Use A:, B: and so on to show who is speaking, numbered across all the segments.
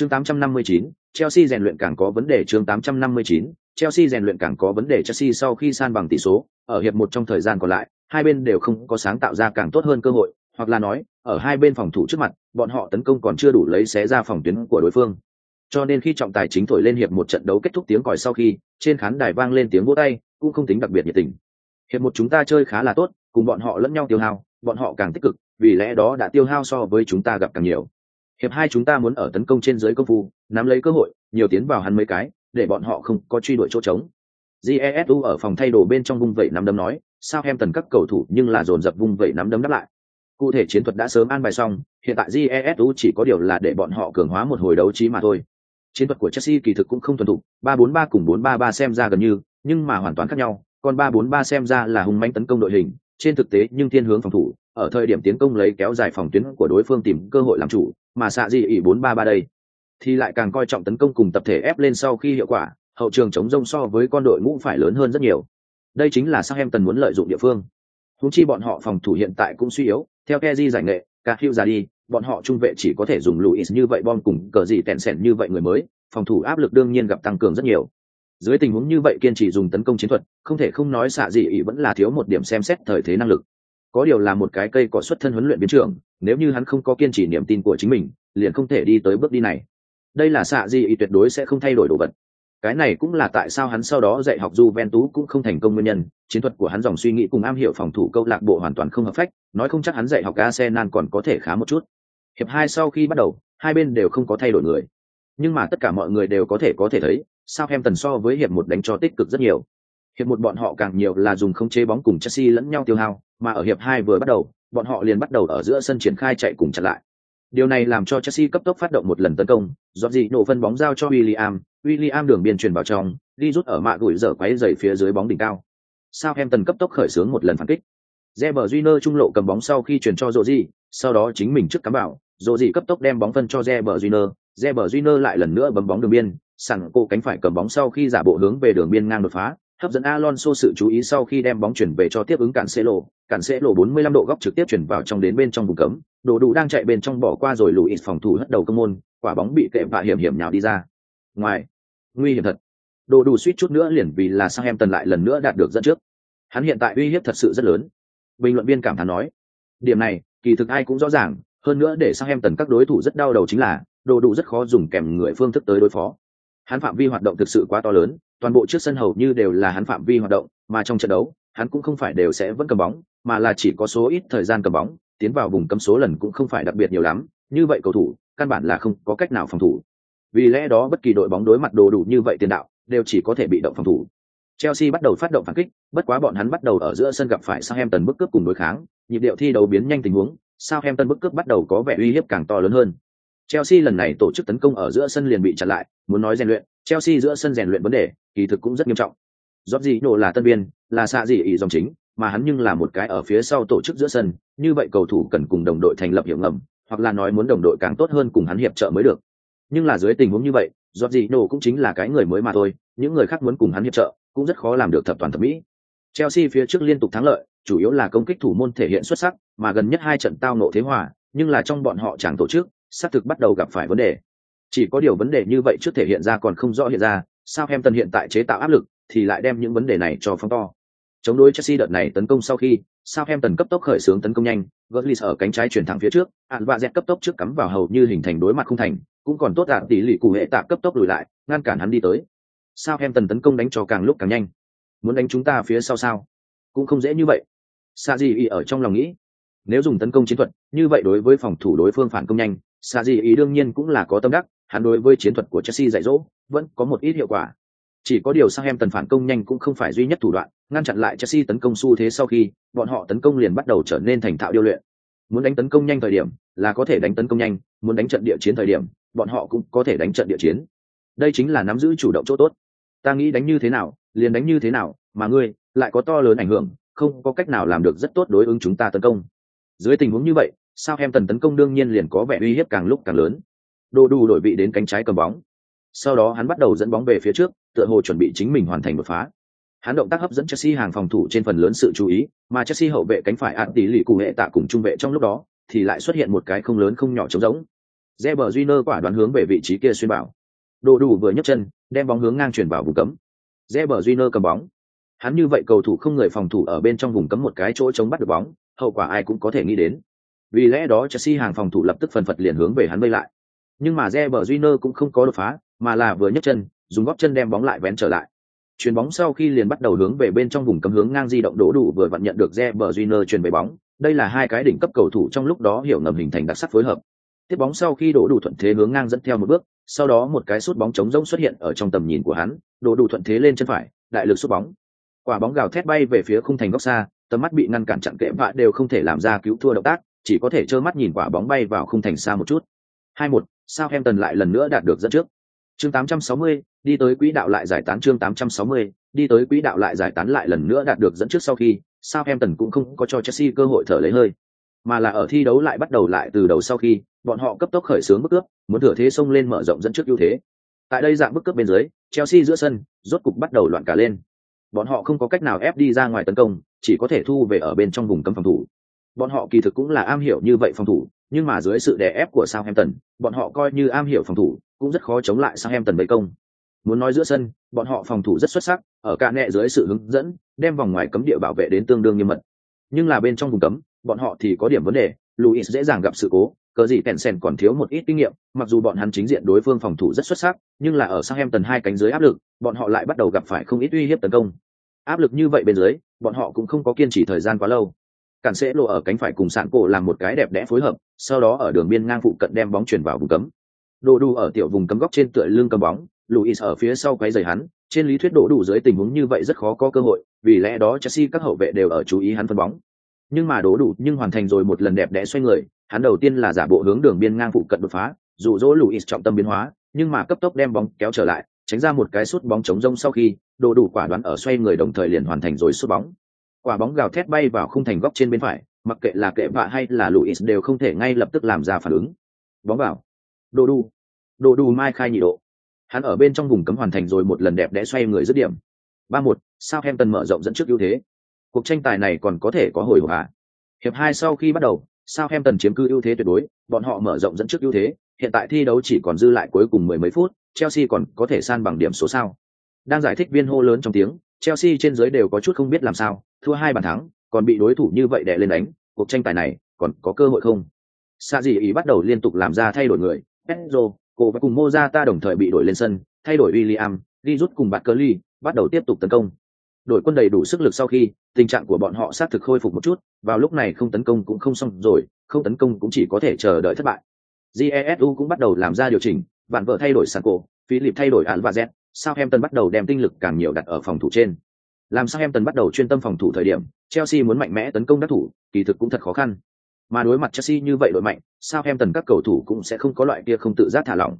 A: Chương 859, Chelsea rèn luyện càng có vấn đề chương 859, Chelsea rèn luyện càng có vấn đề Chelsea sau khi san bằng tỷ số, ở hiệp một trong thời gian còn lại, hai bên đều không có sáng tạo ra càng tốt hơn cơ hội, hoặc là nói, ở hai bên phòng thủ trước mặt, bọn họ tấn công còn chưa đủ lấy xé ra phòng tuyến của đối phương. Cho nên khi trọng tài chính thổi lên hiệp một trận đấu kết thúc tiếng còi sau khi, trên khán đài vang lên tiếng vỗ tay, cũng không tính đặc biệt nhiệt tình. Hiệp một chúng ta chơi khá là tốt, cùng bọn họ lẫn nhau tiêu hao, bọn họ càng tích cực, vì lẽ đó đã tiêu hao so với chúng ta gặp càng nhiều. Hiệp hai chúng ta muốn ở tấn công trên dưới công phu, nắm lấy cơ hội, nhiều tiến vào hắn mấy cái, để bọn họ không có truy đuổi chỗ trống. Jesu ở phòng thay đồ bên trong vung vẩy nắm đấm nói, sao em tần các cầu thủ nhưng là dồn dập vung vẩy nắm đấm đáp lại. Cụ thể chiến thuật đã sớm an bài xong, hiện tại Jesu chỉ có điều là để bọn họ cường hóa một hồi đấu trí mà thôi. Chiến thuật của Chelsea kỳ thực cũng không thuần thục, 3-4-3 cùng 4-3-3 xem ra gần như, nhưng mà hoàn toàn khác nhau, còn 3-4-3 xem ra là hung mãnh tấn công đội hình, trên thực tế nhưng thiên hướng phòng thủ, ở thời điểm tiến công lấy kéo dài phòng tuyến của đối phương tìm cơ hội làm chủ, mà xạ gì ỷ 4-3-3 đây thì lại càng coi trọng tấn công cùng tập thể ép lên sau khi hiệu quả, hậu trường chống rông so với con đội ngũ phải lớn hơn rất nhiều. Đây chính là sang em tần muốn lợi dụng địa phương. Húng chi bọn họ phòng thủ hiện tại cũng suy yếu, theo Kezi giải nghệ, cả hữu ra đi, bọn họ trung vệ chỉ có thể dùng Luis như vậy bom cùng cờ gì tẹn sẹn như vậy người mới, phòng thủ áp lực đương nhiên gặp tăng cường rất nhiều. Dưới tình huống như vậy kiên trì dùng tấn công chiến thuật, không thể không nói xạ gì ý vẫn là thiếu một điểm xem xét thời thế năng lực. Có điều là một cái cây cỏ xuất thân huấn luyện biến trưởng, nếu như hắn không có kiên trì niềm tin của chính mình, liền không thể đi tới bước đi này đây là xạ gì ý tuyệt đối sẽ không thay đổi đồ vật cái này cũng là tại sao hắn sau đó dạy học du ven tú cũng không thành công nguyên nhân, chiến thuật của hắn dòng suy nghĩ cùng am hiểu phòng thủ câu lạc bộ hoàn toàn không hợp phách, nói không chắc hắn dạy học Arsenal còn có thể khá một chút. Hiệp hai sau khi bắt đầu, hai bên đều không có thay đổi người. Nhưng mà tất cả mọi người đều có thể có thể thấy, sao em tần so với hiệp một đánh cho tích cực rất nhiều. Hiệp một bọn họ càng nhiều là dùng không chế bóng cùng Chelsea lẫn nhau tiêu hao, mà ở hiệp hai vừa bắt đầu, bọn họ liền bắt đầu ở giữa sân triển khai chạy cùng chặn lại. Điều này làm cho Chelsea cấp tốc phát động một lần tấn công, dọn dị nổ phân bóng giao cho William, William đường biên truyền vào trong, đi rút ở mạ gửi dở quấy dày phía dưới bóng đỉnh cao. Southampton cấp tốc khởi xướng một lần phản kích. Reber Júnior trung lộ cầm bóng sau khi chuyển cho Rodri, sau đó chính mình trước cắm bảo, Rodri cấp tốc đem bóng phân cho Reber Júnior, Reber Júnior lại lần nữa bấm bóng đường biên, sẵn cô cánh phải cầm bóng sau khi giả bộ hướng về đường biên ngang đột phá, hấp dẫn Alonso sự chú ý sau khi đem bóng chuyển về cho tiếp ứng cản sẽ lộ, cản sẽ lộ 45 độ góc trực tiếp chuyển vào trong đến bên trong vùng cấm, đồ đủ đang chạy bên trong bỏ qua rồi lùi phòng thủ hất đầu công môn, quả bóng bị kệ và hiểm hiểm nhào đi ra. Ngoài, nguy hiểm thật. Đồ đủ suýt chút nữa liền vì là Southampton lại lần nữa đạt được dẫn trước. Hắn hiện tại uy hiếp thật sự rất lớn. Bình luận viên cảm thán nói, điểm này, kỳ thực ai cũng rõ ràng, hơn nữa để Southampton các đối thủ rất đau đầu chính là, đồ đủ rất khó dùng kèm người phương thức tới đối phó. Hắn phạm vi hoạt động thực sự quá to lớn, toàn bộ trước sân hầu như đều là hắn phạm vi hoạt động, mà trong trận đấu, hắn cũng không phải đều sẽ vẫn cầm bóng, mà là chỉ có số ít thời gian cầm bóng, tiến vào vùng cấm số lần cũng không phải đặc biệt nhiều lắm, như vậy cầu thủ, căn bản là không có cách nào phòng thủ. Vì lẽ đó bất kỳ đội bóng đối mặt đồ đủ như vậy tiền đạo, đều chỉ có thể bị động phòng thủ. Chelsea bắt đầu phát động phản kích, bất quá bọn hắn bắt đầu ở giữa sân gặp phải Southampton bức cướp cùng đối kháng, nhịp điệu thi đấu biến nhanh tình huống, Southampton bức cướp bắt đầu có vẻ uy hiếp càng to lớn hơn. Chelsea lần này tổ chức tấn công ở giữa sân liền bị chặn lại, muốn nói rèn luyện, Chelsea giữa sân rèn luyện vấn đề, kỳ thực cũng rất nghiêm trọng. Jordi nổ là tân biên, là xạ gì ý dòng chính, mà hắn nhưng là một cái ở phía sau tổ chức giữa sân, như vậy cầu thủ cần cùng đồng đội thành lập hiệu ngầm, hoặc là nói muốn đồng đội càng tốt hơn cùng hắn hiệp trợ mới được. Nhưng là dưới tình huống như vậy, Jordi nổ cũng chính là cái người mới mà thôi, những người khác muốn cùng hắn hiệp trợ, cũng rất khó làm được thập toàn thập mỹ. Chelsea phía trước liên tục thắng lợi, chủ yếu là công kích thủ môn thể hiện xuất sắc, mà gần nhất hai trận tao nộ thế hòa, nhưng là trong bọn họ chẳng tổ chức, xác thực bắt đầu gặp phải vấn đề. Chỉ có điều vấn đề như vậy trước thể hiện ra còn không rõ hiện ra, sao em tần hiện tại chế tạo áp lực, thì lại đem những vấn đề này cho phong to. Chống đối Chelsea đợt này tấn công sau khi, Southampton cấp tốc khởi xướng tấn công nhanh, Götze ở cánh trái chuyển thẳng phía trước, Ản và Dẹt cấp tốc trước cắm vào hầu như hình thành đối mặt không thành, cũng còn tốt đạt tỷ lệ cụ hệ tạ cấp tốc lùi lại, ngăn cản hắn đi tới. Southampton tấn công đánh cho càng lúc càng nhanh. Muốn đánh chúng ta phía sau sao? Cũng không dễ như vậy. Sa Di ở trong lòng nghĩ, nếu dùng tấn công chiến thuật, như vậy đối với phòng thủ đối phương phản công nhanh, Sa Di đương nhiên cũng là có tâm đắc, hắn đối với chiến thuật của Chelsea dạy dỗ, vẫn có một ít hiệu quả. Chỉ có điều sang em tần phản công nhanh cũng không phải duy nhất thủ đoạn, ngăn chặn lại Chelsea tấn công xu thế sau khi, bọn họ tấn công liền bắt đầu trở nên thành thạo điêu luyện. Muốn đánh tấn công nhanh thời điểm, là có thể đánh tấn công nhanh, muốn đánh trận địa chiến thời điểm, bọn họ cũng có thể đánh trận địa chiến. Đây chính là nắm giữ chủ động chỗ tốt. Ta nghĩ đánh như thế nào, liền đánh như thế nào, mà ngươi lại có to lớn ảnh hưởng, không có cách nào làm được rất tốt đối ứng chúng ta tấn công. Dưới tình huống như vậy, sao em tần tấn công đương nhiên liền có vẻ uy hiếp càng lúc càng lớn. Đồ đủ đổi vị đến cánh trái cầm bóng. Sau đó hắn bắt đầu dẫn bóng về phía trước, tựa hồ chuẩn bị chính mình hoàn thành một phá. Hắn động tác hấp dẫn Chelsea hàng phòng thủ trên phần lớn sự chú ý, mà Chelsea hậu vệ cánh phải ạn tỷ lì cụ hệ tạ cùng trung vệ trong lúc đó, thì lại xuất hiện một cái không lớn không nhỏ trống rỗng. Reber Júnior quả đoán hướng về vị trí kia xuyên bảo. Đồ đủ vừa nhấc chân, đem bóng hướng ngang chuyển vào vùng cấm. Reber Júnior cầm bóng. Hắn như vậy cầu thủ không người phòng thủ ở bên trong vùng cấm một cái chỗ chống bắt được bóng, hậu quả ai cũng có thể nghĩ đến. Vì lẽ đó Chelsea hàng phòng thủ lập tức phần phật liền hướng về hắn vây lại. Nhưng mà Reber Júnior cũng không có đột phá, mà là vừa nhấc chân, dùng gót chân đem bóng lại vén trở lại. Chuyền bóng sau khi liền bắt đầu hướng về bên trong vùng cấm hướng ngang di động đổ đủ vừa vặn nhận được Reber Júnior truyền về bóng, đây là hai cái đỉnh cấp cầu thủ trong lúc đó hiểu ngầm hình thành đặc sắc phối hợp. Tiếp bóng sau khi đổ đủ thuận thế hướng ngang dẫn theo một bước, sau đó một cái sút bóng trống rỗng xuất hiện ở trong tầm nhìn của hắn, đổ đủ thuận thế lên chân phải, đại lực sút bóng. Quả bóng gào thét bay về phía khung thành góc xa, tầm mắt bị ngăn cản chặn kẽ vạ đều không thể làm ra cứu thua động tác, chỉ có thể trơ mắt nhìn quả bóng bay vào khung thành xa một chút. 2-1, Southampton lại lần nữa đạt được dẫn trước. Chương 860, đi tới quỹ đạo lại giải tán chương 860, đi tới quỹ đạo lại giải tán lại lần nữa đạt được dẫn trước sau khi, Southampton cũng không có cho Chelsea cơ hội thở lấy hơi, mà là ở thi đấu lại bắt đầu lại từ đầu sau khi, bọn họ cấp tốc khởi xướng bước cướp, muốn thừa thế xông lên mở rộng dẫn trước ưu thế. Tại đây dạng bước cướp bên dưới, Chelsea giữa sân rốt cục bắt đầu loạn cả lên. Bọn họ không có cách nào ép đi ra ngoài tấn công, chỉ có thể thu về ở bên trong vùng cấm phòng thủ. Bọn họ kỳ thực cũng là am hiểu như vậy phòng thủ, nhưng mà dưới sự đè ép của Southampton, bọn họ coi như am hiểu phòng thủ, cũng rất khó chống lại Southampton bấy công. Muốn nói giữa sân, bọn họ phòng thủ rất xuất sắc, ở cả nẹ dưới sự hướng dẫn, đem vòng ngoài cấm địa bảo vệ đến tương đương nghiêm mật. Nhưng là bên trong vùng cấm, bọn họ thì có điểm vấn đề, Luis dễ dàng gặp sự cố, cờ gì kèn sen còn thiếu một ít kinh nghiệm, mặc dù bọn hắn chính diện đối phương phòng thủ rất xuất sắc, nhưng là ở Southampton hai cánh dưới áp lực, bọn họ lại bắt đầu gặp phải không ít uy hiếp tấn công. Áp lực như vậy bên dưới, bọn họ cũng không có kiên trì thời gian quá lâu. Cản sẽ lộ ở cánh phải cùng sạn cổ làm một cái đẹp đẽ phối hợp, sau đó ở đường biên ngang phụ cận đem bóng chuyển vào vùng cấm. Đồ đủ ở tiểu vùng cấm góc trên tựa lưng cầm bóng, Luis ở phía sau quấy giày hắn, trên lý thuyết đổ đủ dưới tình huống như vậy rất khó có cơ hội, vì lẽ đó Chelsea các hậu vệ đều ở chú ý hắn phân bóng. Nhưng mà đổ đủ nhưng hoàn thành rồi một lần đẹp đẽ xoay người, hắn đầu tiên là giả bộ hướng đường biên ngang phụ cận đột phá, dụ dỗ Luis trọng tâm biến hóa, nhưng mà cấp tốc đem bóng kéo trở lại, tránh ra một cái sút bóng chống rông sau khi, đồ đủ quả đoán ở xoay người đồng thời liền hoàn thành rồi sút bóng. Quả bóng gào thét bay vào khung thành góc trên bên phải, mặc kệ là kệ vạ hay là Luis đều không thể ngay lập tức làm ra phản ứng. Bóng vào. Đồ đủ. Đồ đủ mai khai nhị độ. Hắn ở bên trong vùng cấm hoàn thành rồi một lần đẹp đẽ xoay người dứt điểm. 3-1, Southampton mở rộng dẫn trước ưu thế. Cuộc tranh tài này còn có thể có hồi hộp à? Hiệp hai sau khi bắt đầu, Southampton chiếm cứ ưu thế tuyệt đối, bọn họ mở rộng dẫn trước ưu thế, hiện tại thi đấu chỉ còn dư lại cuối cùng mười mấy phút, Chelsea còn có thể san bằng điểm số sao? Đang giải thích viên hô lớn trong tiếng, Chelsea trên dưới đều có chút không biết làm sao, thua hai bàn thắng, còn bị đối thủ như vậy đè lên đánh, cuộc tranh tài này còn có cơ hội không? xạ dị ý bắt đầu liên tục làm ra thay đổi người, Pedro, cô và cùng Mozata đồng thời bị đổi lên sân, thay đổi William, đi rút cùng bạn ly bắt đầu tiếp tục tấn công. Đội quân đầy đủ sức lực sau khi, tình trạng của bọn họ xác thực khôi phục một chút, vào lúc này không tấn công cũng không xong rồi, không tấn công cũng chỉ có thể chờ đợi thất bại. Jesu cũng bắt đầu làm ra điều chỉnh, bạn vợ thay đổi sàn cổ Philip thay đổi ạn và Z, Southampton bắt đầu đem tinh lực càng nhiều đặt ở phòng thủ trên. Làm sao em tần bắt đầu chuyên tâm phòng thủ thời điểm, Chelsea muốn mạnh mẽ tấn công đối thủ, kỳ thực cũng thật khó khăn. Mà đối mặt Chelsea như vậy đội mạnh, sao em tần các cầu thủ cũng sẽ không có loại kia không tự giác thả lỏng.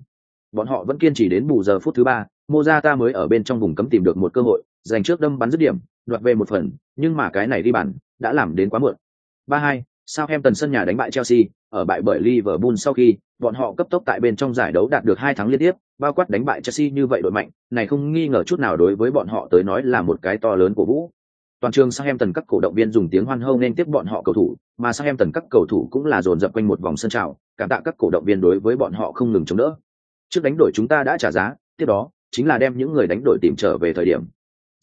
A: Bọn họ vẫn kiên trì đến bù giờ phút thứ ba, Mozata mới ở bên trong vùng cấm tìm được một cơ hội, giành trước đâm bắn dứt điểm, đoạt về một phần, nhưng mà cái này đi bàn đã làm đến quá muộn. 3-2, Southampton sân nhà đánh bại Chelsea, ở bại bởi Liverpool sau khi, bọn họ cấp tốc tại bên trong giải đấu đạt được hai thắng liên tiếp, bao quát đánh bại Chelsea như vậy đội mạnh, này không nghi ngờ chút nào đối với bọn họ tới nói là một cái to lớn của vũ. Toàn trường Southampton các cổ động viên dùng tiếng hoan hô nên tiếp bọn họ cầu thủ, mà Southampton các cầu thủ cũng là dồn dập quanh một vòng sân chào, cảm tạ các cổ động viên đối với bọn họ không ngừng chống đỡ. Trước đánh đổi chúng ta đã trả giá, tiếp đó chính là đem những người đánh đổi tìm trở về thời điểm.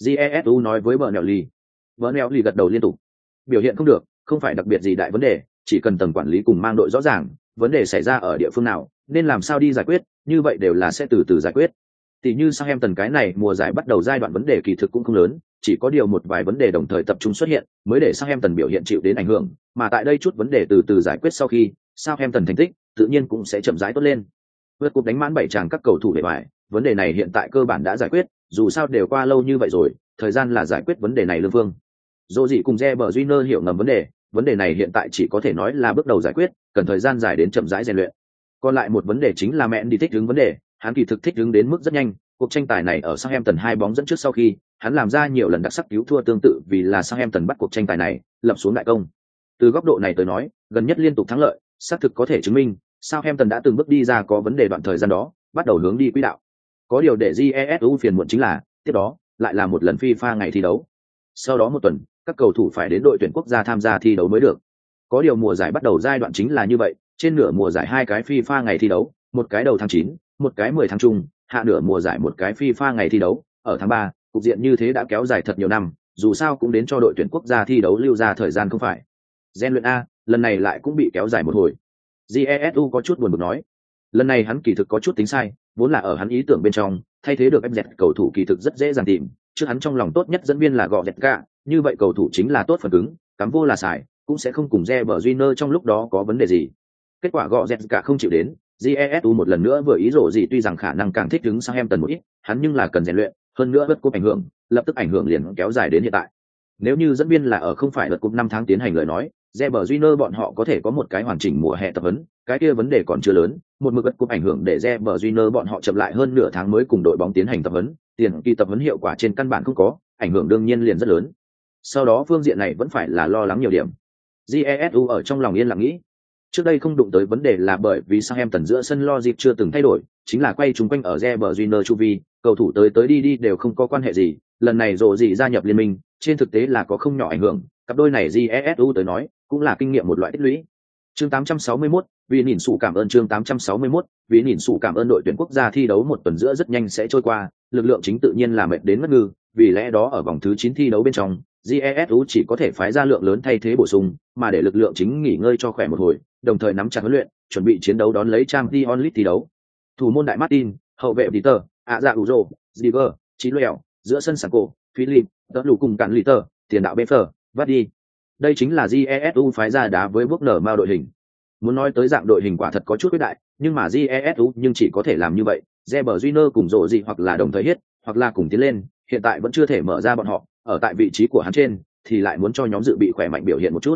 A: Jesu nói với Bernelli. Bernelli gật đầu liên tục. Biểu hiện không được, không phải đặc biệt gì đại vấn đề, chỉ cần tầng quản lý cùng mang đội rõ ràng, vấn đề xảy ra ở địa phương nào, nên làm sao đi giải quyết, như vậy đều là sẽ từ từ giải quyết. Tỷ như sang em tần cái này mùa giải bắt đầu giai đoạn vấn đề kỳ thực cũng không lớn, chỉ có điều một vài vấn đề đồng thời tập trung xuất hiện, mới để sang em tần biểu hiện chịu đến ảnh hưởng, mà tại đây chút vấn đề từ từ giải quyết sau khi, sao em tần thành tích tự nhiên cũng sẽ chậm rãi tốt lên. Vượt cúp đánh mãn bảy chàng các cầu thủ để bài, vấn đề này hiện tại cơ bản đã giải quyết, dù sao đều qua lâu như vậy rồi, thời gian là giải quyết vấn đề này lương vương. Dỗ dị cùng re bờ duy nơ hiểu ngầm vấn đề, vấn đề này hiện tại chỉ có thể nói là bước đầu giải quyết, cần thời gian dài đến chậm rãi rèn luyện. Còn lại một vấn đề chính là mẹ đi thích ứng vấn đề, hắn kỳ thực thích ứng đến mức rất nhanh, cuộc tranh tài này ở Southampton hai bóng dẫn trước sau khi, hắn làm ra nhiều lần đặc sắc cứu thua tương tự vì là Southampton bắt cuộc tranh tài này, lập xuống đại công. Từ góc độ này tới nói, gần nhất liên tục thắng lợi, xác thực có thể chứng minh, Southampton đã từng bước đi ra có vấn đề đoạn thời gian đó, bắt đầu hướng đi quỹ đạo. Có điều để jesu phiền muộn chính là, tiếp đó, lại là một lần FIFA ngày thi đấu. Sau đó một tuần các cầu thủ phải đến đội tuyển quốc gia tham gia thi đấu mới được. Có điều mùa giải bắt đầu giai đoạn chính là như vậy, trên nửa mùa giải hai cái FIFA ngày thi đấu, một cái đầu tháng 9, một cái 10 tháng trung, hạ nửa mùa giải một cái FIFA ngày thi đấu, ở tháng 3, cục diện như thế đã kéo dài thật nhiều năm, dù sao cũng đến cho đội tuyển quốc gia thi đấu lưu ra thời gian không phải. Gen luyện A, lần này lại cũng bị kéo dài một hồi. Jesu có chút buồn bực nói. Lần này hắn kỳ thực có chút tính sai, vốn là ở hắn ý tưởng bên trong, thay thế được em dẹt cầu thủ kỳ thực rất dễ dàng tìm, trước hắn trong lòng tốt nhất dẫn viên là gọ dẹt cả, như vậy cầu thủ chính là tốt phần cứng, cắm vô là xài, cũng sẽ không cùng Reber Júnior trong lúc đó có vấn đề gì. Kết quả gọ dẹt cả không chịu đến, Jesu một lần nữa vừa ý rổ gì tuy rằng khả năng càng thích ứng sang em tần một ít, hắn nhưng là cần rèn luyện, hơn nữa bất cúp ảnh hưởng, lập tức ảnh hưởng liền kéo dài đến hiện tại. Nếu như dẫn viên là ở không phải lượt cúp năm tháng tiến hành lời nói, Reber Júnior bọn họ có thể có một cái hoàn chỉnh mùa hè tập huấn, cái kia vấn đề còn chưa lớn, một mực bất cúp ảnh hưởng để Reber Júnior bọn họ chậm lại hơn nửa tháng mới cùng đội bóng tiến hành tập huấn, tiền kỳ tập huấn hiệu quả trên căn bản không có, ảnh hưởng đương nhiên liền rất lớn. Sau đó phương diện này vẫn phải là lo lắng nhiều điểm. Jesu ở trong lòng yên lặng nghĩ, trước đây không đụng tới vấn đề là bởi vì sang em tần giữa sân lo dịp chưa từng thay đổi chính là quay chúng quanh ở Reber junior chu vi cầu thủ tới tới đi đi đều không có quan hệ gì lần này rồ gì gia nhập liên minh trên thực tế là có không nhỏ ảnh hưởng cặp đôi này jesu tới nói cũng là kinh nghiệm một loại tích lũy chương 861, vì nhìn sụ cảm ơn chương 861, vì nhìn sụ cảm ơn đội tuyển quốc gia thi đấu một tuần giữa rất nhanh sẽ trôi qua lực lượng chính tự nhiên là mệt đến mất ngư vì lẽ đó ở vòng thứ 9 thi đấu bên trong jesu chỉ có thể phái ra lượng lớn thay thế bổ sung mà để lực lượng chính nghỉ ngơi cho khỏe một hồi đồng thời nắm chặt huấn luyện, chuẩn bị chiến đấu đón lấy trang Dion League thi đấu. Thủ môn đại Martin, hậu vệ Peter, ạ dạ Uzo, Ziver, Chí Lèo, giữa sân Sanko, Philip, đỡ lù cùng cản Liter, tiền đạo Befer, đi. Đây chính là GESU phái ra đá với bước nở mao đội hình. Muốn nói tới dạng đội hình quả thật có chút quyết đại, nhưng mà GESU nhưng chỉ có thể làm như vậy, Reber Júnior cùng rộ gì hoặc là đồng thời hết, hoặc là cùng tiến lên, hiện tại vẫn chưa thể mở ra bọn họ, ở tại vị trí của hắn trên, thì lại muốn cho nhóm dự bị khỏe mạnh biểu hiện một chút.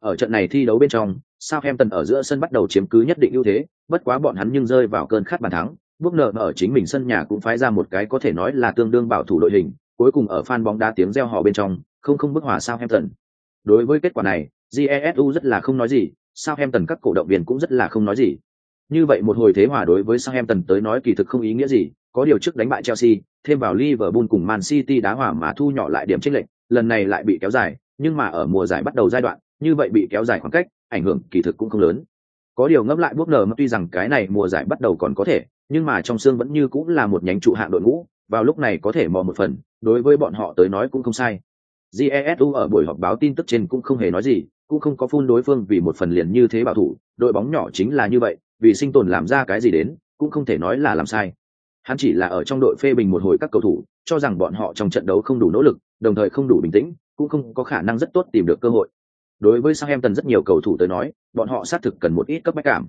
A: Ở trận này thi đấu bên trong, Southampton ở giữa sân bắt đầu chiếm cứ nhất định ưu thế, bất quá bọn hắn nhưng rơi vào cơn khát bàn thắng. Bước nợ ở chính mình sân nhà cũng phái ra một cái có thể nói là tương đương bảo thủ đội hình, cuối cùng ở fan bóng đá tiếng reo hò bên trong, không không bức hòa Southampton. Đối với kết quả này, GESU rất là không nói gì, Southampton các cổ động viên cũng rất là không nói gì. Như vậy một hồi thế hòa đối với Southampton tới nói kỳ thực không ý nghĩa gì, có điều trước đánh bại Chelsea, thêm vào Liverpool cùng Man City đá hòa mà thu nhỏ lại điểm chênh lệch, lần này lại bị kéo dài, nhưng mà ở mùa giải bắt đầu giai đoạn, như vậy bị kéo dài khoảng cách, ảnh hưởng kỳ thực cũng không lớn. Có điều ngấp lại bước nở mà tuy rằng cái này mùa giải bắt đầu còn có thể nhưng mà trong xương vẫn như cũng là một nhánh trụ hạng đội ngũ vào lúc này có thể mò một phần đối với bọn họ tới nói cũng không sai. Jesu ở buổi họp báo tin tức trên cũng không hề nói gì cũng không có phun đối phương vì một phần liền như thế bảo thủ đội bóng nhỏ chính là như vậy vì sinh tồn làm ra cái gì đến cũng không thể nói là làm sai hắn chỉ là ở trong đội phê bình một hồi các cầu thủ, cho rằng bọn họ trong trận đấu không đủ nỗ lực, đồng thời không đủ bình tĩnh, cũng không có khả năng rất tốt tìm được cơ hội. Đối với sang em tần rất nhiều cầu thủ tới nói, bọn họ xác thực cần một ít cấp bách cảm.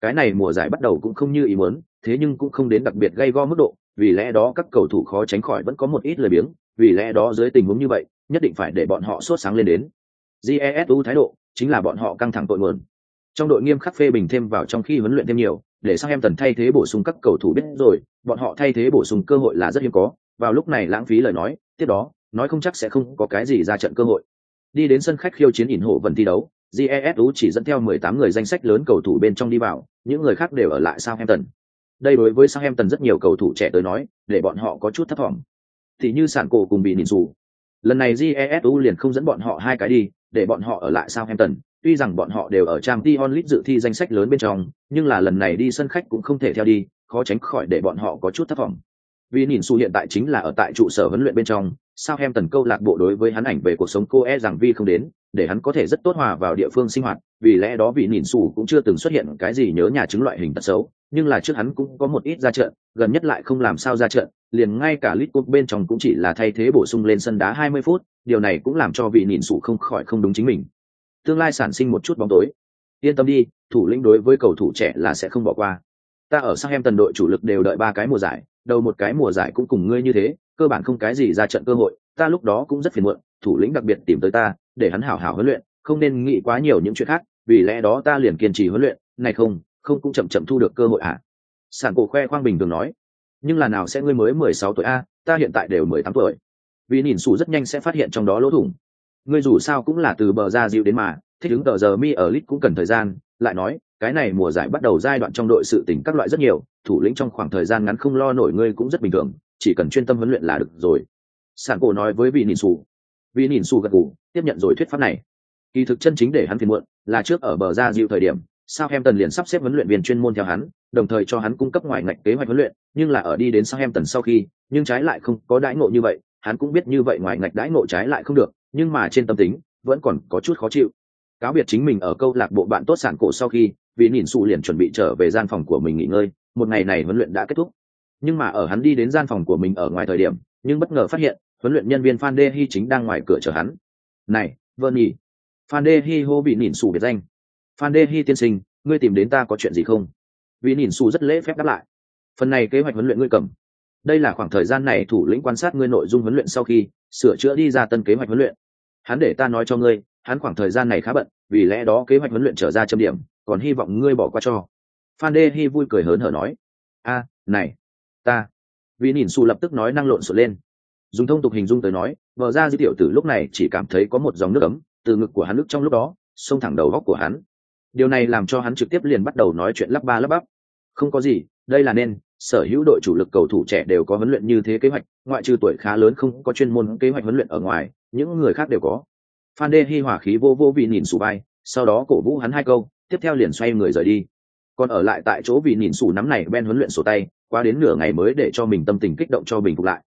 A: Cái này mùa giải bắt đầu cũng không như ý muốn, thế nhưng cũng không đến đặc biệt gây go mức độ, vì lẽ đó các cầu thủ khó tránh khỏi vẫn có một ít lời biếng, vì lẽ đó dưới tình huống như vậy, nhất định phải để bọn họ sốt sáng lên đến. Jesu thái độ, chính là bọn họ căng thẳng tội nguồn. Trong đội nghiêm khắc phê bình thêm vào trong khi huấn luyện thêm nhiều để sang em tần thay thế bổ sung các cầu thủ biết rồi bọn họ thay thế bổ sung cơ hội là rất hiếm có vào lúc này lãng phí lời nói tiếp đó nói không chắc sẽ không có cái gì ra trận cơ hội Đi đến sân khách khiêu chiến ỉn hộ vận thi đấu, GESU chỉ dẫn theo 18 người danh sách lớn cầu thủ bên trong đi vào, những người khác đều ở lại sao em tần. Đây đối với sang em tần rất nhiều cầu thủ trẻ tới nói, để bọn họ có chút thất vọng. Thì như sản cổ cùng bị nỉn dù. Lần này GESU liền không dẫn bọn họ hai cái đi, để bọn họ ở lại Southampton. Tuy rằng bọn họ đều ở Champions League dự thi danh sách lớn bên trong, nhưng là lần này đi sân khách cũng không thể theo đi, khó tránh khỏi để bọn họ có chút thất vọng. Vì nhìn su hiện tại chính là ở tại trụ sở huấn luyện bên trong, sao em tần câu lạc bộ đối với hắn ảnh về cuộc sống cô e rằng vi không đến để hắn có thể rất tốt hòa vào địa phương sinh hoạt vì lẽ đó vị nhìn xu cũng chưa từng xuất hiện cái gì nhớ nhà chứng loại hình tật xấu nhưng là trước hắn cũng có một ít ra trận, gần nhất lại không làm sao ra trận, liền ngay cả lit cuộc bên trong cũng chỉ là thay thế bổ sung lên sân đá 20 phút, điều này cũng làm cho vị nhìn sủ không khỏi không đúng chính mình. Tương lai sản sinh một chút bóng tối. Yên tâm đi, thủ lĩnh đối với cầu thủ trẻ là sẽ không bỏ qua. Ta ở sang em tần đội chủ lực đều đợi ba cái mùa giải, đầu một cái mùa giải cũng cùng ngươi như thế, cơ bản không cái gì ra trận cơ hội, ta lúc đó cũng rất phiền muộn, thủ lĩnh đặc biệt tìm tới ta, để hắn hảo hảo huấn luyện, không nên nghĩ quá nhiều những chuyện khác, vì lẽ đó ta liền kiên trì huấn luyện, này không không cũng chậm chậm thu được cơ hội à? Sản cổ khoe khoang bình thường nói. Nhưng là nào sẽ ngươi mới mười sáu tuổi a? Ta hiện tại đều mười tám tuổi. Vì nhìn xù rất nhanh sẽ phát hiện trong đó lỗ thủng. Ngươi dù sao cũng là từ bờ ra dịu đến mà, thích ứng tờ giờ mi ở lit cũng cần thời gian. Lại nói, cái này mùa giải bắt đầu giai đoạn trong đội sự tỉnh các loại rất nhiều, thủ lĩnh trong khoảng thời gian ngắn không lo nổi ngươi cũng rất bình thường, chỉ cần chuyên tâm huấn luyện là được rồi. Sản cổ nói với vị nhìn xù vị nhìn xù gật gù, tiếp nhận rồi thuyết pháp này. Kỳ thực chân chính để hắn phiền muộn là trước ở bờ ra dịu thời điểm Southampton liền sắp xếp huấn luyện viên chuyên môn theo hắn, đồng thời cho hắn cung cấp ngoài ngạch kế hoạch huấn luyện, nhưng là ở đi đến Southampton sau khi, nhưng trái lại không có đãi ngộ như vậy, hắn cũng biết như vậy ngoài ngạch đãi ngộ trái lại không được, nhưng mà trên tâm tính, vẫn còn có chút khó chịu. Cáo biệt chính mình ở câu lạc bộ bạn tốt sản cổ sau khi, vì nhìn sụ liền chuẩn bị trở về gian phòng của mình nghỉ ngơi, một ngày này huấn luyện đã kết thúc. Nhưng mà ở hắn đi đến gian phòng của mình ở ngoài thời điểm, nhưng bất ngờ phát hiện, huấn luyện nhân viên Phan Đê Hi chính đang ngoài cửa chờ hắn. "Này, Vân nhỉ?" Phan Đê Hi hô bị nhìn sụ biệt danh. "Phan Đê Hi tiên sinh, ngươi tìm đến ta có chuyện gì không?" Vì nhìn sụ rất lễ phép đáp lại. "Phần này kế hoạch huấn luyện ngươi cầm." Đây là khoảng thời gian này thủ lĩnh quan sát ngươi nội dung huấn luyện sau khi sửa chữa đi ra tân kế hoạch huấn luyện. Hắn để ta nói cho ngươi, hắn khoảng thời gian này khá bận, vì lẽ đó kế hoạch huấn luyện trở ra chấm điểm, còn hy vọng ngươi bỏ qua cho. Phan Đê Hi vui cười hớn hở nói: "A, này, ta." Vì nhìn Su lập tức nói năng lộn xộn lên. Dùng thông tục hình dung tới nói, vợ ra di tiểu tử lúc này chỉ cảm thấy có một dòng nước ấm từ ngực của hắn nước trong lúc đó, xông thẳng đầu góc của hắn. Điều này làm cho hắn trực tiếp liền bắt đầu nói chuyện lắp ba lắp bắp. Không có gì, đây là nên, sở hữu đội chủ lực cầu thủ trẻ đều có huấn luyện như thế kế hoạch, ngoại trừ tuổi khá lớn không có chuyên môn kế hoạch huấn luyện ở ngoài, những người khác đều có. Phan Đê Hi hỏa khí vô vô vì nhìn sủ bay, sau đó cổ vũ hắn hai câu, tiếp theo liền xoay người rời đi. Còn ở lại tại chỗ vì nhìn sủ nắm này Ben huấn luyện sổ tay, qua đến nửa ngày mới để cho mình tâm tình kích động cho bình phục lại.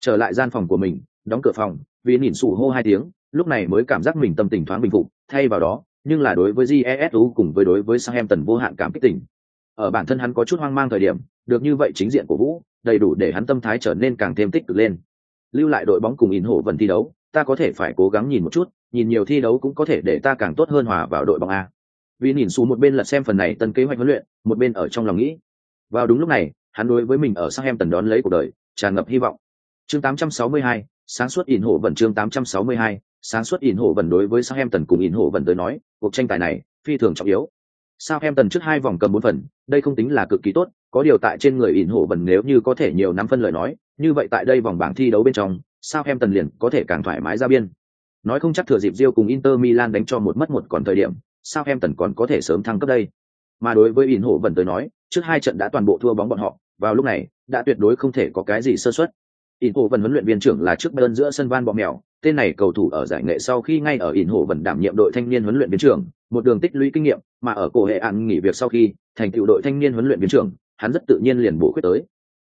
A: Trở lại gian phòng của mình, đóng cửa phòng, vì nhìn sủ hô hai tiếng, lúc này mới cảm giác mình tâm tình thoáng bình phục, thay vào đó, nhưng là đối với Jesu cùng với đối với Southampton vô hạn cảm kích tình. Ở bản thân hắn có chút hoang mang thời điểm, được như vậy chính diện của Vũ, đầy đủ để hắn tâm thái trở nên càng thêm tích cực lên. Lưu lại đội bóng cùng in hổ vận thi đấu, ta có thể phải cố gắng nhìn một chút, nhìn nhiều thi đấu cũng có thể để ta càng tốt hơn hòa vào đội bóng a vì nhìn xuống một bên lật xem phần này tân kế hoạch huấn luyện một bên ở trong lòng nghĩ vào đúng lúc này hắn đối với mình ở sang em tần đón lấy cuộc đời tràn ngập hy vọng chương 862, sáng suốt in hộ vận chương 862, sáng suốt ỉn hộ vận đối với sang em tần cùng ỉn hộ vận tới nói cuộc tranh tài này phi thường trọng yếu sao em tần trước hai vòng cầm bốn phần đây không tính là cực kỳ tốt có điều tại trên người ỉn hộ vận nếu như có thể nhiều năm phân lời nói như vậy tại đây vòng bảng thi đấu bên trong sao em tần liền có thể càng thoải mái ra biên Nói không chắc thừa dịp Rio cùng Inter Milan đánh cho một mất một còn thời điểm, sao em tần còn có thể sớm thăng cấp đây. Mà đối với Ỉn Hổ vẫn tới nói, trước hai trận đã toàn bộ thua bóng bọn họ, vào lúc này, đã tuyệt đối không thể có cái gì sơ suất. In Hổ vẫn huấn luyện viên trưởng là trước Bayern giữa sân van bọ mèo, tên này cầu thủ ở giải nghệ sau khi ngay ở ỉn Hổ vẫn đảm nhiệm đội thanh niên huấn luyện viên trưởng, một đường tích lũy kinh nghiệm, mà ở cổ hệ án nghỉ việc sau khi, thành tựu đội thanh niên huấn luyện viên trưởng, hắn rất tự nhiên liền bổ khuyết tới.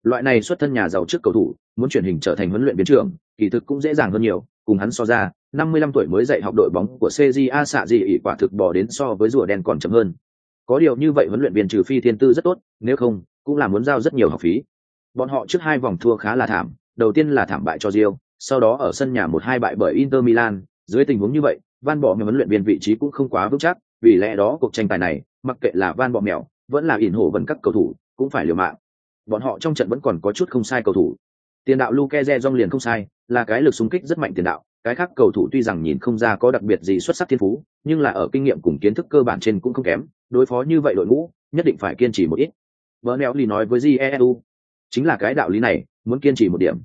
A: Loại này xuất thân nhà giàu trước cầu thủ, muốn chuyển hình trở thành huấn luyện viên trưởng, kỳ thực cũng dễ dàng hơn nhiều, cùng hắn so ra, 55 tuổi mới dạy học đội bóng của CJA xạ gì ỷ quả thực bỏ đến so với rùa đen còn chậm hơn. Có điều như vậy huấn luyện viên trừ phi thiên tư rất tốt, nếu không, cũng là muốn giao rất nhiều học phí. Bọn họ trước hai vòng thua khá là thảm, đầu tiên là thảm bại cho Rio, sau đó ở sân nhà một hai bại bởi Inter Milan, dưới tình huống như vậy, Van Bommel huấn luyện viên vị trí cũng không quá vững chắc, vì lẽ đó cuộc tranh tài này, mặc kệ là Van Bommel, mèo, vẫn là ỉn hổ vẫn các cầu thủ, cũng phải liều mạng. Bọn họ trong trận vẫn còn có chút không sai cầu thủ. Tiền đạo Luke Zong liền không sai, là cái lực xung kích rất mạnh tiền đạo, cái khác cầu thủ tuy rằng nhìn không ra có đặc biệt gì xuất sắc thiên phú nhưng là ở kinh nghiệm cùng kiến thức cơ bản trên cũng không kém đối phó như vậy đội ngũ nhất định phải kiên trì một ít Bernelli nói với jesu chính là cái đạo lý này muốn kiên trì một điểm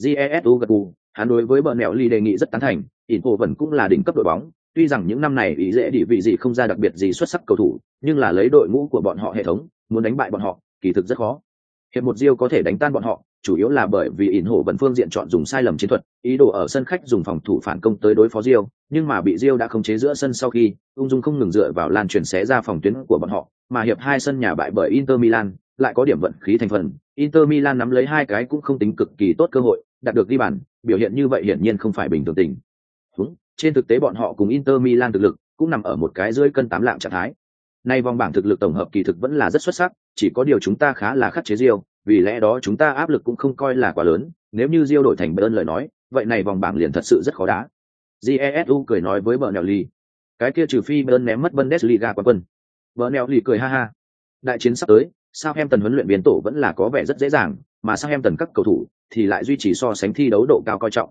A: jesu gật gù, hắn đối với bờ neo ly đề nghị rất tán thành, ỉn vẫn cũng là đỉnh cấp đội bóng, tuy rằng những năm này ý dễ địa vị gì không ra đặc biệt gì xuất sắc cầu thủ, nhưng là lấy đội ngũ của bọn họ hệ thống, muốn đánh bại bọn họ, kỳ thực rất khó. Hiệp một diêu có thể đánh tan bọn họ, chủ yếu là bởi vì ỉn vẫn phương diện chọn dùng sai lầm chiến thuật, ý đồ ở sân khách dùng phòng thủ phản công tới đối phó diêu nhưng mà bị diêu đã khống chế giữa sân sau khi, ung dung không ngừng dựa vào lan truyền xé ra phòng tuyến của bọn họ, mà hiệp hai sân nhà bại bởi inter milan, lại có điểm vận khí thành phần. Inter milan nắm lấy hai cái cũng không tính cực kỳ tốt cơ hội đạt được ghi bàn biểu hiện như vậy hiển nhiên không phải bình thường tình. Đúng, trên thực tế bọn họ cùng inter milan thực lực cũng nằm ở một cái dưới cân tám lạng trạng thái. Nay vòng bảng thực lực tổng hợp kỳ thực vẫn là rất xuất sắc chỉ có điều chúng ta khá là khắc chế Rio, vì lẽ đó chúng ta áp lực cũng không coi là quá lớn nếu như Rio đổi thành bern lời nói vậy này vòng bảng liền thật sự rất khó đá. Jesu cười nói với vợ nèo ly cái kia trừ phi bern ném mất bundesliga quán quân. Vợ nèo ly cười ha ha. Đại chiến sắp tới sao em tần huấn luyện viên tổ vẫn là có vẻ rất dễ dàng mà sang em tần các cầu thủ thì lại duy trì so sánh thi đấu độ cao coi trọng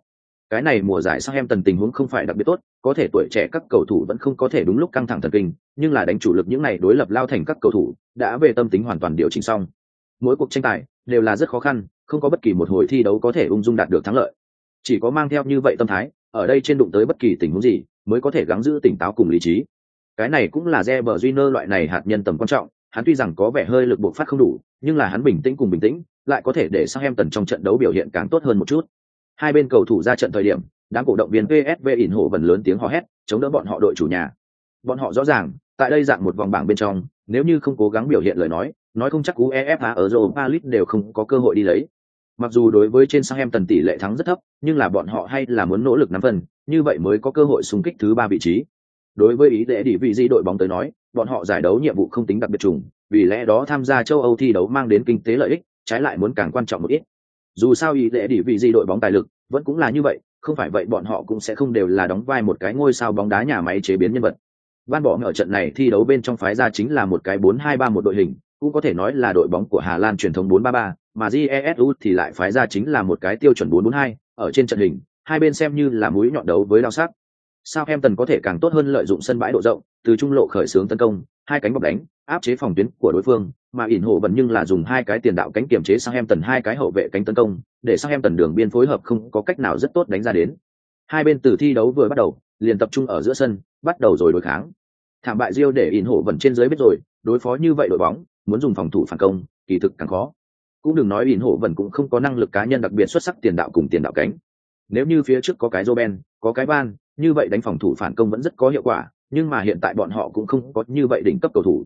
A: cái này mùa giải sang em tần tình huống không phải đặc biệt tốt, có thể tuổi trẻ các cầu thủ vẫn không có thể đúng lúc căng thẳng thần kinh, nhưng là đánh chủ lực những này đối lập lao thành các cầu thủ, đã về tâm tính hoàn toàn điều chỉnh xong. Mỗi cuộc tranh tài đều là rất khó khăn, không có bất kỳ một hồi thi đấu có thể ung dung đạt được thắng lợi. Chỉ có mang theo như vậy tâm thái, ở đây trên đụng tới bất kỳ tình huống gì, mới có thể gắng giữ tỉnh táo cùng lý trí. Cái này cũng là Reber Júnior loại này hạt nhân tầm quan trọng, hắn tuy rằng có vẻ hơi lực buộc phát không đủ, nhưng là hắn bình tĩnh cùng bình tĩnh, lại có thể để sang em tần trong trận đấu biểu hiện càng tốt hơn một chút. Hai bên cầu thủ ra trận thời điểm, đám cổ động viên psv ỉn hộ vần lớn tiếng hò hét, chống đỡ bọn họ đội chủ nhà. Bọn họ rõ ràng, tại đây dạng một vòng bảng bên trong, nếu như không cố gắng biểu hiện lời nói nói không chắc uefa ở europa league đều không có cơ hội đi lấy. Mặc dù đối với trên sang em tần tỷ lệ thắng rất thấp, nhưng là bọn họ hay là muốn nỗ lực nắm phần, như vậy mới có cơ hội xung kích thứ ba vị trí. Đối với ý lễ đi vị di đội bóng tới nói, bọn họ giải đấu nhiệm vụ không tính đặc biệt trùng, vì lẽ đó tham gia châu âu thi đấu mang đến kinh tế lợi ích trái lại muốn càng quan trọng một ít. Dù sao ý lễ đi vị di đội bóng tài lực vẫn cũng là như vậy, không phải vậy bọn họ cũng sẽ không đều là đóng vai một cái ngôi sao bóng đá nhà máy chế biến nhân vật. Ban bỏ ở trận này thi đấu bên trong phái ra chính là một cái bốn hai ba một đội hình, cũng có thể nói là đội bóng của hà lan truyền thống bốn ba ba, mà GESU thì lại phái ra chính là một cái tiêu chuẩn bốn bốn hai, ở trên trận hình, hai bên xem như là mũi nhọn đấu với đao sắc. Sao em tần có thể càng tốt hơn lợi dụng sân bãi độ rộng, từ trung lộ khởi xướng tấn công hai cánh bọc đánh áp chế phòng tuyến của đối phương mà ỉn hộ vẫn nhưng là dùng hai cái tiền đạo cánh kiểm chế sang em tần hai cái hậu vệ cánh tấn công để sang em tần đường biên phối hợp không có cách nào rất tốt đánh ra đến. Hai bên từ thi đấu vừa bắt đầu liền tập trung ở giữa sân bắt đầu rồi đối kháng. Thảm bại Rio để ỉn hộ vẫn trên dưới biết rồi đối phó như vậy đội bóng muốn dùng phòng thủ phản công kỳ thực càng khó. Cũng đừng nói ỉn hộ vẫn cũng không có năng lực cá nhân đặc biệt xuất sắc tiền đạo cùng tiền đạo cánh. Nếu như phía trước có cái Roben, có cái Van, như vậy đánh phòng thủ phản công vẫn rất có hiệu quả, nhưng mà hiện tại bọn họ cũng không có như vậy đỉnh cấp cầu thủ.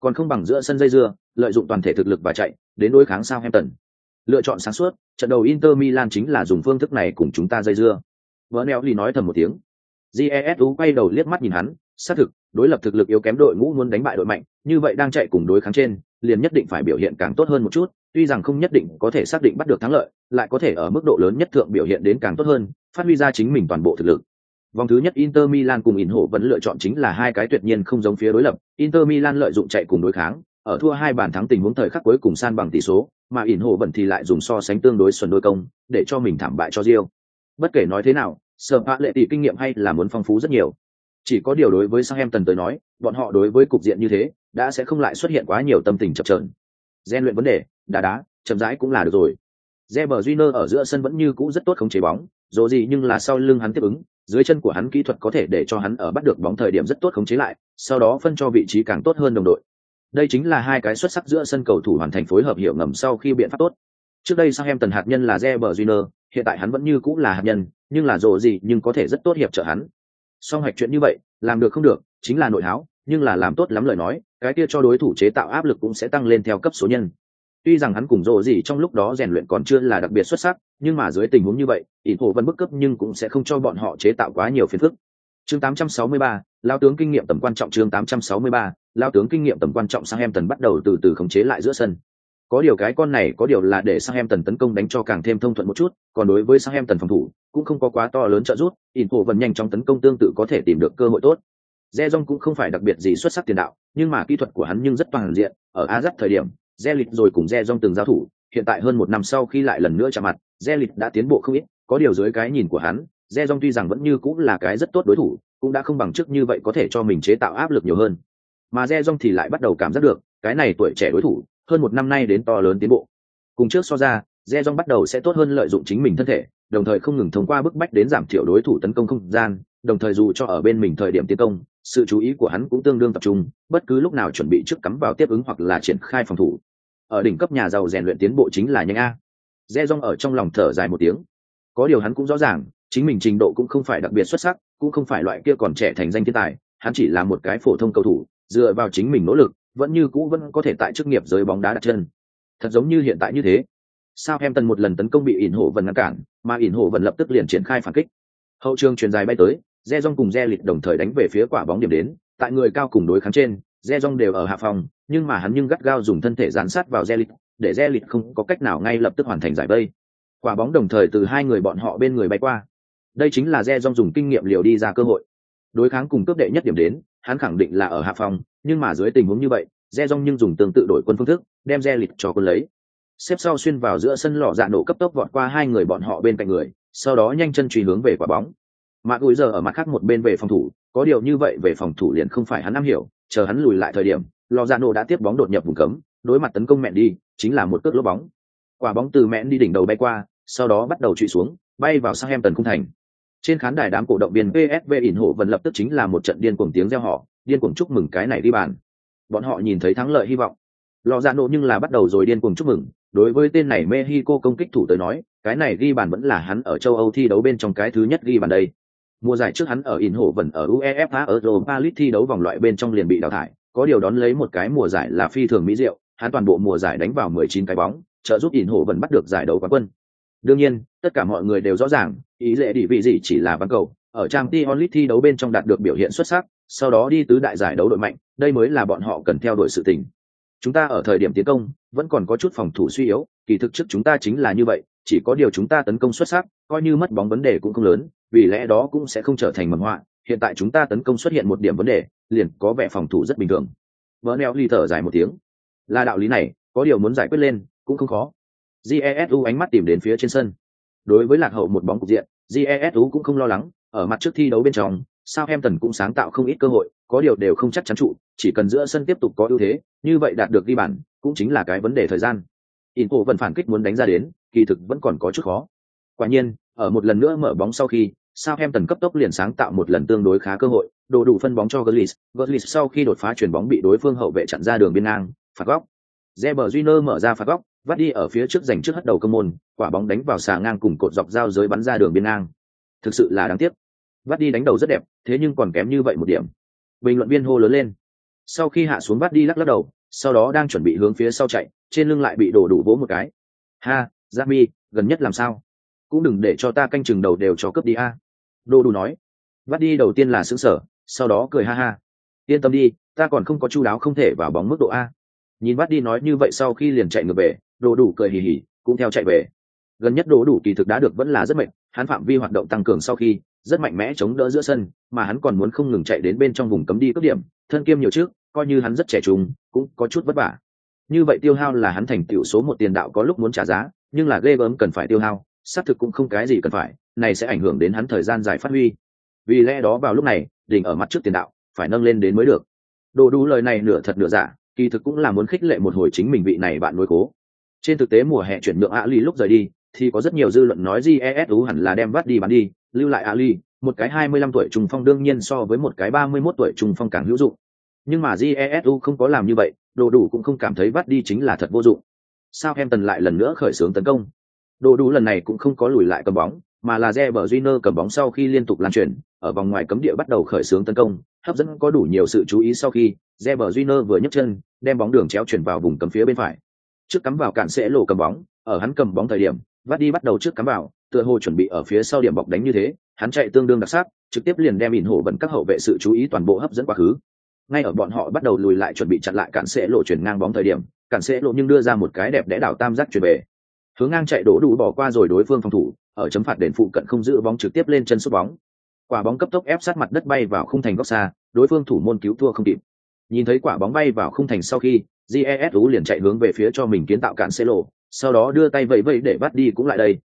A: Còn không bằng giữa sân dây dưa, lợi dụng toàn thể thực lực và chạy, đến đối kháng sao Southampton. Lựa chọn sáng suốt, trận đầu Inter Milan chính là dùng phương thức này cùng chúng ta dây dưa. vỡ neo lì nói thầm một tiếng. Jesu quay đầu liếc mắt nhìn hắn, xác thực, đối lập thực lực yếu kém đội ngũ muốn đánh bại đội mạnh, như vậy đang chạy cùng đối kháng trên, liền nhất định phải biểu hiện càng tốt hơn một chút, tuy rằng không nhất định có thể xác định bắt được thắng lợi, lại có thể ở mức độ lớn nhất thượng biểu hiện đến càng tốt hơn, phát huy ra chính mình toàn bộ thực lực. Vòng thứ nhất Inter Milan cùng Inter vẫn lựa chọn chính là hai cái tuyệt nhiên không giống phía đối lập, Inter Milan lợi dụng chạy cùng đối kháng, ở thua hai bàn thắng tình huống thời khắc cuối cùng san bằng tỷ số, mà Inter vẫn thì lại dùng so sánh tương đối xuân đôi công, để cho mình thảm bại cho Rio. Bất kể nói thế nào, sở phạt lệ tỷ kinh nghiệm hay là muốn phong phú rất nhiều. Chỉ có điều đối với Southampton tới nói, bọn họ đối với cục diện như thế, đã sẽ không lại xuất hiện quá nhiều tâm tình chập chờn. Gen luyện vấn đề, đá đá, chậm rãi cũng là được rồi. Reber Júnior ở giữa sân vẫn như cũ rất tốt khống chế bóng, dù gì nhưng là sau lưng hắn tiếp ứng, dưới chân của hắn kỹ thuật có thể để cho hắn ở bắt được bóng thời điểm rất tốt khống chế lại, sau đó phân cho vị trí càng tốt hơn đồng đội. Đây chính là hai cái xuất sắc giữa sân cầu thủ hoàn thành phối hợp hiệu ngầm sau khi biện pháp tốt. Trước đây sang em tần hạt nhân là Reber Júnior, hiện tại hắn vẫn như cũ là hạt nhân, nhưng là rồ gì nhưng có thể rất tốt hiệp trợ hắn. Song hoạch chuyện như vậy, làm được không được, chính là nội háo, nhưng là làm tốt lắm lời nói, cái kia cho đối thủ chế tạo áp lực cũng sẽ tăng lên theo cấp số nhân tuy rằng hắn cùng rộ gì trong lúc đó rèn luyện còn chưa là đặc biệt xuất sắc nhưng mà dưới tình huống như vậy ỷ hộ vẫn bức cấp nhưng cũng sẽ không cho bọn họ chế tạo quá nhiều phiền phức. Chương 863, lao tướng kinh nghiệm tầm quan trọng chương 863, lao tướng kinh nghiệm tầm quan trọng sang em tần bắt đầu từ từ khống chế lại giữa sân. Có điều cái con này có điều là để sang em tần tấn công đánh cho càng thêm thông thuận một chút còn đối với sang em tần phòng thủ cũng không có quá to lớn trợ giúp ỷ hộ vẫn nhanh chóng tấn công tương tự có thể tìm được cơ hội tốt. Re cũng không phải đặc biệt gì xuất sắc tiền đạo, nhưng mà kỹ thuật của hắn nhưng rất toàn diện, ở Ajax thời điểm, Re lịch rồi cùng Re Jong từng giao thủ, hiện tại hơn một năm sau khi lại lần nữa chạm mặt, Re lịch đã tiến bộ không ít, có điều dưới cái nhìn của hắn, Re Jong tuy rằng vẫn như cũng là cái rất tốt đối thủ, cũng đã không bằng trước như vậy có thể cho mình chế tạo áp lực nhiều hơn. Mà Re Jong thì lại bắt đầu cảm giác được, cái này tuổi trẻ đối thủ, hơn một năm nay đến to lớn tiến bộ. Cùng trước so ra, Re Jong bắt đầu sẽ tốt hơn lợi dụng chính mình thân thể, đồng thời không ngừng thông qua bức bách đến giảm thiểu đối thủ tấn công không gian, đồng thời dù cho ở bên mình thời điểm tiến công, sự chú ý của hắn cũng tương đương tập trung, bất cứ lúc nào chuẩn bị trước cắm vào tiếp ứng hoặc là triển khai phòng thủ. Ở đỉnh cấp nhà giàu rèn luyện tiến bộ chính là nhanh a. Re rong ở trong lòng thở dài một tiếng. Có điều hắn cũng rõ ràng, chính mình trình độ cũng không phải đặc biệt xuất sắc, cũng không phải loại kia còn trẻ thành danh thiên tài, hắn chỉ là một cái phổ thông cầu thủ, dựa vào chính mình nỗ lực, vẫn như cũ vẫn có thể tại chức nghiệp giới bóng đá đặt chân. Thật giống như hiện tại như thế. Sao em tần một lần tấn công bị ỉn hộ vần ngăn cản, mà ỉn hộ vần lập tức liền triển khai phản kích. Hậu trường truyền dài bay tới re rong cùng re lịch đồng thời đánh về phía quả bóng điểm đến, tại người cao cùng đối kháng trên re rong đều ở hạ phòng, nhưng mà hắn nhưng gắt gao dùng thân thể dán sát vào re lịch, để re lịch không có cách nào ngay lập tức hoàn thành giải vây. Quả bóng đồng thời từ hai người bọn họ bên người bay qua. Đây chính là re rong dùng kinh nghiệm liều đi ra cơ hội. Đối kháng cùng cướp đệ nhất điểm đến, hắn khẳng định là ở hạ phòng, nhưng mà dưới tình huống như vậy re rong nhưng dùng tương tự đổi quân phương thức, đem re lịch cho quân lấy. Xếp sau xuyên vào giữa sân lò dạ nổ cấp tốc vọt qua hai người bọn họ bên cạnh người, sau đó nhanh chân truy hướng về quả bóng mà gối giờ ở mặt khác một bên về phòng thủ, có điều như vậy về phòng thủ liền không phải hắn am hiểu, chờ hắn lùi lại thời điểm, lò dạ nổ đã tiếp bóng đột nhập vùng cấm, đối mặt tấn công mẹn đi, chính là một cước lốp bóng. Quả bóng từ mẹn đi đỉnh đầu bay qua, sau đó bắt đầu trụy xuống, bay vào sang em tần khung thành. Trên khán đài đám cổ động viên psv ỉn hộ vần lập tức chính là một trận điên cuồng tiếng reo họ điên cuồng chúc mừng cái này đi bàn. Bọn họ nhìn thấy thắng lợi hy vọng. Lò dạ nổ nhưng là bắt đầu rồi điên cuồng chúc mừng, đối với tên này mexico công kích thủ tới nói, cái này ghi bàn vẫn là hắn ở châu âu thi đấu bên trong cái thứ nhất ghi bàn đây. Mùa giải trước hắn ở In Hổ vẫn ở UEFA Europa League thi đấu vòng loại bên trong liền bị đào thải, có điều đón lấy một cái mùa giải là phi thường mỹ diệu, hắn toàn bộ mùa giải đánh vào 19 cái bóng, trợ giúp In Hổ vẫn bắt được giải đấu quán quân. Đương nhiên, tất cả mọi người đều rõ ràng, ý lệ địa vị gì chỉ là ván cầu, ở trang Champions League thi đấu bên trong đạt được biểu hiện xuất sắc, sau đó đi tứ đại giải đấu đội mạnh, đây mới là bọn họ cần theo đuổi sự tình. Chúng ta ở thời điểm tiến công, vẫn còn có chút phòng thủ suy yếu, kỳ thực trước chúng ta chính là như vậy, chỉ có điều chúng ta tấn công xuất sắc, coi như mất bóng vấn đề cũng không lớn, vì lẽ đó cũng sẽ không trở thành mầm họa. Hiện tại chúng ta tấn công xuất hiện một điểm vấn đề, liền có vẻ phòng thủ rất bình thường. Bernel ly thở dài một tiếng. Là đạo lý này, có điều muốn giải quyết lên, cũng không khó. Jesu ánh mắt tìm đến phía trên sân. Đối với lạc hậu một bóng cục diện, Jesu cũng không lo lắng, ở mặt trước thi đấu bên trong, sao em tần cũng sáng tạo không ít cơ hội, có điều đều không chắc chắn trụ, chỉ cần giữa sân tiếp tục có ưu thế, như vậy đạt được ghi bàn, cũng chính là cái vấn đề thời gian. in cổ vẫn phản kích muốn đánh ra đến, kỳ thực vẫn còn có chút khó. Quả nhiên, ở một lần nữa mở bóng sau khi, Southampton cấp tốc liền sáng tạo một lần tương đối khá cơ hội, đồ đủ phân bóng cho Gullis, Gullis sau khi đột phá chuyển bóng bị đối phương hậu vệ chặn ra đường biên ngang, phạt góc. Reber Júnior mở ra phạt góc, vắt đi ở phía trước giành trước hất đầu cơ môn, quả bóng đánh vào xà ngang cùng cột dọc giao giới bắn ra đường biên ngang. Thực sự là đáng tiếc. Vắt đi đánh đầu rất đẹp, thế nhưng còn kém như vậy một điểm. Bình luận viên hô lớn lên. Sau khi hạ xuống vắt đi lắc lắc đầu, sau đó đang chuẩn bị hướng phía sau chạy, trên lưng lại bị đổ đủ vỗ một cái. Ha, Jami, gần nhất làm sao? Cũng đừng để cho ta canh chừng đầu đều cho cướp đi a. Đồ đủ nói. Vắt đi đầu tiên là xứng sở, sau đó cười ha ha. Yên tâm đi, ta còn không có chu đáo không thể vào bóng mức độ a. Nhìn vắt đi nói như vậy sau khi liền chạy ngược về, đồ đủ cười hì hì, cũng theo chạy về. Gần nhất đồ đủ kỳ thực đã được vẫn là rất mạnh, hắn phạm vi hoạt động tăng cường sau khi rất mạnh mẽ chống đỡ giữa sân, mà hắn còn muốn không ngừng chạy đến bên trong vùng cấm đi cướp điểm, thân kiêm nhiều trước, coi như hắn rất trẻ trung, cũng có chút vất vả. Như vậy tiêu hao là hắn thành tựu số một tiền đạo có lúc muốn trả giá, nhưng là ghê gớm cần phải tiêu hao, xác thực cũng không cái gì cần phải, này sẽ ảnh hưởng đến hắn thời gian dài phát huy. Vì lẽ đó vào lúc này, đỉnh ở mặt trước tiền đạo, phải nâng lên đến mới được. Đồ đủ lời này nửa thật nửa giả, kỳ thực cũng là muốn khích lệ một hồi chính mình vị này bạn nuôi cố. Trên thực tế mùa hè chuyển nhượng Ali lúc rời đi, thì có rất nhiều dư luận nói GESU hẳn là đem vắt đi bán đi, lưu lại Ali, một cái 25 tuổi trùng phong đương nhiên so với một cái 31 tuổi trùng phong càng hữu dụng. Nhưng mà GESU không có làm như vậy, đồ đủ cũng không cảm thấy vắt đi chính là thật vô dụng. Sao em tần lại lần nữa khởi xướng tấn công. Đồ đủ lần này cũng không có lùi lại cầm bóng, mà là Reberjiner cầm bóng sau khi liên tục lan truyền, ở vòng ngoài cấm địa bắt đầu khởi xướng tấn công, hấp dẫn có đủ nhiều sự chú ý sau khi Reberjiner vừa nhấc chân, đem bóng đường chéo chuyển vào vùng cấm phía bên phải. Trước cắm vào cản sẽ lộ cầm bóng, ở hắn cầm bóng thời điểm, vắt đi bắt đầu trước cắm vào, tựa hồ chuẩn bị ở phía sau điểm bọc đánh như thế, hắn chạy tương đương đặc sắc, trực tiếp liền đem ỉn hổ bẩn các hậu vệ sự chú ý toàn bộ hấp dẫn quá khứ. Ngay ở bọn họ bắt đầu lùi lại chuẩn bị chặn lại cản sẽ lộ chuyển ngang bóng thời điểm, cản sẽ lộ nhưng đưa ra một cái đẹp đẽ đảo tam giác chuyển về. Hướng ngang chạy đổ đủ bỏ qua rồi đối phương phòng thủ, ở chấm phạt đền phụ cận không giữ bóng trực tiếp lên chân sút bóng. Quả bóng cấp tốc ép sát mặt đất bay vào khung thành góc xa, đối phương thủ môn cứu thua không kịp. Nhìn thấy quả bóng bay vào khung thành sau khi, GESU liền chạy hướng về phía cho mình kiến tạo cản xe lộ, sau đó đưa tay vẫy vẫy để bắt đi cũng lại đây.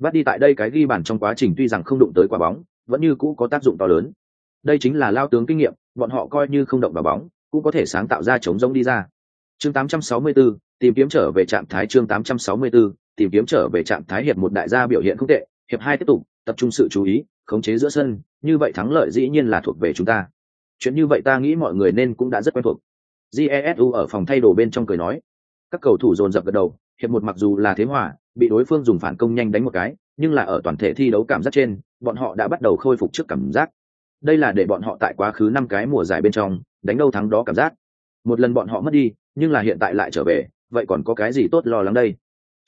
A: Bắt đi tại đây cái ghi bàn trong quá trình tuy rằng không đụng tới quả bóng, vẫn như cũ có tác dụng to lớn. Đây chính là lao tướng kinh nghiệm, bọn họ coi như không động vào bóng, cũng có thể sáng tạo ra chống rông đi ra. Chương 864, tìm kiếm trở về trạng thái chương 864, tìm kiếm trở về trạng thái hiệp một đại gia biểu hiện không tệ, hiệp hai tiếp tục tập trung sự chú ý, khống chế giữa sân, như vậy thắng lợi dĩ nhiên là thuộc về chúng ta. Chuyện như vậy ta nghĩ mọi người nên cũng đã rất quen thuộc. Jesu ở phòng thay đồ bên trong cười nói, các cầu thủ dồn dập gật đầu, hiệp một mặc dù là thế hòa, bị đối phương dùng phản công nhanh đánh một cái, nhưng là ở toàn thể thi đấu cảm giác trên, bọn họ đã bắt đầu khôi phục trước cảm giác. Đây là để bọn họ tại quá khứ năm cái mùa giải bên trong, đánh đâu thắng đó cảm giác. Một lần bọn họ mất đi, nhưng là hiện tại lại trở về, vậy còn có cái gì tốt lo lắng đây?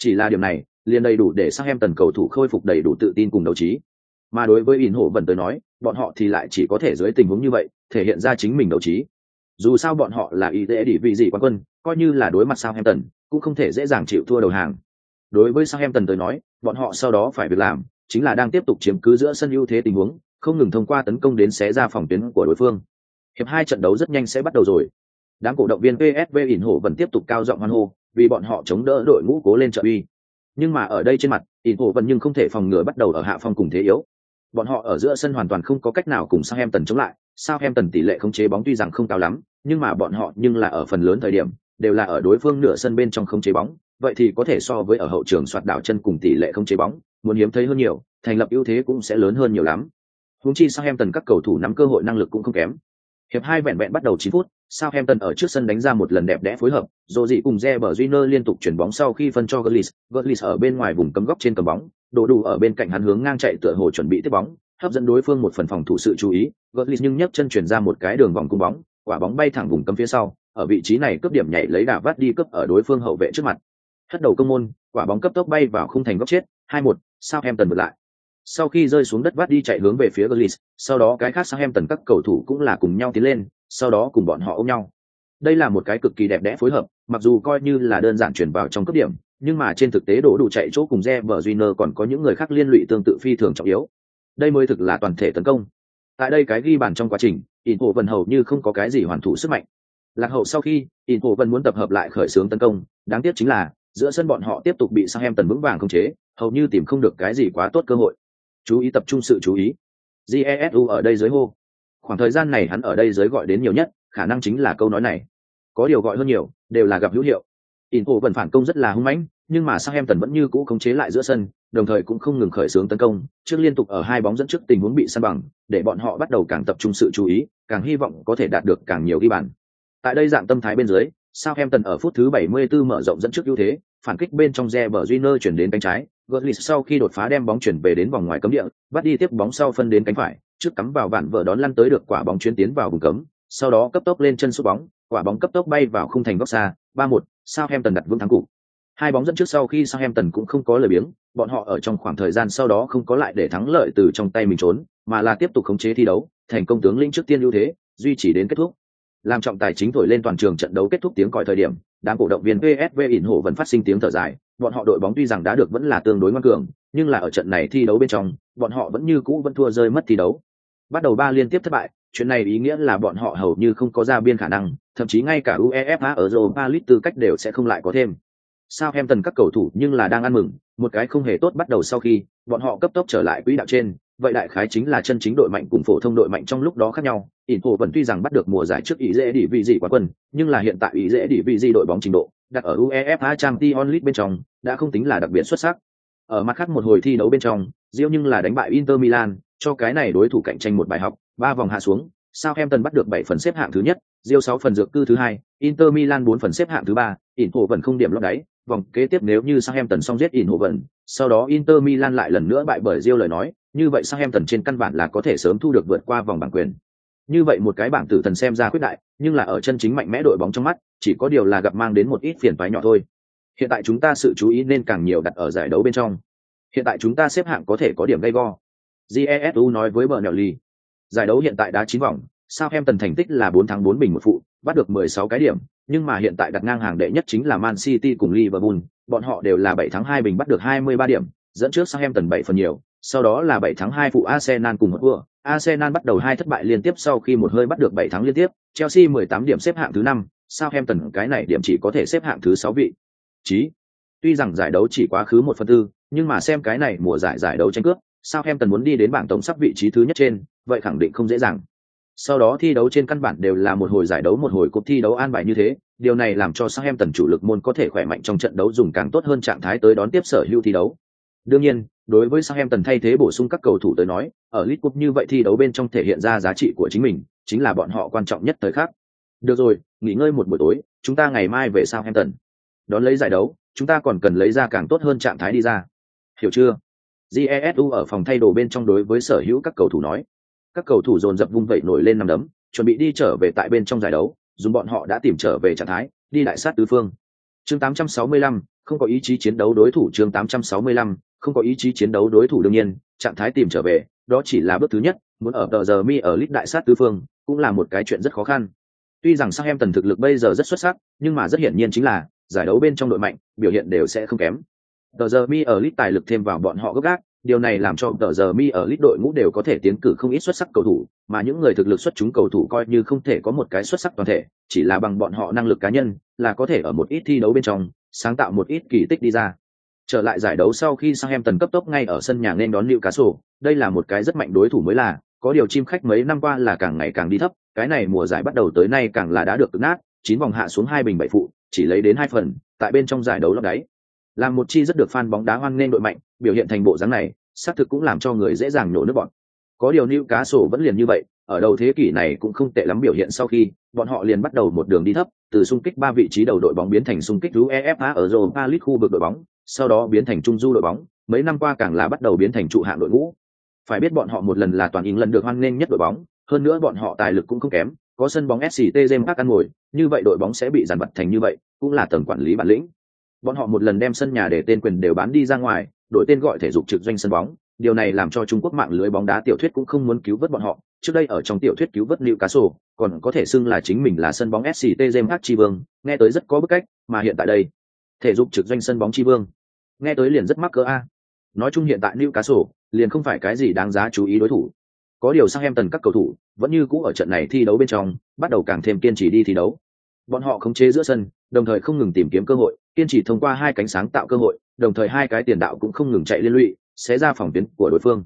A: Chỉ là điểm này, liền đầy đủ để sang em tần cầu thủ khôi phục đầy đủ tự tin cùng đấu trí. Mà đối với In Hổ vẫn tới nói, bọn họ thì lại chỉ có thể dưới tình huống như vậy, thể hiện ra chính mình đấu trí. Dù sao bọn họ là y tế đi vị gì quan quân, coi như là đối mặt sao em tần cũng không thể dễ dàng chịu thua đầu hàng. Đối với sang em tần tới nói, bọn họ sau đó phải việc làm, chính là đang tiếp tục chiếm cứ giữa sân ưu thế tình huống, không ngừng thông qua tấn công đến xé ra phòng tuyến của đối phương. Hiệp hai trận đấu rất nhanh sẽ bắt đầu rồi. Đám cổ động viên PSV ỉn hổ vẫn tiếp tục cao giọng hoan hô, vì bọn họ chống đỡ đội ngũ cố lên trợ uy. Nhưng mà ở đây trên mặt, ít hổ vẫn nhưng không thể phòng ngừa bắt đầu ở hạ phong cùng thế yếu. Bọn họ ở giữa sân hoàn toàn không có cách nào cùng Southampton chống lại, Southampton tỷ lệ khống chế bóng tuy rằng không cao lắm, nhưng mà bọn họ nhưng là ở phần lớn thời điểm đều là ở đối phương nửa sân bên trong không chế bóng, vậy thì có thể so với ở hậu trường soạt đảo chân cùng tỷ lệ không chế bóng, muốn hiếm thấy hơn nhiều, thành lập ưu thế cũng sẽ lớn hơn nhiều lắm. Huống chi Southampton các cầu thủ nắm cơ hội năng lực cũng không kém. Hiệp hai vẹn vẹn bắt đầu 9 phút, Southampton ở trước sân đánh ra một lần đẹp đẽ phối hợp, Rodri cùng Reber Júnior liên tục chuyển bóng sau khi phân cho Gullis, Gullis ở bên ngoài vùng cấm góc trên cầm bóng, đổ đủ ở bên cạnh hắn hướng ngang chạy tựa hồ chuẩn bị tiếp bóng, hấp dẫn đối phương một phần phòng thủ sự chú ý. Gullis nhưng nhấc chân chuyển ra một cái đường vòng cung bóng quả bóng bay thẳng vùng cấm phía sau ở vị trí này cướp điểm nhảy lấy đà vắt đi cướp ở đối phương hậu vệ trước mặt. Hất đầu công môn quả bóng cấp tốc bay vào khung thành góc chết hai một sao em vượt lại sau khi rơi xuống đất vắt đi chạy hướng về phía Gullis, sau đó cái khác sang em tần các cầu thủ cũng là cùng nhau tiến lên, sau đó cùng bọn họ ôm nhau. Đây là một cái cực kỳ đẹp đẽ phối hợp, mặc dù coi như là đơn giản chuyển vào trong cấp điểm, nhưng mà trên thực tế đổ đủ chạy chỗ cùng Reber Júnior còn có những người khác liên lụy tương tự phi thường trọng yếu. Đây mới thực là toàn thể tấn công. Tại đây cái ghi bàn trong quá trình, Inter Vân hầu như không có cái gì hoàn thủ sức mạnh. Lạc hậu sau khi, Inter Vân muốn tập hợp lại khởi xướng tấn công, đáng tiếc chính là giữa sân bọn họ tiếp tục bị Southampton vững vàng khống chế, hầu như tìm không được cái gì quá tốt cơ hội chú ý tập trung sự chú ý. Jesu ở đây dưới hô. Khoảng thời gian này hắn ở đây dưới gọi đến nhiều nhất, khả năng chính là câu nói này. Có điều gọi hơn nhiều, đều là gặp hữu hiệu. In hồ vẫn phản công rất là hung mãnh, nhưng mà sang em tần vẫn như cũ khống chế lại giữa sân, đồng thời cũng không ngừng khởi xướng tấn công, trước liên tục ở hai bóng dẫn trước tình huống bị săn bằng, để bọn họ bắt đầu càng tập trung sự chú ý, càng hy vọng có thể đạt được càng nhiều ghi bàn. Tại đây dạng tâm thái bên dưới sao em tần ở phút thứ 74 mở rộng dẫn trước ưu thế phản kích bên trong re bờ Junior chuyển đến cánh trái Götze sau khi đột phá đem bóng chuyển về đến vòng ngoài cấm địa, bắt đi tiếp bóng sau phân đến cánh phải, trước cắm vào vạn vợ đón lăn tới được quả bóng chuyến tiến vào vùng cấm, sau đó cấp tốc lên chân sút bóng, quả bóng cấp tốc bay vào khung thành góc xa, 3-1, Southampton đặt vững thắng cục. Hai bóng dẫn trước sau khi Southampton cũng không có lời biếng, bọn họ ở trong khoảng thời gian sau đó không có lại để thắng lợi từ trong tay mình trốn, mà là tiếp tục khống chế thi đấu, thành công tướng lĩnh trước tiên ưu thế, duy trì đến kết thúc. Làm trọng tài chính thổi lên toàn trường trận đấu kết thúc tiếng còi thời điểm, đám cổ động viên PSV ỉn hộ vẫn phát sinh tiếng thở dài, bọn họ đội bóng tuy rằng đã được vẫn là tương đối ngoan cường, nhưng là ở trận này thi đấu bên trong, bọn họ vẫn như cũ vẫn thua rơi mất thi đấu. Bắt đầu ba liên tiếp thất bại, chuyện này ý nghĩa là bọn họ hầu như không có ra biên khả năng, thậm chí ngay cả UEFA ở Europa League tư cách đều sẽ không lại có thêm. Sao em tần các cầu thủ nhưng là đang ăn mừng, một cái không hề tốt bắt đầu sau khi, bọn họ cấp tốc trở lại quỹ đạo trên, vậy đại khái chính là chân chính đội mạnh cùng phổ thông đội mạnh trong lúc đó khác nhau. Inter vẫn tuy rằng bắt được mùa giải trước ý dễ đi vị gì quá quân, nhưng là hiện tại ý dễ đi vị gì đội bóng trình độ, đặt ở UEFA Champions League bên trong, đã không tính là đặc biệt xuất sắc. Ở mặt khác một hồi thi đấu bên trong, Real nhưng là đánh bại Inter Milan, cho cái này đối thủ cạnh tranh một bài học, ba vòng hạ xuống, Southampton bắt được 7 phần xếp hạng thứ nhất, Real 6 phần dược cư thứ hai, Inter Milan 4 phần xếp hạng thứ ba, Inter vẫn không điểm lót đáy, vòng kế tiếp nếu như Southampton xong giết hụt vận, sau đó Inter Milan lại lần nữa bại bởi Real lời nói, như vậy Southampton trên căn bản là có thể sớm thu được vượt qua vòng bảng quyền. Như vậy một cái bảng tử thần xem ra quyết đại, nhưng là ở chân chính mạnh mẽ đội bóng trong mắt, chỉ có điều là gặp mang đến một ít phiền toái nhỏ thôi. Hiện tại chúng ta sự chú ý nên càng nhiều đặt ở giải đấu bên trong. Hiện tại chúng ta xếp hạng có thể có điểm gây go. Jesu nói với Bernelli. Giải đấu hiện tại đã chín vòng, Southampton thành tích là 4 thắng 4 bình một phụ, bắt được 16 cái điểm, nhưng mà hiện tại đặt ngang hàng đệ nhất chính là Man City cùng Liverpool, bọn họ đều là 7 thắng 2 bình bắt được 23 điểm, dẫn trước Southampton 7 phần nhiều, sau đó là 7 thắng 2 phụ Arsenal cùng một vừa. Arsenal bắt đầu hai thất bại liên tiếp sau khi một hơi bắt được 7 thắng liên tiếp, Chelsea 18 điểm xếp hạng thứ 5, Southampton cái này điểm chỉ có thể xếp hạng thứ 6 vị. Chí. Tuy rằng giải đấu chỉ quá khứ 1 phần tư, nhưng mà xem cái này mùa giải giải đấu tranh cướp, Southampton muốn đi đến bảng tổng sắp vị trí thứ nhất trên, vậy khẳng định không dễ dàng. Sau đó thi đấu trên căn bản đều là một hồi giải đấu một hồi cúp thi đấu an bài như thế, điều này làm cho sang em tần chủ lực môn có thể khỏe mạnh trong trận đấu dùng càng tốt hơn trạng thái tới đón tiếp sở hữu thi đấu. Đương nhiên, đối với sang em tần thay thế bổ sung các cầu thủ tới nói, ở League Cup như vậy thi đấu bên trong thể hiện ra giá trị của chính mình, chính là bọn họ quan trọng nhất thời khắc. Được rồi, nghỉ ngơi một buổi tối, chúng ta ngày mai về Southampton. Đón lấy giải đấu, chúng ta còn cần lấy ra càng tốt hơn trạng thái đi ra. Hiểu chưa? Jesu ở phòng thay đồ bên trong đối với sở hữu các cầu thủ nói. Các cầu thủ dồn dập vung vẩy nổi lên nằm đấm, chuẩn bị đi trở về tại bên trong giải đấu, dùng bọn họ đã tìm trở về trạng thái, đi đại sát tứ phương. Chương 865, không có ý chí chiến đấu đối thủ chương 865, không có ý chí chiến đấu đối thủ đương nhiên, trạng thái tìm trở về, đó chỉ là bước thứ nhất, muốn ở tờ giờ mi ở lít đại sát tứ phương, cũng là một cái chuyện rất khó khăn. Tuy rằng sang em tần thực lực bây giờ rất xuất sắc, nhưng mà rất hiển nhiên chính là giải đấu bên trong đội mạnh, biểu hiện đều sẽ không kém. Tờ giờ mi ở lít tài lực thêm vào bọn họ gấp gáp điều này làm cho tờ giờ mi ở lít đội ngũ đều có thể tiến cử không ít xuất sắc cầu thủ, mà những người thực lực xuất chúng cầu thủ coi như không thể có một cái xuất sắc toàn thể, chỉ là bằng bọn họ năng lực cá nhân, là có thể ở một ít thi đấu bên trong sáng tạo một ít kỳ tích đi ra. Trở lại giải đấu sau khi sang em tần cấp tốc ngay ở sân nhà nên đón liệu cá sổ đây là một cái rất mạnh đối thủ mới là, có điều chim khách mấy năm qua là càng ngày càng đi thấp, cái này mùa giải bắt đầu tới nay càng là đã được tự nát, chín vòng hạ xuống hai bình bảy phụ, chỉ lấy đến hai phần, tại bên trong giải đấu lót đáy. Làm một chi rất được fan bóng đá hoan nên đội mạnh, biểu hiện thành bộ dáng này, xác thực cũng làm cho người dễ dàng nhổ nước bọn. Có điều nữu cá sổ vẫn liền như vậy, ở đầu thế kỷ này cũng không tệ lắm biểu hiện sau khi, bọn họ liền bắt đầu một đường đi thấp, từ xung kích ba vị trí đầu đội bóng biến thành xung kích UEFA ở Europa League khu vực đội bóng, sau đó biến thành trung du đội bóng, mấy năm qua càng là bắt đầu biến thành trụ hạng đội ngũ. Phải biết bọn họ một lần là toàn lần được hoan nghênh nhất đội bóng, hơn nữa bọn họ tài lực cũng không kém, có sân bóng SCT Park ăn ngồi, như vậy đội bóng sẽ bị giàn vật thành như vậy, cũng là tầng quản lý bản lĩnh. Bọn họ một lần đem sân nhà để tên quyền đều bán đi ra ngoài, đổi tên gọi thể dục trực doanh sân bóng, điều này làm cho Trung Quốc mạng lưới bóng đá tiểu thuyết cũng không muốn cứu vớt bọn họ. Trước đây ở trong tiểu thuyết cứu vớt cá sổ, còn có thể xưng là chính mình là sân bóng SCT James chi vương, nghe tới rất có bức cách, mà hiện tại đây, thể dục trực doanh sân bóng chi vương, nghe tới liền rất mắc cỡ a. Nói chung hiện tại cá sổ liền không phải cái gì đáng giá chú ý đối thủ. Có điều sang em tần các cầu thủ vẫn như cũ ở trận này thi đấu bên trong, bắt đầu càng thêm kiên trì đi thi đấu. Bọn họ khống chế giữa sân, đồng thời không ngừng tìm kiếm cơ hội, kiên trì thông qua hai cánh sáng tạo cơ hội, đồng thời hai cái tiền đạo cũng không ngừng chạy liên lụy, sẽ ra phòng tuyến của đối phương.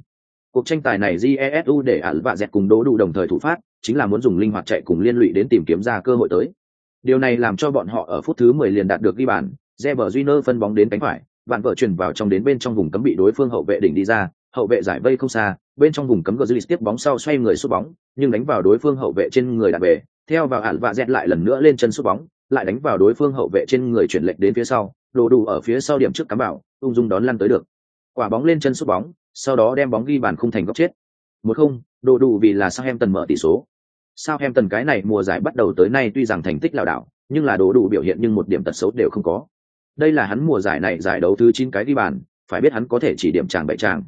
A: Cuộc tranh tài này Jesu để ẩn và dẹt cùng đố đủ đồng thời thủ phát, chính là muốn dùng linh hoạt chạy cùng liên lụy đến tìm kiếm ra cơ hội tới. Điều này làm cho bọn họ ở phút thứ 10 liền đạt được ghi bàn, Reber Júnior phân bóng đến cánh phải, vạn vợ chuyển vào trong đến bên trong vùng cấm bị đối phương hậu vệ đỉnh đi ra, hậu vệ giải vây không xa, bên trong vùng cấm Götze tiếp bóng sau xoay người sút bóng, nhưng đánh vào đối phương hậu vệ trên người đặt về, theo vào ản và dẹt lại lần nữa lên chân sút bóng, lại đánh vào đối phương hậu vệ trên người chuyển lệch đến phía sau, đồ đủ ở phía sau điểm trước cắm bảo, ung dung đón lăn tới được. Quả bóng lên chân sút bóng, sau đó đem bóng ghi bàn không thành góc chết. Một không, đồ đủ vì là sang em tần mở tỷ số. sao em tần cái này mùa giải bắt đầu tới nay tuy rằng thành tích lảo đảo, nhưng là đồ đủ biểu hiện nhưng một điểm tật xấu đều không có. Đây là hắn mùa giải này giải đấu thứ chín cái ghi bàn, phải biết hắn có thể chỉ điểm chàng bảy chàng.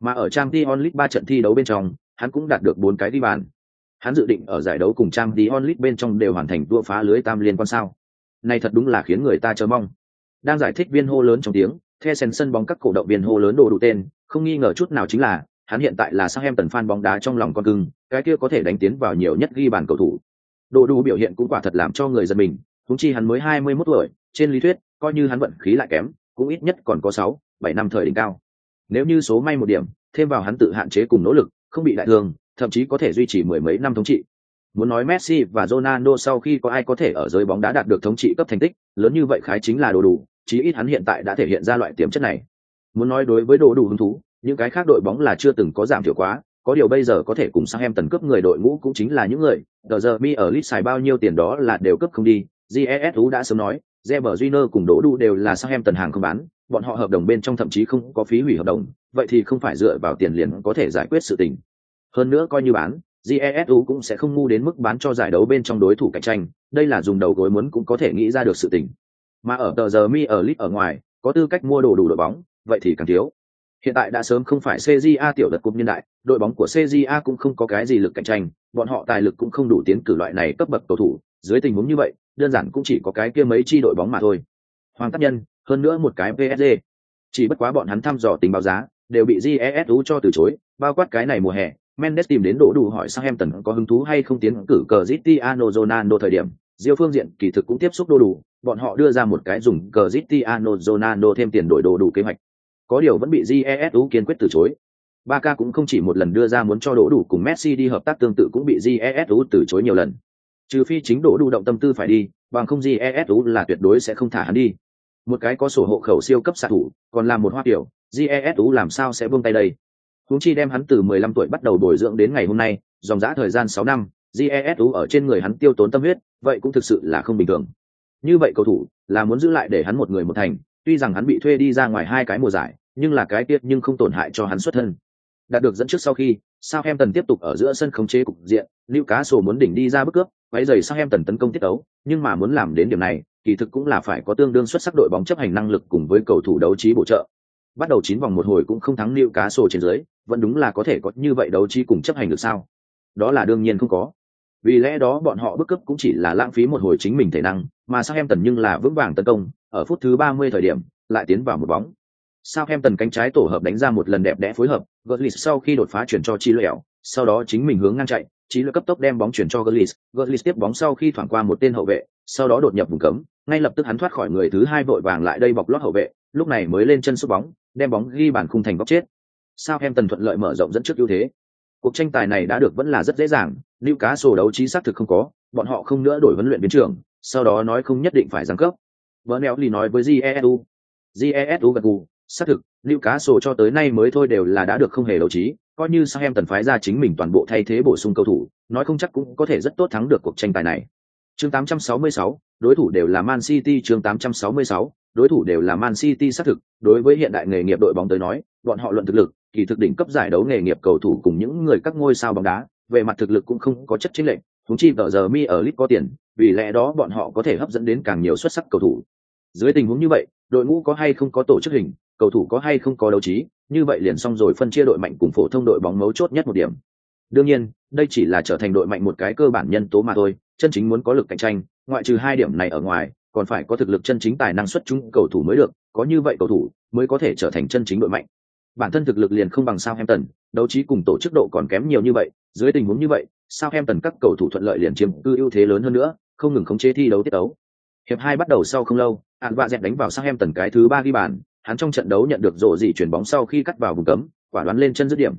A: Mà ở trang Champions onlit ba trận thi đấu bên trong, hắn cũng đạt được bốn cái ghi bàn. Hắn dự định ở giải đấu cùng trang đi onlit bên trong đều hoàn thành đua phá lưới tam liên quan sao. Này thật đúng là khiến người ta chờ mong. Đang giải thích viên hô lớn trong tiếng, The Sen sân bóng các cổ động viên hô lớn đồ đủ tên, không nghi ngờ chút nào chính là, hắn hiện tại là Southampton fan bóng đá trong lòng con cưng, cái kia có thể đánh tiến vào nhiều nhất ghi bàn cầu thủ. Đồ đủ biểu hiện cũng quả thật làm cho người dân mình, huống chi hắn mới 21 tuổi, trên lý thuyết, coi như hắn vận khí lại kém, cũng ít nhất còn có 6, 7 năm thời đỉnh cao. Nếu như số may một điểm, thêm vào hắn tự hạn chế cùng nỗ lực, không bị đại thương, thậm chí có thể duy trì mười mấy năm thống trị. Muốn nói Messi và Ronaldo sau khi có ai có thể ở giới bóng đá đạt được thống trị cấp thành tích, lớn như vậy khái chính là đồ đủ, chí ít hắn hiện tại đã thể hiện ra loại tiềm chất này. Muốn nói đối với đồ đủ hứng thú, những cái khác đội bóng là chưa từng có giảm thiểu quá, có điều bây giờ có thể cùng sang em tần cướp người đội ngũ cũng chính là những người, giờ giờ mi ở list xài bao nhiêu tiền đó là đều cướp không đi, GESU đã sớm nói, Reber Júnior cùng Đỗ Đủ đều là sang em tần hàng không bán, bọn họ hợp đồng bên trong thậm chí không có phí hủy hợp đồng, vậy thì không phải dựa vào tiền liền có thể giải quyết sự tình. Hơn nữa coi như bán, GESU cũng sẽ không ngu đến mức bán cho giải đấu bên trong đối thủ cạnh tranh, đây là dùng đầu gối muốn cũng có thể nghĩ ra được sự tình. Mà ở tờ giờ mi ở lit ở ngoài, có tư cách mua đồ đủ đội bóng, vậy thì càng thiếu. Hiện tại đã sớm không phải CJA tiểu đợt cúp niên đại, đội bóng của CJA cũng không có cái gì lực cạnh tranh, bọn họ tài lực cũng không đủ tiến cử loại này cấp bậc cầu thủ, dưới tình huống như vậy, đơn giản cũng chỉ có cái kia mấy chi đội bóng mà thôi. Hoàng Tất Nhân, hơn nữa một cái PSG. Chỉ bất quá bọn hắn thăm dò tình báo giá, đều bị GESU cho từ chối, bao quát cái này mùa hè, Mendes tìm đến đổ đủ hỏi Southampton có hứng thú hay không tiến cử Cristiano Ronaldo thời điểm, Diêu phương diện kỳ thực cũng tiếp xúc đô đủ, bọn họ đưa ra một cái dùng Cristiano Ronaldo thêm tiền đổi đồ đủ kế hoạch. Có điều vẫn bị GESU kiên quyết từ chối. Barca cũng không chỉ một lần đưa ra muốn cho đổ đủ cùng Messi đi hợp tác tương tự cũng bị GESU từ chối nhiều lần. Trừ phi chính đổ đủ động tâm tư phải đi, bằng không GESU là tuyệt đối sẽ không thả hắn đi. Một cái có sổ hộ khẩu siêu cấp xạ thủ, còn là một hoa tiểu, GESU làm sao sẽ buông tay đây? Huống chi đem hắn từ 15 tuổi bắt đầu bồi dưỡng đến ngày hôm nay, dòng dã thời gian 6 năm, GESU ở trên người hắn tiêu tốn tâm huyết, vậy cũng thực sự là không bình thường. Như vậy cầu thủ là muốn giữ lại để hắn một người một thành, tuy rằng hắn bị thuê đi ra ngoài hai cái mùa giải, nhưng là cái tiết nhưng không tổn hại cho hắn xuất thân. Đạt được dẫn trước sau khi, Southampton tiếp tục ở giữa sân khống chế cục diện, Newcastle muốn đỉnh đi ra bước cướp, quấy rầy Southampton tấn công tiết đấu, nhưng mà muốn làm đến điểm này, kỳ thực cũng là phải có tương đương xuất sắc đội bóng chấp hành năng lực cùng với cầu thủ đấu trí bổ trợ. Bắt đầu chín vòng một hồi cũng không thắng Newcastle trên dưới, vẫn đúng là có thể có như vậy đấu trí cùng chấp hành được sao? Đó là đương nhiên không có. Vì lẽ đó bọn họ bức cấp cũng chỉ là lãng phí một hồi chính mình thể năng, mà sang em tần nhưng là vững vàng tấn công, ở phút thứ 30 thời điểm, lại tiến vào một bóng. sang em tần cánh trái tổ hợp đánh ra một lần đẹp đẽ phối hợp, Götze sau khi đột phá chuyển cho Chi Lẻo, sau đó chính mình hướng ngang chạy, chí Lẻo cấp tốc đem bóng chuyển cho Götze, Götze tiếp bóng sau khi thoảng qua một tên hậu vệ, sau đó đột nhập vùng cấm, ngay lập tức hắn thoát khỏi người thứ hai vội vàng lại đây bọc lót hậu vệ, lúc này mới lên chân sút bóng, đem bóng ghi bàn khung thành góc chết sao em tần thuận lợi mở rộng dẫn trước ưu thế. Cuộc tranh tài này đã được vẫn là rất dễ dàng, lưu cá sổ đấu trí xác thực không có, bọn họ không nữa đổi huấn luyện biến trường. sau đó nói không nhất định phải giáng cấp. Bernelli nói với GESU. GESU gật gù, xác thực, lưu cá sổ cho tới nay mới thôi đều là đã được không hề đấu trí, coi như sao em tần phái ra chính mình toàn bộ thay thế bổ sung cầu thủ, nói không chắc cũng có thể rất tốt thắng được cuộc tranh tài này. Chương 866, đối thủ đều là Man City chương 866, đối thủ đều là Man City xác thực, đối với hiện đại nghề nghiệp đội bóng tới nói, bọn họ luận thực lực, kỳ thực đỉnh cấp giải đấu nghề nghiệp cầu thủ cùng những người các ngôi sao bóng đá, về mặt thực lực cũng không có chất chiến lệnh, chúng chi tờ giờ mi ở lit có tiền, vì lẽ đó bọn họ có thể hấp dẫn đến càng nhiều xuất sắc cầu thủ. Dưới tình huống như vậy, đội ngũ có hay không có tổ chức hình, cầu thủ có hay không có đấu trí, như vậy liền xong rồi phân chia đội mạnh cùng phổ thông đội bóng mấu chốt nhất một điểm. Đương nhiên, đây chỉ là trở thành đội mạnh một cái cơ bản nhân tố mà thôi, chân chính muốn có lực cạnh tranh, ngoại trừ hai điểm này ở ngoài, còn phải có thực lực chân chính tài năng xuất chúng cầu thủ mới được, có như vậy cầu thủ mới có thể trở thành chân chính đội mạnh. Bản thân thực lực liền không bằng Southampton, đấu trí cùng tổ chức độ còn kém nhiều như vậy, dưới tình huống như vậy, Southampton các cầu thủ thuận lợi liền chiếm ưu ưu thế lớn hơn nữa, không ngừng khống chế thi đấu tiết đấu. Hiệp hai bắt đầu sau không lâu, Ản Vạ Dẹt đánh vào Southampton cái thứ ba ghi bàn, hắn trong trận đấu nhận được rổ gì chuyển bóng sau khi cắt vào vùng cấm, quả đoán lên chân dứt điểm.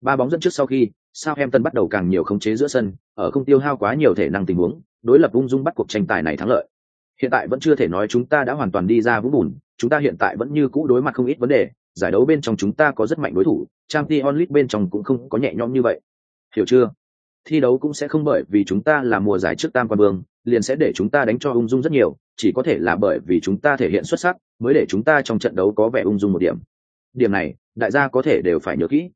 A: Ba bóng dẫn trước sau khi, Southampton bắt đầu càng nhiều khống chế giữa sân, ở không tiêu hao quá nhiều thể năng tình huống, đối lập ung dung bắt cuộc tranh tài này thắng lợi. Hiện tại vẫn chưa thể nói chúng ta đã hoàn toàn đi ra vũng bùn, chúng ta hiện tại vẫn như cũ đối mặt không ít vấn đề, giải đấu bên trong chúng ta có rất mạnh đối thủ, Champions League bên trong cũng không có nhẹ nhõm như vậy. Hiểu chưa? Thi đấu cũng sẽ không bởi vì chúng ta là mùa giải trước tam quan vương, liền sẽ để chúng ta đánh cho ung dung rất nhiều, chỉ có thể là bởi vì chúng ta thể hiện xuất sắc, mới để chúng ta trong trận đấu có vẻ ung dung một điểm. Điểm này, đại gia có thể đều phải nhớ kỹ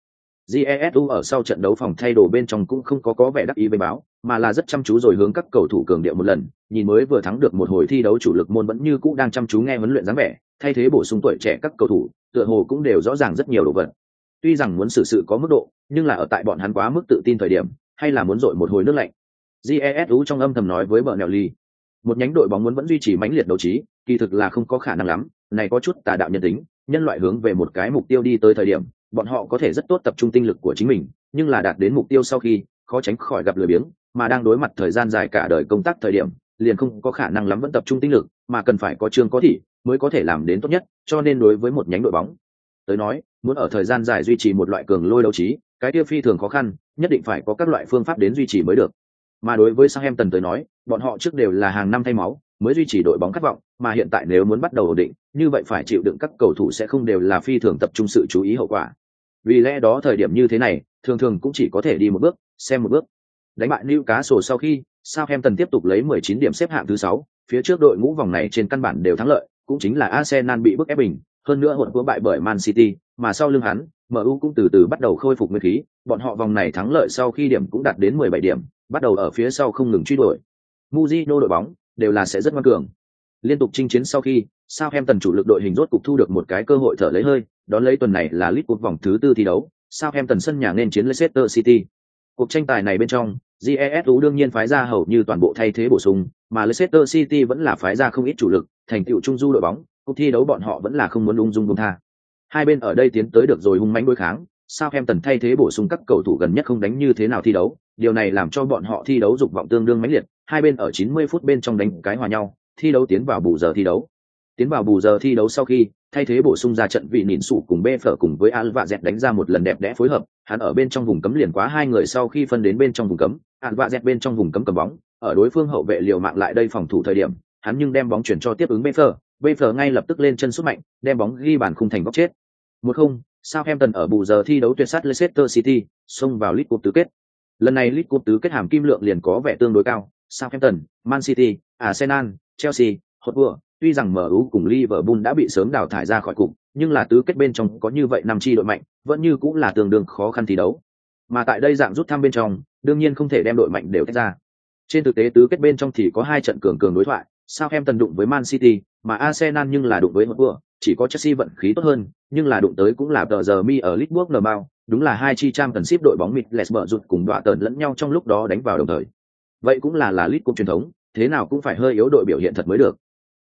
A: jesu ở sau trận đấu phòng thay đồ bên trong cũng không có có vẻ đắc ý với báo, mà là rất chăm chú rồi hướng các cầu thủ cường điệu một lần, nhìn mới vừa thắng được một hồi thi đấu chủ lực môn vẫn như cũ đang chăm chú nghe huấn luyện dáng vẻ, thay thế bổ sung tuổi trẻ các cầu thủ, tựa hồ cũng đều rõ ràng rất nhiều đồ vật. Tuy rằng muốn xử sự có mức độ, nhưng là ở tại bọn hắn quá mức tự tin thời điểm, hay là muốn dội một hồi nước lạnh. Jesu trong âm thầm nói với bờ nèo ly một nhánh đội bóng muốn vẫn duy trì mãnh liệt đấu trí, kỳ thực là không có khả năng lắm, này có chút tà đạo nhân tính, nhân loại hướng về một cái mục tiêu đi tới thời điểm bọn họ có thể rất tốt tập trung tinh lực của chính mình, nhưng là đạt đến mục tiêu sau khi, khó tránh khỏi gặp lười biếng, mà đang đối mặt thời gian dài cả đời công tác thời điểm, liền không có khả năng lắm vẫn tập trung tinh lực, mà cần phải có chương có thị mới có thể làm đến tốt nhất, cho nên đối với một nhánh đội bóng tới nói, muốn ở thời gian dài duy trì một loại cường lôi đấu trí, cái tiêu phi thường khó khăn, nhất định phải có các loại phương pháp đến duy trì mới được. Mà đối với sang em tần tới nói, bọn họ trước đều là hàng năm thay máu, mới duy trì đội bóng khát vọng, mà hiện tại nếu muốn bắt đầu ổn định, như vậy phải chịu đựng các cầu thủ sẽ không đều là phi thường tập trung sự chú ý hậu quả vì lẽ đó thời điểm như thế này thường thường cũng chỉ có thể đi một bước xem một bước đánh bại Newcastle sau khi Southampton tiếp tục lấy 19 điểm xếp hạng thứ sáu, phía trước đội ngũ vòng này trên căn bản đều thắng lợi, cũng chính là Arsenal bị bức ép bình, hơn nữa hụt hỗn bại bởi Man City, mà sau lưng hắn, MU cũng từ từ bắt đầu khôi phục nguyên khí, bọn họ vòng này thắng lợi sau khi điểm cũng đạt đến 17 điểm, bắt đầu ở phía sau không ngừng truy đuổi. Mujino đội bóng đều là sẽ rất ngoan cường. Liên tục chinh chiến sau khi, Southampton chủ lực đội hình rốt cục thu được một cái cơ hội thở lấy hơi, đón lấy tuần này là League Cup vòng thứ tư thi đấu, Southampton sân nhà nên chiến Leicester City. Cuộc tranh tài này bên trong, GESU đương nhiên phái ra hầu như toàn bộ thay thế bổ sung, mà Leicester City vẫn là phái ra không ít chủ lực, thành tựu trung du đội bóng, cuộc thi đấu bọn họ vẫn là không muốn ung dung buông tha. Hai bên ở đây tiến tới được rồi hung mãnh đối kháng, Southampton thay thế bổ sung các cầu thủ gần nhất không đánh như thế nào thi đấu, điều này làm cho bọn họ thi đấu dục vọng tương đương mãnh liệt, hai bên ở 90 phút bên trong đánh cái hòa nhau, thi đấu tiến vào bù giờ thi đấu. Tiến vào bù giờ thi đấu sau khi, thay thế bổ sung ra trận vị nỉn sụ cùng bê phở cùng với al vạ dẹt đánh ra một lần đẹp đẽ phối hợp, hắn ở bên trong vùng cấm liền quá hai người sau khi phân đến bên trong vùng cấm al vạ dẹt bên trong vùng cấm cầm bóng, ở đối phương hậu vệ liều mạng lại đây phòng thủ thời điểm, hắn nhưng đem bóng chuyển cho tiếp ứng bê phở bê phở ngay lập tức lên chân sút mạnh, đem bóng ghi bàn khung thành góc chết. Một không, Southampton ở bù giờ thi đấu tuyệt sát Leicester City, xông vào League Cup tứ kết. Lần này League Cup tứ kết hàm kim lượng liền có vẻ tương đối cao, Southampton, Man City, Arsenal, Chelsea, Hotspur tuy rằng MU cùng Liverpool đã bị sớm đào thải ra khỏi cục, nhưng là tứ kết bên trong có như vậy năm chi đội mạnh, vẫn như cũng là tương đương khó khăn thi đấu. Mà tại đây dạng rút thăm bên trong, đương nhiên không thể đem đội mạnh đều tách ra. Trên thực tế tứ kết bên trong thì có hai trận cường cường đối thoại, Southampton đụng với Man City, mà Arsenal nhưng là đụng với một vừa, chỉ có Chelsea vận khí tốt hơn, nhưng là đụng tới cũng là tờ giờ mi ở League nở bao, đúng là hai chi trang tần ship đội bóng mịt Lesber rụt cùng đọa tờn lẫn nhau trong lúc đó đánh vào đồng thời. Vậy cũng là là League truyền thống, thế nào cũng phải hơi yếu đội biểu hiện thật mới được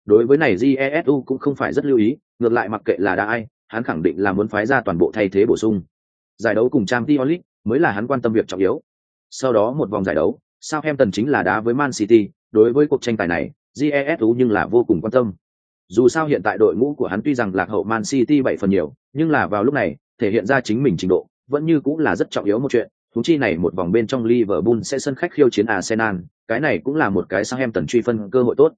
A: đối với này jesu cũng không phải rất lưu ý ngược lại mặc kệ là đã ai hắn khẳng định là muốn phái ra toàn bộ thay thế bổ sung giải đấu cùng trang t mới là hắn quan tâm việc trọng yếu sau đó một vòng giải đấu Southampton chính là đá với Man City, đối với cuộc tranh tài này, jesu nhưng là vô cùng quan tâm. Dù sao hiện tại đội ngũ của hắn tuy rằng lạc hậu Man City bảy phần nhiều, nhưng là vào lúc này, thể hiện ra chính mình trình độ, vẫn như cũng là rất trọng yếu một chuyện. Chúng chi này một vòng bên trong Liverpool sẽ sân khách khiêu chiến Arsenal, cái này cũng là một cái Southampton truy phân cơ hội tốt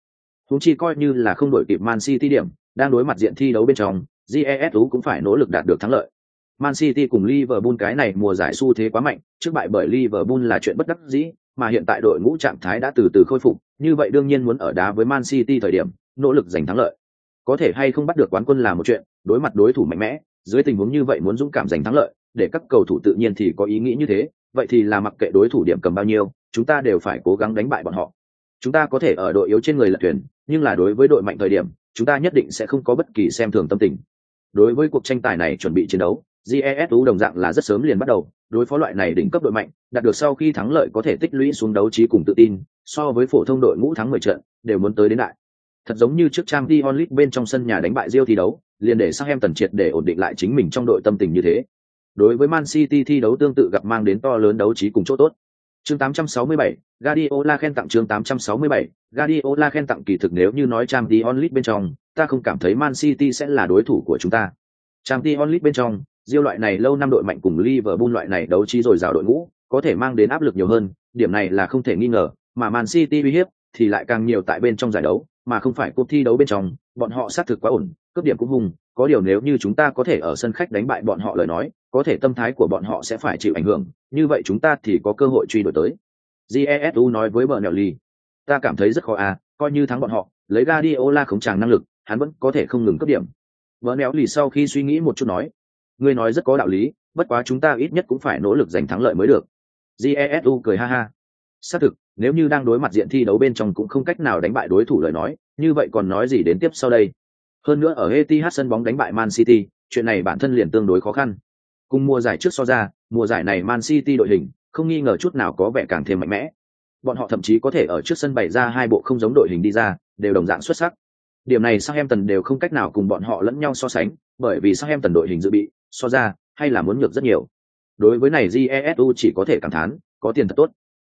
A: chúng chi coi như là không đổi kịp Man City điểm, đang đối mặt diện thi đấu bên trong, GESU cũng phải nỗ lực đạt được thắng lợi. Man City cùng Liverpool cái này mùa giải xu thế quá mạnh, trước bại bởi Liverpool là chuyện bất đắc dĩ, mà hiện tại đội ngũ trạng thái đã từ từ khôi phục, như vậy đương nhiên muốn ở đá với Man City thời điểm, nỗ lực giành thắng lợi. Có thể hay không bắt được quán quân là một chuyện, đối mặt đối thủ mạnh mẽ, dưới tình huống như vậy muốn dũng cảm giành thắng lợi để các cầu thủ tự nhiên thì có ý nghĩ như thế vậy thì là mặc kệ đối thủ điểm cầm bao nhiêu chúng ta đều phải cố gắng đánh bại bọn họ chúng ta có thể ở đội yếu trên người lật thuyền, nhưng là đối với đội mạnh thời điểm, chúng ta nhất định sẽ không có bất kỳ xem thường tâm tình. Đối với cuộc tranh tài này chuẩn bị chiến đấu jesu đồng dạng là rất sớm liền bắt đầu, đối phó loại này đỉnh cấp đội mạnh, đạt được sau khi thắng lợi có thể tích lũy xuống đấu trí cùng tự tin, so với phổ thông đội ngũ thắng mười trận, đều muốn tới đến đại. Thật giống như trước trang t onlit bên trong sân nhà đánh bại rio thi đấu, liền để sang em tần triệt để ổn định lại chính mình trong đội tâm tình như thế. Đối với man city thi đấu tương tự gặp mang đến to lớn đấu trí cùng chỗ tốt chương 867, Guardiola khen tặng chương 867, Guardiola khen tặng kỳ thực nếu như nói Champions League bên trong, ta không cảm thấy Man City sẽ là đối thủ của chúng ta. Champions League bên trong, Diêu loại này lâu năm đội mạnh cùng Liverpool loại này đấu trí rồi rào đội ngũ, có thể mang đến áp lực nhiều hơn, điểm này là không thể nghi ngờ, mà Man City uy hiếp thì lại càng nhiều tại bên trong giải đấu, mà không phải cuộc thi đấu bên trong, bọn họ sát thực quá ổn, cướp điểm cũng hùng, có điều nếu như chúng ta có thể ở sân khách đánh bại bọn họ lời nói, có thể tâm thái của bọn họ sẽ phải chịu ảnh hưởng, như vậy chúng ta thì có cơ hội truy đuổi tới. Jesu nói với Bernelli, ta cảm thấy rất khó à, coi như thắng bọn họ, lấy Guardiola khống tràng năng lực, hắn vẫn có thể không ngừng cấp điểm. Bernelli sau khi suy nghĩ một chút nói, ngươi nói rất có đạo lý, bất quá chúng ta ít nhất cũng phải nỗ lực giành thắng lợi mới được. Jesu cười ha ha. Xác thực, nếu như đang đối mặt diện thi đấu bên trong cũng không cách nào đánh bại đối thủ lời nói, như vậy còn nói gì đến tiếp sau đây? Hơn nữa ở Etihad sân bóng đánh bại Man City, chuyện này bản thân liền tương đối khó khăn. Cùng mùa giải trước so ra, mùa giải này Man City đội hình không nghi ngờ chút nào có vẻ càng thêm mạnh mẽ. Bọn họ thậm chí có thể ở trước sân bày ra hai bộ không giống đội hình đi ra, đều đồng dạng xuất sắc. Điểm này Southampton đều không cách nào cùng bọn họ lẫn nhau so sánh, bởi vì Southampton đội hình dự bị, so ra, hay là muốn nhược rất nhiều. Đối với này GESU chỉ có thể cảm thán, có tiền thật tốt.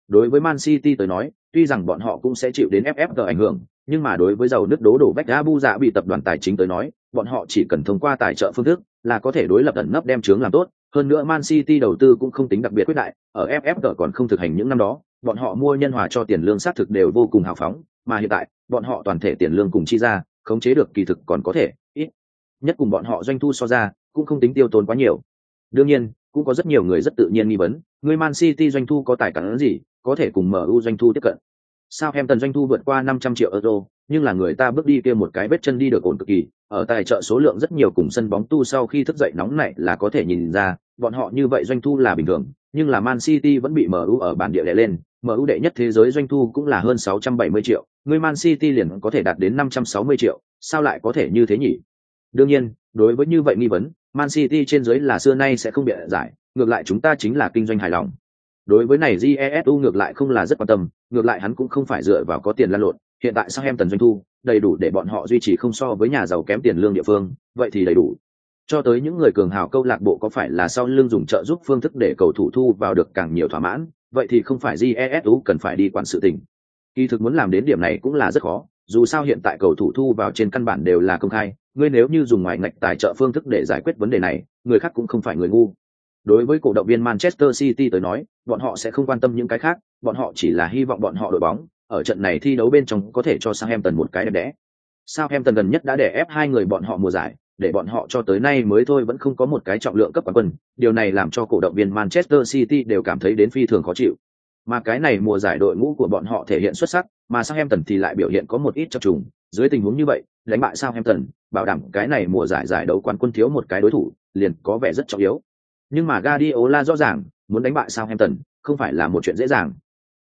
A: Đối với Man City tới nói, tuy rằng bọn họ cũng sẽ chịu đến FFG ảnh hưởng, nhưng mà đối với giàu nước đố đổ bách Abu Dạ bị tập đoàn tài chính tới nói, bọn họ chỉ cần thông qua tài trợ phương thức là có thể đối lập ẩn nấp đem chướng làm tốt. Hơn nữa Man City đầu tư cũng không tính đặc biệt quyết đại, ở FFG còn không thực hành những năm đó, bọn họ mua nhân hòa cho tiền lương xác thực đều vô cùng hào phóng, mà hiện tại, bọn họ toàn thể tiền lương cùng chi ra, khống chế được kỳ thực còn có thể, ít. Nhất cùng bọn họ doanh thu so ra, cũng không tính tiêu tốn quá nhiều. Đương nhiên, cũng có rất nhiều người rất tự nhiên nghi vấn, người Man City doanh thu có tài cản gì, có thể cùng MU doanh thu tiếp cận. Sao em tần doanh thu vượt qua 500 triệu euro, nhưng là người ta bước đi kia một cái vết chân đi được ổn cực kỳ, ở tài trợ số lượng rất nhiều cùng sân bóng tu sau khi thức dậy nóng này là có thể nhìn ra, bọn họ như vậy doanh thu là bình thường, nhưng là Man City vẫn bị MU ở bản địa đè lên, MU đệ nhất thế giới doanh thu cũng là hơn 670 triệu, người Man City liền có thể đạt đến 560 triệu, sao lại có thể như thế nhỉ? Đương nhiên, đối với như vậy nghi vấn, Man City trên dưới là xưa nay sẽ không bị giải, ngược lại chúng ta chính là kinh doanh hài lòng đối với này jesu ngược lại không là rất quan tâm, ngược lại hắn cũng không phải dựa vào có tiền lan lộn, hiện tại sang em tần doanh thu đầy đủ để bọn họ duy trì không so với nhà giàu kém tiền lương địa phương, vậy thì đầy đủ. Cho tới những người cường hào câu lạc bộ có phải là sau lưng dùng trợ giúp phương thức để cầu thủ thu vào được càng nhiều thỏa mãn, vậy thì không phải jesu cần phải đi quản sự tình. Kỳ thực muốn làm đến điểm này cũng là rất khó, dù sao hiện tại cầu thủ thu vào trên căn bản đều là công khai, ngươi nếu như dùng ngoài ngạch tài trợ phương thức để giải quyết vấn đề này, người khác cũng không phải người ngu. Đối với cổ động viên Manchester City tới nói, bọn họ sẽ không quan tâm những cái khác, bọn họ chỉ là hy vọng bọn họ đội bóng ở trận này thi đấu bên trong có thể cho Southampton một cái đẹp đẽ. Southampton gần nhất đã để ép hai người bọn họ mùa giải, để bọn họ cho tới nay mới thôi vẫn không có một cái trọng lượng cấp quán quân, điều này làm cho cổ động viên Manchester City đều cảm thấy đến phi thường khó chịu. Mà cái này mùa giải đội ngũ của bọn họ thể hiện xuất sắc, mà Southampton thì lại biểu hiện có một ít chập trùng, dưới tình huống như vậy, đánh bại Southampton, bảo đảm cái này mùa giải giải đấu quán quân thiếu một cái đối thủ, liền có vẻ rất trọng yếu nhưng mà Guardiola rõ ràng muốn đánh bại Southampton không phải là một chuyện dễ dàng.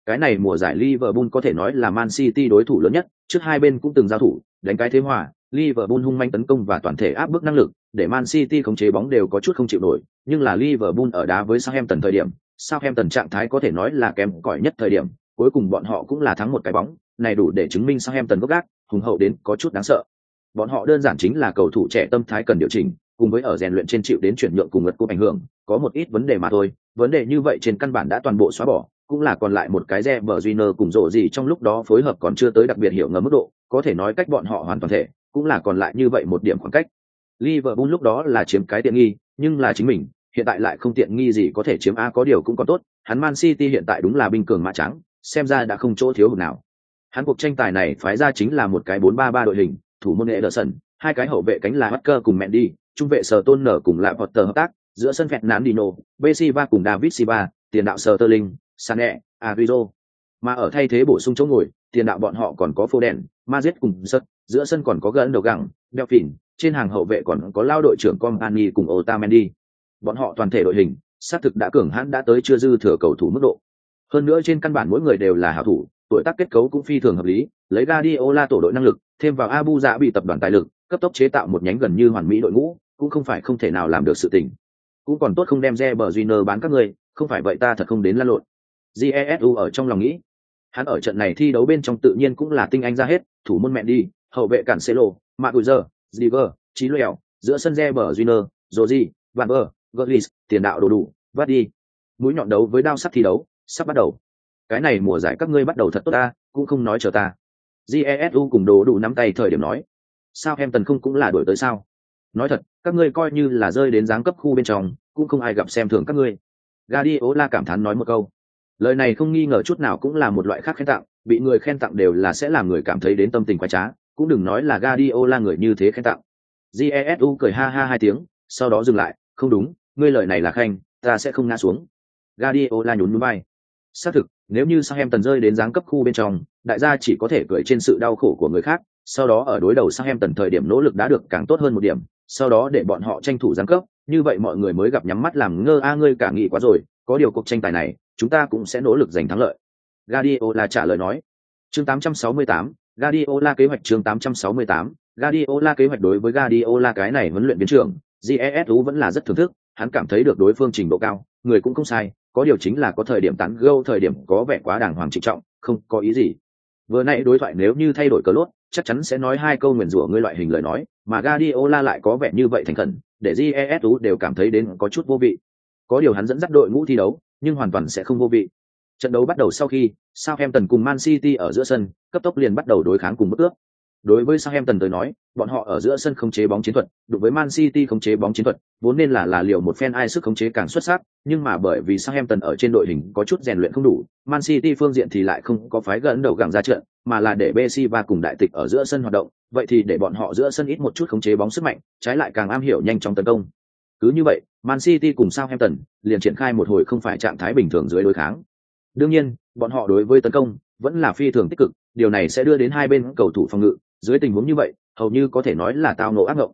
A: Cái này mùa giải Liverpool có thể nói là Man City đối thủ lớn nhất, trước hai bên cũng từng giao thủ, đánh cái thế hòa, Liverpool hung manh tấn công và toàn thể áp bức năng lực, để Man City khống chế bóng đều có chút không chịu nổi, nhưng là Liverpool ở đá với Southampton thời điểm, Southampton trạng thái có thể nói là kém cỏi nhất thời điểm, cuối cùng bọn họ cũng là thắng một cái bóng, này đủ để chứng minh Southampton gốc gác, hùng hậu đến có chút đáng sợ. Bọn họ đơn giản chính là cầu thủ trẻ tâm thái cần điều chỉnh, cùng với ở rèn luyện trên chịu đến chuyển nhượng cùng ngật cúp ảnh hưởng, có một ít vấn đề mà thôi, vấn đề như vậy trên căn bản đã toàn bộ xóa bỏ, cũng là còn lại một cái re bờ Junior cùng rộ gì trong lúc đó phối hợp còn chưa tới đặc biệt hiểu ngầm mức độ, có thể nói cách bọn họ hoàn toàn thể, cũng là còn lại như vậy một điểm khoảng cách. Liverpool lúc đó là chiếm cái tiện nghi, nhưng là chính mình, hiện tại lại không tiện nghi gì có thể chiếm A có điều cũng có tốt, hắn Man City hiện tại đúng là binh cường mã trắng, xem ra đã không chỗ thiếu hụt nào. Hắn cuộc tranh tài này phái ra chính là một cái 4-3-3 đội hình, thủ môn Ederson, hai cái hậu vệ cánh là Walker cùng Mendy, trung vệ sở tôn nở cùng lại Potter hợp tác, giữa sân phẹt nán Dino, Bessiva cùng David siva tiền đạo sở Sterling, Sané, avizo Mà ở thay thế bổ sung chỗ ngồi, tiền đạo bọn họ còn có phô Foden, Mazet cùng Sật, giữa sân còn có gần đầu gẳng, Delphine, trên hàng hậu vệ còn có lao đội trưởng Company cùng Otamendi. Bọn họ toàn thể đội hình, xác thực đã cường hãn đã tới chưa dư thừa cầu thủ mức độ. Hơn nữa trên căn bản mỗi người đều là hảo thủ, tuổi tác kết cấu cũng phi thường hợp lý, lấy Guardiola tổ đội năng lực, thêm vào Abu bị tập đoàn tài lực, cấp tốc chế tạo một nhánh gần như hoàn mỹ đội ngũ, cũng không phải không thể nào làm được sự tình. Cũng còn tốt không đem Reber Júnior bán các người, không phải vậy ta thật không đến la lộn. Jesu ở trong lòng nghĩ. Hắn ở trận này thi đấu bên trong tự nhiên cũng là tinh anh ra hết, thủ môn mẹ đi, hậu vệ cản Celo, Maguire, diver Chí Lẹo, giữa sân Reber Júnior, Rodri, Van Ver, Gullis, tiền đạo đồ đủ, vắt đi. Mũi nhọn đấu với đao sắp thi đấu, sắp bắt đầu. Cái này mùa giải các ngươi bắt đầu thật tốt ta, cũng không nói chờ ta. Jesu cùng đồ đủ nắm tay thời điểm nói. Sao em tần không cũng là đổi tới sao? Nói thật, các ngươi coi như là rơi đến giáng cấp khu bên trong, cũng không ai gặp xem thường các ngươi. Guardiola cảm thán nói một câu. Lời này không nghi ngờ chút nào cũng là một loại khác khen tặng, bị người khen tặng đều là sẽ làm người cảm thấy đến tâm tình quái trá, cũng đừng nói là Guardiola người như thế khen tặng. Jesu cười ha ha hai tiếng, sau đó dừng lại, không đúng, ngươi lời này là khanh, ta sẽ không ngã xuống. Guardiola nhún nhún vai. Xác thực, nếu như Southampton rơi đến giáng cấp khu bên trong, đại gia chỉ có thể cười trên sự đau khổ của người khác, sau đó ở đối đầu Southampton thời điểm nỗ lực đã được càng tốt hơn một điểm, sau đó để bọn họ tranh thủ giáng cấp, như vậy mọi người mới gặp nhắm mắt làm ngơ a ngươi cả nghĩ quá rồi, có điều cuộc tranh tài này, chúng ta cũng sẽ nỗ lực giành thắng lợi. Guardiola trả lời nói. Chương 868, Guardiola kế hoạch chương 868, Guardiola kế hoạch đối với Guardiola cái này huấn luyện viên trưởng, GESU vẫn là rất thưởng thức, hắn cảm thấy được đối phương trình độ cao, người cũng không sai, có điều chính là có thời điểm tán gẫu thời điểm có vẻ quá đàng hoàng trịnh trọng, không có ý gì. Vừa nãy đối thoại nếu như thay đổi cờ lốt, chắc chắn sẽ nói hai câu nguyền rủa ngươi loại hình lời nói, mà Guardiola lại có vẻ như vậy thành khẩn, để GESU đều cảm thấy đến có chút vô vị. Có điều hắn dẫn dắt đội ngũ thi đấu, nhưng hoàn toàn sẽ không vô vị. Trận đấu bắt đầu sau khi, Southampton cùng Man City ở giữa sân, cấp tốc liền bắt đầu đối kháng cùng bước ước. Đối với Southampton tới nói, bọn họ ở giữa sân không chế bóng chiến thuật, đối với Man City không chế bóng chiến thuật, vốn nên là là liệu một phen ai sức khống chế càng xuất sắc, nhưng mà bởi vì Southampton ở trên đội hình có chút rèn luyện không đủ, Man City phương diện thì lại không có phái gần đầu gẳng ra trận, mà là để BC và cùng đại tịch ở giữa sân hoạt động, vậy thì để bọn họ giữa sân ít một chút khống chế bóng sức mạnh, trái lại càng am hiểu nhanh trong tấn công. Cứ như vậy, Man City cùng Southampton liền triển khai một hồi không phải trạng thái bình thường dưới đối kháng. Đương nhiên, bọn họ đối với tấn công vẫn là phi thường tích cực, điều này sẽ đưa đến hai bên cầu thủ phòng ngự, dưới tình huống như vậy, hầu như có thể nói là tao nổ ác ngộng.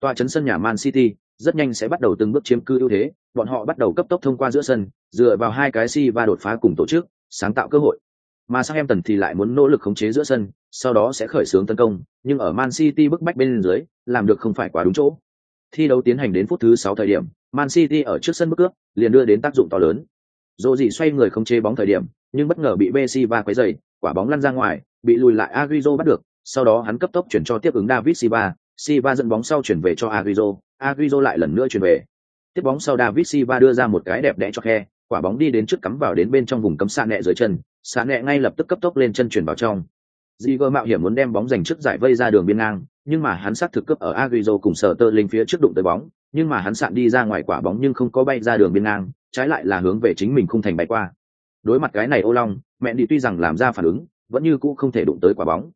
A: Tòa chấn sân nhà Man City rất nhanh sẽ bắt đầu từng bước chiếm cư ưu thế, bọn họ bắt đầu cấp tốc thông qua giữa sân, dựa vào hai cái si và đột phá cùng tổ chức, sáng tạo cơ hội. Mà Southampton thì lại muốn nỗ lực khống chế giữa sân, sau đó sẽ khởi xướng tấn công, nhưng ở Man City bức bách bên dưới, làm được không phải quá đúng chỗ. Thi đấu tiến hành đến phút thứ sáu thời điểm, Man City ở trước sân bức cướp, liền đưa đến tác dụng to lớn. Dỗ dị xoay người khống chế bóng thời điểm, nhưng bất ngờ bị Messi và quấy dày quả bóng lăn ra ngoài, bị lùi lại agrizo bắt được, sau đó hắn cấp tốc chuyển cho tiếp ứng David Silva, Silva dẫn bóng sau chuyển về cho Agüero, Agüero lại lần nữa chuyển về. Tiếp bóng sau David Silva đưa ra một cái đẹp đẽ cho khe, quả bóng đi đến trước cắm vào đến bên trong vùng cấm xa nẹ dưới chân, xa nẹ ngay lập tức cấp tốc lên chân chuyển vào trong. Ziger mạo hiểm muốn đem bóng giành trước giải vây ra đường biên ngang, nhưng mà hắn sát thực cướp ở Agüero cùng sở tơ linh phía trước đụng tới bóng, nhưng mà hắn sạn đi ra ngoài quả bóng nhưng không có bay ra đường biên ngang, trái lại là hướng về chính mình không thành bay qua. Đối mặt cái này ô long, mẹ đi tuy rằng làm ra phản ứng, vẫn như cũ không thể đụng tới quả bóng.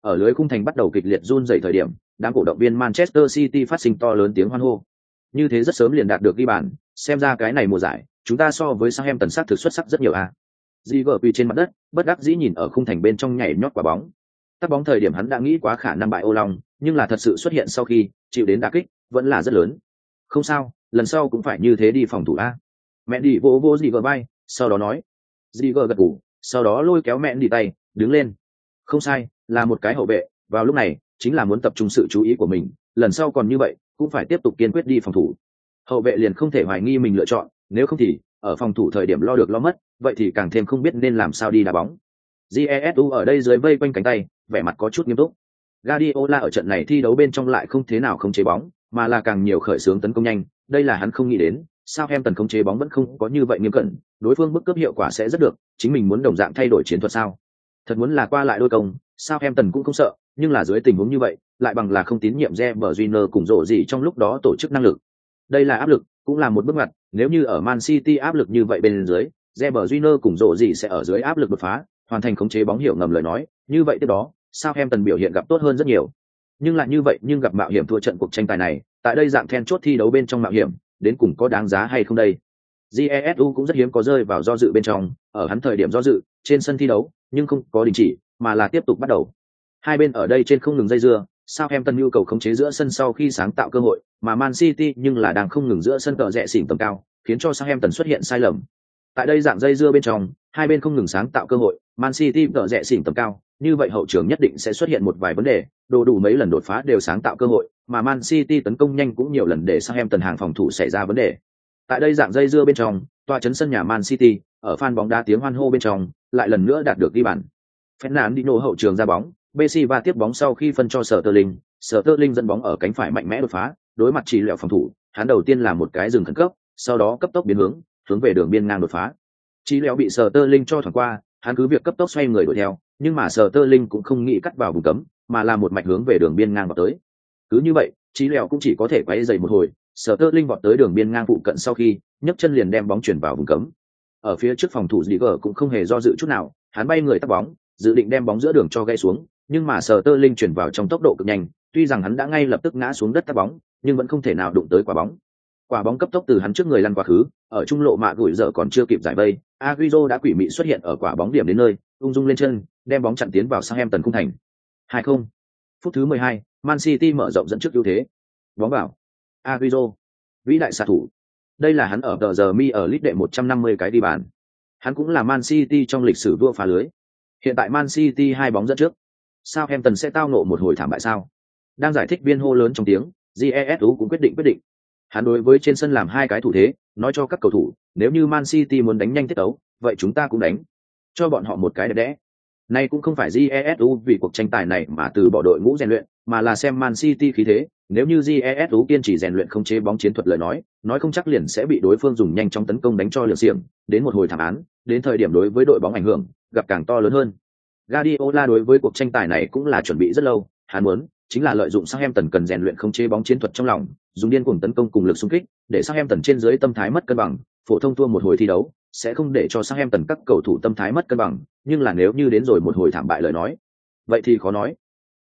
A: Ở lưới khung thành bắt đầu kịch liệt run rẩy thời điểm, đám cổ động viên Manchester City phát sinh to lớn tiếng hoan hô. Như thế rất sớm liền đạt được ghi bàn, xem ra cái này mùa giải, chúng ta so với Southampton sắc thực xuất sắc rất nhiều a. À. vợ quỳ trên mặt đất, bất đắc dĩ nhìn ở khung thành bên trong nhảy nhót quả bóng. Tắt bóng thời điểm hắn đã nghĩ quá khả năng bại ô long, nhưng là thật sự xuất hiện sau khi chịu đến đà kích, vẫn là rất lớn. Không sao, lần sau cũng phải như thế đi phòng thủ a. Mẹ đi vô vô vợ bay, sau đó nói. Ziver gật gù, sau đó lôi kéo mẹ đi tay, đứng lên. Không sai, là một cái hậu vệ, vào lúc này, chính là muốn tập trung sự chú ý của mình, lần sau còn như vậy, cũng phải tiếp tục kiên quyết đi phòng thủ. Hậu vệ liền không thể hoài nghi mình lựa chọn, nếu không thì, ở phòng thủ thời điểm lo được lo mất, vậy thì càng thêm không biết nên làm sao đi đá bóng. Jesu ở đây dưới vây quanh cánh tay, vẻ mặt có chút nghiêm túc. Guardiola ở trận này thi đấu bên trong lại không thế nào không chế bóng, mà là càng nhiều khởi xướng tấn công nhanh, đây là hắn không nghĩ đến, sao em tần không chế bóng vẫn không có như vậy nghiêm cẩn, đối phương bức cấp hiệu quả sẽ rất được, chính mình muốn đồng dạng thay đổi chiến thuật sao? Thật muốn là qua lại đôi công sao em tần cũng không sợ, nhưng là dưới tình huống như vậy, lại bằng là không tín nhiệm re bờ Junior cùng rộ gì trong lúc đó tổ chức năng lực. Đây là áp lực, cũng là một bước ngoặt, nếu như ở man city áp lực như vậy bên dưới re bờ Junior cùng rộ gì sẽ ở dưới áp lực đột phá, hoàn thành khống chế bóng hiệu ngầm lời nói, như vậy tiếp đó, sao em tần biểu hiện gặp tốt hơn rất nhiều. Nhưng lại như vậy, nhưng gặp mạo hiểm thua trận cuộc tranh tài này, tại đây dạng then chốt thi đấu bên trong mạo hiểm, đến cùng có đáng giá hay không đây? Jesu cũng rất hiếm có rơi vào do dự bên trong, ở hắn thời điểm do dự, trên sân thi đấu, nhưng không có đình chỉ mà là tiếp tục bắt đầu hai bên ở đây trên không ngừng dây dưa Southampton nhu cầu khống chế giữa sân sau khi sáng tạo cơ hội, mà Man City nhưng là đang không ngừng giữa sân cờ rẽ xỉn tầm cao, khiến cho Southampton xuất hiện sai lầm. Tại đây dạng dây dưa bên trong, hai bên không ngừng sáng tạo cơ hội, Man City cờ rẽ xỉn tầm cao, như vậy hậu trường nhất định sẽ xuất hiện một vài vấn đề, đồ đủ mấy lần đột phá đều sáng tạo cơ hội, mà Man City tấn công nhanh cũng nhiều lần để Southampton hàng phòng thủ xảy ra vấn đề. Tại đây dạng dây dưa bên trong, tòa chấn sân nhà Man City, ở fan bóng đá tiếng hoan hô bên trong, lại lần nữa đạt được ghi bàn. Fernandinho hậu trường ra bóng, Messi va tiếp bóng sau khi phân cho Sterling, Sterling dẫn bóng ở cánh phải mạnh mẽ đột phá, đối mặt chỉ lẹo phòng thủ, hắn đầu tiên là một cái dừng khẩn cấp, sau đó cấp tốc biến hướng, hướng về đường biên ngang đột phá. Chỉ lẹo bị Sterling cho thoảng qua, hắn cứ việc cấp tốc xoay người đuổi theo, nhưng mà Sterling cũng không nghĩ cắt vào vùng cấm, mà là một mạch hướng về đường biên ngang vào tới. Cứ như vậy, Chí lẹo cũng chỉ có thể quay dày một hồi, Sterling vọt tới đường biên ngang phụ cận sau khi, nhấc chân liền đem bóng chuyển vào vùng cấm. Ở phía trước phòng thủ Digger cũng không hề do dự chút nào, hắn bay người tắt bóng, dự định đem bóng giữa đường cho gãy xuống, nhưng mà sờ tơ linh chuyển vào trong tốc độ cực nhanh, tuy rằng hắn đã ngay lập tức ngã xuống đất tắt bóng, nhưng vẫn không thể nào đụng tới quả bóng. Quả bóng cấp tốc từ hắn trước người lăn qua khứ, ở trung lộ mạ gửi giờ còn chưa kịp giải vây, Agüero đã quỷ mị xuất hiện ở quả bóng điểm đến nơi, ung dung lên chân, đem bóng chặn tiến vào sang em tần khung thành. 2-0. Phút thứ 12, Man City mở rộng dẫn trước ưu thế. Bóng vào. Agüero. Vĩ đại xạ thủ. Đây là hắn ở tờ giờ mi ở lít đệ 150 cái đi bàn. Hắn cũng là Man City trong lịch sử vua phá lưới. Hiện tại Man City hai bóng dẫn trước. Southampton sẽ tao ngộ một hồi thảm bại sao? Đang giải thích biên hô lớn trong tiếng, GESU cũng quyết định quyết định. Hắn đối với trên sân làm hai cái thủ thế, nói cho các cầu thủ, nếu như Man City muốn đánh nhanh tiết tấu, vậy chúng ta cũng đánh. Cho bọn họ một cái đẹp đẽ. Nay cũng không phải GESU vì cuộc tranh tài này mà từ bỏ đội ngũ rèn luyện, mà là xem Man City khí thế, nếu như GESU kiên trì rèn luyện không chế bóng chiến thuật lời nói, nói không chắc liền sẽ bị đối phương dùng nhanh trong tấn công đánh cho liều xiềng, đến một hồi thảm án, đến thời điểm đối với đội bóng ảnh hưởng, gặp càng to lớn hơn. Guardiola đối với cuộc tranh tài này cũng là chuẩn bị rất lâu, hắn muốn chính là lợi dụng Southampton cần rèn luyện không chế bóng chiến thuật trong lòng, dùng điên cuồng tấn công cùng lực xung kích, để Southampton trên dưới tâm thái mất cân bằng, phổ thông thua một hồi thi đấu, sẽ không để cho Southampton các cầu thủ tâm thái mất cân bằng, nhưng là nếu như đến rồi một hồi thảm bại lời nói, vậy thì khó nói.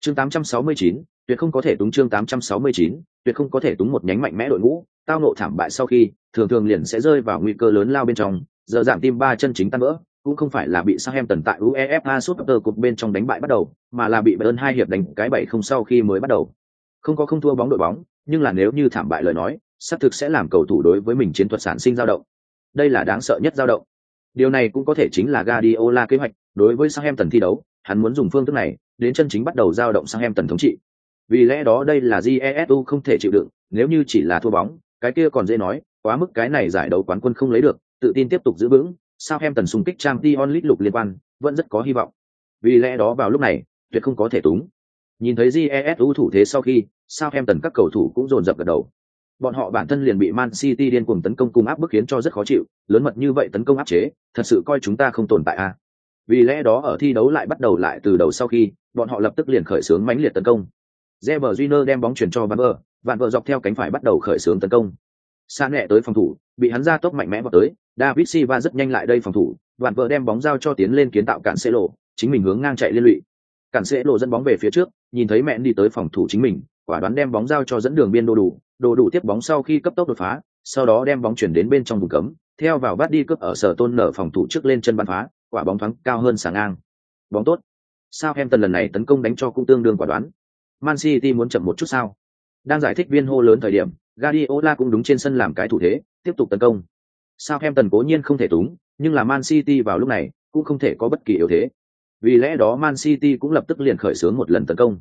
A: Chương 869, tuyệt không có thể túng chương 869, tuyệt không có thể túng một nhánh mạnh mẽ đội ngũ, tao nộ thảm bại sau khi, thường thường liền sẽ rơi vào nguy cơ lớn lao bên trong, giờ giảm tim ba chân chính tan vỡ, cũng không phải là bị Southampton tại UEFA Super Cup bên trong đánh bại bắt đầu, mà là bị Bayern hai hiệp đánh cái bảy không sau khi mới bắt đầu. Không có không thua bóng đội bóng, nhưng là nếu như thảm bại lời nói, xác thực sẽ làm cầu thủ đối với mình chiến thuật sản sinh dao động. Đây là đáng sợ nhất dao động. Điều này cũng có thể chính là Guardiola kế hoạch, đối với Southampton thi đấu, hắn muốn dùng phương thức này, đến chân chính bắt đầu dao động Southampton thống trị. Vì lẽ đó đây là GESU không thể chịu đựng, nếu như chỉ là thua bóng, cái kia còn dễ nói, quá mức cái này giải đấu quán quân không lấy được, tự tin tiếp tục giữ vững, sao em tần xung kích trang t onlit lục liên quan vẫn rất có hy vọng vì lẽ đó vào lúc này tuyệt không có thể túng nhìn thấy jesu thủ thế sau khi sao em tần các cầu thủ cũng dồn dập gật đầu bọn họ bản thân liền bị man city điên cuồng tấn công cùng áp bức khiến cho rất khó chịu lớn mật như vậy tấn công áp chế thật sự coi chúng ta không tồn tại à. vì lẽ đó ở thi đấu lại bắt đầu lại từ đầu sau khi bọn họ lập tức liền khởi xướng mãnh liệt tấn công Reber Júnior đem bóng chuyển cho Van Vợ, Van Vợ dọc theo cánh phải bắt đầu khởi xướng tấn công. Sa nhẹ tới phòng thủ, bị hắn ra tốc mạnh mẽ vào tới, David Silva rất nhanh lại đây phòng thủ, vạn vợ đem bóng giao cho tiến lên kiến tạo cản xe lộ, chính mình hướng ngang chạy liên lụy. Cản xe lộ dẫn bóng về phía trước, nhìn thấy mẹ đi tới phòng thủ chính mình, quả đoán đem bóng giao cho dẫn đường biên đồ đủ, đồ đủ tiếp bóng sau khi cấp tốc đột phá, sau đó đem bóng chuyển đến bên trong vùng cấm, theo vào vắt đi cướp ở sở tôn nở phòng thủ trước lên chân bắn phá, quả bóng thoáng cao hơn sáng ngang. Bóng tốt. Sao em tần lần này tấn công đánh cho cũng tương đương quả đoán. Man City muốn chậm một chút sao? Đang giải thích viên hô lớn thời điểm, Guardiola cũng đúng trên sân làm cái thủ thế, tiếp tục tấn công. Sao em tần cố nhiên không thể túng, nhưng là Man City vào lúc này cũng không thể có bất kỳ yếu thế. Vì lẽ đó Man City cũng lập tức liền khởi xướng một lần tấn công.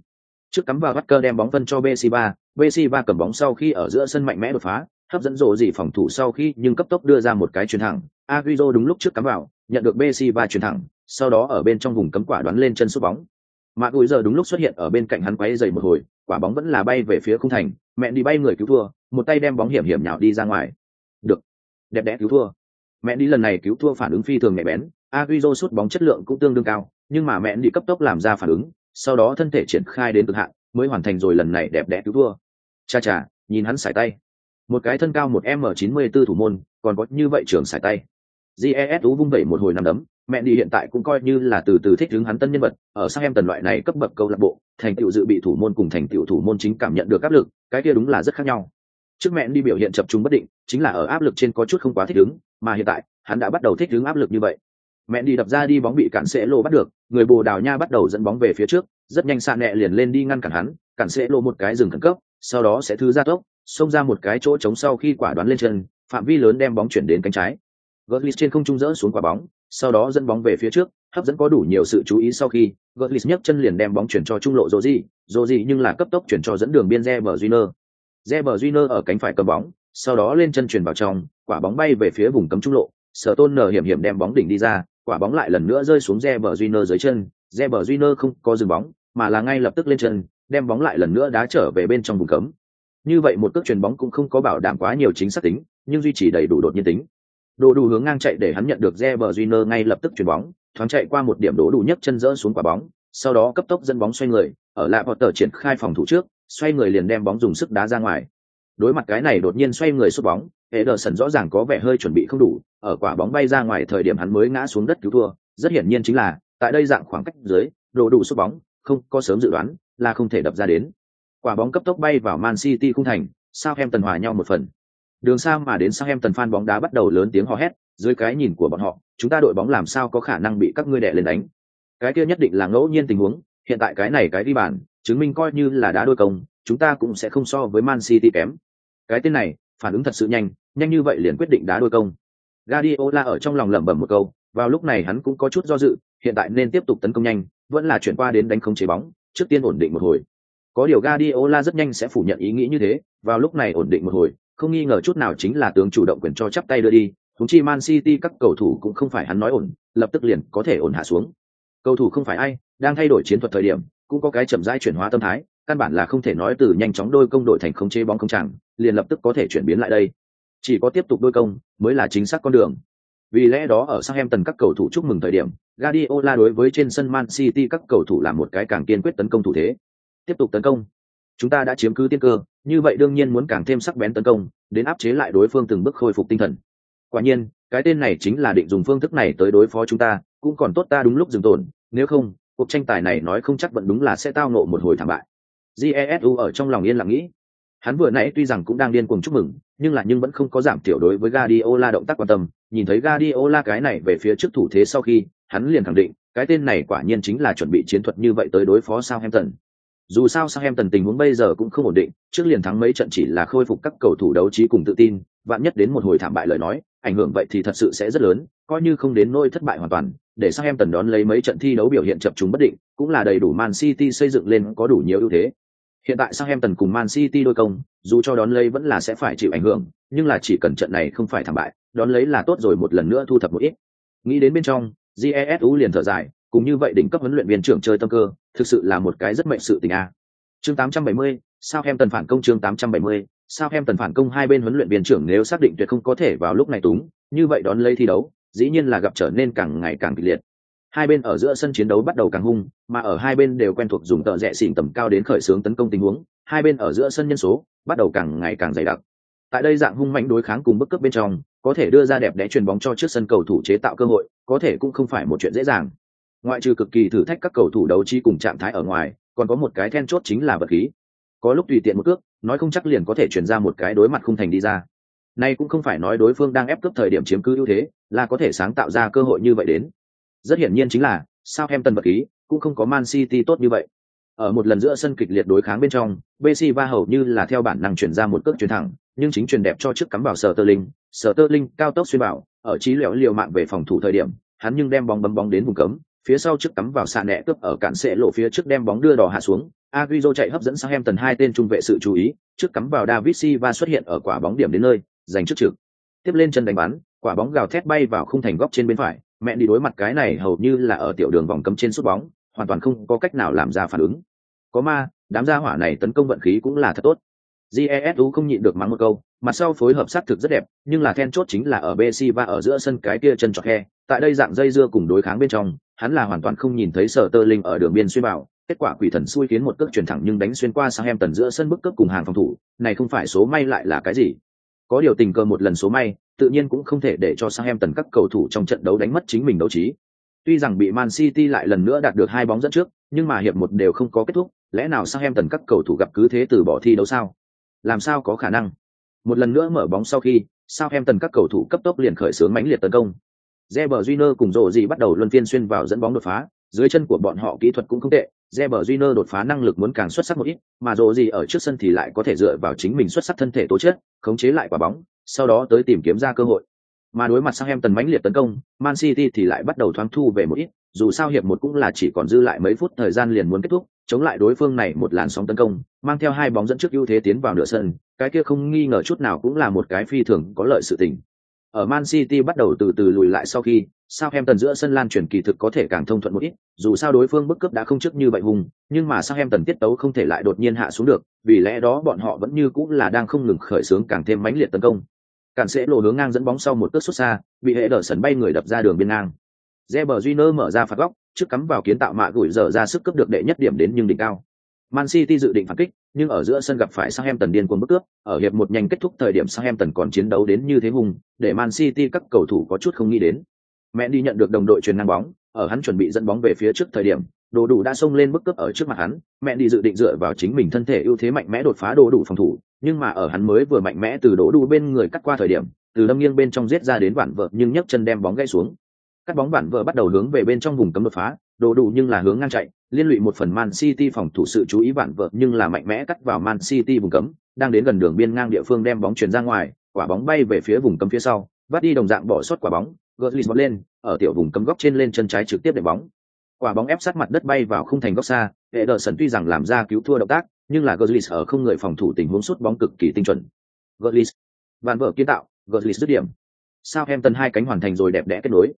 A: Trước cắm vào Walker đem bóng phân cho BC3, BC3 cầm bóng sau khi ở giữa sân mạnh mẽ đột phá, hấp dẫn rồ gì phòng thủ sau khi nhưng cấp tốc đưa ra một cái chuyền thẳng. Agüero đúng lúc trước cắm vào, nhận được BC3 chuyền thẳng, sau đó ở bên trong vùng cấm quả đoán lên chân sút bóng. Mạ Gùi giờ đúng lúc xuất hiện ở bên cạnh hắn quấy giày một hồi, quả bóng vẫn là bay về phía khung thành, mẹ đi bay người cứu thua, một tay đem bóng hiểm hiểm nhào đi ra ngoài. Được, đẹp đẽ cứu thua. Mẹ đi lần này cứu thua phản ứng phi thường nhạy bén aguizo sút bóng chất lượng cũng tương đương cao nhưng mà mẹ đi cấp tốc làm ra phản ứng sau đó thân thể triển khai đến cực hạn mới hoàn thành rồi lần này đẹp đẽ cứu thua. Cha cha nhìn hắn sải tay. Một cái thân cao một m chín mươi 94 thủ môn còn có như vậy trường sải tay. Jes vung vẩy một hồi năm đấm mẹ đi hiện tại cũng coi như là từ từ thích ứng hắn tân nhân vật ở sang em tần loại này cấp bậc câu lạc bộ thành tựu dự bị thủ môn cùng thành tựu thủ môn chính cảm nhận được áp lực cái kia đúng là rất khác nhau trước mẹ đi biểu hiện chập trung bất định, chính là ở áp lực trên có chút không quá thích ứng, mà hiện tại, hắn đã bắt đầu thích ứng áp lực như vậy. Mẹ đi đập ra đi bóng bị cản sẽ lô bắt được, người bồ đào nha bắt đầu dẫn bóng về phía trước, rất nhanh xa nẹ liền lên đi ngăn cản hắn, cản sẽ lô một cái rừng khẩn cấp, sau đó sẽ thứ ra tốc, xông ra một cái chỗ trống sau khi quả đoán lên chân, phạm vi lớn đem bóng chuyển đến cánh trái. Götze trên không trung dỡ xuống quả bóng, sau đó dẫn bóng về phía trước, hấp dẫn có đủ nhiều sự chú ý sau khi Götze nhấc chân liền đem bóng chuyển cho trung lộ Roji Roji nhưng là cấp tốc chuyển cho dẫn đường biên Reber Júnior Reber Júnior ở cánh phải cầm bóng, sau đó lên chân chuyển vào trong, quả bóng bay về phía vùng cấm trung lộ. Sở tôn nở hiểm hiểm đem bóng đỉnh đi ra, quả bóng lại lần nữa rơi xuống Reber Júnior dưới chân. Reber Júnior không có dừng bóng, mà là ngay lập tức lên chân, đem bóng lại lần nữa đá trở về bên trong vùng cấm. Như vậy một cước chuyền bóng cũng không có bảo đảm quá nhiều chính xác tính, nhưng duy trì đầy đủ đột nhiên tính. Đồ đủ hướng ngang chạy để hắn nhận được Reber Júnior ngay lập tức chuyền bóng, thoáng chạy qua một điểm đổ đủ nhấc chân dỡ xuống quả bóng, sau đó cấp tốc dẫn bóng xoay người, ở lại Potter triển khai phòng thủ trước xoay người liền đem bóng dùng sức đá ra ngoài. Đối mặt cái này đột nhiên xoay người sút bóng, Ederson rõ ràng có vẻ hơi chuẩn bị không đủ, ở quả bóng bay ra ngoài thời điểm hắn mới ngã xuống đất cứu thua. Rất hiển nhiên chính là, tại đây dạng khoảng cách dưới, đồ đủ sút bóng, không có sớm dự đoán là không thể đập ra đến. Quả bóng cấp tốc bay vào Man City khung thành sao em tần hòa nhau một phần. Đường xa mà đến sao em tần fan bóng đá bắt đầu lớn tiếng hò hét, dưới cái nhìn của bọn họ, chúng ta đội bóng làm sao có khả năng bị các ngươi đè lên đánh? Cái kia nhất định là ngẫu nhiên tình huống, hiện tại cái này cái đi bàn chứng minh coi như là đá đôi công, chúng ta cũng sẽ không so với Man City kém. Cái tên này, phản ứng thật sự nhanh nhanh như vậy liền quyết định đá đôi công. Guardiola ở trong lòng lẩm bẩm một câu, vào lúc này hắn cũng có chút do dự, hiện tại nên tiếp tục tấn công nhanh, vẫn là chuyển qua đến đánh không chế bóng, trước tiên ổn định một hồi. Có điều Guardiola rất nhanh sẽ phủ nhận ý nghĩ như thế, vào lúc này ổn định một hồi, không nghi ngờ chút nào chính là tướng chủ động quyền cho chắp tay đưa đi, huống chi Man City các cầu thủ cũng không phải hắn nói ổn, lập tức liền có thể ổn hạ xuống. Cầu thủ không phải ai, đang thay đổi chiến thuật thời điểm cũng có cái chậm rãi chuyển hóa tâm thái, căn bản là không thể nói từ nhanh chóng đôi công đội thành khống chế bóng không chẳng liền lập tức có thể chuyển biến lại đây. Chỉ có tiếp tục đôi công mới là chính xác con đường. Vì lẽ đó ở Southampton các cầu thủ chúc mừng thời điểm, Guardiola đối với trên sân Man City các cầu thủ làm một cái càng kiên quyết tấn công thủ thế. Tiếp tục tấn công. Chúng ta đã chiếm cứ tiên cơ, như vậy đương nhiên muốn càng thêm sắc bén tấn công, đến áp chế lại đối phương từng bước khôi phục tinh thần. Quả nhiên, cái tên này chính là định dùng phương thức này tới đối phó chúng ta, cũng còn tốt ta đúng lúc dừng tổn nếu không cuộc tranh tài này nói không chắc vẫn đúng là sẽ tao nộ một hồi thảm bại. Jesu ở trong lòng yên lặng nghĩ. Hắn vừa nãy tuy rằng cũng đang điên cuồng chúc mừng, nhưng là nhưng vẫn không có giảm thiểu đối với Guardiola động tác quan tâm. Nhìn thấy Guardiola cái này về phía trước thủ thế sau khi, hắn liền khẳng định, cái tên này quả nhiên chính là chuẩn bị chiến thuật như vậy tới đối phó Southampton. Dù sao Southampton tình huống bây giờ cũng không ổn định, trước liền thắng mấy trận chỉ là khôi phục các cầu thủ đấu trí cùng tự tin, vạn nhất đến một hồi thảm bại lời nói ảnh hưởng vậy thì thật sự sẽ rất lớn coi như không đến nôi thất bại hoàn toàn để sang em tần đón lấy mấy trận thi đấu biểu hiện chập chúng bất định cũng là đầy đủ Man City xây dựng lên có đủ nhiều ưu thế. Hiện tại sang em tần cùng Man City đôi công dù cho đón lấy vẫn là sẽ phải chịu ảnh hưởng nhưng là chỉ cần trận này không phải thảm bại đón lấy là tốt rồi một lần nữa thu thập một ít. Nghĩ đến bên trong jesu liền thở dài cùng như vậy đỉnh cấp huấn luyện viên trưởng chơi tâm cơ thực sự là một cái rất mệnh sự tình a. Chương 870, sao em tần phản công chương 870, sao em tần phản công hai bên huấn luyện viên trưởng nếu xác định tuyệt không có thể vào lúc này túng, như vậy đón lấy thi đấu, dĩ nhiên là gặp trở nên càng ngày càng kịch liệt. Hai bên ở giữa sân chiến đấu bắt đầu càng hung, mà ở hai bên đều quen thuộc dùng tợ rẽ xỉn tầm cao đến khởi xướng tấn công tình huống, hai bên ở giữa sân nhân số bắt đầu càng ngày càng dày đặc. Tại đây dạng hung mạnh đối kháng cùng bức cướp bên trong, có thể đưa ra đẹp đẽ chuyền bóng cho trước sân cầu thủ chế tạo cơ hội, có thể cũng không phải một chuyện dễ dàng. Ngoại trừ cực kỳ thử thách các cầu thủ đấu trí cùng trạng thái ở ngoài, còn có một cái then chốt chính là vật khí. Có lúc tùy tiện một cước nói không chắc liền có thể chuyển ra một cái đối mặt khung thành đi ra. Nay cũng không phải nói đối phương đang ép cướp thời điểm chiếm cứ ưu thế là có thể sáng tạo ra cơ hội như vậy đến. Rất hiển nhiên chính là sao em tân vật ý, cũng không có man city tốt như vậy. Ở một lần giữa sân kịch liệt đối kháng bên trong bc va hầu như là theo bản năng chuyển ra một cước chuyển thẳng nhưng chính truyền đẹp cho trước cắm vào sở tơ linh sở tơ linh cao tốc xuyên bảo ở trí lẻo liều mạng về phòng thủ thời điểm hắn nhưng đem bóng bấm bóng đến vùng cấm phía sau trước cắm vào xạ nẹ cướp ở cản sẽ lộ phía trước đem bóng đưa đỏ hạ xuống Agüero chạy hấp dẫn sang em tần hai tên trung vệ sự chú ý, trước cắm vào David Silva xuất hiện ở quả bóng điểm đến nơi, giành trước trực. Tiếp lên chân đánh bắn, quả bóng gào thét bay vào khung thành góc trên bên phải, mẹ đi đối mặt cái này hầu như là ở tiểu đường vòng cấm trên sút bóng, hoàn toàn không có cách nào làm ra phản ứng. Có ma, đám gia hỏa này tấn công vận khí cũng là thật tốt. Jesu không nhịn được mắng một câu, mặt sau phối hợp sát thực rất đẹp, nhưng là then chốt chính là ở bc và ở giữa sân cái kia chân trọt khe. Tại đây dạng dây dưa cùng đối kháng bên trong, hắn là hoàn toàn không nhìn thấy sở tơ linh ở đường biên xuyên bảo kết quả quỷ thần xui khiến một cước chuyển thẳng nhưng đánh xuyên qua sang em tần giữa sân bức cước cùng hàng phòng thủ này không phải số may lại là cái gì? Có điều tình cờ một lần số may tự nhiên cũng không thể để cho sang em tần các cầu thủ trong trận đấu đánh mất chính mình đấu trí. Tuy rằng bị man city lại lần nữa đạt được hai bóng dẫn trước nhưng mà hiệp một đều không có kết thúc lẽ nào sang em tần các cầu thủ gặp cứ thế từ bỏ thi đấu sao? Làm sao có khả năng? Một lần nữa mở bóng sau khi sao em tần các cầu thủ cấp tốc liền khởi xướng mãnh liệt tấn công. Reber Júnior cùng rổ gì bắt đầu luân phiên xuyên vào dẫn bóng đột phá, dưới chân của bọn họ kỹ thuật cũng không tệ Reber Júnior đột phá năng lực muốn càng xuất sắc một ít, mà dù gì ở trước sân thì lại có thể dựa vào chính mình xuất sắc thân thể tố chất, khống chế lại quả bóng, sau đó tới tìm kiếm ra cơ hội. Mà đối mặt sang em tần mãnh liệt tấn công, Man City thì lại bắt đầu thoáng thu về một ít, dù sao hiệp một cũng là chỉ còn dư lại mấy phút thời gian liền muốn kết thúc, chống lại đối phương này một làn sóng tấn công, mang theo hai bóng dẫn trước ưu thế tiến vào nửa sân, cái kia không nghi ngờ chút nào cũng là một cái phi thường có lợi sự tình. Ở Man City bắt đầu từ từ lùi lại sau khi, Southampton giữa sân lan chuyển kỳ thực có thể càng thông thuận một ít, dù sao đối phương bức cướp đã không trước như vậy hùng, nhưng mà Southampton tiết tấu không thể lại đột nhiên hạ xuống được, vì lẽ đó bọn họ vẫn như cũng là đang không ngừng khởi xướng càng thêm mãnh liệt tấn công. Cản sẽ lộ hướng ngang dẫn bóng sau một cước xuất xa, bị hệ đỡ sân bay người đập ra đường biên ngang. Reber Júnior mở ra phạt góc, trước cắm vào kiến tạo mạ gửi dở ra sức cướp được đệ nhất điểm đến nhưng đỉnh cao. Man City dự định phản kích, nhưng ở giữa sân gặp phải Southampton điên cuồng bức cướp, ở hiệp một nhanh kết thúc thời điểm Southampton còn chiến đấu đến như thế hùng, để Man City các cầu thủ có chút không nghĩ đến. Mẹ đi nhận được đồng đội truyền ngang bóng, ở hắn chuẩn bị dẫn bóng về phía trước thời điểm, Đồ đủ đã xông lên bức cướp ở trước mặt hắn, mẹ đi dự định dựa vào chính mình thân thể ưu thế mạnh mẽ đột phá đồ đủ phòng thủ, nhưng mà ở hắn mới vừa mạnh mẽ từ đồ đủ bên người cắt qua thời điểm, từ lâm nghiêng bên trong giết ra đến bản vợ nhưng nhấc chân đem bóng gãy xuống. Cắt bóng bản vợ bắt đầu hướng về bên trong vùng cấm đột phá, đồ đủ nhưng là hướng ngang chạy, liên lụy một phần Man City phòng thủ sự chú ý bản vợ nhưng là mạnh mẽ cắt vào Man City vùng cấm, đang đến gần đường biên ngang địa phương đem bóng chuyển ra ngoài, quả bóng bay về phía vùng cấm phía sau, vắt đi đồng dạng bỏ sót quả bóng, Götze bật lên, ở tiểu vùng cấm góc trên lên chân trái trực tiếp để bóng. Quả bóng ép sát mặt đất bay vào khung thành góc xa, Ederson tuy rằng làm ra cứu thua động tác, nhưng là Götze ở không người phòng thủ tình huống sút bóng cực kỳ tinh chuẩn. Götze, bàn vợ kiến tạo, Götze dứt điểm. Southampton hai cánh hoàn thành rồi đẹp đẽ kết nối.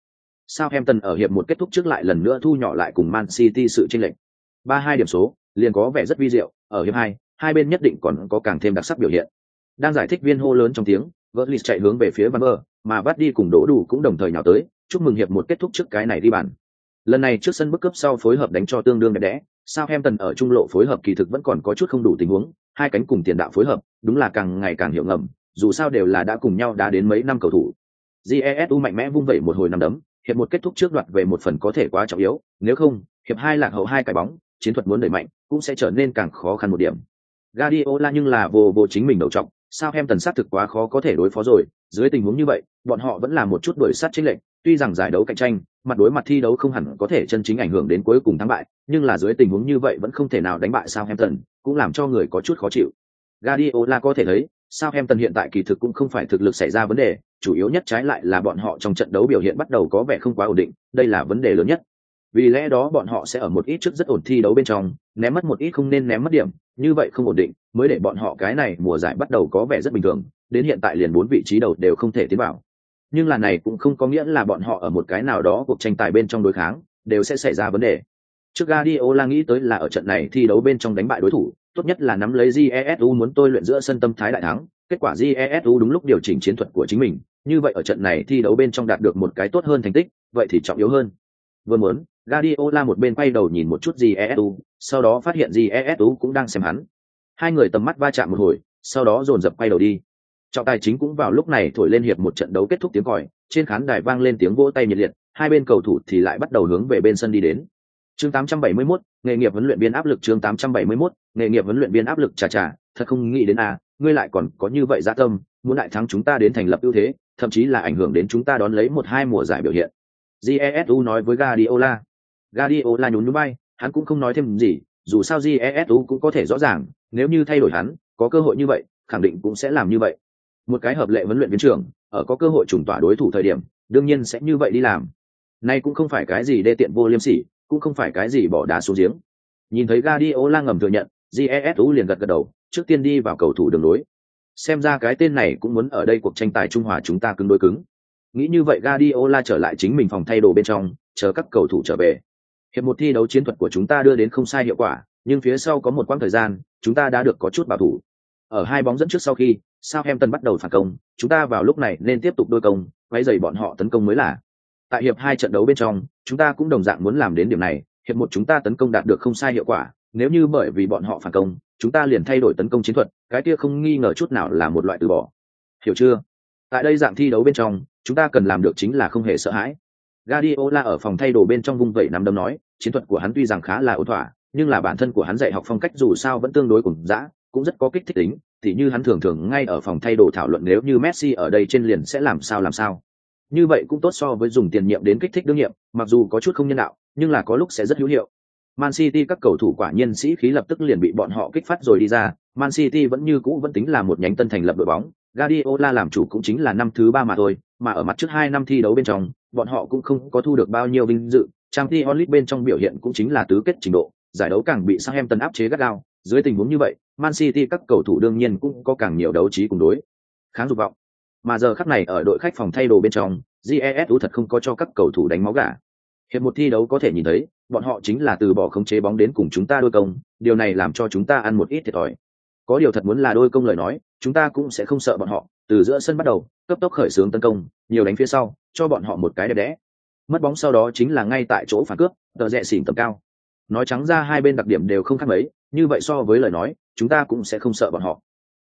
A: Southampton ở hiệp một kết thúc trước lại lần nữa thu nhỏ lại cùng Man City sự chênh lệch. Ba hai điểm số, liền có vẻ rất vi diệu, ở hiệp hai, hai bên nhất định còn có càng thêm đặc sắc biểu hiện. Đang giải thích viên hô lớn trong tiếng, Götze chạy hướng về phía Van Bơ, mà bắt đi cùng đỗ đủ cũng đồng thời nhào tới, chúc mừng hiệp một kết thúc trước cái này đi bàn. Lần này trước sân bức cấp sau phối hợp đánh cho tương đương đẹp đẽ, Sao em tần ở trung lộ phối hợp kỳ thực vẫn còn có chút không đủ tình huống, hai cánh cùng tiền đạo phối hợp, đúng là càng ngày càng hiệu ngầm, dù sao đều là đã cùng nhau đã đến mấy năm cầu thủ. Jesu mạnh mẽ vung vẩy một hồi năm đấm, hiệp một kết thúc trước đoạt về một phần có thể quá trọng yếu, nếu không, hiệp hai lạc hậu hai cái bóng, chiến thuật muốn đẩy mạnh, cũng sẽ trở nên càng khó khăn một điểm. Guardiola nhưng là vô vô chính mình đầu trọng, sao em tần sát thực quá khó có thể đối phó rồi, dưới tình huống như vậy, bọn họ vẫn là một chút đuổi sát chính lệnh, tuy rằng giải đấu cạnh tranh, mặt đối mặt thi đấu không hẳn có thể chân chính ảnh hưởng đến cuối cùng thắng bại, nhưng là dưới tình huống như vậy vẫn không thể nào đánh bại sao em tần cũng làm cho người có chút khó chịu. Guardiola có thể thấy, sao em tần hiện tại kỳ thực cũng không phải thực lực xảy ra vấn đề, chủ yếu nhất trái lại là bọn họ trong trận đấu biểu hiện bắt đầu có vẻ không quá ổn định, đây là vấn đề lớn nhất. Vì lẽ đó bọn họ sẽ ở một ít trước rất ổn thi đấu bên trong, ném mất một ít không nên ném mất điểm, như vậy không ổn định, mới để bọn họ cái này mùa giải bắt đầu có vẻ rất bình thường, đến hiện tại liền bốn vị trí đầu đều không thể tiến vào. Nhưng là này cũng không có nghĩa là bọn họ ở một cái nào đó cuộc tranh tài bên trong đối kháng, đều sẽ xảy ra vấn đề. Trước Guardiola nghĩ tới là ở trận này thi đấu bên trong đánh bại đối thủ, tốt nhất là nắm lấy Jesu muốn tôi luyện giữa sân tâm thái đại thắng, kết quả Jesu đúng lúc điều chỉnh chiến thuật của chính mình, như vậy ở trận này thi đấu bên trong đạt được một cái tốt hơn thành tích, vậy thì trọng yếu hơn. Vừa muốn, Guardiola một bên quay đầu nhìn một chút Jesu, sau đó phát hiện Jesu cũng đang xem hắn. Hai người tầm mắt va chạm một hồi, sau đó dồn dập quay đầu đi. Trọng tài chính cũng vào lúc này thổi lên hiệp một trận đấu kết thúc tiếng còi, trên khán đài vang lên tiếng vỗ tay nhiệt liệt, hai bên cầu thủ thì lại bắt đầu hướng về bên sân đi đến. Chương 871, nghề nghiệp huấn luyện viên áp lực chương 871, nghề nghiệp huấn luyện viên áp lực chà chà, thật không nghĩ đến à, ngươi lại còn có như vậy dạ tâm, muốn lại thắng chúng ta đến thành lập ưu thế, thậm chí là ảnh hưởng đến chúng ta đón lấy một hai mùa giải biểu hiện. Jesu nói với Guardiola. Guardiola nhún nhún bay, hắn cũng không nói thêm gì, dù sao Jesu cũng có thể rõ ràng, nếu như thay đổi hắn, có cơ hội như vậy, khẳng định cũng sẽ làm như vậy. Một cái hợp lệ huấn luyện viên trưởng, ở có cơ hội trùng tỏa đối thủ thời điểm, đương nhiên sẽ như vậy đi làm. Nay cũng không phải cái gì đê tiện vô liêm sỉ, cũng không phải cái gì bỏ đá xuống giếng. Nhìn thấy Guardiola ngầm thừa nhận, Jesu liền gật gật đầu, trước tiên đi vào cầu thủ đường lối. Xem ra cái tên này cũng muốn ở đây cuộc tranh tài Trung Hòa chúng ta cứng đối cứng. Nghĩ như vậy Guardiola trở lại chính mình phòng thay đồ bên trong, chờ các cầu thủ trở về. Hiệp một thi đấu chiến thuật của chúng ta đưa đến không sai hiệu quả, nhưng phía sau có một quãng thời gian, chúng ta đã được có chút bảo thủ. Ở hai bóng dẫn trước sau khi, Southampton bắt đầu phản công, chúng ta vào lúc này nên tiếp tục đôi công, quấy rầy bọn họ tấn công mới là. Tại hiệp hai trận đấu bên trong, chúng ta cũng đồng dạng muốn làm đến điểm này, hiệp một chúng ta tấn công đạt được không sai hiệu quả, nếu như bởi vì bọn họ phản công, chúng ta liền thay đổi tấn công chiến thuật, cái kia không nghi ngờ chút nào là một loại từ bỏ. Hiểu chưa? Tại đây dạng thi đấu bên trong, chúng ta cần làm được chính là không hề sợ hãi. Guardiola ở phòng thay đồ bên trong vung vẩy nắm đấm nói, chiến thuật của hắn tuy rằng khá là ổn thỏa, nhưng là bản thân của hắn dạy học phong cách dù sao vẫn tương đối cùng dã, cũng rất có kích thích tính, thì như hắn thường thường ngay ở phòng thay đồ thảo luận nếu như Messi ở đây trên liền sẽ làm sao làm sao. Như vậy cũng tốt so với dùng tiền nhiệm đến kích thích đương nhiệm, mặc dù có chút không nhân đạo, nhưng là có lúc sẽ rất hữu hiệu. Man City các cầu thủ quả nhiên sĩ khí lập tức liền bị bọn họ kích phát rồi đi ra, Man City vẫn như cũ vẫn tính là một nhánh tân thành lập đội bóng, Guardiola làm chủ cũng chính là năm thứ ba mà thôi, mà ở mặt trước hai năm thi đấu bên trong, bọn họ cũng không có thu được bao nhiêu vinh dự, Champions League bên trong biểu hiện cũng chính là tứ kết trình độ, giải đấu càng bị Southampton áp chế gắt gao, dưới tình huống như vậy, Man City các cầu thủ đương nhiên cũng có càng nhiều đấu trí cùng đối. Kháng dục vọng. Mà giờ khắc này ở đội khách phòng thay đồ bên trong, GESU thật không có cho các cầu thủ đánh máu gà. Hiệp một thi đấu có thể nhìn thấy, bọn họ chính là từ bỏ khống chế bóng đến cùng chúng ta đôi công, điều này làm cho chúng ta ăn một ít thiệt thòi. Có điều thật muốn là đôi công lời nói, chúng ta cũng sẽ không sợ bọn họ, từ giữa sân bắt đầu, cấp tốc khởi xướng tấn công, nhiều đánh phía sau, cho bọn họ một cái đẹp đẽ. Mất bóng sau đó chính là ngay tại chỗ phản cướp, tờ rẽ xỉn tầm cao. Nói trắng ra hai bên đặc điểm đều không khác mấy, như vậy so với lời nói, chúng ta cũng sẽ không sợ bọn họ.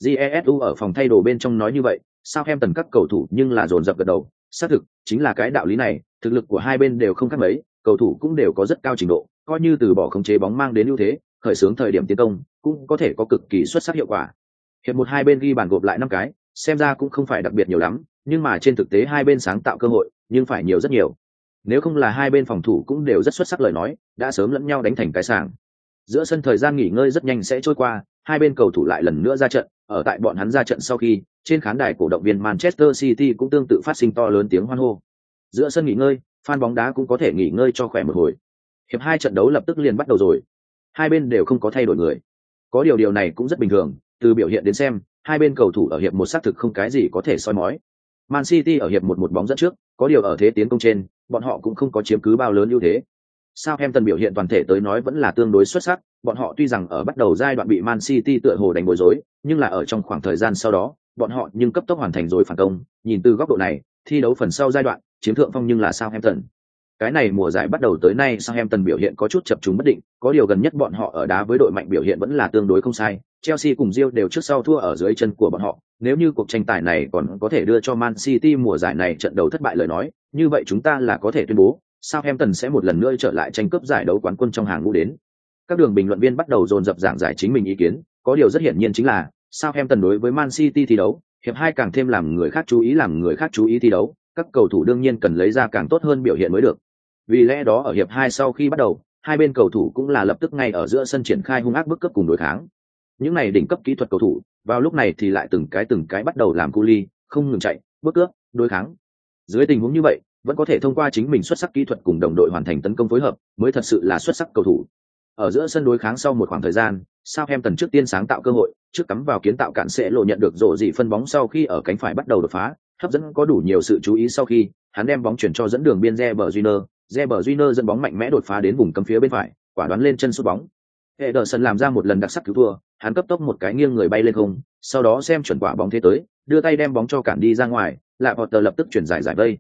A: Jesu ở phòng thay đồ bên trong nói như vậy, sao em tần các cầu thủ nhưng là dồn dập gật đầu, xác thực, chính là cái đạo lý này, thực lực của hai bên đều không khác mấy, cầu thủ cũng đều có rất cao trình độ, coi như từ bỏ khống chế bóng mang đến ưu thế, khởi xướng thời điểm tiến công, cũng có thể có cực kỳ xuất sắc hiệu quả. Hiệp một hai bên ghi bàn gộp lại năm cái, xem ra cũng không phải đặc biệt nhiều lắm, nhưng mà trên thực tế hai bên sáng tạo cơ hội, nhưng phải nhiều rất nhiều. Nếu không là hai bên phòng thủ cũng đều rất xuất sắc lời nói, đã sớm lẫn nhau đánh thành cái sàng. Giữa sân thời gian nghỉ ngơi rất nhanh sẽ trôi qua, hai bên cầu thủ lại lần nữa ra trận, ở tại bọn hắn ra trận sau khi, trên khán đài cổ động viên Manchester City cũng tương tự phát sinh to lớn tiếng hoan hô. Giữa sân nghỉ ngơi, fan bóng đá cũng có thể nghỉ ngơi cho khỏe một hồi. Hiệp hai trận đấu lập tức liền bắt đầu rồi. Hai bên đều không có thay đổi người. Có điều điều này cũng rất bình thường, từ biểu hiện đến xem, hai bên cầu thủ ở hiệp một xác thực không cái gì có thể soi mói. Man City ở hiệp một một bóng dẫn trước, có điều ở thế tiến công trên, bọn họ cũng không có chiếm cứ bao lớn ưu thế. Sao Southampton biểu hiện toàn thể tới nói vẫn là tương đối xuất sắc, bọn họ tuy rằng ở bắt đầu giai đoạn bị Man City tựa hồ đánh bối rối, nhưng là ở trong khoảng thời gian sau đó, bọn họ nhưng cấp tốc hoàn thành rồi phản công, nhìn từ góc độ này, thi đấu phần sau giai đoạn, chiếm thượng phong nhưng là Sao Southampton. Cái này mùa giải bắt đầu tới nay Southampton biểu hiện có chút chập trùng bất định, có điều gần nhất bọn họ ở đá với đội mạnh biểu hiện vẫn là tương đối không sai. Chelsea cùng Real đều trước sau thua ở dưới chân của bọn họ, nếu như cuộc tranh tài này còn có thể đưa cho Man City mùa giải này trận đấu thất bại lời nói, như vậy chúng ta là có thể tuyên bố Southampton sẽ một lần nữa trở lại tranh cướp giải đấu quán quân trong hàng ngũ đến. Các đường bình luận viên bắt đầu dồn dập giảng giải chính mình ý kiến, có điều rất hiển nhiên chính là Southampton đối với Man City thi đấu, hiệp hai càng thêm làm người khác chú ý làm người khác chú ý thi đấu, các cầu thủ đương nhiên cần lấy ra càng tốt hơn biểu hiện mới được. Vì lẽ đó ở hiệp hai sau khi bắt đầu, hai bên cầu thủ cũng là lập tức ngay ở giữa sân triển khai hung ác bức cấp cùng đối kháng. Những này đỉnh cấp kỹ thuật cầu thủ, vào lúc này thì lại từng cái từng cái bắt đầu làm cu ly, không ngừng chạy, bước cướp, đối kháng. Dưới tình huống như vậy, vẫn có thể thông qua chính mình xuất sắc kỹ thuật cùng đồng đội hoàn thành tấn công phối hợp, mới thật sự là xuất sắc cầu thủ. Ở giữa sân đối kháng sau một khoảng thời gian, Southampton trước tiên sáng tạo cơ hội, trước cắm vào kiến tạo cản sẽ lộ nhận được rổ dị phân bóng sau khi ở cánh phải bắt đầu đột phá, hấp dẫn có đủ nhiều sự chú ý sau khi, hắn đem bóng chuyển cho dẫn đường biên Reber Júnior, Reber Júnior dẫn bóng mạnh mẽ đột phá đến vùng cấm phía bên phải, quả đoán lên chân sút bóng. Ederson làm ra một lần đặc sắc cứu thua, hắn cấp tốc một cái nghiêng người bay lên không, sau đó xem chuẩn quả bóng thế tới, đưa tay đem bóng cho cản đi ra ngoài, lại Potter lập tức chuyển giải giải vây,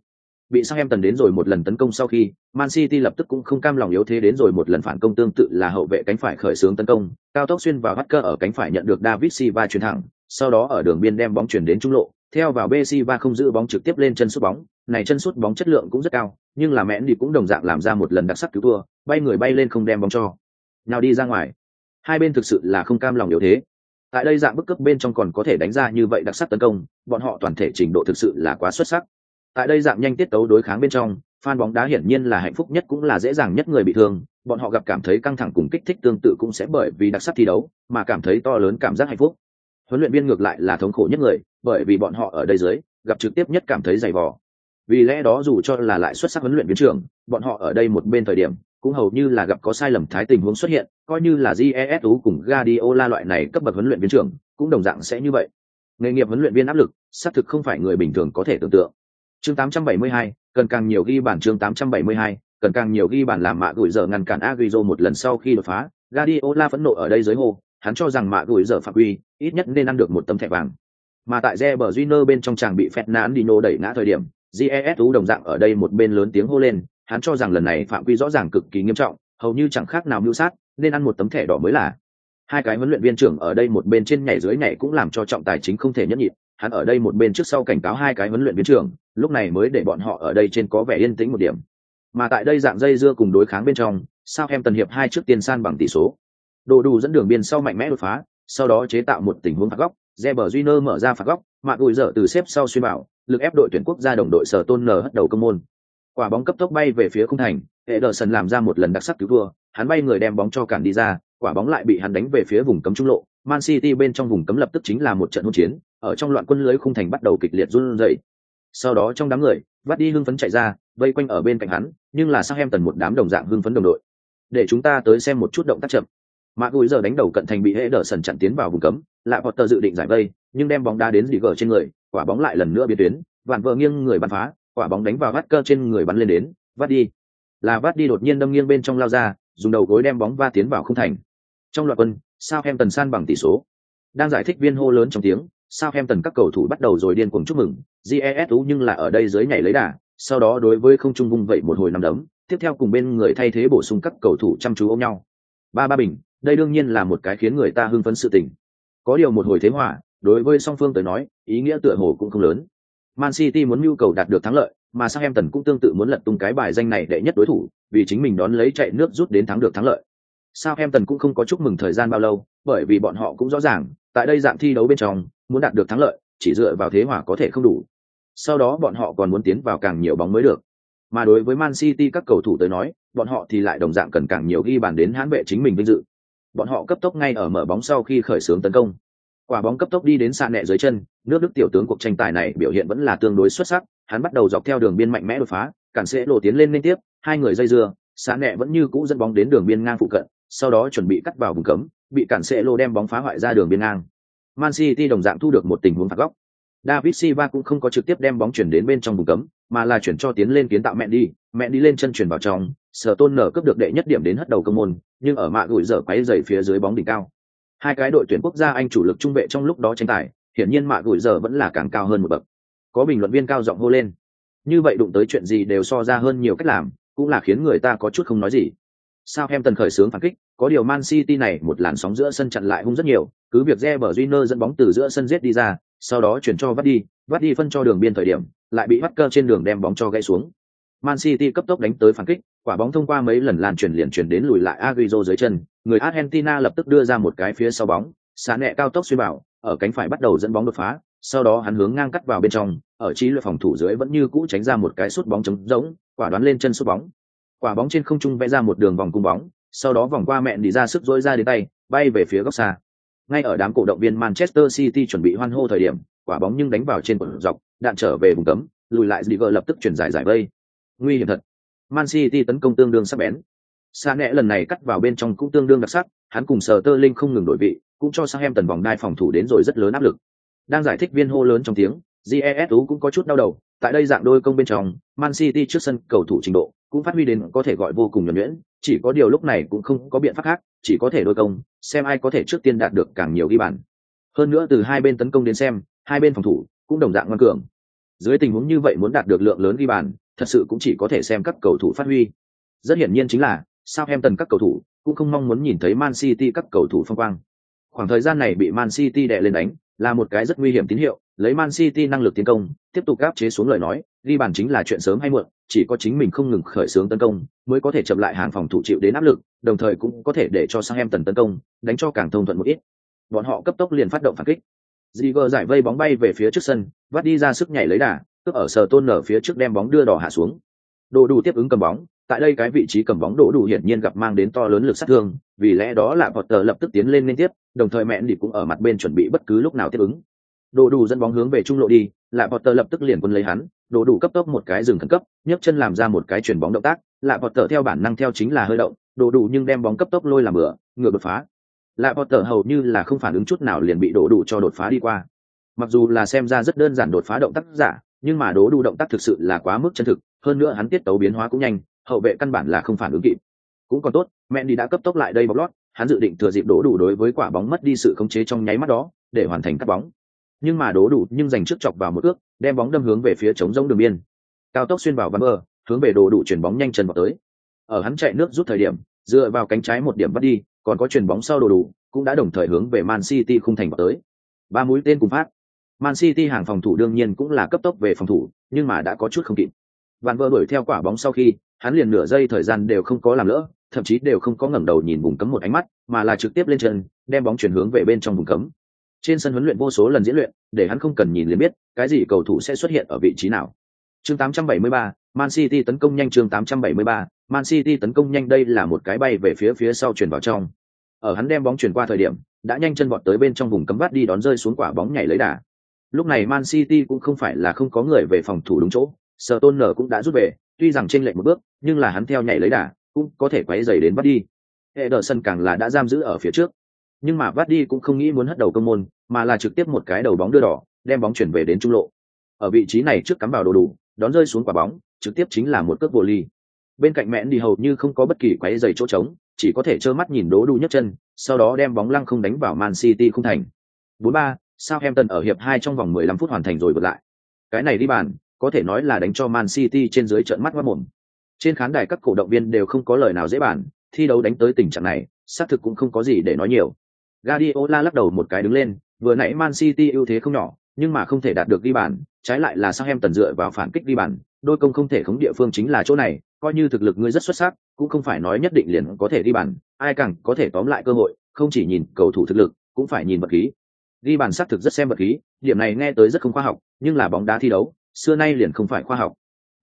A: bị sang em tần đến rồi một lần tấn công sau khi man city lập tức cũng không cam lòng yếu thế đến rồi một lần phản công tương tự là hậu vệ cánh phải khởi xướng tấn công cao tốc xuyên vào hacker ở cánh phải nhận được david silva chuyển thẳng sau đó ở đường biên đem bóng chuyển đến trung lộ theo vào b không giữ bóng trực tiếp lên chân sút bóng này chân sút bóng chất lượng cũng rất cao, nhưng là mẹn đi cũng đồng dạng làm ra một lần đặc sắc cứu thua, bay người bay lên không đem bóng cho. Nào đi ra ngoài. Hai bên thực sự là không cam lòng yếu thế. Tại đây dạng bức cấp bên trong còn có thể đánh ra như vậy đặc sắc tấn công, bọn họ toàn thể trình độ thực sự là quá xuất sắc. Tại đây dạng nhanh tiết tấu đối kháng bên trong, fan bóng đá hiển nhiên là hạnh phúc nhất cũng là dễ dàng nhất người bị thương, bọn họ gặp cảm thấy căng thẳng cùng kích thích tương tự cũng sẽ bởi vì đặc sắc thi đấu mà cảm thấy to lớn cảm giác hạnh phúc. Huấn luyện viên ngược lại là thống khổ nhất người, bởi vì bọn họ ở đây dưới, gặp trực tiếp nhất cảm thấy dày vò vì lẽ đó dù cho là lại xuất sắc huấn luyện viên trưởng bọn họ ở đây một bên thời điểm cũng hầu như là gặp có sai lầm thái tình huống xuất hiện coi như là jesu cùng gadiola loại này cấp bậc huấn luyện viên trưởng cũng đồng dạng sẽ như vậy nghề nghiệp huấn luyện viên áp lực xác thực không phải người bình thường có thể tưởng tượng chương 872, cần càng nhiều ghi bản chương 872, cần càng nhiều ghi bản làm mạ gửi giờ ngăn cản Agüero một lần sau khi đột phá, gadiola phẫn nộ ở đây dưới hồ, hắn cho rằng mạ gửi giờ phạm quy, ít nhất nên ăn được một tấm thẻ vàng. Mà tại Reber Júnior bên trong chàng bị Fernandinho đẩy ngã thời điểm, GESU đồng dạng ở đây một bên lớn tiếng hô lên, hắn cho rằng lần này phạm quy rõ ràng cực kỳ nghiêm trọng, hầu như chẳng khác nào mưu sát, nên ăn một tấm thẻ đỏ mới là. Hai cái huấn luyện viên trưởng ở đây một bên trên nhảy dưới nhảy cũng làm cho trọng tài chính không thể nhẫn nhịn, hắn ở đây một bên trước sau cảnh cáo hai cái huấn luyện viên trưởng, lúc này mới để bọn họ ở đây trên có vẻ yên tĩnh một điểm. Mà tại đây dạng dây dưa cùng đối kháng bên trong, sao em tần hiệp hai trước tiên san bằng tỷ số. Đồ đủ dẫn đường biên sau mạnh mẽ đột phá, sau đó chế tạo một tình huống phạt góc, Reber Júnior mở ra phạt góc, mạ gùi dở từ xếp sau xuyên bảo, lực ép đội tuyển quốc gia đồng đội sở tôn nở hất đầu công môn. Quả bóng cấp tốc bay về phía khung thành, Ederson làm ra một lần đặc sắc cứu thua hắn bay người đem bóng cho cản đi ra quả bóng lại bị hắn đánh về phía vùng cấm trung lộ. Man city bên trong vùng cấm lập tức chính là một trận hỗn chiến ở trong loạn quân lưới khung thành bắt đầu kịch liệt run rẩy. Sau đó trong đám người vắt đi hưng phấn chạy ra vây quanh ở bên cạnh hắn nhưng là sang em tần một đám đồng dạng hưng phấn đồng đội. Để chúng ta tới xem một chút động tác chậm. Mạc gùi giờ đánh đầu cận thành bị hệ sần chặn tiến vào vùng cấm lại tờ dự định giải vây, nhưng đem bóng đá đến dì gờ trên người, quả bóng lại lần nữa biến tuyến, vạn vợ nghiêng người bắn phá, quả bóng đánh vào vắt cơ trên người bắn lên đến, vắt đi. Là vắt đi đột nhiên đâm nghiêng bên trong lao ra, dùng đầu gối đem bóng va tiến vào không thành. Trong loạt quân sao em tần san bằng tỷ số. Đang giải thích viên hô lớn trong tiếng sao em tần các cầu thủ bắt đầu rồi điên cuồng chúc mừng. Jesu nhưng là ở đây dưới nhảy lấy đà, sau đó đối với không trung vung vậy một hồi năm đấm, tiếp theo cùng bên người thay thế bổ sung các cầu thủ chăm chú ôm nhau. Ba ba bình, đây đương nhiên là một cái khiến người ta hưng phấn sự tình có điều một hồi thế hòa, đối với song phương tới nói, ý nghĩa tựa hồ cũng không lớn. Man city muốn nhu cầu đạt được thắng lợi, mà sang em tần cũng tương tự muốn lật tung cái bài danh này đệ nhất đối thủ, vì chính mình đón lấy chạy nước rút đến thắng được thắng lợi. Sang em tần cũng không có chúc mừng thời gian bao lâu, bởi vì bọn họ cũng rõ ràng, tại đây dạng thi đấu bên trong, muốn đạt được thắng lợi, chỉ dựa vào thế hòa có thể không đủ. Sau đó bọn họ còn muốn tiến vào càng nhiều bóng mới được. Mà đối với man city các cầu thủ tới nói, bọn họ thì lại đồng dạng cần càng nhiều ghi bàn đến hãn vệ chính mình vinh dự bọn họ cấp tốc ngay ở mở bóng sau khi khởi xướng tấn công. Quả bóng cấp tốc đi đến xa nẹ dưới chân, nước đức tiểu tướng cuộc tranh tài này biểu hiện vẫn là tương đối xuất sắc, hắn bắt đầu dọc theo đường biên mạnh mẽ đột phá, cản sẽ lộ tiến lên liên tiếp, hai người dây dưa xa nẹ vẫn như cũ dẫn bóng đến đường biên ngang phụ cận, sau đó chuẩn bị cắt vào vùng cấm, bị cản sẽ lộ đem bóng phá hoại ra đường biên ngang. Man city đồng dạng thu được một tình huống phạt góc. David silva cũng không có trực tiếp đem bóng chuyển đến bên trong vùng cấm, mà là chuyển cho tiến lên kiến tạo mẹ đi mẹ đi lên chân chuyển vào trong sở tôn nở cướp được đệ nhất điểm đến hất đầu công môn, nhưng ở mạ gửi dở quáy dày phía dưới bóng đỉnh cao. Hai cái đội tuyển quốc gia anh chủ lực trung vệ trong lúc đó tranh tài, hiển nhiên mạ gửi dở vẫn là càng cao hơn một bậc. Có bình luận viên cao giọng hô lên. Như vậy đụng tới chuyện gì đều so ra hơn nhiều cách làm, cũng là khiến người ta có chút không nói gì. Sao em tần khởi sướng phản kích, có điều man city này một làn sóng giữa sân chặn lại hung rất nhiều, cứ việc Reber Junior dẫn bóng từ giữa sân giết đi ra, sau đó chuyển cho vắt đi vắt đi phân cho đường biên thời điểm, lại bị bắt cơ trên đường đem bóng cho gãy xuống. Man city cấp tốc đánh tới phản kích quả bóng thông qua mấy lần lan truyền liền chuyển đến lùi lại Agüero dưới chân, người Argentina lập tức đưa ra một cái phía sau bóng xả nẹ cao tốc xuyên bảo ở cánh phải bắt đầu dẫn bóng đột phá, sau đó hắn hướng ngang cắt vào bên trong, ở trí luyện phòng thủ dưới vẫn như cũ tránh ra một cái sút bóng trống rỗng, quả đoán lên chân sút bóng. Quả bóng trên không trung vẽ ra một đường vòng cung bóng, sau đó vòng qua mẹn đi ra sức dối ra đến tay, bay về phía góc xa. Ngay ở đám cổ động viên manchester city chuẩn bị hoan hô thời điểm, quả bóng nhưng đánh vào trên cột dọc, đạn trở về vùng cấm, lùi lại Diver lập tức chuyển giải giải vây. Nguy hiểm thật man city tấn công tương đương sắc bén. Xa nẹ lần này cắt vào bên trong cũng tương đương đặc sắc, hắn cùng Sterling tơ linh không ngừng đổi vị, cũng cho sang em tần vòng đai phòng thủ đến rồi rất lớn áp lực. Đang giải thích viên hô lớn trong tiếng GESU cũng có chút đau đầu, tại đây dạng đôi công bên trong, man city trước sân cầu thủ trình độ cũng phát huy đến có thể gọi vô cùng nhuần nhuyễn, chỉ có điều lúc này cũng không có biện pháp khác, chỉ có thể đôi công, xem ai có thể trước tiên đạt được càng nhiều ghi bàn. Hơn nữa từ hai bên tấn công đến xem, hai bên phòng thủ cũng đồng dạng ngoan cường. Dưới tình huống như vậy muốn đạt được lượng lớn ghi bàn thật sự cũng chỉ có thể xem các cầu thủ phát huy. Rất hiển nhiên chính là sao em tần các cầu thủ cũng không mong muốn nhìn thấy man city các cầu thủ phong quang. Khoảng thời gian này bị man city đè lên đánh là một cái rất nguy hiểm tín hiệu lấy man city năng lực tiến công tiếp tục áp chế xuống lời nói ghi bàn chính là chuyện sớm hay muộn chỉ có chính mình không ngừng khởi xướng tấn công mới có thể chậm lại hàng phòng thủ chịu đến áp lực đồng thời cũng có thể để cho sang em tần tấn công đánh cho càng thông thuận một ít. Bọn họ cấp tốc liền phát động phản kích. Ziver giải vây bóng bay về phía trước sân, vắt đi ra sức nhảy lấy đà, cướp ở sờ tôn nở phía trước đem bóng đưa đỏ hạ xuống. Đồ đủ tiếp ứng cầm bóng, tại đây cái vị trí cầm bóng đồ đủ hiển nhiên gặp mang đến to lớn lực sát thương, vì lẽ đó là Potter lập tức tiến lên liên tiếp, đồng thời mẹn đi cũng ở mặt bên chuẩn bị bất cứ lúc nào tiếp ứng. Đồ đủ dẫn bóng hướng về trung lộ đi, là vọt tờ lập tức liền quân lấy hắn, đồ đủ cấp tốc một cái dừng khẩn cấp, nhấc chân làm ra một cái chuyển bóng động tác, là vọt tờ theo bản năng theo chính là hơi động, đồ đủ nhưng đem bóng cấp tốc lôi làm bừa ngược đột phá. là vọt tờ hầu như là không phản ứng chút nào liền bị đồ đủ cho đột phá đi qua. Mặc dù là xem ra rất đơn giản đột phá động tác giả, nhưng mà đố đu động tác thực sự là quá mức chân thực, hơn nữa hắn tiết tấu biến hóa cũng nhanh, hậu vệ căn bản là không phản ứng kịp. Cũng còn tốt mẹ đi đã cấp tốc lại đây bóc lót hắn dự định thừa dịp đố đủ đối với quả bóng mất đi sự khống chế trong nháy mắt đó để hoàn thành cắt bóng. Nhưng mà đố đủ nhưng giành trước chọc vào một ước đem bóng đâm hướng về phía chống rông đường biên. Cao tốc xuyên vào bắn bờ hướng về đồ đủ chuyển bóng nhanh chân vào tới. Ở hắn chạy nước rút thời điểm dựa vào cánh trái một điểm bắt đi còn có chuyển bóng sau đồ đủ cũng đã đồng thời hướng về man city khung thành vào tới. Ba mũi tên cùng phát man city hàng phòng thủ đương nhiên cũng là cấp tốc về phòng thủ nhưng mà đã có chút không kịp Van Vơ đuổi theo quả bóng sau khi, hắn liền nửa giây thời gian đều không có làm lỡ, thậm chí đều không có ngẩng đầu nhìn vùng cấm một ánh mắt, mà là trực tiếp lên chân, đem bóng chuyển hướng về bên trong vùng cấm. Trên sân huấn luyện vô số lần diễn luyện, để hắn không cần nhìn liền biết, cái gì cầu thủ sẽ xuất hiện ở vị trí nào. Chương 873, Man City tấn công nhanh chương 873, Man City tấn công nhanh đây là một cái bay về phía phía sau chuyển vào trong. Ở hắn đem bóng chuyển qua thời điểm, đã nhanh chân vọt tới bên trong vùng cấm vắt đi đón rơi xuống quả bóng nhảy lấy đà. Lúc này Man City cũng không phải là không có người về phòng thủ đúng chỗ, Stoner cũng đã rút về, tuy rằng trên lệch một bước, nhưng là hắn theo nhảy lấy đà, cũng có thể quấy rầy đến bắt đi. Ederson càng là đã giam giữ ở phía trước. Nhưng mà bắt đi cũng không nghĩ muốn hất đầu công môn, mà là trực tiếp một cái đầu bóng đưa đỏ, đem bóng chuyển về đến trung lộ. Ở vị trí này trước cắm vào đồ đủ, đón rơi xuống quả bóng, trực tiếp chính là một cước vô ly. Bên cạnh mẹn đi hầu như không có bất kỳ quấy giày chỗ trống, chỉ có thể trơ mắt nhìn đố đủ nhấc chân, sau đó đem bóng lăng không đánh vào Man City không thành. 4-3, Southampton ở hiệp 2 trong vòng 15 phút hoàn thành rồi vượt lại. Cái này đi bàn, có thể nói là đánh cho Man City trên dưới trận mắt mắt mồm. Trên khán đài các cổ động viên đều không có lời nào dễ bàn, thi đấu đánh tới tình trạng này, xác thực cũng không có gì để nói nhiều. Guardiola lắc đầu một cái đứng lên, vừa nãy Man City ưu thế không nhỏ, nhưng mà không thể đạt được đi bàn, trái lại là Southampton dựa vào phản kích đi bàn, đôi công không thể khống địa phương chính là chỗ này, coi như thực lực ngươi rất xuất sắc, cũng không phải nói nhất định liền có thể đi bàn, ai càng có thể tóm lại cơ hội, không chỉ nhìn cầu thủ thực lực, cũng phải nhìn vật khí ghi bàn xác thực rất xem vật khí, điểm này nghe tới rất không khoa học, nhưng là bóng đá thi đấu, xưa nay liền không phải khoa học.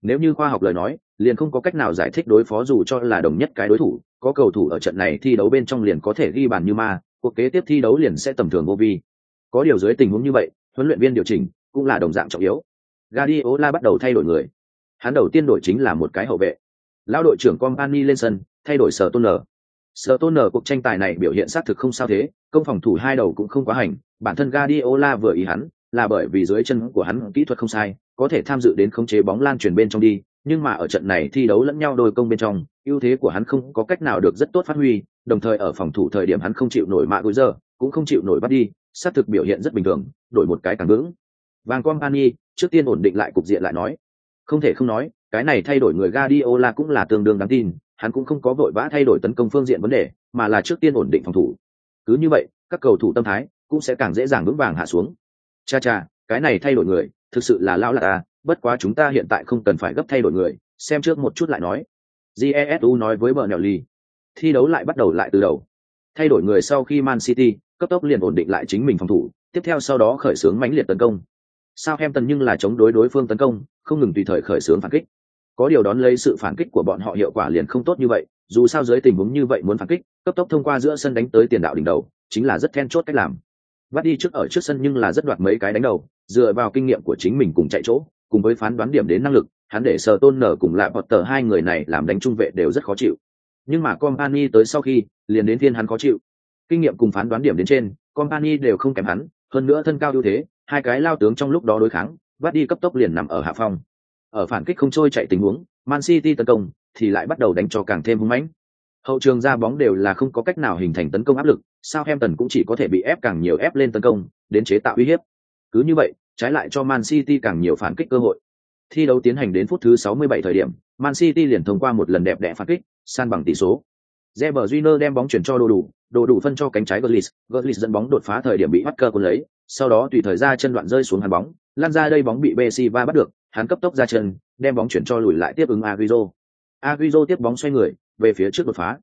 A: Nếu như khoa học lời nói, liền không có cách nào giải thích đối phó dù cho là đồng nhất cái đối thủ, có cầu thủ ở trận này thi đấu bên trong liền có thể ghi bàn như ma, cuộc kế tiếp thi đấu liền sẽ tầm thường vô vi. Có điều dưới tình huống như vậy, huấn luyện viên điều chỉnh cũng là đồng dạng trọng yếu. Guardiola bắt đầu thay đổi người. Hắn đầu tiên đổi chính là một cái hậu vệ. Lão đội trưởng Company lên sân, thay đổi Sở Tôn Nở. Sở Tôn Nở cuộc tranh tài này biểu hiện sát thực không sao thế, công phòng thủ hai đầu cũng không quá hành, bản thân Guardiola vừa ý hắn, là bởi vì dưới chân của hắn kỹ thuật không sai, có thể tham dự đến khống chế bóng lan truyền bên trong đi, nhưng mà ở trận này thi đấu lẫn nhau đôi công bên trong, ưu thế của hắn không có cách nào được rất tốt phát huy, đồng thời ở phòng thủ thời điểm hắn không chịu nổi mạ gối giờ, cũng không chịu nổi bắt đi, sát thực biểu hiện rất bình thường, đổi một cái càng vững. Vàng Company, trước tiên ổn định lại cục diện lại nói. Không thể không nói, cái này thay đổi người Guardiola cũng là tương đương đáng tin, hắn cũng không có vội vã thay đổi tấn công phương diện vấn đề, mà là trước tiên ổn định phòng thủ. Cứ như vậy, các cầu thủ tâm thái cũng sẽ càng dễ dàng vững vàng hạ xuống. Cha cha, cái này thay đổi người, thực sự là lão lạ à, bất quá chúng ta hiện tại không cần phải gấp thay đổi người, xem trước một chút lại nói. Jesu nói với bờ nèo ly. Thi đấu lại bắt đầu lại từ đầu. Thay đổi người sau khi Man City cấp tốc liền ổn định lại chính mình phòng thủ, tiếp theo sau đó khởi xướng mãnh liệt tấn công. Sao em tần nhưng là chống đối đối phương tấn công, không ngừng tùy thời khởi xướng phản kích. Có điều đón lấy sự phản kích của bọn họ hiệu quả liền không tốt như vậy, dù sao dưới tình huống như vậy muốn phản kích, cấp tốc thông qua giữa sân đánh tới tiền đạo đỉnh đầu, chính là rất then chốt cách làm vắt đi trước ở trước sân nhưng là rất đoạt mấy cái đánh đầu, dựa vào kinh nghiệm của chính mình cùng chạy chỗ, cùng với phán đoán điểm đến năng lực, hắn để sờ tôn nở cùng lại bọt tờ hai người này làm đánh trung vệ đều rất khó chịu. Nhưng mà Company tới sau khi, liền đến thiên hắn khó chịu. Kinh nghiệm cùng phán đoán điểm đến trên, Company đều không kém hắn, hơn nữa thân cao ưu thế, hai cái lao tướng trong lúc đó đối kháng, vắt đi cấp tốc liền nằm ở hạ phong. Ở phản kích không trôi chạy tình huống, Man City tấn công thì lại bắt đầu đánh cho càng thêm hung mãnh. Hậu trường ra bóng đều là không có cách nào hình thành tấn công áp lực, Sao Southampton cũng chỉ có thể bị ép càng nhiều ép lên tấn công, đến chế tạo uy hiếp. Cứ như vậy, trái lại cho Man City càng nhiều phản kích cơ hội. Thi đấu tiến hành đến phút thứ 67 thời điểm, Man City liền thông qua một lần đẹp đẽ phản kích, san bằng tỷ số. Reber Júnior đem bóng chuyển cho đồ đủ, đồ đủ phân cho cánh trái Gullis, Gullis dẫn bóng đột phá thời điểm bị Walker cuốn lấy, sau đó tùy thời ra chân đoạn rơi xuống hàn bóng, lan ra đây bóng bị Bessiva bắt được, hắn cấp tốc ra chân, đem bóng chuyển cho lùi lại tiếp ứng Agüero. Agüero tiếp bóng xoay người, về phía trước đột phá.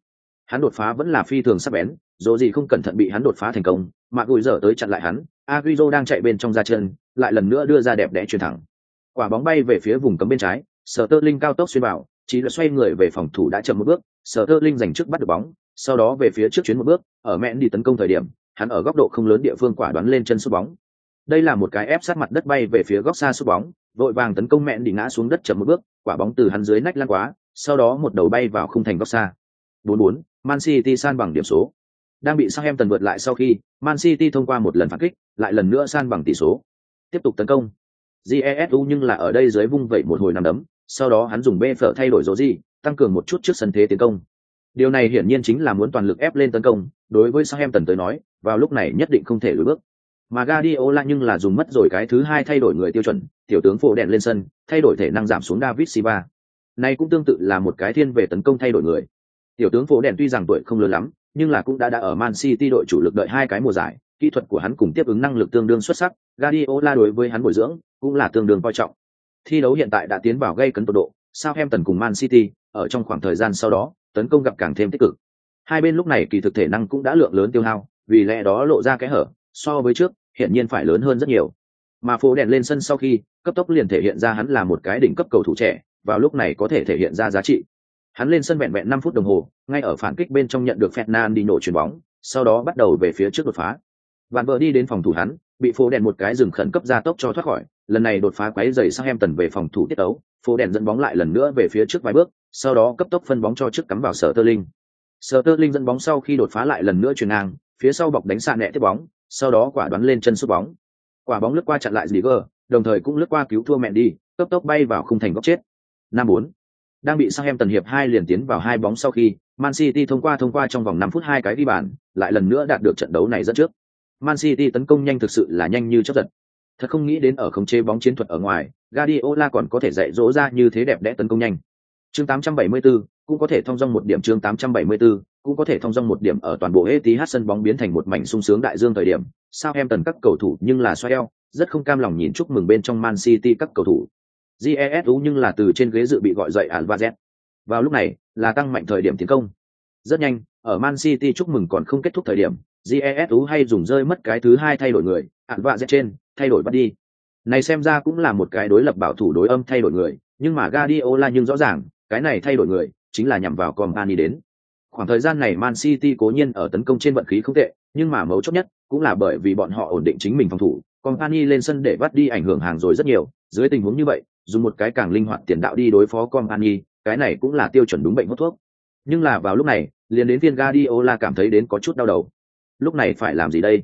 A: Hắn đột phá vẫn là phi thường sắc bén, dù gì không cẩn thận bị hắn đột phá thành công, mà gùi dở tới chặn lại hắn, Agüero đang chạy bên trong ra chân, lại lần nữa đưa ra đẹp đẽ chuyển thẳng. Quả bóng bay về phía vùng cấm bên trái, Sở Tơ Linh cao tốc xuyên vào, chỉ là xoay người về phòng thủ đã chậm một bước, Sở Tơ Linh giành trước bắt được bóng, sau đó về phía trước chuyến một bước, ở mẹn đi tấn công thời điểm, hắn ở góc độ không lớn địa phương quả đoán lên chân sút bóng. Đây là một cái ép sát mặt đất bay về phía góc xa sút bóng, vội vàng tấn công mẹn đi ngã xuống đất chậm một bước, quả bóng từ hắn dưới nách lăn quá, sau đó một đầu bay vào khung thành góc xa. 4-4, Man City san bằng điểm số. Đang bị Southampton vượt lại sau khi, Man City thông qua một lần phản kích, lại lần nữa san bằng tỷ số. Tiếp tục tấn công. Jesu nhưng là ở đây dưới vung vẩy một hồi nằm đấm, sau đó hắn dùng bê phở thay đổi gì, tăng cường một chút trước sân thế tiến công. Điều này hiển nhiên chính là muốn toàn lực ép lên tấn công, đối với Southampton tới nói, vào lúc này nhất định không thể lùi bước. Mà Guardiola nhưng là dùng mất rồi cái thứ hai thay đổi người tiêu chuẩn, tiểu tướng phổ đèn lên sân, thay đổi thể năng giảm xuống David Silva. Này cũng tương tự là một cái thiên về tấn công thay đổi người. Tiểu tướng phổ đèn tuy rằng tuổi không lớn lắm, nhưng là cũng đã đã ở Man City đội chủ lực đợi hai cái mùa giải, kỹ thuật của hắn cùng tiếp ứng năng lực tương đương xuất sắc, Guardiola đối với hắn bồi dưỡng cũng là tương đương coi trọng. Thi đấu hiện tại đã tiến vào gây cấn tột độ, Southampton cùng Man City, ở trong khoảng thời gian sau đó, tấn công gặp càng thêm tích cực. Hai bên lúc này kỳ thực thể năng cũng đã lượng lớn tiêu hao, vì lẽ đó lộ ra cái hở, so với trước, hiện nhiên phải lớn hơn rất nhiều. Mà phố đèn lên sân sau khi, cấp tốc liền thể hiện ra hắn là một cái đỉnh cấp cầu thủ trẻ, vào lúc này có thể thể hiện ra giá trị. Hắn lên sân vẹn vẹn 5 phút đồng hồ, ngay ở phản kích bên trong nhận được Fernandinho chuyền bóng, sau đó bắt đầu về phía trước đột phá. Vạn vợ đi đến phòng thủ hắn, bị phố đèn một cái dừng khẩn cấp ra tốc cho thoát khỏi, lần này đột phá quấy giày sang em tần về phòng thủ tiết ấu, phố đèn dẫn bóng lại lần nữa về phía trước vài bước, sau đó cấp tốc phân bóng cho trước cắm vào sở tơ linh. Sở tơ linh dẫn bóng sau khi đột phá lại lần nữa chuyền ngang, phía sau bọc đánh xa nẹ tiếp bóng, sau đó quả đoán lên chân sút bóng. Quả bóng lướt qua chặn lại Ziger, đồng thời cũng lướt qua cứu thua mẹ đi, cấp tốc bay vào khung thành góc chết. Năm bốn đang bị sang em tần hiệp hai liền tiến vào hai bóng sau khi Man City thông qua thông qua trong vòng 5 phút hai cái ghi bàn, lại lần nữa đạt được trận đấu này dẫn trước. Man City tấn công nhanh thực sự là nhanh như chớp giật. Thật không nghĩ đến ở khống chế bóng chiến thuật ở ngoài, Guardiola còn có thể dạy dỗ ra như thế đẹp đẽ tấn công nhanh. Chương 874, cũng có thể thông dong một điểm chương 874, cũng có thể thông dong một điểm ở toàn bộ Etihad sân bóng biến thành một mảnh sung sướng đại dương thời điểm. Sang em tần các cầu thủ nhưng là xoay eo, rất không cam lòng nhìn chúc mừng bên trong Man City các cầu thủ. Jesu nhưng là từ trên ghế dự bị gọi dậy Alvarez. Vào lúc này, là tăng mạnh thời điểm tiến công. Rất nhanh, ở Man City chúc mừng còn không kết thúc thời điểm, Jesu hay dùng rơi mất cái thứ hai thay đổi người, Alvarez trên, thay đổi bắt đi. Này xem ra cũng là một cái đối lập bảo thủ đối âm thay đổi người, nhưng mà Guardiola nhưng rõ ràng, cái này thay đổi người, chính là nhằm vào Company đến. Khoảng thời gian này Man City cố nhiên ở tấn công trên vận khí không tệ, nhưng mà mấu chốt nhất cũng là bởi vì bọn họ ổn định chính mình phòng thủ, Company lên sân để bắt đi ảnh hưởng hàng rồi rất nhiều, dưới tình huống như vậy, dùng một cái càng linh hoạt tiền đạo đi đối phó Company, cái này cũng là tiêu chuẩn đúng bệnh hút thuốc. Nhưng là vào lúc này, liền đến viên Guardiola cảm thấy đến có chút đau đầu. Lúc này phải làm gì đây?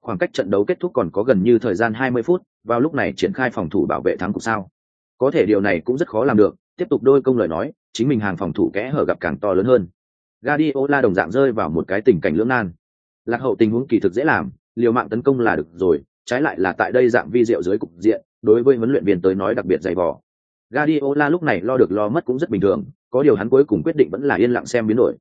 A: Khoảng cách trận đấu kết thúc còn có gần như thời gian 20 phút, vào lúc này triển khai phòng thủ bảo vệ thắng cục sao? Có thể điều này cũng rất khó làm được, tiếp tục đôi công lời nói, chính mình hàng phòng thủ kẽ hở gặp càng to lớn hơn. Guardiola đồng dạng rơi vào một cái tình cảnh lưỡng nan. Lạc hậu tình huống kỳ thực dễ làm, liều mạng tấn công là được rồi, trái lại là tại đây dạng vi diệu dưới cục diện, đối với huấn luyện viên tới nói đặc biệt dày vò. Guardiola lúc này lo được lo mất cũng rất bình thường, có điều hắn cuối cùng quyết định vẫn là yên lặng xem biến đổi.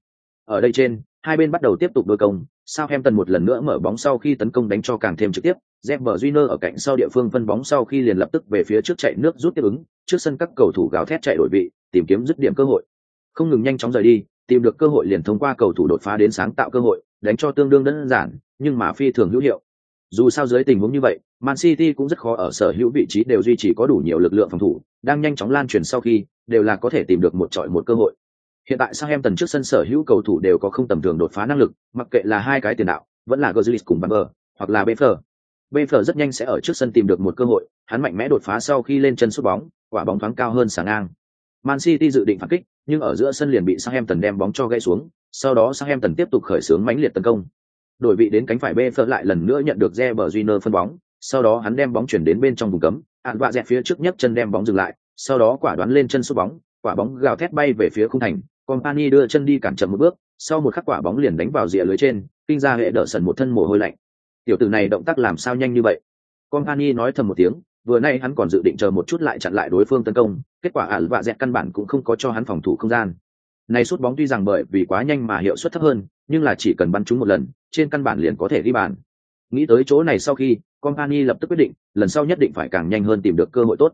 A: Ở đây trên, hai bên bắt đầu tiếp tục đối công, Southampton một lần nữa mở bóng sau khi tấn công đánh cho càng thêm trực tiếp, Zebber Junior ở cạnh sau địa phương phân bóng sau khi liền lập tức về phía trước chạy nước rút tiếp ứng, trước sân các cầu thủ gào thét chạy đổi vị, tìm kiếm dứt điểm cơ hội. Không ngừng nhanh chóng rời đi, tìm được cơ hội liền thông qua cầu thủ đột phá đến sáng tạo cơ hội, đánh cho tương đương đơn giản, nhưng mà phi thường hữu hiệu. Dù sao dưới tình huống như vậy, Man City cũng rất khó ở sở hữu vị trí đều duy trì có đủ nhiều lực lượng phòng thủ, đang nhanh chóng lan truyền sau khi, đều là có thể tìm được một trọi một cơ hội. Hiện tại Southampton trước sân sở hữu cầu thủ đều có không tầm thường đột phá năng lực, mặc kệ là hai cái tiền đạo, vẫn là Götze cùng Bamber, hoặc là Befer. Befer rất nhanh sẽ ở trước sân tìm được một cơ hội, hắn mạnh mẽ đột phá sau khi lên chân sút bóng, quả bóng thoáng cao hơn sáng ngang. Man City dự định phản kích, nhưng ở giữa sân liền bị Southampton đem bóng cho gãy xuống, sau đó Southampton tiếp tục khởi xướng mãnh liệt tấn công. Đổi vị đến cánh phải Befer lại lần nữa nhận được rê bờ Junior phân bóng, sau đó hắn đem bóng chuyển đến bên trong vùng cấm, ạn vạ dẹt phía trước nhấc chân đem bóng dừng lại, sau đó quả đoán lên chân sút bóng, quả bóng gào thét bay về phía khung thành, Company đưa chân đi cản chậm một bước, sau một khắc quả bóng liền đánh vào rìa lưới trên, kinh ra hệ đỡ sần một thân mồ hôi lạnh. Tiểu tử này động tác làm sao nhanh như vậy? Company nói thầm một tiếng, vừa nay hắn còn dự định chờ một chút lại chặn lại đối phương tấn công, kết quả ản vạ dẹt căn bản cũng không có cho hắn phòng thủ không gian. Này sút bóng tuy rằng bởi vì quá nhanh mà hiệu suất thấp hơn, nhưng là chỉ cần bắn trúng một lần, trên căn bản liền có thể ghi bàn. Nghĩ tới chỗ này sau khi, Company lập tức quyết định, lần sau nhất định phải càng nhanh hơn tìm được cơ hội tốt.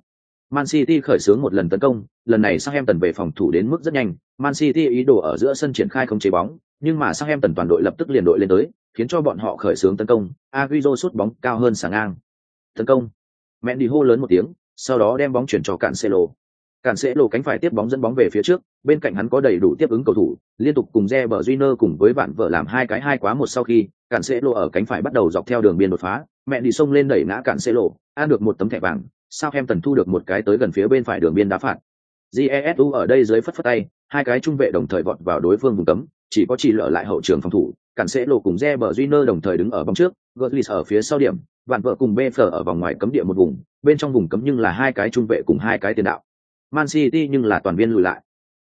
A: Man City khởi xướng một lần tấn công, lần này Southampton về phòng thủ đến mức rất nhanh, Man City ý đồ ở giữa sân triển khai không chế bóng, nhưng mà Southampton toàn đội lập tức liền đội lên tới, khiến cho bọn họ khởi xướng tấn công, Agüero sút bóng cao hơn sáng ngang. Tấn công. Mendy hô lớn một tiếng, sau đó đem bóng chuyển cho Cancelo. Cản sẽ lộ cánh phải tiếp bóng dẫn bóng về phía trước, bên cạnh hắn có đầy đủ tiếp ứng cầu thủ, liên tục cùng Reber Júnior cùng với bạn vợ làm hai cái hai quá một sau khi, cản sẽ lộ ở cánh phải bắt đầu dọc theo đường biên đột phá, mẹ đi xông lên đẩy ngã cản sẽ lộ, ăn được một tấm thẻ vàng, sao em thu được một cái tới gần phía bên phải đường biên đá phạt. Jesu ở đây dưới phất phất tay, hai cái trung vệ đồng thời vọt vào đối phương vùng cấm, chỉ có chỉ lỡ lại hậu trường phòng thủ, cản sẽ lộ cùng Reber Júnior đồng thời đứng ở bóng trước, Götze ở phía sau điểm, bạn vợ cùng Befer ở vòng ngoài cấm địa một vùng, bên trong vùng cấm nhưng là hai cái trung vệ cùng hai cái tiền đạo. Man City nhưng là toàn viên lùi lại.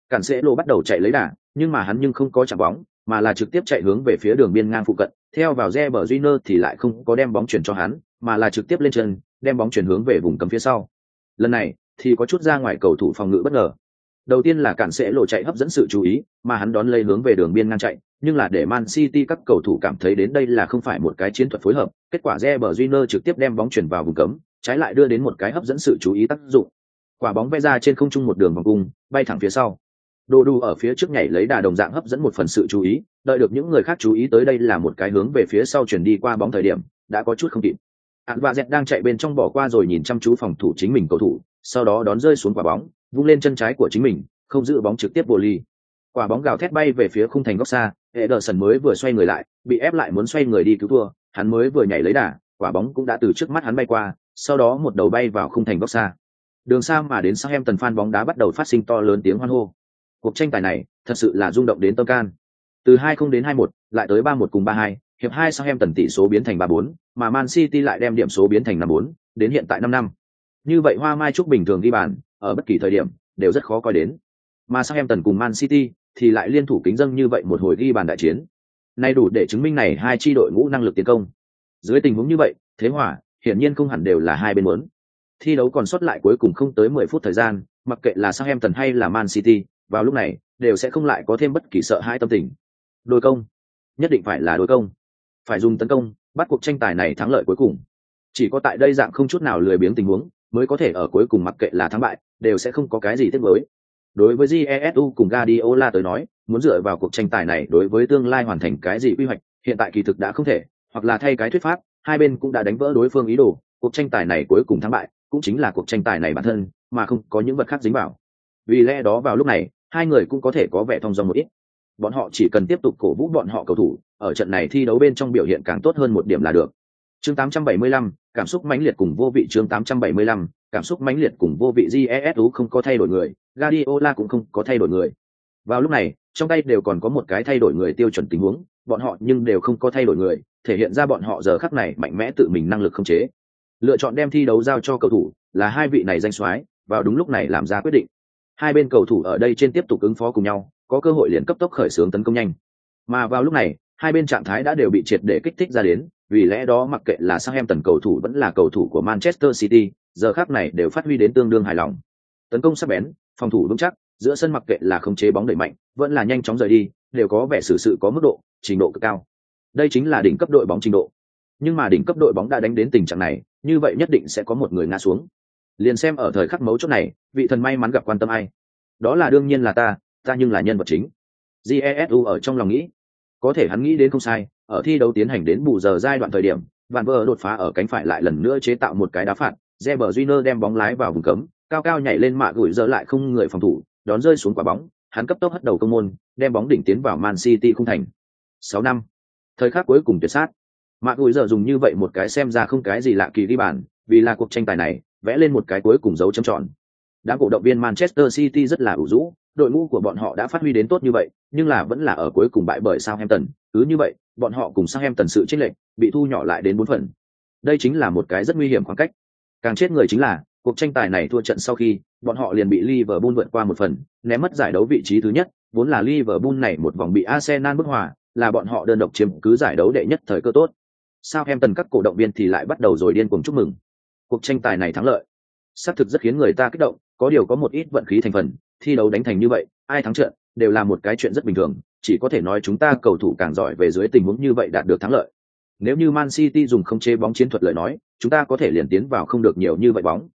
A: Cản sẽ lộ bắt đầu chạy lấy đà, nhưng mà hắn nhưng không có chạm bóng, mà là trực tiếp chạy hướng về phía đường biên ngang phụ cận, theo vào Reber Júnior thì lại không có đem bóng chuyển cho hắn, mà là trực tiếp lên chân, đem bóng chuyển hướng về vùng cấm phía sau. Lần này thì có chút ra ngoài cầu thủ phòng ngự bất ngờ. Đầu tiên là cản sẽ lộ chạy hấp dẫn sự chú ý, mà hắn đón lấy hướng về đường biên ngang chạy, nhưng là để Man City các cầu thủ cảm thấy đến đây là không phải một cái chiến thuật phối hợp, kết quả Reber Júnior trực tiếp đem bóng chuyển vào vùng cấm, trái lại đưa đến một cái hấp dẫn sự chú ý tác dụng. Quả bóng vẽ ra trên không trung một đường vòng cung, bay thẳng phía sau. Đồ đu ở phía trước nhảy lấy đà đồng dạng hấp dẫn một phần sự chú ý, đợi được những người khác chú ý tới đây là một cái hướng về phía sau chuyển đi qua bóng thời điểm, đã có chút không kịp. Hạn vạ dẹt đang chạy bên trong bỏ qua rồi nhìn chăm chú phòng thủ chính mình cầu thủ, sau đó đón rơi xuống quả bóng, vung lên chân trái của chính mình không giữ bóng trực tiếp bồ ly quả bóng gào thét bay về phía khung thành góc xa hệ đờ sần mới vừa xoay người lại bị ép lại muốn xoay người đi cứu thua hắn mới vừa nhảy lấy đà quả bóng cũng đã từ trước mắt hắn bay qua sau đó một đầu bay vào khung thành góc xa đường xa mà đến sang em tần phan bóng đá bắt đầu phát sinh to lớn tiếng hoan hô cuộc tranh tài này thật sự là rung động đến tâm can từ 20 đến 21, lại tới 31 cùng 32, hiệp 2 sang em tần tỷ số biến thành 34, mà Man City lại đem điểm số biến thành 54, đến hiện tại 5 năm. Như vậy Hoa Mai Trúc bình thường ghi bàn, ở bất kỳ thời điểm đều rất khó coi đến. Mà sang em tần cùng Man City thì lại liên thủ kính dâng như vậy một hồi ghi bàn đại chiến. Nay đủ để chứng minh này hai chi đội ngũ năng lực tiến công. Dưới tình huống như vậy, thế hòa, hiển nhiên không hẳn đều là hai bên muốn. Thi đấu còn sót lại cuối cùng không tới 10 phút thời gian, mặc kệ là Southampton hay là Man City, vào lúc này đều sẽ không lại có thêm bất kỳ sợ hãi tâm tình. Đối công, nhất định phải là đối công, phải dùng tấn công, bắt cuộc tranh tài này thắng lợi cuối cùng. Chỉ có tại đây dạng không chút nào lười biếng tình huống, mới có thể ở cuối cùng mặc kệ là thắng bại, đều sẽ không có cái gì tiếc nuối. Đối với Jesu cùng Guardiola tới nói, muốn dựa vào cuộc tranh tài này đối với tương lai hoàn thành cái gì quy hoạch, hiện tại kỳ thực đã không thể, hoặc là thay cái thuyết pháp, hai bên cũng đã đánh vỡ đối phương ý đồ, cuộc tranh tài này cuối cùng thắng bại, cũng chính là cuộc tranh tài này bản thân, mà không có những vật khác dính vào. Vì lẽ đó vào lúc này, hai người cũng có thể có vẻ thông dong một ít. Bọn họ chỉ cần tiếp tục cổ vũ bọn họ cầu thủ, ở trận này thi đấu bên trong biểu hiện càng tốt hơn một điểm là được. Chương 875, cảm xúc mãnh liệt cùng vô vị chương 875, cảm xúc mãnh liệt cùng vô vị jesu không có thay đổi người, gadiola cũng không có thay đổi người. Vào lúc này, trong tay đều còn có một cái thay đổi người tiêu chuẩn tình huống, bọn họ nhưng đều không có thay đổi người, thể hiện ra bọn họ giờ khắc này mạnh mẽ tự mình năng lực không chế. Lựa chọn đem thi đấu giao cho cầu thủ, là hai vị này danh soái, vào đúng lúc này làm ra quyết định. Hai bên cầu thủ ở đây trên tiếp tục ứng phó cùng nhau, có cơ hội liền cấp tốc khởi xướng tấn công nhanh. Mà vào lúc này, hai bên trạng thái đã đều bị triệt để kích thích ra đến, vì lẽ đó mặc kệ là sang em tần cầu thủ vẫn là cầu thủ của Manchester City, giờ khắc này đều phát huy đến tương đương hài lòng. Tấn công sắc bén, phòng thủ vững chắc, giữa sân mặc kệ là khống chế bóng đẩy mạnh, vẫn là nhanh chóng rời đi, đều có vẻ xử sự có mức độ, trình độ cực cao. Đây chính là đỉnh cấp đội bóng trình độ. Nhưng mà đỉnh cấp đội bóng đã đánh đến tình trạng này, như vậy nhất định sẽ có một người ngã xuống. Liền xem ở thời khắc mấu chốt này, vị thần may mắn gặp quan tâm ai. Đó là đương nhiên là ta, ta nhưng là nhân vật chính. Jesu ở trong lòng nghĩ, có thể hắn nghĩ đến không sai, ở thi đấu tiến hành đến bù giờ giai đoạn thời điểm, Van vỡ đột phá ở cánh phải lại lần nữa chế tạo một cái đá phạt, Reber Júnior đem bóng lái vào vùng cấm, cao cao nhảy lên mạ gửi giờ lại không người phòng thủ, đón rơi xuống quả bóng, hắn cấp tốc hất đầu công môn, đem bóng đỉnh tiến vào Man City khung thành. 6 năm. Thời khắc cuối cùng tuyệt sát. Mạ gửi giờ dùng như vậy một cái xem ra không cái gì lạ kỳ đi bàn, vì là cuộc tranh tài này, vẽ lên một cái cuối cùng dấu chấm tròn. Đám cổ động viên Manchester City rất là ủ rũ, đội ngũ của bọn họ đã phát huy đến tốt như vậy, nhưng là vẫn là ở cuối cùng bại bởi Southampton, cứ như vậy, bọn họ cùng Southampton sự chênh lệch bị thu nhỏ lại đến bốn phần. Đây chính là một cái rất nguy hiểm khoảng cách. Càng chết người chính là, cuộc tranh tài này thua trận sau khi, bọn họ liền bị Liverpool vượt qua một phần, ném mất giải đấu vị trí thứ nhất, vốn là Liverpool này một vòng bị Arsenal bức hòa, là bọn họ đơn độc chiếm cứ giải đấu đệ nhất thời cơ tốt. Sao em tần các cổ động viên thì lại bắt đầu rồi điên cuồng chúc mừng. Cuộc tranh tài này thắng lợi, xác thực rất khiến người ta kích động, có điều có một ít vận khí thành phần, thi đấu đánh thành như vậy, ai thắng trận đều là một cái chuyện rất bình thường, chỉ có thể nói chúng ta cầu thủ càng giỏi về dưới tình huống như vậy đạt được thắng lợi. Nếu như Man City dùng không chế bóng chiến thuật lời nói, chúng ta có thể liền tiến vào không được nhiều như vậy bóng.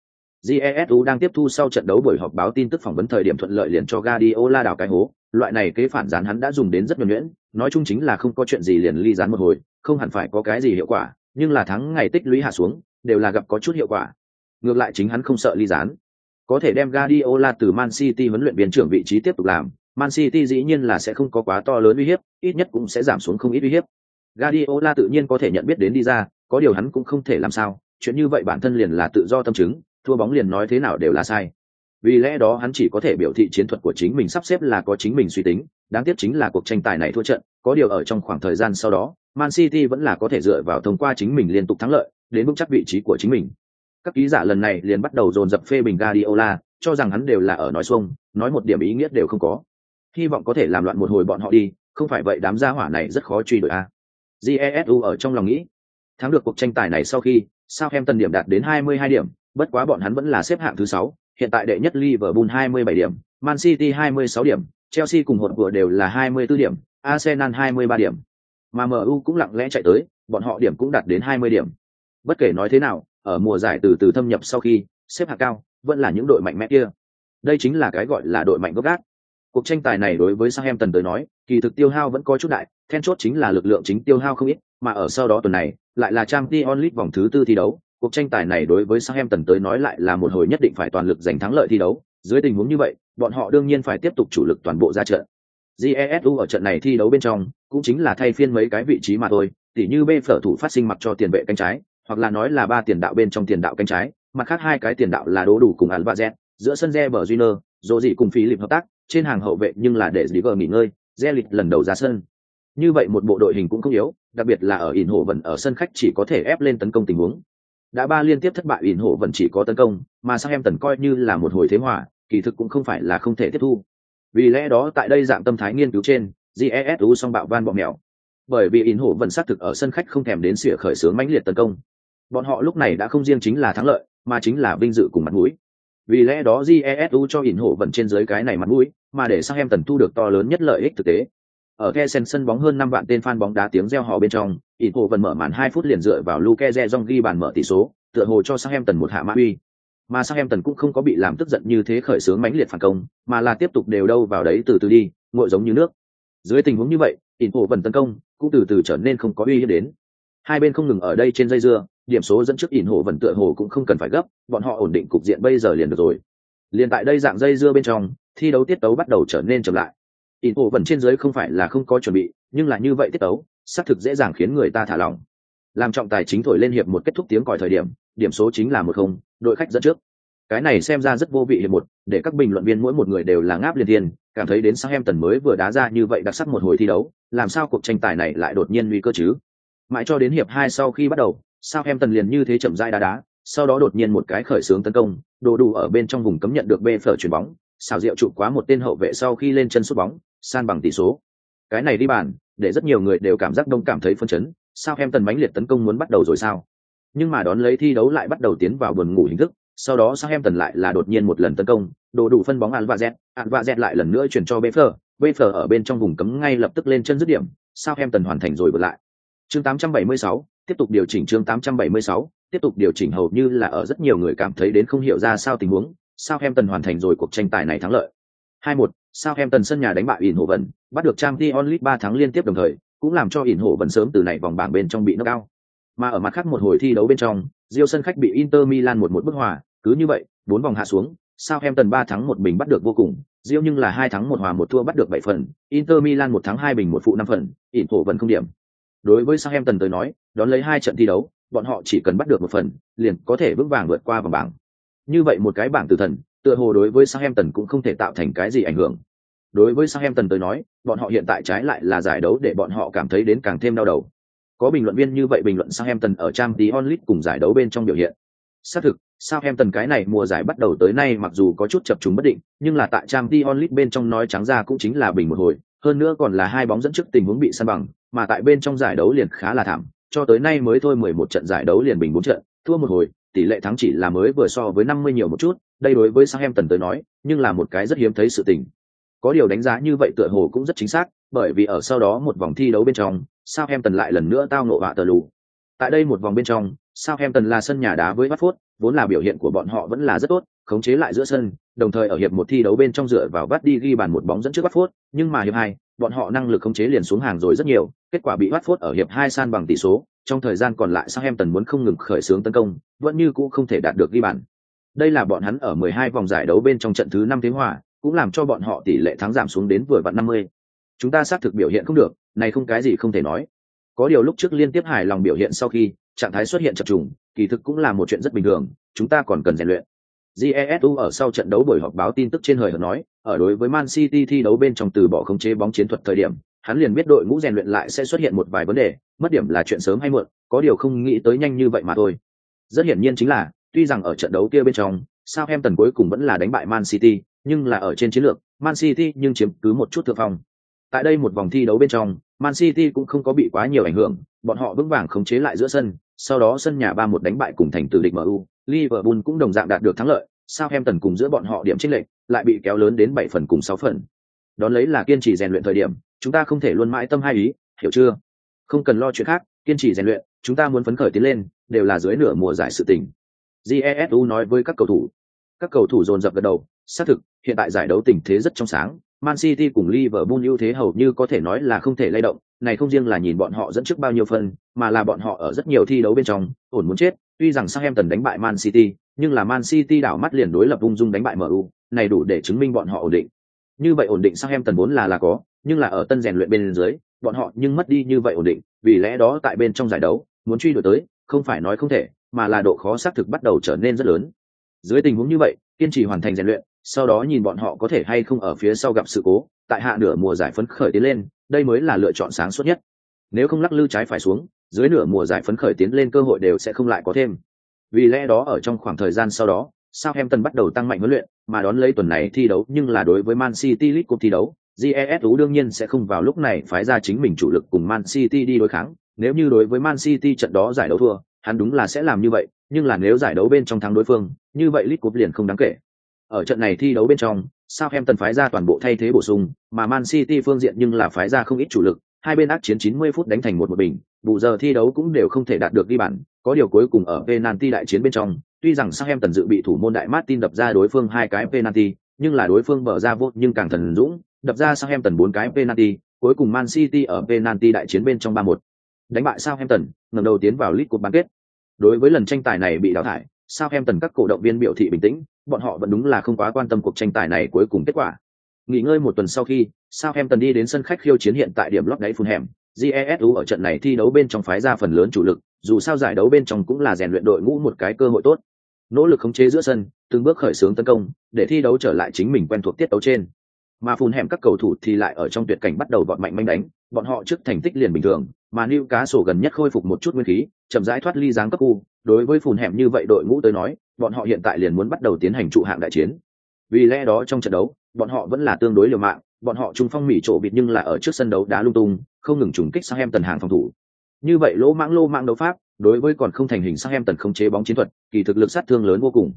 A: Jesu đang tiếp thu sau trận đấu buổi họp báo tin tức phỏng vấn thời điểm thuận lợi liền cho Guardiola đào cái hố, loại này kế phản gián hắn đã dùng đến rất nhuần nhuyễn, nói chung chính là không có chuyện gì liền ly gián một hồi, không hẳn phải có cái gì hiệu quả, nhưng là thắng ngày tích lũy hạ xuống, đều là gặp có chút hiệu quả. Ngược lại chính hắn không sợ ly gián, có thể đem Guardiola từ Man City huấn luyện viên trưởng vị trí tiếp tục làm, Man City dĩ nhiên là sẽ không có quá to lớn uy hiếp, ít nhất cũng sẽ giảm xuống không ít uy hiếp. Guardiola tự nhiên có thể nhận biết đến đi ra, có điều hắn cũng không thể làm sao, chuyện như vậy bản thân liền là tự do tâm chứng, thua bóng liền nói thế nào đều là sai. Vì lẽ đó hắn chỉ có thể biểu thị chiến thuật của chính mình sắp xếp là có chính mình suy tính, đáng tiếc chính là cuộc tranh tài này thua trận, có điều ở trong khoảng thời gian sau đó, Man City vẫn là có thể dựa vào thông qua chính mình liên tục thắng lợi, đến vững chắc vị trí của chính mình. Các ký giả lần này liền bắt đầu dồn dập phê bình Guardiola, cho rằng hắn đều là ở nói xuông, nói một điểm ý nghĩa đều không có. Hy vọng có thể làm loạn một hồi bọn họ đi, không phải vậy đám gia hỏa này rất khó truy đuổi a. Jesu ở trong lòng nghĩ, thắng được cuộc tranh tài này sau khi, Southampton điểm đạt đến 22 điểm, bất quá bọn hắn vẫn là xếp hạng thứ 6, hiện tại đệ nhất Liverpool 27 điểm, Man City 26 điểm, Chelsea cùng hột vừa đều là 24 điểm, Arsenal 23 điểm. Mà MU cũng lặng lẽ chạy tới, bọn họ điểm cũng đạt đến 20 điểm. Bất kể nói thế nào, ở mùa giải từ từ thâm nhập sau khi, xếp hạng cao, vẫn là những đội mạnh mẽ kia. Đây chính là cái gọi là đội mạnh gốc gác. Cuộc tranh tài này đối với Southampton tới nói, kỳ thực tiêu hao vẫn có chút đại, then chốt chính là lực lượng chính tiêu hao không ít, mà ở sau đó tuần này, lại là Champions League vòng thứ tư thi đấu, cuộc tranh tài này đối với Southampton tới nói lại là một hồi nhất định phải toàn lực giành thắng lợi thi đấu, Dưới tình huống như vậy, bọn họ đương nhiên phải tiếp tục chủ lực toàn bộ ra trận. Jesu ở trận này thi đấu bên trong, cũng chính là thay phiên mấy cái vị trí mà thôi, tỉ như B phở thủ phát sinh mặc cho tiền vệ cánh trái, hoặc là nói là ba tiền đạo bên trong tiền đạo cánh trái, mặt khác hai cái tiền đạo là đố đủ cùng Alvarez, giữa sân rẽ bờ Junior, dỗ gì cùng Philip hợp tác, trên hàng hậu vệ nhưng là để Ziver nghỉ ngơi, Zelit lần đầu ra sân. Như vậy một bộ đội hình cũng không yếu, đặc biệt là ở ỉn hộ vẫn ở sân khách chỉ có thể ép lên tấn công tình huống. Đã ba liên tiếp thất bại ỉn hộ vẫn chỉ có tấn công, mà sang em tần coi như là một hồi thế hòa, kỳ thực cũng không phải là không thể tiếp thu. Vì lẽ đó tại đây dạng tâm thái nghiên cứu trên, Jesu song bạo van bọn mèo. Bởi vì in hổ vẫn xác thực ở sân khách không thèm đến sỉa khởi sướng mãnh liệt tấn công. Bọn họ lúc này đã không riêng chính là thắng lợi, mà chính là vinh dự cùng mặt mũi. Vì lẽ đó Jesu cho in hổ vẫn trên dưới cái này mặt mũi, mà để sang em tần thu được to lớn nhất lợi ích thực tế, ở Kesen sân bóng hơn năm vạn tên fan bóng đá tiếng reo hò bên trong, in hổ vẫn mở màn 2 phút liền dựa vào Luke De ghi bàn mở tỷ số, tựa hồ cho sang em tần một hạ mã uy. Mà Southampton cũng không có bị làm tức giận như thế khởi sướng mãnh liệt phản công, mà là tiếp tục đều đâu vào đấy từ từ đi, ngội giống như nước. Dưới tình huống như vậy, ỉn Inter vần tấn công, cũng từ từ trở nên không có uy hiếp đến. Hai bên không ngừng ở đây trên dây dưa, điểm số dẫn trước ỉn Inter vần tựa hồ cũng không cần phải gấp, bọn họ ổn định cục diện bây giờ liền được rồi. Liên tại đây dạng dây dưa bên trong, thi đấu tiết tấu bắt đầu trở nên chậm lại ỉn ổ vần trên dưới không phải là không có chuẩn bị nhưng là như vậy tiết tấu xác thực dễ dàng khiến người ta thả lỏng làm trọng tài chính thổi lên hiệp một kết thúc tiếng còi thời điểm điểm số chính là một không đội khách dẫn trước. Cái này xem ra rất vô vị hiệp một, để các bình luận viên mỗi một người đều là ngáp liên thiên, cảm thấy đến sang em tần mới vừa đá ra như vậy đặc sắc một hồi thi đấu, làm sao cuộc tranh tài này lại đột nhiên nguy cơ chứ? Mãi cho đến hiệp hai sau khi bắt đầu sao em tần liền như thế chậm rãi đá đá, sau đó đột nhiên một cái khởi xướng tấn công, đồ đủ ở bên trong vùng cấm nhận được bê phở chuyền bóng, xào rượu trụ quá một tên hậu vệ sau khi lên chân sút bóng, san bằng tỷ số. Cái này đi bàn, để rất nhiều người đều cảm giác đông cảm thấy phân chấn sao em tần mãnh liệt tấn công muốn bắt đầu rồi sao? Nhưng mà đón lấy thi đấu lại bắt đầu tiến vào buồn ngủ hình thức sau đó sao em tần lại là đột nhiên một lần tấn công đồ đủ phân bóng và z và lại lần nữa chuyển cho bfr bfr ở bên trong vùng cấm ngay lập tức lên chân dứt điểm sao em tần hoàn thành rồi vượt lại chương 876, tiếp tục điều chỉnh chương 876, tiếp tục điều chỉnh hầu như là ở rất nhiều người cảm thấy đến không hiểu ra sao tình huống sao em tần hoàn thành rồi cuộc tranh tài này thắng lợi 2-1, Southampton sân nhà đánh bại ỉn Hổ vận, bắt được Champions League 3 tháng liên tiếp đồng thời, cũng làm cho ỉn Hổ vận sớm từ này vòng bảng bên trong bị knock out. Mà ở mặt khác một hồi thi đấu bên trong, Real sân khách bị Inter Milan một một bức hòa, cứ như vậy, bốn vòng hạ xuống, Southampton 3 thắng một bình bắt được vô cùng, Real nhưng là hai thắng một hòa một thua bắt được 7 phần, Inter Milan một thắng hai bình một phụ 5 phần, ỉn thổ vẫn không điểm. Đối với Southampton tới nói, đón lấy hai trận thi đấu, bọn họ chỉ cần bắt được một phần, liền có thể vững vàng vượt qua vòng bảng. Như vậy một cái bảng tử thần, tựa hồ đối với Southampton cũng không thể tạo thành cái gì ảnh hưởng. Đối với Southampton tới nói, bọn họ hiện tại trái lại là giải đấu để bọn họ cảm thấy đến càng thêm đau đầu. Có bình luận viên như vậy bình luận Southampton ở trang Champions onlit cùng giải đấu bên trong biểu hiện. Xác thực, Southampton cái này mùa giải bắt đầu tới nay mặc dù có chút chập trùng bất định, nhưng là tại trang Champions onlit bên trong nói trắng ra cũng chính là bình một hồi, hơn nữa còn là hai bóng dẫn trước tình huống bị san bằng, mà tại bên trong giải đấu liền khá là thảm, cho tới nay mới thôi 11 trận giải đấu liền bình 4 trận, thua một hồi, tỷ lệ thắng chỉ là mới vừa so với 50 nhiều một chút, đây đối với Southampton tới nói, nhưng là một cái rất hiếm thấy sự tình. Có điều đánh giá như vậy tựa hồ cũng rất chính xác, bởi vì ở sau đó một vòng thi đấu bên trong, Southampton lại lần nữa tao ngộ vạ tờ lù. Tại đây một vòng bên trong, Southampton là sân nhà đá với Watford, vốn là biểu hiện của bọn họ vẫn là rất tốt, khống chế lại giữa sân, đồng thời ở hiệp một thi đấu bên trong dựa vào bắt đi ghi bàn một bóng dẫn trước Watford, nhưng mà hiệp hai, bọn họ năng lực khống chế liền xuống hàng rồi rất nhiều, kết quả bị Watford ở hiệp hai san bằng tỷ số, trong thời gian còn lại Southampton muốn không ngừng khởi xướng tấn công, vẫn như cũ không thể đạt được ghi bàn. Đây là bọn hắn ở 12 vòng giải đấu bên trong trận thứ 5 thế hòa, cũng làm cho bọn họ tỷ lệ thắng giảm xuống đến vừa vặn 50. Chúng ta xác thực biểu hiện không được, này không cái gì không thể nói. Có điều lúc trước liên tiếp hài lòng biểu hiện sau khi, trạng thái xuất hiện chập trùng, kỳ thực cũng là một chuyện rất bình thường, chúng ta còn cần rèn luyện. Jesu ở sau trận đấu buổi họp báo tin tức trên hời hợt nói, ở đối với Man City thi đấu bên trong từ bỏ khống chế bóng chiến thuật thời điểm, hắn liền biết đội ngũ rèn luyện lại sẽ xuất hiện một vài vấn đề, mất điểm là chuyện sớm hay muộn, có điều không nghĩ tới nhanh như vậy mà thôi. Rất hiển nhiên chính là, tuy rằng ở trận đấu kia bên trong, sao em tần cuối cùng vẫn là đánh bại Man City, nhưng là ở trên chiến lược, Man City nhưng chiếm cứ một chút thượng phong. Tại đây một vòng thi đấu bên trong, Man City cũng không có bị quá nhiều ảnh hưởng, bọn họ vững vàng khống chế lại giữa sân, sau đó sân nhà 3-1 đánh bại cùng thành tử địch MU, Liverpool cũng đồng dạng đạt được thắng lợi, Southampton cùng giữa bọn họ điểm chênh lệch lại bị kéo lớn đến 7 phần cùng 6 phần. Đón lấy là kiên trì rèn luyện thời điểm, chúng ta không thể luôn mãi tâm hai ý, hiểu chưa? Không cần lo chuyện khác, kiên trì rèn luyện, chúng ta muốn phấn khởi tiến lên, đều là dưới nửa mùa giải sự tình. Jesu nói với các cầu thủ. Các cầu thủ dồn dập gật đầu, xác thực, hiện tại giải đấu tình thế rất trong sáng, Man City cùng Liverpool ưu thế hầu như có thể nói là không thể lay động, này không riêng là nhìn bọn họ dẫn trước bao nhiêu phần, mà là bọn họ ở rất nhiều thi đấu bên trong, ổn muốn chết, tuy rằng Southampton đánh bại Man City, nhưng là Man City đảo mắt liền đối lập ung dung đánh bại MU, này đủ để chứng minh bọn họ ổn định. Như vậy ổn định Southampton vốn là là có, nhưng là ở tân rèn luyện bên dưới, bọn họ nhưng mất đi như vậy ổn định, vì lẽ đó tại bên trong giải đấu, muốn truy đuổi tới, không phải nói không thể, mà là độ khó xác thực bắt đầu trở nên rất lớn. Dưới tình huống như vậy, kiên trì hoàn thành rèn luyện, sau đó nhìn bọn họ có thể hay không ở phía sau gặp sự cố, tại hạ nửa mùa giải phấn khởi tiến lên, đây mới là lựa chọn sáng suốt nhất. Nếu không lắc lư trái phải xuống, dưới nửa mùa giải phấn khởi tiến lên cơ hội đều sẽ không lại có thêm. Vì lẽ đó ở trong khoảng thời gian sau đó, Southampton bắt đầu tăng mạnh huấn luyện, mà đón lấy tuần này thi đấu nhưng là đối với Man City League Cup thi đấu, GESU đương nhiên sẽ không vào lúc này phái ra chính mình chủ lực cùng Man City đi đối kháng, nếu như đối với Man City trận đó giải đấu thua, hắn đúng là sẽ làm như vậy, nhưng là nếu giải đấu bên trong thắng đối phương, như vậy League Cup liền không đáng kể. Ở trận này thi đấu bên trong, Southampton phái ra toàn bộ thay thế bổ sung, mà Man City phương diện nhưng là phái ra không ít chủ lực, hai bên ác chiến 90 phút đánh thành một một bình, bù giờ thi đấu cũng đều không thể đạt được ghi bàn, có điều cuối cùng ở penalty đại chiến bên trong, tuy rằng Southampton dự bị thủ môn đại Martin đập ra đối phương hai cái penalty, nhưng là đối phương mở ra vô nhưng càng thần dũng, đập ra Southampton bốn cái penalty, cuối cùng Man City ở penalty đại chiến bên trong 3-1. Đánh bại Southampton, ngẩng đầu tiến vào League Cup bán kết. Đối với lần tranh tài này bị đào thải, Southampton các cổ động viên biểu thị bình tĩnh, bọn họ vẫn đúng là không quá quan tâm cuộc tranh tài này cuối cùng kết quả. Nghỉ ngơi một tuần sau khi, Southampton đi đến sân khách khiêu chiến hiện tại điểm lót đáy Fulham, GESU ở trận này thi đấu bên trong phái ra phần lớn chủ lực, dù sao giải đấu bên trong cũng là rèn luyện đội ngũ một cái cơ hội tốt. Nỗ lực khống chế giữa sân, từng bước khởi xướng tấn công, để thi đấu trở lại chính mình quen thuộc tiết đấu trên. Mà phun hẻm các cầu thủ thì lại ở trong tuyệt cảnh bắt đầu vọt mạnh manh đánh, bọn họ trước thành tích liền bình thường, mà Newcastle gần nhất khôi phục một chút nguyên khí, chậm rãi thoát ly dáng cấp khu, đối với phùn hẻm như vậy đội ngũ tới nói, bọn họ hiện tại liền muốn bắt đầu tiến hành trụ hạng đại chiến. Vì lẽ đó trong trận đấu, bọn họ vẫn là tương đối liều mạng, bọn họ trung phong mỹ trộ bịt nhưng là ở trước sân đấu đá lung tung, không ngừng trùng kích sang em tần hàng phòng thủ. Như vậy lỗ mãng lô mạng đấu pháp, đối với còn không thành hình sang em tần không chế bóng chiến thuật, kỳ thực lực sát thương lớn vô cùng.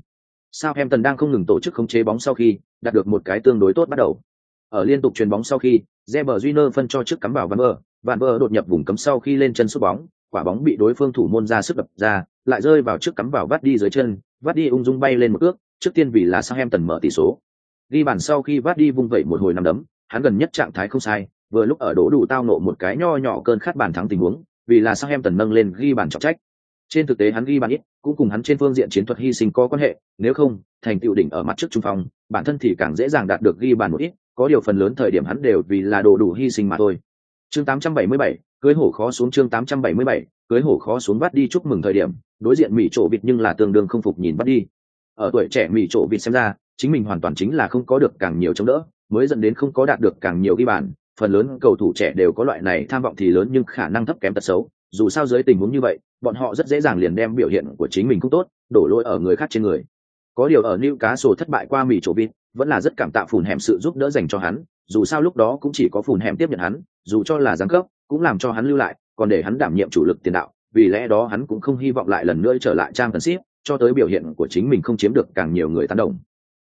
A: Sao em tần đang không ngừng tổ chức không chế bóng sau khi đạt được một cái tương đối tốt bắt đầu. Ở liên tục chuyền bóng sau khi, Reber Júnior phân cho trước cắm vào Van Bơ, Van Bơ đột nhập vùng cấm sau khi lên chân sút bóng, quả bóng bị đối phương thủ môn ra sức đập ra, lại rơi vào trước cắm vào vắt đi dưới chân, vắt đi ung dung bay lên một cước, trước tiên vì là Southampton mở tỷ số. Ghi bàn sau khi vắt đi vung vẩy một hồi năm đấm, hắn gần nhất trạng thái không sai, vừa lúc ở đổ đủ tao nộ một cái nho nhỏ cơn khát bàn thắng tình huống, vì là Southampton nâng lên ghi bàn trọng trách. Trên thực tế hắn ghi bàn ít, cũng cùng hắn trên phương diện chiến thuật hy sinh có quan hệ, nếu không, thành tựu đỉnh ở mặt trước trung phong, bản thân thì càng dễ dàng đạt được ghi bàn một ít, có điều phần lớn thời điểm hắn đều vì là đồ đủ hy sinh mà thôi. Chương 877, cưới hổ khó xuống chương 877, cưới hổ khó xuống bắt đi chúc mừng thời điểm, đối diện Mỹ chỗ Vịt nhưng là tương đương không phục nhìn bắt đi. Ở tuổi trẻ Mỹ chỗ Vịt xem ra, chính mình hoàn toàn chính là không có được càng nhiều chống đỡ, mới dẫn đến không có đạt được càng nhiều ghi bàn. Phần lớn cầu thủ trẻ đều có loại này tham vọng thì lớn nhưng khả năng thấp kém tật xấu. Dù sao dưới tình huống như vậy, bọn họ rất dễ dàng liền đem biểu hiện của chính mình không tốt, đổ lỗi ở người khác trên người. Có điều ở Newcastle thất bại qua Mỹ chỗ Vịt, vẫn là rất cảm tạ phùn hẻm sự giúp đỡ dành cho hắn dù sao lúc đó cũng chỉ có phùn hẻm tiếp nhận hắn dù cho là giáng cấp cũng làm cho hắn lưu lại, còn để hắn đảm nhiệm chủ lực tiền đạo, vì lẽ đó hắn cũng không hy vọng lại lần nữa trở lại trang tần ship, cho tới biểu hiện của chính mình không chiếm được càng nhiều người tán đồng.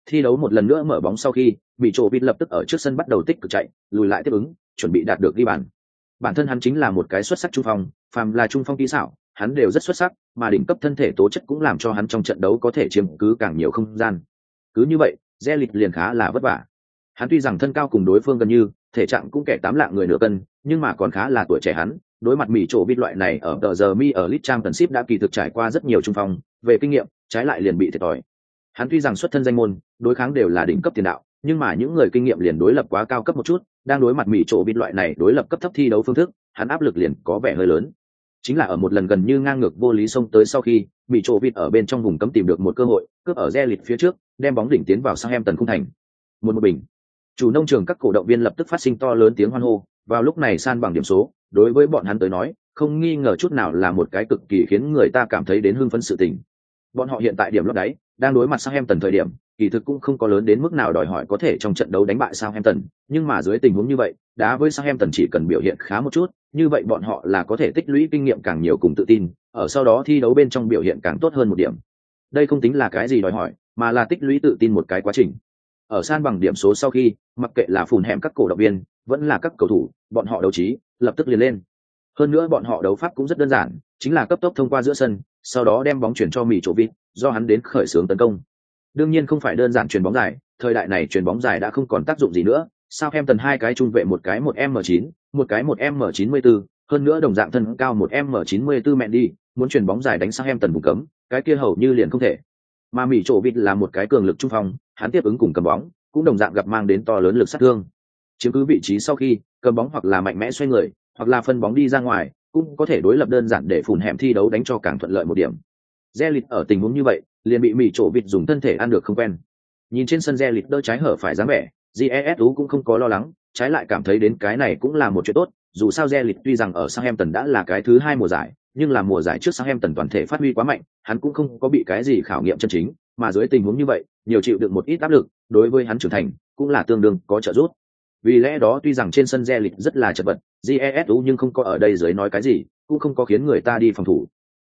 A: Thi đấu một lần nữa mở bóng sau khi, bị trộ vịt lập tức ở trước sân bắt đầu tích cực chạy, lùi lại tiếp ứng, chuẩn bị đạt được ghi bàn. Bản thân hắn chính là một cái xuất sắc trung phong, phàm là trung phong kỹ xảo, hắn đều rất xuất sắc, mà đỉnh cấp thân thể tố chất cũng làm cho hắn trong trận đấu có thể chiếm cứ càng nhiều không gian. Cứ như vậy re lịch liền khá là vất vả. Hắn tuy rằng thân cao cùng đối phương gần như, thể trạng cũng kẻ tám lạng người nửa cân nhưng mà còn khá là tuổi trẻ hắn, đối mặt mỹ trổ bít loại này ở tờ giờ mi ở lit trang tần ship đã kỳ thực trải qua rất nhiều trung phong, về kinh nghiệm, trái lại liền bị thiệt thòi. Hắn tuy rằng xuất thân danh môn, đối kháng đều là đỉnh cấp tiền đạo, nhưng mà những người kinh nghiệm liền đối lập quá cao cấp một chút, đang đối mặt mỹ trổ bít loại này đối lập cấp thấp thi đấu phương thức, hắn áp lực liền có vẻ hơi lớn. Chính là ở một lần gần như ngang ngược vô lý xông tới sau khi bị trộ vịt ở bên trong vùng cấm tìm được một cơ hội, cướp ở re lịt phía trước, đem bóng đỉnh tiến vào sang em tần khung thành. Một một bình. Chủ nông trường các cổ động viên lập tức phát sinh to lớn tiếng hoan hô vào lúc này san bằng điểm số đối với bọn hắn tới nói không nghi ngờ chút nào là một cái cực kỳ khiến người ta cảm thấy đến hưng phấn sự tình bọn họ hiện tại điểm lót đáy đang đối mặt sang em tần thời điểm kỳ thực cũng không có lớn đến mức nào đòi hỏi có thể trong trận đấu đánh bại Southampton, nhưng mà dưới tình huống như vậy, đá với Southampton chỉ cần biểu hiện khá một chút, như vậy bọn họ là có thể tích lũy kinh nghiệm càng nhiều cùng tự tin, ở sau đó thi đấu bên trong biểu hiện càng tốt hơn một điểm. Đây không tính là cái gì đòi hỏi, mà là tích lũy tự tin một cái quá trình. Ở san bằng điểm số sau khi, mặc kệ là phùn hẻm các cổ động viên, vẫn là các cầu thủ, bọn họ đấu trí, lập tức liền lên. Hơn nữa bọn họ đấu pháp cũng rất đơn giản, chính là cấp tốc thông qua giữa sân, sau đó đem bóng chuyển cho mỹ Chỗ Vịt, do hắn đến khởi xướng tấn công. Đương nhiên không phải đơn giản chuyền bóng dài, thời đại này chuyền bóng dài đã không còn tác dụng gì nữa, sao em tần hai cái trung vệ một cái một m 9 một cái một m 94 hơn nữa đồng dạng thân cao một m 94 mẹ đi muốn chuyền bóng dài đánh sang em tần vùng cấm cái kia hầu như liền không thể mà mỹ chỗ vịt là một cái cường lực trung phong hắn tiếp ứng cùng cầm bóng, cũng đồng dạng gặp mang đến to lớn lực sát thương. Chiếm cứ vị trí sau khi, cầm bóng hoặc là mạnh mẽ xoay người, hoặc là phân bóng đi ra ngoài, cũng có thể đối lập đơn giản để phủn hẻm thi đấu đánh cho càng thuận lợi một điểm. Zelit ở tình huống như vậy, liền bị mỉ trổ vịt dùng thân thể ăn được không quen. Nhìn trên sân Zelit đỡ trái hở phải dáng vẻ jesu cũng không có lo lắng, trái lại cảm thấy đến cái này cũng là một chuyện tốt, dù sao Zelit tuy rằng ở Southampton đã là cái thứ hai mùa giải, nhưng là mùa giải trước Southampton toàn thể phát huy quá mạnh, hắn cũng không có bị cái gì khảo nghiệm chân chính mà dưới tình huống như vậy, nhiều chịu được một ít áp lực, đối với hắn trưởng thành cũng là tương đương có trợ giúp. Vì lẽ đó tuy rằng trên sân Zelit rất là chật vật jesu nhưng không có ở đây dưới nói cái gì, cũng không có khiến người ta đi phòng thủ.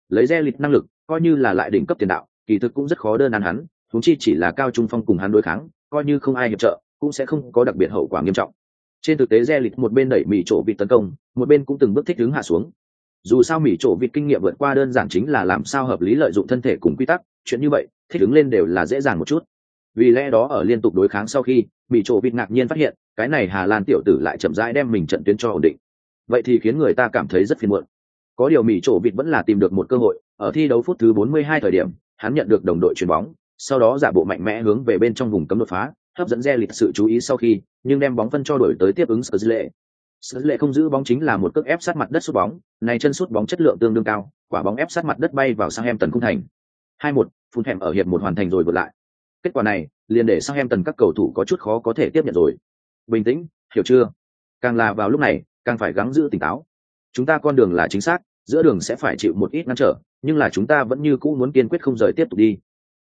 A: Lấy Zelit năng lực, coi như là lại đỉnh cấp tiền đạo, kỳ thực cũng rất khó đơn ăn hắn thúng chi chỉ là cao trung phong cùng hắn đối kháng, coi như không ai hiệp trợ, cũng sẽ không có đặc biệt hậu quả nghiêm trọng. Trên thực tế re lịch một bên đẩy mỉ chỗ vịt tấn công, một bên cũng từng bước thích ứng hạ xuống. Dù sao mỉ chỗ vịt kinh nghiệm vượt qua đơn giản chính là làm sao hợp lý lợi dụng thân thể cùng quy tắc, chuyện như vậy thích ứng lên đều là dễ dàng một chút. Vì lẽ đó ở liên tục đối kháng sau khi bị trổ vịt ngạc nhiên phát hiện, cái này hà lan tiểu tử lại chậm rãi đem mình trận tuyến cho ổn định. Vậy thì khiến người ta cảm thấy rất phiền muộn. Có điều mỹ trổ vịt vẫn là tìm được một cơ hội, ở thi đấu phút thứ 42 thời điểm, hắn nhận được đồng đội chuyền bóng, sau đó giả bộ mạnh mẽ hướng về bên trong vùng cấm đột phá, hấp dẫn re lịch sự chú ý sau khi, nhưng đem bóng phân cho đổi tới tiếp ứng sở lệ. Sở lệ không giữ bóng chính là một cước ép sát mặt đất sút bóng, này chân sút bóng chất lượng tương đương cao, quả bóng ép sát mặt đất bay vào sang em tần cung thành. hai một phun hẻm ở hiệp một hoàn thành rồi vượt lại. Kết quả này, liền để sang em tần các cầu thủ có chút khó có thể tiếp nhận rồi. Bình tĩnh, hiểu chưa? Càng là vào lúc này, càng phải gắng giữ tỉnh táo. Chúng ta con đường là chính xác, giữa đường sẽ phải chịu một ít ngăn trở, nhưng là chúng ta vẫn như cũ muốn kiên quyết không rời tiếp tục đi.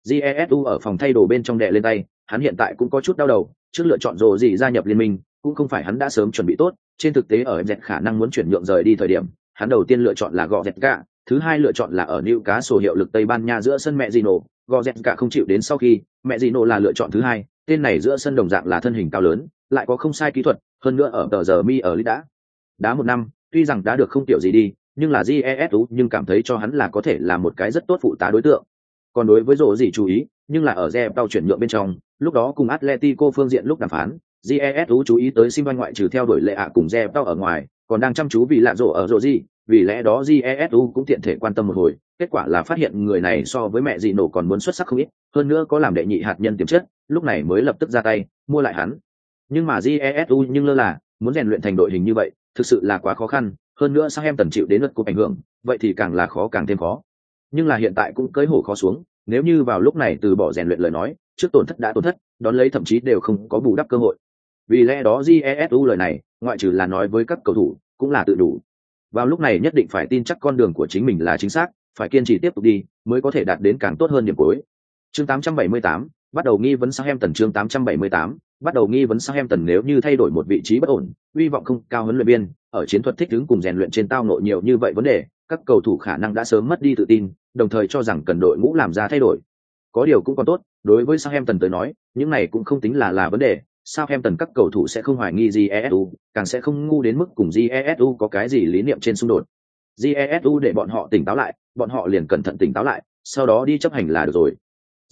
A: Jesu ở phòng thay đồ bên trong đệ lên tay, hắn hiện tại cũng có chút đau đầu, trước lựa chọn rồ gì gia nhập liên minh, cũng không phải hắn đã sớm chuẩn bị tốt, trên thực tế ở dẹt khả năng muốn chuyển nhượng rời đi thời điểm, hắn đầu tiên lựa chọn là gọ dẹt cả thứ hai lựa chọn là ở new cá sổ hiệu lực tây ban nha giữa sân mẹ Gino, gò dẹt cả không chịu đến sau khi mẹ Gino là lựa chọn thứ hai tên này giữa sân đồng dạng là thân hình cao lớn lại có không sai kỹ thuật hơn nữa ở tờ giờ mi ở Lít đã đá một năm tuy rằng đã được không tiểu gì đi nhưng là jesu nhưng cảm thấy cho hắn là có thể là một cái rất tốt phụ tá đối tượng. Còn đối với rổ gì chú ý nhưng là ở re tàu chuyển nhượng bên trong lúc đó cùng atletico phương diện lúc đàm phán jesu chú ý tới simon ngoại trừ theo đuổi lệ ạ cùng re tàu ở ngoài còn đang chăm chú vì lạ rổ ở rổ gì vì lẽ đó jesu cũng tiện thể quan tâm một hồi, kết quả là phát hiện người này so với mẹ dị nổ còn muốn xuất sắc không ít, hơn nữa có làm đệ nhị hạt nhân tiềm chất, lúc này mới lập tức ra tay, mua lại hắn. Nhưng mà jesu nhưng lơ là, muốn rèn luyện thành đội hình như vậy, thực sự là quá khó khăn, hơn nữa sang em tần chịu đến lượt cục ảnh hưởng, vậy thì càng là khó càng thêm khó. Nhưng là hiện tại cũng cưới hổ khó xuống, nếu như vào lúc này từ bỏ rèn luyện lời nói, trước tổn thất đã tổn thất, đón lấy thậm chí đều không có bù đắp cơ hội. Vì lẽ đó jesu lời này, ngoại trừ là nói với các cầu thủ, cũng là tự đủ vào lúc này nhất định phải tin chắc con đường của chính mình là chính xác phải kiên trì tiếp tục đi mới có thể đạt đến càng tốt hơn điểm cuối. Chương 878, bắt đầu nghi vấn sang em tần chương 878, bắt đầu nghi vấn sang em tần nếu như thay đổi một vị trí bất ổn hy vọng không cao huấn luyện viên ở chiến thuật thích ứng cùng rèn luyện trên tao nội nhiều như vậy vấn đề các cầu thủ khả năng đã sớm mất đi tự tin đồng thời cho rằng cần đội ngũ làm ra thay đổi. Có điều cũng còn tốt đối với sang em tần tới nói những này cũng không tính là là vấn đề sao em tần các cầu thủ sẽ không hoài nghi jesu càng sẽ không ngu đến mức cùng jesu có cái gì lý niệm trên xung đột jesu để bọn họ tỉnh táo lại bọn họ liền cẩn thận tỉnh táo lại sau đó đi chấp hành là được rồi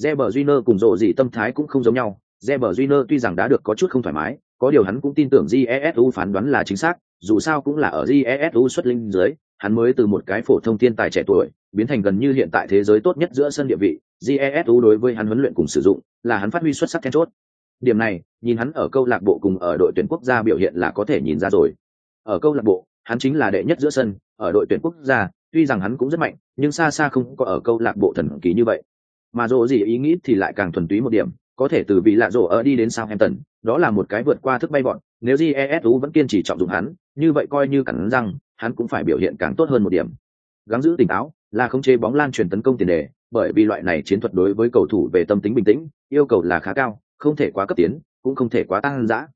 A: Reber Júnior cùng rộ gì tâm thái cũng không giống nhau. Reber Júnior tuy rằng đã được có chút không thoải mái, có điều hắn cũng tin tưởng Jesu phán đoán là chính xác, dù sao cũng là ở Jesu xuất linh dưới, hắn mới từ một cái phổ thông thiên tài trẻ tuổi, biến thành gần như hiện tại thế giới tốt nhất giữa sân địa vị. Jesu đối với hắn huấn luyện cùng sử dụng, là hắn phát huy xuất sắc then chốt. Điểm này, nhìn hắn ở câu lạc bộ cùng ở đội tuyển quốc gia biểu hiện là có thể nhìn ra rồi. Ở câu lạc bộ, hắn chính là đệ nhất giữa sân, ở đội tuyển quốc gia, tuy rằng hắn cũng rất mạnh, nhưng xa xa không có ở câu lạc bộ thần kỳ như vậy mà dỗ gì ý nghĩ thì lại càng thuần túy một điểm có thể từ vị lạ rộ ở đi đến Southampton, đó là một cái vượt qua thức bay bọn, nếu Jesu vẫn kiên trì trọng dụng hắn, như vậy coi như cắn răng, hắn cũng phải biểu hiện càng tốt hơn một điểm. Gắng giữ tỉnh táo, là không chế bóng lan truyền tấn công tiền đề, bởi vì loại này chiến thuật đối với cầu thủ về tâm tính bình tĩnh, yêu cầu là khá cao, không thể quá cấp tiến, cũng không thể quá tăng dã.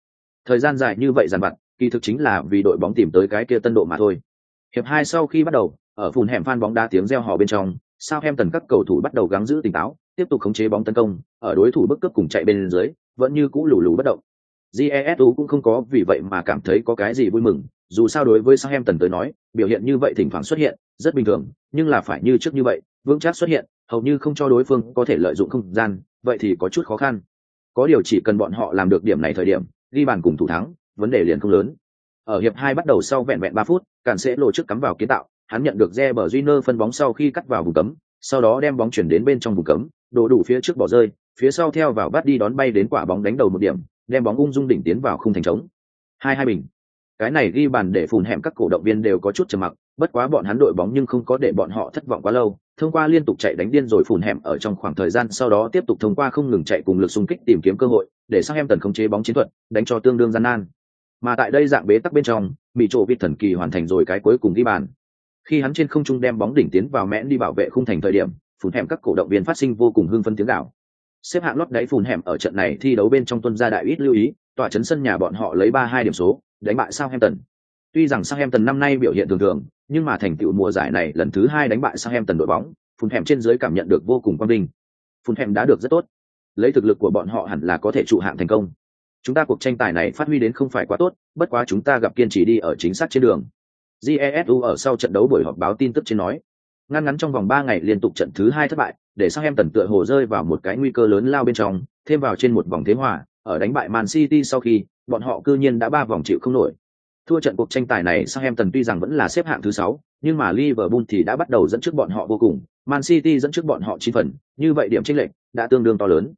A: Thời gian dài như vậy dàn vặt, kỳ thực chính là vì đội bóng tìm tới cái kia tân độ mà thôi. Hiệp hai sau khi bắt đầu, ở phùn hẻm phan bóng đá tiếng reo hò bên trong, Southampton các cầu thủ bắt đầu gắng giữ tỉnh táo, tiếp tục khống chế bóng tấn công, ở đối thủ bức cướp cùng chạy bên dưới, vẫn như cũ lù lù bất động. Jesu cũng không có vì vậy mà cảm thấy có cái gì vui mừng, dù sao đối với Southampton tới nói, biểu hiện như vậy thỉnh thoảng xuất hiện, rất bình thường, nhưng là phải như trước như vậy, vững chắc xuất hiện, hầu như không cho đối phương có thể lợi dụng không gian, vậy thì có chút khó khăn. Có điều chỉ cần bọn họ làm được điểm này thời điểm, ghi bàn cùng thủ thắng, vấn đề liền không lớn. Ở hiệp hai bắt đầu sau vẹn vẹn ba phút, cản sẽ lộ trước cắm vào kiến tạo, hắn nhận được Reber Júnior phân bóng sau khi cắt vào vùng cấm, sau đó đem bóng chuyển đến bên trong vùng cấm, đổ đủ phía trước bỏ rơi, phía sau theo vào bắt đi đón bay đến quả bóng đánh đầu một điểm đem bóng ung dung đỉnh tiến vào khung thành trống. Hai hai bình. Cái này ghi bàn để phùn hẻm các cổ động viên đều có chút trầm mặc bất quá bọn hắn đội bóng nhưng không có để bọn họ thất vọng quá lâu thông qua liên tục chạy đánh điên rồi phùn hẻm ở trong khoảng thời gian sau đó tiếp tục thông qua không ngừng chạy cùng lực xung kích tìm kiếm cơ hội, để sang em tần khống chế bóng chiến thuật, đánh cho tương đương gian nan. Mà tại đây dạng bế tắc bên trong mỹ trộ vịt thần kỳ hoàn thành rồi cái cuối cùng ghi bàn. Khi hắn trên không trung đem bóng đỉnh tiến vào mẽn đi bảo vệ khung thành thời điểm phùn hẻm các cổ động viên phát sinh vô cùng hưng phân tiếng gạo xếp hạng lót đáy phùn hẻm ở trận này thi đấu bên trong tuân gia đại ít lưu ý tòa chấn sân nhà bọn họ lấy ba hai điểm số, đánh bại sao em tần. Tuy rằng Southampton năm nay biểu hiện thường thường, nhưng mà thành tựu mùa giải này lần thứ hai đánh bại Southampton đội bóng, Fulham trên dưới cảm nhận được vô cùng quan vinh. Fulham đã được rất tốt. Lấy thực lực của bọn họ hẳn là có thể trụ hạng thành công. Chúng ta cuộc tranh tài này phát huy đến không phải quá tốt, bất quá chúng ta gặp kiên trì đi ở chính xác trên đường. GESU ở sau trận đấu buổi họp báo tin tức trên nói, ngăn ngắn trong vòng ba ngày liên tục trận thứ hai thất bại, để Southampton tựa hồ rơi vào một cái nguy cơ lớn lao bên trong, thêm vào trên một vòng thế hòa, ở đánh bại Man City sau khi, bọn họ cư nhiên đã ba vòng chịu không nổi. Thua trận cuộc tranh tài này Southampton tuy rằng vẫn là xếp hạng thứ sáu, nhưng mà Liverpool thì đã bắt đầu dẫn trước bọn họ vô cùng, Man City dẫn trước bọn họ 9 phần, như vậy điểm chênh lệch đã tương đương to lớn.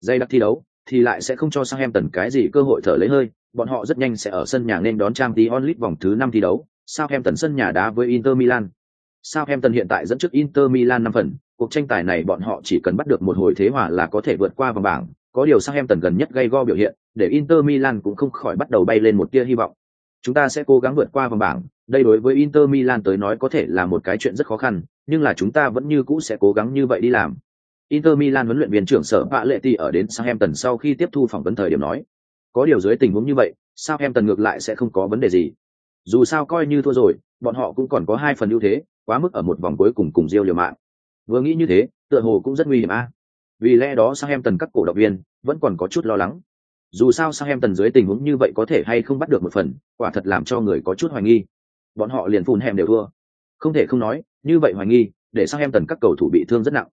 A: Dây đặc thi đấu thì lại sẽ không cho Southampton cái gì cơ hội thở lấy hơi, bọn họ rất nhanh sẽ ở sân nhà nên đón Champions League vòng thứ 5 thi đấu, Southampton sân nhà đá với Inter Milan. Southampton hiện tại dẫn trước Inter Milan 5 phần, cuộc tranh tài này bọn họ chỉ cần bắt được một hồi thế hòa là có thể vượt qua vòng bảng, có điều Southampton gần nhất gây go biểu hiện, để Inter Milan cũng không khỏi bắt đầu bay lên một tia hy vọng. Chúng ta sẽ cố gắng vượt qua vòng bảng, đây đối với Inter Milan tới nói có thể là một cái chuyện rất khó khăn, nhưng là chúng ta vẫn như cũ sẽ cố gắng như vậy đi làm. Inter Milan huấn luyện viên trưởng sở Vạ Lệ Ti ở đến Southampton sau khi tiếp thu phỏng vấn thời điểm nói, có điều dưới tình huống như vậy, Southampton ngược lại sẽ không có vấn đề gì. Dù sao coi như thua rồi, bọn họ cũng còn có hai phần ưu thế, quá mức ở một vòng cuối cùng cùng Real liều mạng. Vừa nghĩ như thế, tựa hồ cũng rất nguy hiểm a. Vì lẽ đó Southampton các cổ động viên vẫn còn có chút lo lắng. Dù sao sang em tần dưới tình huống như vậy có thể hay không bắt được một phần, quả thật làm cho người có chút hoài nghi. Bọn họ liền phun hèm đều thua. Không thể không nói, như vậy hoài nghi, để sang em tần các cầu thủ bị thương rất nặng.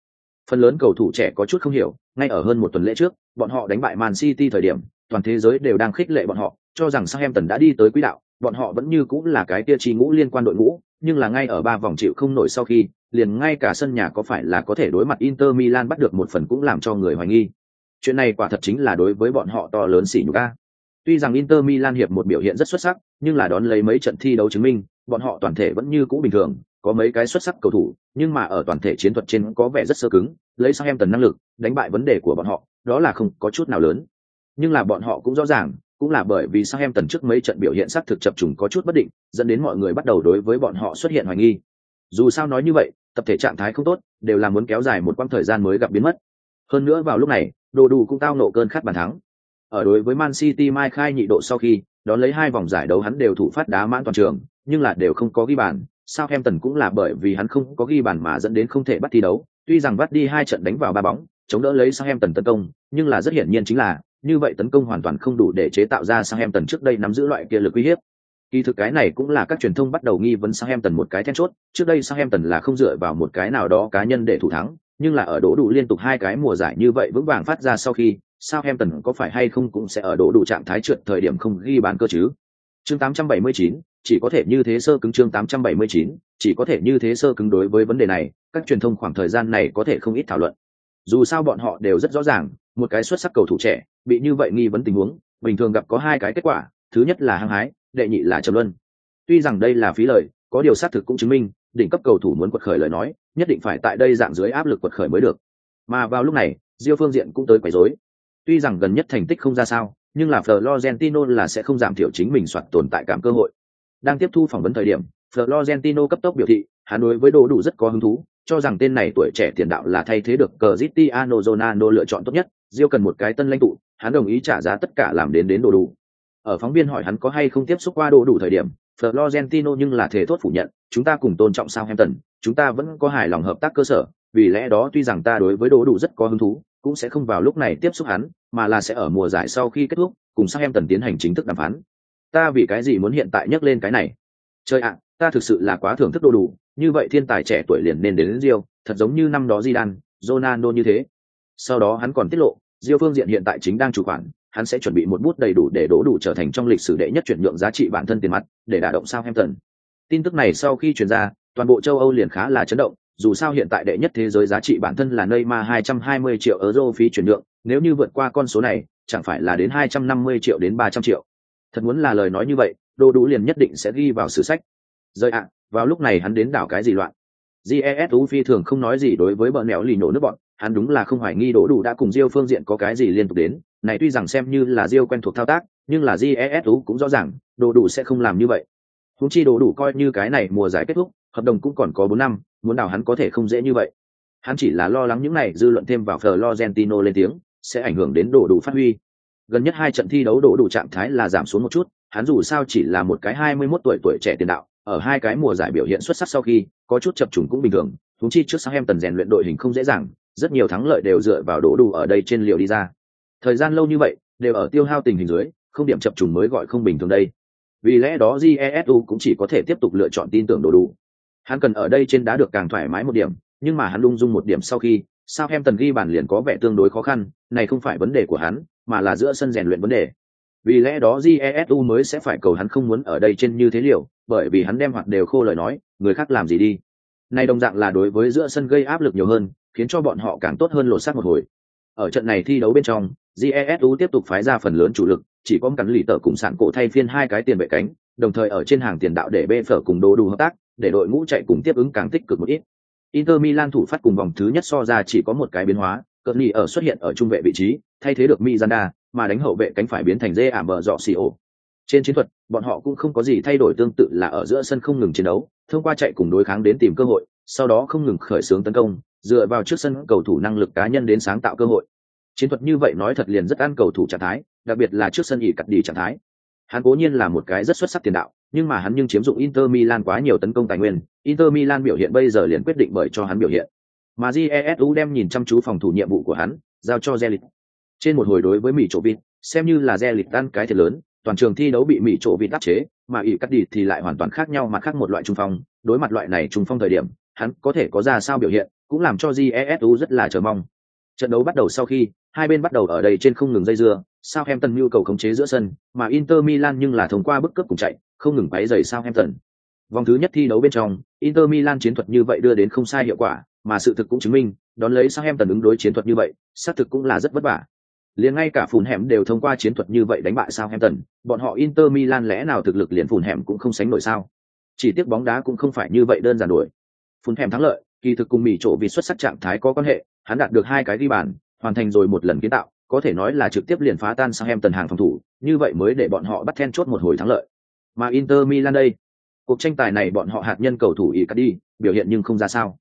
A: Phần lớn cầu thủ trẻ có chút không hiểu, ngay ở hơn một tuần lễ trước, bọn họ đánh bại Man City thời điểm, toàn thế giới đều đang khích lệ bọn họ, cho rằng sang em tần đã đi tới quỹ đạo, bọn họ vẫn như cũng là cái tia chi ngũ liên quan đội ngũ, nhưng là ngay ở ba vòng chịu không nổi sau khi, liền ngay cả sân nhà có phải là có thể đối mặt Inter Milan bắt được một phần cũng làm cho người hoài nghi. Chuyện này quả thật chính là đối với bọn họ to lớn xỉ nhục a. Tuy rằng Inter Milan hiệp một biểu hiện rất xuất sắc, nhưng là đón lấy mấy trận thi đấu chứng minh, bọn họ toàn thể vẫn như cũ bình thường, có mấy cái xuất sắc cầu thủ, nhưng mà ở toàn thể chiến thuật trên có vẻ rất sơ cứng, lấy sang em tần năng lực, đánh bại vấn đề của bọn họ, đó là không có chút nào lớn. Nhưng là bọn họ cũng rõ ràng, cũng là bởi vì sang em tần trước mấy trận biểu hiện sắc thực chập trùng có chút bất định, dẫn đến mọi người bắt đầu đối với bọn họ xuất hiện hoài nghi. Dù sao nói như vậy, tập thể trạng thái không tốt, đều là muốn kéo dài một quãng thời gian mới gặp biến mất. Hơn nữa vào lúc này, Đồ Đủ cũng tao nộ cơn khát bàn thắng. Ở đối với Man City mai khai nhị độ sau khi, đón lấy hai vòng giải đấu hắn đều thủ phát đá mãn toàn trường, nhưng là đều không có ghi bàn. Southampton cũng là bởi vì hắn không có ghi bàn mà dẫn đến không thể bắt thi đấu. Tuy rằng bắt đi hai trận đánh vào ba bóng, chống đỡ lấy Southampton tấn công, nhưng là rất hiển nhiên chính là như vậy tấn công hoàn toàn không đủ để chế tạo ra Southampton trước đây nắm giữ loại kia lực uy hiếp. Kỳ thực cái này cũng là các truyền thông bắt đầu nghi vấn Southampton một cái then chốt, trước đây Southampton là không dựa vào một cái nào đó cá nhân để thủ thắng, nhưng là ở đổ đủ liên tục hai cái mùa giải như vậy vững vàng phát ra sau khi, Southampton có phải hay không cũng sẽ ở đổ đủ trạng thái trượt thời điểm không ghi bàn cơ chứ. Chương 879, chỉ có thể như thế sơ cứng chương 879, chỉ có thể như thế sơ cứng đối với vấn đề này, các truyền thông khoảng thời gian này có thể không ít thảo luận. Dù sao bọn họ đều rất rõ ràng, một cái xuất sắc cầu thủ trẻ, bị như vậy nghi vấn tình huống, bình thường gặp có hai cái kết quả, thứ nhất là hăng hái, đệ nhị là trầm luân tuy rằng đây là phí lời có điều xác thực cũng chứng minh đỉnh cấp cầu thủ muốn quật khởi lời nói nhất định phải tại đây dạng dưới áp lực quật khởi mới được. Mà vào lúc này diêu phương diện cũng tới quấy rối. Tuy rằng gần nhất thành tích không ra sao nhưng là florentino là sẽ không giảm thiểu chính mình soạt tồn tại cảm cơ hội. Đang tiếp thu phỏng vấn thời điểm florentino cấp tốc biểu thị hắn đối với đồ đủ rất có hứng thú cho rằng tên này tuổi trẻ tiền đạo là thay thế được Cristiano Ronaldo lựa chọn tốt nhất, Diêu cần một cái tân lãnh tụ, hắn đồng ý trả giá tất cả làm đến đến đồ đủ. Ở phóng viên hỏi hắn có hay không tiếp xúc qua đồ đủ thời điểm, Florentino nhưng là thể thốt phủ nhận, chúng ta cùng tôn trọng Southampton, chúng ta vẫn có hài lòng hợp tác cơ sở, vì lẽ đó tuy rằng ta đối với đồ đủ rất có hứng thú, cũng sẽ không vào lúc này tiếp xúc hắn, mà là sẽ ở mùa giải sau khi kết thúc, cùng Southampton tiến hành chính thức đàm phán. Ta vì cái gì muốn hiện tại nhắc lên cái này? Chơi ạ, ta thực sự là quá thưởng thức đồ đủ, như vậy thiên tài trẻ tuổi liền nên đến, đến Rio, thật giống như năm đó Zidane, Ronaldo như thế. Sau đó hắn còn tiết lộ, Rio phương diện hiện tại chính đang chủ quản, hắn sẽ chuẩn bị một bút đầy đủ để đổ đủ trở thành trong lịch sử đệ nhất chuyển nhượng giá trị bản thân tiền mặt để đả động Southampton. Tin tức này sau khi truyền ra, toàn bộ châu Âu liền khá là chấn động, dù sao hiện tại đệ nhất thế giới giá trị bản thân là Neymar 220 triệu euro phí chuyển nhượng, nếu như vượt qua con số này, chẳng phải là đến 250 triệu đến 300 triệu. Thật muốn là lời nói như vậy, đồ đủ liền nhất định sẽ ghi vào sử sách. Rơi ạ, vào lúc này hắn đến đảo cái gì loạn? Jesu phi thường không nói gì đối với bọn nẻo lì nổ nước bọn, hắn đúng là không hoài nghi đổ đủ đã cùng Diêu phương diện có cái gì liên tục đến, này tuy rằng xem như là Diêu quen thuộc thao tác, nhưng là Jesu cũng rõ ràng, đồ đủ sẽ không làm như vậy. Huống chi đồ đủ coi như cái này mùa giải kết thúc, hợp đồng cũng còn có bốn năm, muốn nào hắn có thể không dễ như vậy. Hắn chỉ là lo lắng những này dư luận thêm vào Florentino lên tiếng, sẽ ảnh hưởng đến đồ đủ phát huy. Gần nhất hai trận thi đấu đồ đủ trạng thái là giảm xuống một chút, hắn dù sao chỉ là một cái 21 tuổi tuổi trẻ tiền đạo, ở hai cái mùa giải biểu hiện xuất sắc sau khi, có chút chập trùng cũng bình thường, thúng chi trước sáng em tần rèn luyện đội hình không dễ dàng, rất nhiều thắng lợi đều dựa vào đồ đủ ở đây trên liều đi ra. Thời gian lâu như vậy, đều ở tiêu hao tình hình dưới, không điểm chập trùng mới gọi không bình thường đây. Vì lẽ đó Jesu cũng chỉ có thể tiếp tục lựa chọn tin tưởng đồ đủ. Hắn cần ở đây trên đá được càng thoải mái một điểm, nhưng mà hắn lung dung một điểm sau khi, sao em tần ghi bản liền có vẻ tương đối khó khăn, này không phải vấn đề của hắn, mà là giữa sân rèn luyện vấn đề. Vì lẽ đó Jesu mới sẽ phải cầu hắn không muốn ở đây trên như thế liệu, bởi vì hắn đem hoạt đều khô lời nói, người khác làm gì đi. Này đồng dạng là đối với giữa sân gây áp lực nhiều hơn, khiến cho bọn họ càng tốt hơn lột xác một hồi. Ở trận này thi đấu bên trong, Jesu tiếp tục phái ra phần lớn chủ lực, chỉ có cắn lì tờ cùng sạn cổ thay phiên hai cái tiền vệ cánh, đồng thời ở trên hàng tiền đạo để bê phở cùng đồ đủ hợp tác, để đội ngũ chạy cùng tiếp ứng càng tích cực một ít. Inter Milan thủ phát cùng vòng thứ nhất so ra chỉ có một cái biến hóa, cỡ lì ở xuất hiện ở trung vệ vị trí, thay thế được Miranda, mà đánh hậu vệ cánh phải biến thành dê ảm bờ dọ xì ổ. Trên chiến thuật, bọn họ cũng không có gì thay đổi tương tự là ở giữa sân không ngừng chiến đấu, thông qua chạy cùng đối kháng đến tìm cơ hội, sau đó không ngừng khởi xướng tấn công, dựa vào trước sân cầu thủ năng lực cá nhân đến sáng tạo cơ hội. Chiến thuật như vậy nói thật liền rất ăn cầu thủ trạng thái, đặc biệt là trước sân ỉ cắt đi trạng thái. Hắn cố nhiên là một cái rất xuất sắc tiền đạo, nhưng mà hắn nhưng chiếm dụng Inter Milan quá nhiều tấn công tài nguyên, Inter Milan biểu hiện bây giờ liền quyết định bởi cho hắn biểu hiện. Mà Jesu đem nhìn chăm chú phòng thủ nhiệm vụ của hắn, giao cho Zelit. Trên một hồi đối với Mỹ Chỗ Vịt, xem như là Zelit ăn cái thiệt lớn, toàn trường thi đấu bị Mỹ Chỗ Vịt áp chế, mà ỉ cắt đi thì lại hoàn toàn khác nhau mà khác một loại trung phong, đối mặt loại này trung phong thời điểm, hắn có thể có ra sao biểu hiện, cũng làm cho Jesu rất là chờ mong. Trận đấu bắt đầu sau khi, hai bên bắt đầu ở đây trên không ngừng dây dưa, Southampton nhu cầu khống chế giữa sân, mà Inter Milan nhưng là thông qua bức cướp cùng chạy, không ngừng quấy rầy Southampton. Vòng thứ nhất thi đấu bên trong, Inter Milan chiến thuật như vậy đưa đến không sai hiệu quả, mà sự thực cũng chứng minh, đón lấy Southampton ứng đối chiến thuật như vậy, xác thực cũng là rất vất vả. Liền ngay cả phùn hẻm đều thông qua chiến thuật như vậy đánh bại Southampton, bọn họ Inter Milan lẽ nào thực lực liền phùn hẻm cũng không sánh nổi sao? Chỉ tiếc bóng đá cũng không phải như vậy đơn giản đuổi. Phùn hẻm thắng lợi, kỳ thực cùng Mỹ chỗ vì xuất sắc trạng thái có quan hệ, hắn đạt được hai cái ghi bàn, hoàn thành rồi một lần kiến tạo, có thể nói là trực tiếp liền phá tan sang em tần hàng phòng thủ, như vậy mới để bọn họ bắt then chốt một hồi thắng lợi. Mà Inter Milan đây, cuộc tranh tài này bọn họ hạt nhân cầu thủ Icardi, biểu hiện nhưng không ra sao.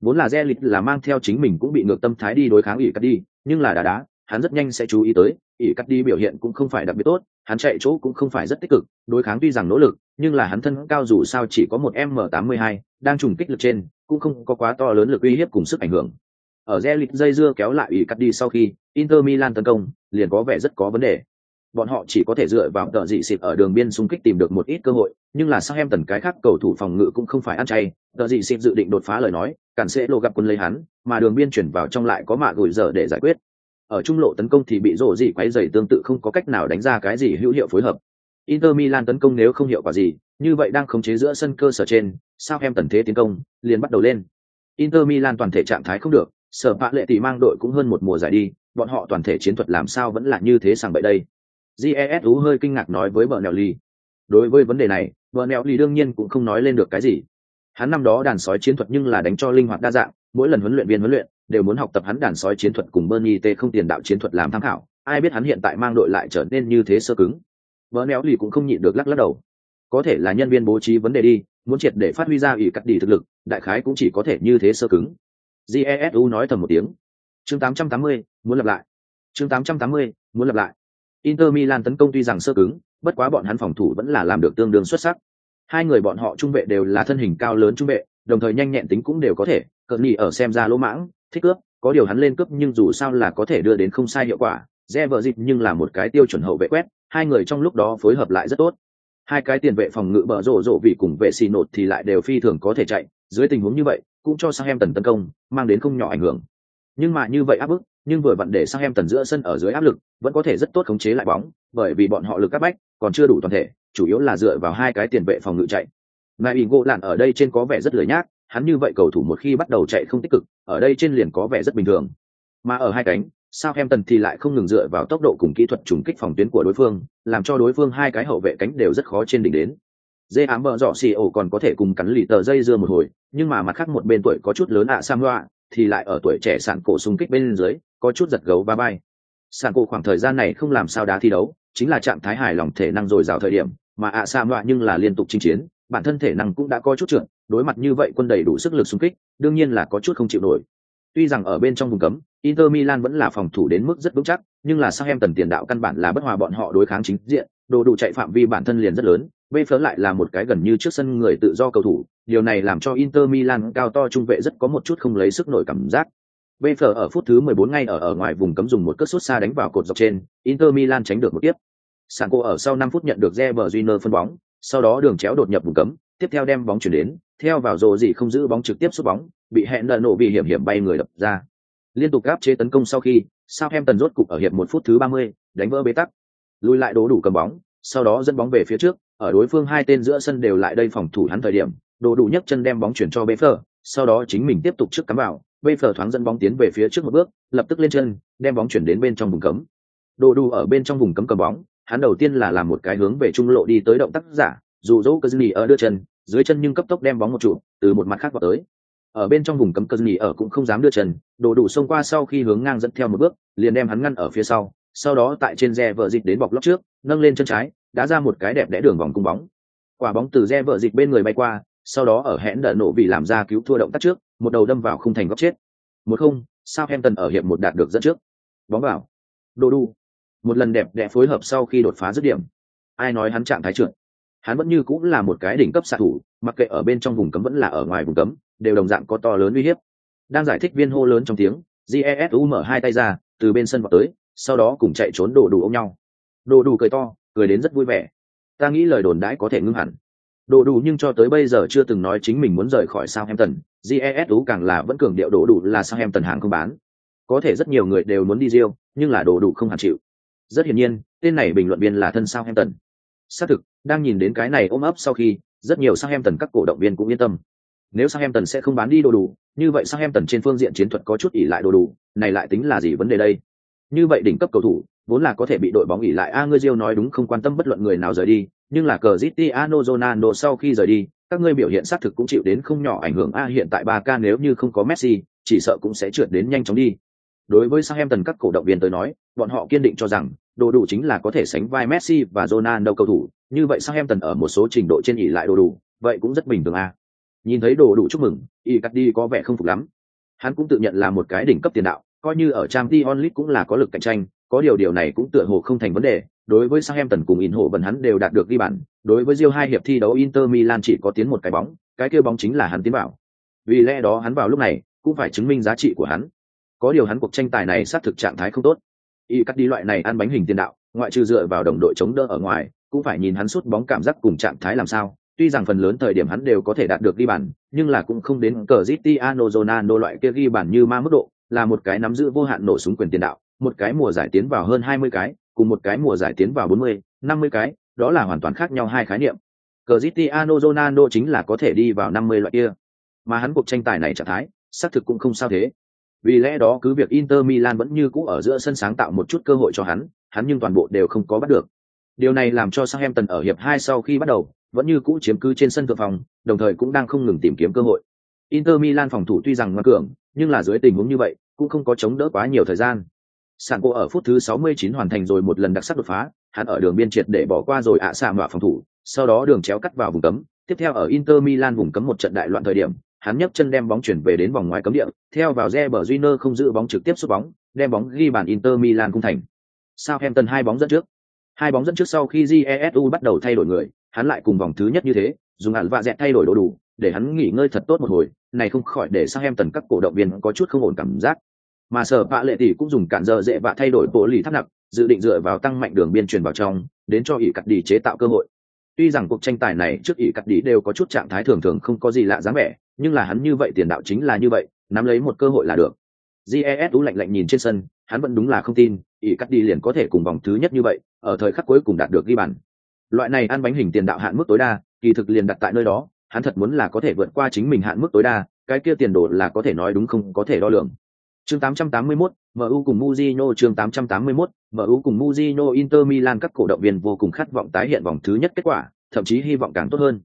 A: Vốn là Zelit là mang theo chính mình cũng bị ngược tâm thái đi đối kháng Icardi, nhưng là đá đá, hắn rất nhanh sẽ chú ý tới, Icardi biểu hiện cũng không phải đặc biệt tốt, hắn chạy chỗ cũng không phải rất tích cực, đối kháng tuy rằng nỗ lực, nhưng là hắn thân cao dù sao chỉ có một M82, đang trùng kích lực trên, cũng không có quá to lớn lực uy hiếp cùng sức ảnh hưởng. Ở Zelit dây dưa kéo lại đi sau khi, Inter Milan tấn công, liền có vẻ rất có vấn đề. Bọn họ chỉ có thể dựa vào tợ dị xịt ở đường biên xung kích tìm được một ít cơ hội, nhưng là sang em tần cái khác cầu thủ phòng ngự cũng không phải ăn chay, tợ dị xịt dự định đột phá lời nói, cản sẽ lộ gặp quân lấy hắn, mà đường biên chuyển vào trong lại có mạ gửi giờ để giải quyết. Ở trung lộ tấn công thì bị rổ dị quấy rầy tương tự không có cách nào đánh ra cái gì hữu hiệu phối hợp. Inter Milan tấn công nếu không hiệu quả gì, như vậy đang khống chế giữa sân cơ sở trên, sao em tần thế tiến công, liền bắt đầu lên. Inter Milan toàn thể trạng thái không được, sở bạ lệ tỷ mang đội cũng hơn một mùa giải đi, bọn họ toàn thể chiến thuật làm sao vẫn là như thế sàng bậy đây. Jesu hơi kinh ngạc nói với Bernelli. Đối với vấn đề này, Bernelli đương nhiên cũng không nói lên được cái gì. Hắn năm đó đàn sói chiến thuật nhưng là đánh cho linh hoạt đa dạng, mỗi lần huấn luyện viên huấn luyện đều muốn học tập hắn đàn sói chiến thuật cùng Bernie T không tiền đạo chiến thuật làm tham khảo. Ai biết hắn hiện tại mang đội lại trở nên như thế sơ cứng. Bernelli cũng không nhịn được lắc lắc đầu. Có thể là nhân viên bố trí vấn đề đi, muốn triệt để phát huy ra ủy cắt đi thực lực, đại khái cũng chỉ có thể như thế sơ cứng. Jesu nói thầm một tiếng. Chương 880, muốn lặp lại. Chương 880, muốn lặp lại. Inter Milan tấn công tuy rằng sơ cứng, bất quá bọn hắn phòng thủ vẫn là làm được tương đương xuất sắc. Hai người bọn họ trung vệ đều là thân hình cao lớn trung vệ, đồng thời nhanh nhẹn tính cũng đều có thể, cận nhị ở xem ra lỗ mãng, thích cướp, có điều hắn lên cướp nhưng dù sao là có thể đưa đến không sai hiệu quả. Zeverzik nhưng là một cái tiêu chuẩn hậu vệ quét, hai người trong lúc đó phối hợp lại rất tốt. Hai cái tiền vệ phòng ngự bờ rổ rổ vì cùng vệ xì nột thì lại đều phi thường có thể chạy, dưới tình huống như vậy, cũng cho sang em tần tấn công, mang đến không nhỏ ảnh hưởng. Nhưng mà như vậy áp bức, nhưng vừa vặn để sang em tần giữa sân ở dưới áp lực, vẫn có thể rất tốt khống chế lại bóng, bởi vì bọn họ lực các bách còn chưa đủ toàn thể, chủ yếu là dựa vào hai cái tiền vệ phòng ngự chạy. ngài ủy ngộ lạn ở đây trên có vẻ rất lười nhác, hắn như vậy cầu thủ một khi bắt đầu chạy không tích cực, ở đây trên liền có vẻ rất bình thường. Mà ở hai cánh, Southampton thì lại không ngừng dựa vào tốc độ cùng kỹ thuật trùng kích phòng tuyến của đối phương, làm cho đối phương hai cái hậu vệ cánh đều rất khó trên đỉnh đến. Dê ám bờ dọ xì ổ còn có thể cùng cắn lì tờ dây dưa một hồi, nhưng mà mặt khác một bên tuổi có chút lớn ạ à Samoa, thì lại ở tuổi trẻ sạn cổ xung kích bên dưới, có chút giật gấu ba bay. Sạn cổ khoảng thời gian này không làm sao đá thi đấu, chính là trạng thái hài lòng thể năng dồi dào thời điểm, mà ạ à Samoa nhưng là liên tục chinh chiến, bản thân thể năng cũng đã có chút trưởng, đối mặt như vậy quân đầy đủ sức lực xung kích, đương nhiên là có chút không chịu nổi. Tuy rằng ở bên trong vùng cấm, Inter Milan vẫn là phòng thủ đến mức rất vững chắc, nhưng là Southampton tiền đạo căn bản là bất hòa bọn họ đối kháng chính diện, đồ đủ chạy phạm vi bản thân liền rất lớn, bê lại là một cái gần như trước sân người tự do cầu thủ, điều này làm cho Inter Milan cao to trung vệ rất có một chút không lấy sức nổi cảm giác. Bê ở phút thứ 14 ngay ở ở ngoài vùng cấm dùng một cước sút xa đánh vào cột dọc trên, Inter Milan tránh được một tiếp. Sanko ở sau 5 phút nhận được Reber Júnior phân bóng, sau đó đường chéo đột nhập vùng cấm, tiếp theo đem bóng chuyển đến, theo vào rồ gì không giữ bóng trực tiếp sút bóng, bị hẹn lần nổ vì hiểm hiểm bay người đập ra. Liên tục áp chế tấn công sau khi, Southampton rốt cục ở hiệp một phút thứ 30, đánh vỡ bế tắc. Lùi lại đố đủ cầm bóng, sau đó dẫn bóng về phía trước, ở đối phương hai tên giữa sân đều lại đây phòng thủ hắn thời điểm, đồ đủ nhấc chân đem bóng chuyển cho Befer, sau đó chính mình tiếp tục trước cắm vào, Befer thoáng dẫn bóng tiến về phía trước một bước, lập tức lên chân, đem bóng chuyển đến bên trong vùng cấm. Đồ đủ ở bên trong vùng cấm cầm bóng, hắn đầu tiên là làm một cái hướng về trung lộ đi tới động tác giả, dù dỗ Cazini ở đưa chân, dưới chân nhưng cấp tốc đem bóng một trụ, từ một mặt khác vào tới. Ở bên trong vùng cấm Cazini ở cũng không dám đưa chân, đồ đủ xông qua sau khi hướng ngang dẫn theo một bước, liền đem hắn ngăn ở phía sau, sau đó tại trên re vợ dịch đến bọc lót trước, nâng lên chân trái, đã ra một cái đẹp đẽ đường vòng cung bóng. Quả bóng từ re vợ dịch bên người bay qua, sau đó ở hẹn đỡ nổ vì làm ra cứu thua động tác trước, một đầu đâm vào khung thành góc chết. Một không, sao hampton ở hiệp một đạt được dẫn trước. Bóng vào. Đồ đu. Một lần đẹp đẽ phối hợp sau khi đột phá dứt điểm. Ai nói hắn trạng thái trượt? Hắn vẫn như cũng là một cái đỉnh cấp xạ thủ, mặc kệ ở bên trong vùng cấm vẫn là ở ngoài vùng cấm, đều đồng dạng có to lớn uy hiếp. Đang giải thích viên hô lớn trong tiếng, Jesu mở hai tay ra, từ bên sân vào tới, sau đó cùng chạy trốn đồ đủ ôm nhau. Đồ đủ cười to, cười đến rất vui vẻ. Ta nghĩ lời đồn đãi có thể ngưng hẳn. Đồ đủ nhưng cho tới bây giờ chưa từng nói chính mình muốn rời khỏi Southampton, Jesu càng là vẫn cường điệu đồ đủ là Southampton hàng không bán. Có thể rất nhiều người đều muốn đi riêu nhưng là đồ đủ không hẳn chịu. Rất hiển nhiên, tên này bình luận viên là thân sao em tần Xác thực, đang nhìn đến cái này ôm ấp sau khi, rất nhiều sang em tần các cổ động viên cũng yên tâm. Nếu sang em tần sẽ không bán đi đồ đủ, như vậy sang em tần trên phương diện chiến thuật có chút ỉ lại đồ đủ, này lại tính là gì vấn đề đây? Như vậy đỉnh cấp cầu thủ, vốn là có thể bị đội bóng ỉ lại a ngươi Diêu nói đúng không quan tâm bất luận người nào rời đi, nhưng là cờ Cristiano Ronaldo sau khi rời đi, các ngươi biểu hiện xác thực cũng chịu đến không nhỏ ảnh hưởng a hiện tại Barca nếu như không có Messi, chỉ sợ cũng sẽ trượt đến nhanh chóng đi. Đối với sang em tần các cổ động viên tới nói, bọn họ kiên định cho rằng, đồ đủ chính là có thể sánh vai Messi và Ronaldo cầu thủ, như vậy Southampton ở một số trình độ trên ỉ lại đồ đủ, vậy cũng rất bình thường à Nhìn thấy đồ đủ chúc mừng, Icardi có vẻ không phục lắm. Hắn cũng tự nhận là một cái đỉnh cấp tiền đạo, coi như ở Champions League cũng là có lực cạnh tranh, có điều điều này cũng tựa hồ không thành vấn đề. Đối với Southampton cùng In hộ bần hắn đều đạt được ghi bàn, đối với Real hai hiệp thi đấu Inter Milan chỉ có tiến một cái bóng, cái kia bóng chính là hắn tiến vào. Vì lẽ đó hắn vào lúc này cũng phải chứng minh giá trị của hắn. Có điều hắn cuộc tranh tài này sát thực trạng thái không tốt. Y cắt đi loại này ăn bánh hình tiền đạo, ngoại trừ dựa vào đồng đội chống đỡ ở ngoài, cũng phải nhìn hắn sút bóng cảm giác cùng trạng thái làm sao. Tuy rằng phần lớn thời điểm hắn đều có thể đạt được ghi bàn, nhưng là cũng không đến cờ Cristiano zonano loại kia ghi bàn như ma mức độ, là một cái nắm giữ vô hạn nổ súng quyền tiền đạo, một cái mùa giải tiến vào hơn 20 cái, cùng một cái mùa giải tiến vào 40, 50 cái, đó là hoàn toàn khác nhau hai khái niệm. Cristiano zonano chính là có thể đi vào 50 loại kia. Mà hắn cuộc tranh tài này trạng thái, xác thực cũng không sao thế. Vì lẽ đó cứ việc Inter Milan vẫn như cũ ở giữa sân sáng tạo một chút cơ hội cho hắn, hắn nhưng toàn bộ đều không có bắt được. Điều này làm cho Southampton ở hiệp 2 sau khi bắt đầu, vẫn như cũ chiếm cứ trên sân thượng phòng, đồng thời cũng đang không ngừng tìm kiếm cơ hội. Inter Milan phòng thủ tuy rằng ngoan cường, nhưng là dưới tình huống như vậy, cũng không có chống đỡ quá nhiều thời gian. Sàn cô ở phút thứ 69 hoàn thành rồi một lần đặc sắc đột phá, hắn ở đường biên triệt để bỏ qua rồi ạ xạ mạ phòng thủ, sau đó đường chéo cắt vào vùng cấm, tiếp theo ở Inter Milan vùng cấm một trận đại loạn thời điểm, hắn nhấc chân đem bóng chuyển về đến vòng ngoài cấm địa, theo vào Reber Júnior không giữ bóng trực tiếp sút bóng, đem bóng ghi bàn Inter Milan cung thành. Southampton hai bóng dẫn trước. Hai bóng dẫn trước sau khi Jesu bắt đầu thay đổi người, hắn lại cùng vòng thứ nhất như thế, dùng hạn vạ dẹt thay đổi đồ đủ, để hắn nghỉ ngơi thật tốt một hồi, này không khỏi để Southampton các cổ động viên có chút không ổn cảm giác. Mà sở vạ lệ tỷ cũng dùng cản giờ dễ vạ thay đổi bộ lì thắt nặng, dự định dựa vào tăng mạnh đường biên truyền vào trong, đến cho ỷ cắt đi chế tạo cơ hội. Tuy rằng cuộc tranh tài này trước ỷ cắt đi đều có chút trạng thái thường thường không có gì lạ dáng vẻ, nhưng là hắn như vậy tiền đạo chính là như vậy, nắm lấy một cơ hội là được. Jesu lạnh lạnh nhìn trên sân, hắn vẫn đúng là không tin, ỷ cắt đi liền có thể cùng vòng thứ nhất như vậy, ở thời khắc cuối cùng đạt được ghi bàn. Loại này ăn bánh hình tiền đạo hạn mức tối đa, kỳ thực liền đặt tại nơi đó, hắn thật muốn là có thể vượt qua chính mình hạn mức tối đa, cái kia tiền đồ là có thể nói đúng không có thể đo lường. Chương 881, MU cùng Mujino chương 881, MU cùng Mujino Inter Milan các cổ động viên vô cùng khát vọng tái hiện vòng thứ nhất kết quả, thậm chí hy vọng càng tốt hơn.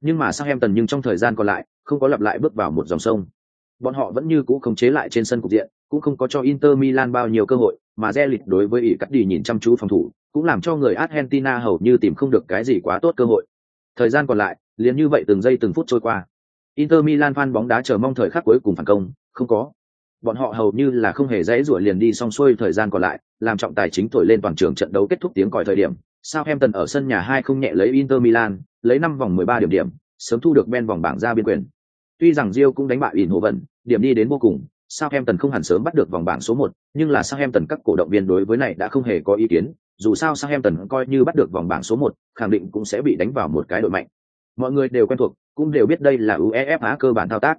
A: Nhưng mà Southampton nhưng trong thời gian còn lại, không có lặp lại bước vào một dòng sông. Bọn họ vẫn như cũ khống chế lại trên sân cục diện, cũng không có cho Inter Milan bao nhiêu cơ hội, mà Zelit đối với ỷ cắt đi nhìn chăm chú phòng thủ, cũng làm cho người Argentina hầu như tìm không được cái gì quá tốt cơ hội. Thời gian còn lại, liền như vậy từng giây từng phút trôi qua. Inter Milan fan bóng đá chờ mong thời khắc cuối cùng phản công, không có. Bọn họ hầu như là không hề dễ rủa liền đi xong xuôi thời gian còn lại, làm trọng tài chính thổi lên toàn trường trận đấu kết thúc tiếng còi thời điểm. Southampton ở sân nhà hai không nhẹ lấy Inter Milan, lấy năm vòng 13 điểm điểm, sớm thu được ben vòng bảng ra biên quyền. Tuy rằng Rio cũng đánh bại ỉn hồ vận, điểm đi đến vô cùng, Southampton không hẳn sớm bắt được vòng bảng số 1, nhưng là Southampton các cổ động viên đối với này đã không hề có ý kiến, dù sao Southampton coi như bắt được vòng bảng số 1, khẳng định cũng sẽ bị đánh vào một cái đội mạnh. Mọi người đều quen thuộc, cũng đều biết đây là UEFA cơ bản thao tác.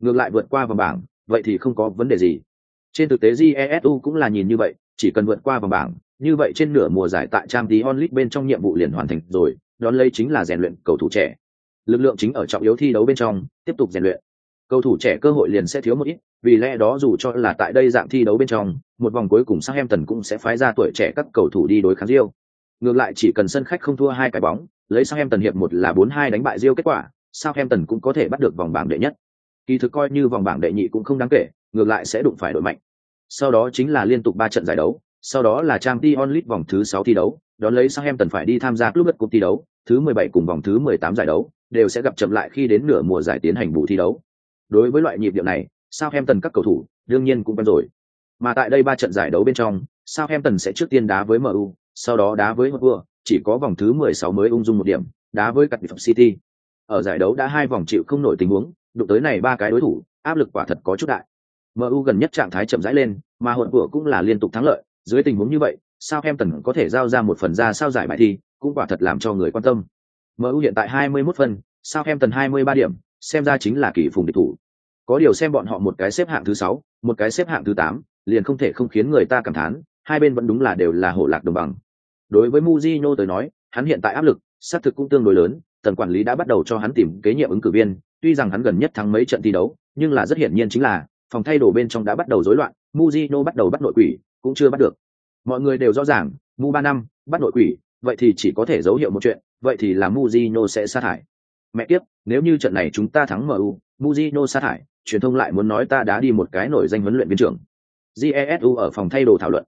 A: Ngược lại vượt qua vòng bảng, vậy thì không có vấn đề gì. Trên thực tế GESU cũng là nhìn như vậy, chỉ cần vượt qua vòng bảng, như vậy trên nửa mùa giải tại Champions League bên trong nhiệm vụ liền hoàn thành rồi, đón lấy chính là rèn luyện cầu thủ trẻ. Lực lượng chính ở trọng yếu thi đấu bên trong, tiếp tục rèn luyện. Cầu thủ trẻ cơ hội liền sẽ thiếu một ít, vì lẽ đó dù cho là tại đây dạng thi đấu bên trong, một vòng cuối cùng Southampton cũng sẽ phái ra tuổi trẻ các cầu thủ đi đối kháng Real Ngược lại chỉ cần sân khách không thua hai cái bóng, lấy Southampton hiệp một là 4-2 đánh bại Real kết quả, Southampton cũng có thể bắt được vòng bảng đệ nhất. Kỳ thực coi như vòng bảng đệ nhị cũng không đáng kể, ngược lại sẽ đụng phải đội mạnh. Sau đó chính là liên tục ba trận giải đấu, sau đó là trang Champions onlit vòng thứ sáu thi đấu, đón lấy Sao Em Tần phải đi tham gia Club Cup thi đấu, thứ 17 cùng vòng thứ 18 giải đấu, đều sẽ gặp chậm lại khi đến nửa mùa giải tiến hành bù thi đấu. Đối với loại nhịp điệu này, Sao Em Tần các cầu thủ đương nhiên cũng quen rồi. Mà tại đây ba trận giải đấu bên trong, Sao Em Tần sẽ trước tiên đá với MU, sau đó đá với Hotspur, chỉ có vòng thứ 16 mới ung dung một điểm, đá với Cardiff City. Ở giải đấu đã hai vòng chịu không nổi tình huống, đụng tới này ba cái đối thủ, áp lực quả thật có chút đại. MU gần nhất trạng thái chậm rãi lên, mà Hotspur cũng là liên tục thắng lợi, dưới tình huống như vậy, sao em tần có thể giao ra một phần ra sao giải bài thi, cũng quả thật làm cho người quan tâm. MU hiện tại 21 phần, sao Southampton 23 điểm, xem ra chính là kỳ phùng địch thủ. Có điều xem bọn họ một cái xếp hạng thứ 6, một cái xếp hạng thứ 8, liền không thể không khiến người ta cảm thán, hai bên vẫn đúng là đều là hộ lạc đồng bằng. Đối với Mujinho tới nói, hắn hiện tại áp lực, sát thực cũng tương đối lớn, tần quản lý đã bắt đầu cho hắn tìm kế nhiệm ứng cử viên, tuy rằng hắn gần nhất thắng mấy trận thi đấu, nhưng là rất hiển nhiên chính là phòng thay đồ bên trong đã bắt đầu rối loạn, Mujino bắt đầu bắt nội quỷ, cũng chưa bắt được. Mọi người đều rõ ràng, Mu ba năm, bắt nội quỷ, vậy thì chỉ có thể dấu hiệu một chuyện, vậy thì là Mujino sẽ sa thải. Mẹ kiếp, nếu như trận này chúng ta thắng MU, Mujino sa thải, truyền thông lại muốn nói ta đã đi một cái nổi danh huấn luyện viên trưởng. Jesu ở phòng thay đồ thảo luận.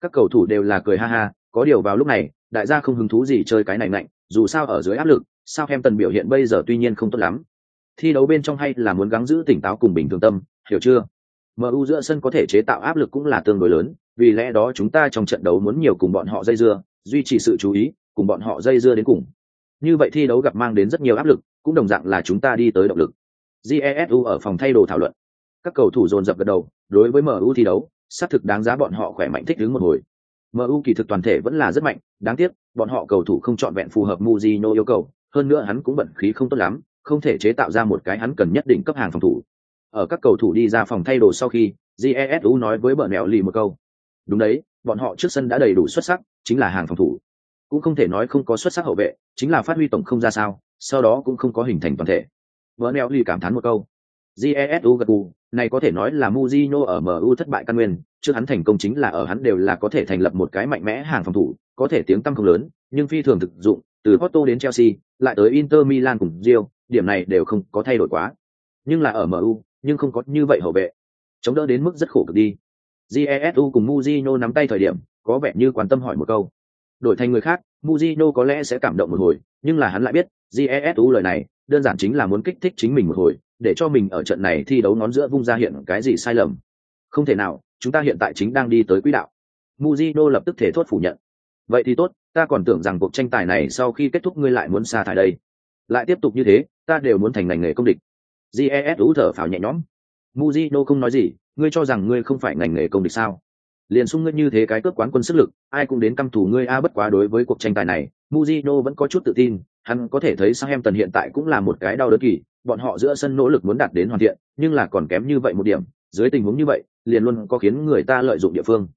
A: Các cầu thủ đều là cười ha ha, có điều vào lúc này, đại gia không hứng thú gì chơi cái này mạnh, dù sao ở dưới áp lực, sao em tần biểu hiện bây giờ tuy nhiên không tốt lắm. Thi đấu bên trong hay là muốn gắng giữ tỉnh táo cùng bình thường tâm, hiểu chưa? MU giữa sân có thể chế tạo áp lực cũng là tương đối lớn, vì lẽ đó chúng ta trong trận đấu muốn nhiều cùng bọn họ dây dưa, duy trì sự chú ý, cùng bọn họ dây dưa đến cùng. Như vậy thi đấu gặp mang đến rất nhiều áp lực, cũng đồng dạng là chúng ta đi tới động lực. Jesu ở phòng thay đồ thảo luận. Các cầu thủ dồn dập gật đầu, đối với MU thi đấu, xác thực đáng giá bọn họ khỏe mạnh thích đứng một hồi. MU kỳ thực toàn thể vẫn là rất mạnh, đáng tiếc, bọn họ cầu thủ không chọn vẹn phù hợp Mujino yêu cầu, hơn nữa hắn cũng bận khí không tốt lắm, không thể chế tạo ra một cái hắn cần nhất định cấp hàng phòng thủ. Ở các cầu thủ đi ra phòng thay đồ sau khi, Jesu nói với bờ mèo lì một câu. Đúng đấy, bọn họ trước sân đã đầy đủ xuất sắc, chính là hàng phòng thủ. Cũng không thể nói không có xuất sắc hậu vệ, chính là phát huy tổng không ra sao, sau đó cũng không có hình thành toàn thể. Bờ mèo lì cảm thán một câu. Jesu gật gù, này có thể nói là Mujino ở MU thất bại căn nguyên, trước hắn thành công chính là ở hắn đều là có thể thành lập một cái mạnh mẽ hàng phòng thủ, có thể tiếng tăm không lớn, nhưng phi thường thực dụng, từ Porto đến Chelsea, lại tới Inter Milan cùng Real, điểm này đều không có thay đổi quá. Nhưng là ở MU, nhưng không có như vậy hậu vệ. Chống đỡ đến mức rất khổ cực đi. Jesu cùng Mujino nắm tay thời điểm, có vẻ như quan tâm hỏi một câu. Đổi thành người khác, Mujino có lẽ sẽ cảm động một hồi, nhưng là hắn lại biết, Jesu lời này, đơn giản chính là muốn kích thích chính mình một hồi, để cho mình ở trận này thi đấu nón giữa vung ra hiện cái gì sai lầm. Không thể nào, chúng ta hiện tại chính đang đi tới quỹ đạo. Mujino lập tức thể thốt phủ nhận. Vậy thì tốt, ta còn tưởng rằng cuộc tranh tài này sau khi kết thúc ngươi lại muốn xa thải đây. Lại tiếp tục như thế, ta đều muốn thành ngành nghề công địch. GES ú thở phào nhẹ nhõm. Mujino không nói gì, ngươi cho rằng ngươi không phải ngành nghề công địch sao? Liền sung ngươi như thế cái cướp quán quân sức lực, ai cũng đến căm thù ngươi a bất quá đối với cuộc tranh tài này, Mujino vẫn có chút tự tin, hắn có thể thấy Southampton hiện tại cũng là một cái đau đớn kỳ, bọn họ giữa sân nỗ lực muốn đạt đến hoàn thiện, nhưng là còn kém như vậy một điểm, dưới tình huống như vậy, liền luôn có khiến người ta lợi dụng địa phương.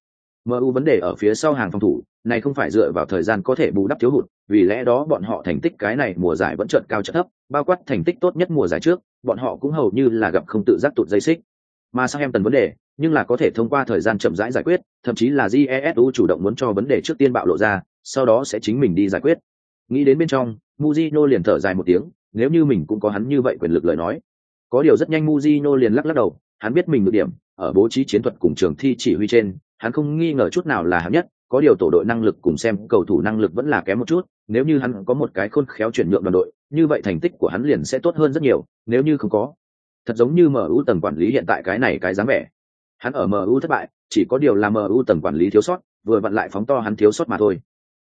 A: MU vấn đề ở phía sau hàng phòng thủ, này không phải dựa vào thời gian có thể bù đắp thiếu hụt, vì lẽ đó bọn họ thành tích cái này mùa giải vẫn chợt cao chợt thấp, bao quát thành tích tốt nhất mùa giải trước, bọn họ cũng hầu như là gặp không tự giác tụt dây xích. Mà sang em tần vấn đề, nhưng là có thể thông qua thời gian chậm rãi giải quyết, thậm chí là Jesu chủ động muốn cho vấn đề trước tiên bạo lộ ra, sau đó sẽ chính mình đi giải quyết. Nghĩ đến bên trong, Mujino liền thở dài một tiếng, nếu như mình cũng có hắn như vậy quyền lực lời nói. Có điều rất nhanh Mujino liền lắc lắc đầu, hắn biết mình được điểm, ở bố trí chiến thuật cùng trường thi chỉ huy trên, hắn không nghi ngờ chút nào là hạng nhất, có điều tổ đội năng lực cùng xem cầu thủ năng lực vẫn là kém một chút, nếu như hắn có một cái khôn khéo chuyển nhượng đoàn đội, như vậy thành tích của hắn liền sẽ tốt hơn rất nhiều, nếu như không có. Thật giống như MU tầng quản lý hiện tại cái này cái dáng vẻ. Hắn ở MU thất bại, chỉ có điều là MU tầng quản lý thiếu sót, vừa vặn lại phóng to hắn thiếu sót mà thôi.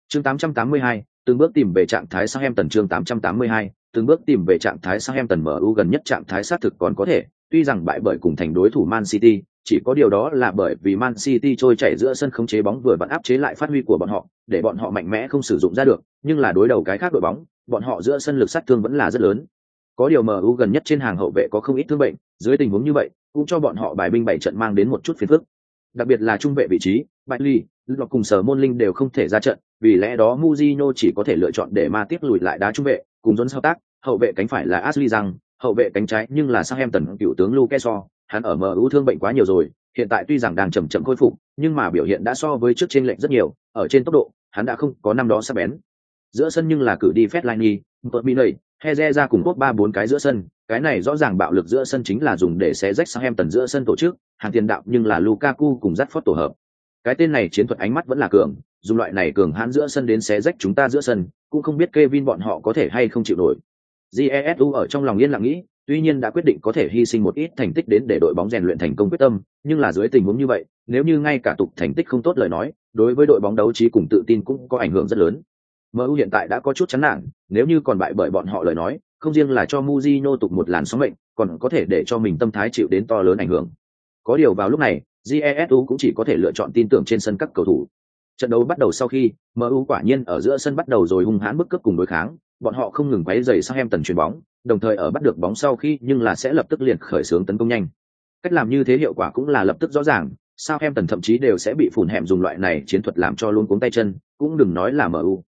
A: Chương 882, từng bước tìm về trạng thái sang em tần chương 882, từng bước tìm về trạng thái sang em tần MU gần nhất trạng thái xác thực còn có thể, tuy rằng bại bởi cùng thành đối thủ Man City, chỉ có điều đó là bởi vì Man City trôi chảy giữa sân khống chế bóng vừa vặn áp chế lại phát huy của bọn họ, để bọn họ mạnh mẽ không sử dụng ra được, nhưng là đối đầu cái khác đội bóng, bọn họ giữa sân lực sát thương vẫn là rất lớn. Có điều MU gần nhất trên hàng hậu vệ có không ít thương bệnh, dưới tình huống như vậy, cũng cho bọn họ bài binh bảy trận mang đến một chút phiền phức. Đặc biệt là trung vệ vị trí, Bạch Ly, Lộc cùng Sở Môn Linh đều không thể ra trận, vì lẽ đó Mujino chỉ có thể lựa chọn để ma tiếp lùi lại đá trung vệ, cùng Jones hợp tác, hậu vệ cánh phải là Ashley rằng, hậu vệ cánh trái nhưng là Southampton cựu tướng Luke hắn ở MU thương bệnh quá nhiều rồi, hiện tại tuy rằng đang chậm chậm khôi phục, nhưng mà biểu hiện đã so với trước trên lệnh rất nhiều, ở trên tốc độ, hắn đã không có năm đó sắc bén. Giữa sân nhưng là cử đi Fellaini, Perminay, Heze ra cùng cốt ba bốn cái giữa sân, cái này rõ ràng bạo lực giữa sân chính là dùng để xé rách Southampton giữa sân tổ chức, hàng tiền đạo nhưng là Lukaku cùng Rashford tổ hợp. Cái tên này chiến thuật ánh mắt vẫn là cường, dùng loại này cường hãn giữa sân đến xé rách chúng ta giữa sân, cũng không biết Kevin bọn họ có thể hay không chịu nổi. Jesu ở trong lòng yên lặng nghĩ, tuy nhiên đã quyết định có thể hy sinh một ít thành tích đến để đội bóng rèn luyện thành công quyết tâm, nhưng là dưới tình huống như vậy, nếu như ngay cả tục thành tích không tốt lời nói, đối với đội bóng đấu trí cùng tự tin cũng có ảnh hưởng rất lớn. MU hiện tại đã có chút chán nản, nếu như còn bại bởi bọn họ lời nói, không riêng là cho Mujino tục một làn sóng mệnh, còn có thể để cho mình tâm thái chịu đến to lớn ảnh hưởng. Có điều vào lúc này, Jesu cũng chỉ có thể lựa chọn tin tưởng trên sân các cầu thủ. Trận đấu bắt đầu sau khi, MU quả nhiên ở giữa sân bắt đầu rồi hung hãn bức cướp cùng đối kháng, bọn họ không ngừng quấy rầy sang em tần chuyền bóng, đồng thời ở bắt được bóng sau khi nhưng là sẽ lập tức liền khởi xướng tấn công nhanh. Cách làm như thế hiệu quả cũng là lập tức rõ ràng, sao em tần thậm chí đều sẽ bị phủn hẻm dùng loại này chiến thuật làm cho luôn cuống tay chân, cũng đừng nói là MU.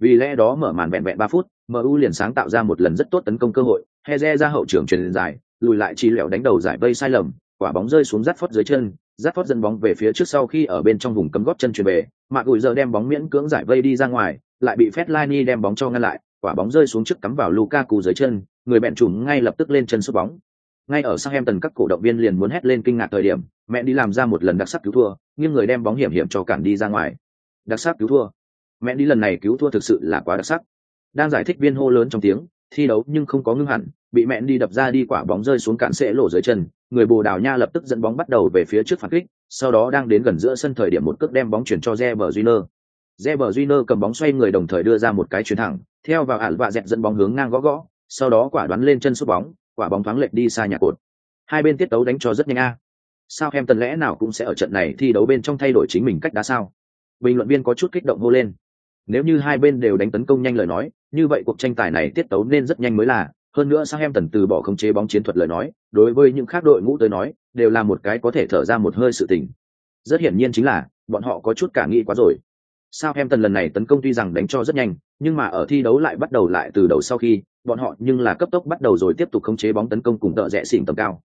A: Vì lẽ đó mở màn vẹn vẹn ba phút, MU liền sáng tạo ra một lần rất tốt tấn công cơ hội, Heze ra hậu trưởng truyền dài, lùi lại chi lẻo đánh đầu giải vây sai lầm, quả bóng rơi xuống rát phót dưới chân, rát phót dẫn bóng về phía trước sau khi ở bên trong vùng cấm góp chân chuyền về, mạc gùi giờ đem bóng miễn cưỡng giải vây đi ra ngoài, lại bị Fellaini đem bóng cho ngăn lại, quả bóng rơi xuống trước cắm vào Lukaku dưới chân, người bẹn trùm ngay lập tức lên chân sút bóng. Ngay ở Southampton các cổ động viên liền muốn hét lên kinh ngạc thời điểm, mẹ đi làm ra một lần đặc sắc cứu thua, nhưng người đem bóng hiểm hiểm cho cản đi ra ngoài. Đặc sắc cứu thua. Mẹ đi lần này cứu thua thực sự là quá đặc sắc. Đang giải thích viên hô lớn trong tiếng, thi đấu nhưng không có ngưng hẳn, bị mẹ đi đập ra đi quả bóng rơi xuống cản sẽ lộ dưới chân, người Bồ Đào Nha lập tức dẫn bóng bắt đầu về phía trước phản kích, sau đó đang đến gần giữa sân thời điểm một cước đem bóng chuyển cho Reber Júnior. Reber Júnior cầm bóng xoay người đồng thời đưa ra một cái chuyền thẳng, theo vào ản vạ dẹt dẫn bóng hướng ngang gõ gõ, sau đó quả đoán lên chân sút bóng, quả bóng thoáng lệch đi xa nhà cột. Hai bên tiết tấu đánh cho rất nhanh a. Sao em tần lẽ nào cũng sẽ ở trận này thi đấu bên trong thay đổi chính mình cách đá sao? Bình luận viên có chút kích động hô lên. Nếu như hai bên đều đánh tấn công nhanh lời nói, như vậy cuộc tranh tài này tiết tấu nên rất nhanh mới là, hơn nữa sang em tần từ bỏ khống chế bóng chiến thuật lời nói, đối với những khác đội ngũ tới nói, đều là một cái có thể thở ra một hơi sự tình. Rất hiển nhiên chính là, bọn họ có chút cả nghĩ quá rồi. Sao em tần lần này tấn công tuy rằng đánh cho rất nhanh, nhưng mà ở thi đấu lại bắt đầu lại từ đầu sau khi, bọn họ nhưng là cấp tốc bắt đầu rồi tiếp tục khống chế bóng tấn công cùng tợ rẽ xỉn tầm cao.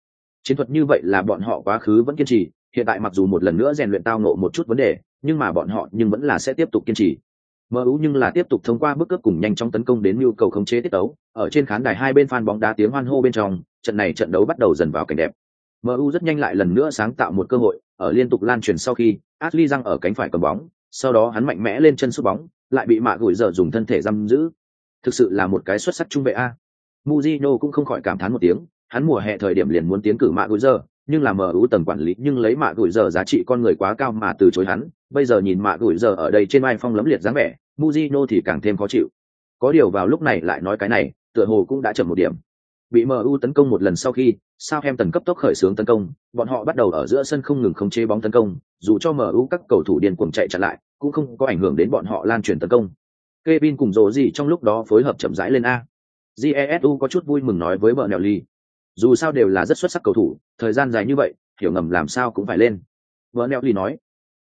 A: Chiến thuật như vậy là bọn họ quá khứ vẫn kiên trì, hiện tại mặc dù một lần nữa rèn luyện tao nộ một chút vấn đề, nhưng mà bọn họ nhưng vẫn là sẽ tiếp tục kiên trì. MU nhưng là tiếp tục thông qua bước cướp cùng nhanh chóng tấn công đến nhu cầu khống chế tiết đấu, ở trên khán đài hai bên fan bóng đá tiếng hoan hô bên trong, trận này trận đấu bắt đầu dần vào cảnh đẹp. MU rất nhanh lại lần nữa sáng tạo một cơ hội, ở liên tục lan truyền sau khi, Ashley răng ở cánh phải cầm bóng, sau đó hắn mạnh mẽ lên chân sút bóng, lại bị mạ gửi giờ dùng thân thể giam giữ. Thực sự là một cái xuất sắc trung vệ a. Mujino cũng không khỏi cảm thán một tiếng, hắn mùa hè thời điểm liền muốn tiến cử mạ gửi giờ, nhưng là MU tầng quản lý nhưng lấy mạ gửi giờ giá trị con người quá cao mà từ chối hắn, bây giờ nhìn mạ gửi giờ ở đây trên vai phong lấm liệt dáng vẻ, Mujino thì càng thêm khó chịu. Có điều vào lúc này lại nói cái này, tựa hồ cũng đã chậm một điểm. Bị MU tấn công một lần sau khi, Southampton cấp tốc khởi xướng tấn công, bọn họ bắt đầu ở giữa sân không ngừng khống chế bóng tấn công, dù cho MU các cầu thủ điên cuồng chạy chặn lại, cũng không có ảnh hưởng đến bọn họ lan truyền tấn công. Kevin cùng Rồ gì trong lúc đó phối hợp chậm rãi lên a. Jesu có chút vui mừng nói với vợ Nelly. Dù sao đều là rất xuất sắc cầu thủ, thời gian dài như vậy, hiểu ngầm làm sao cũng phải lên. Vợ Nelly nói.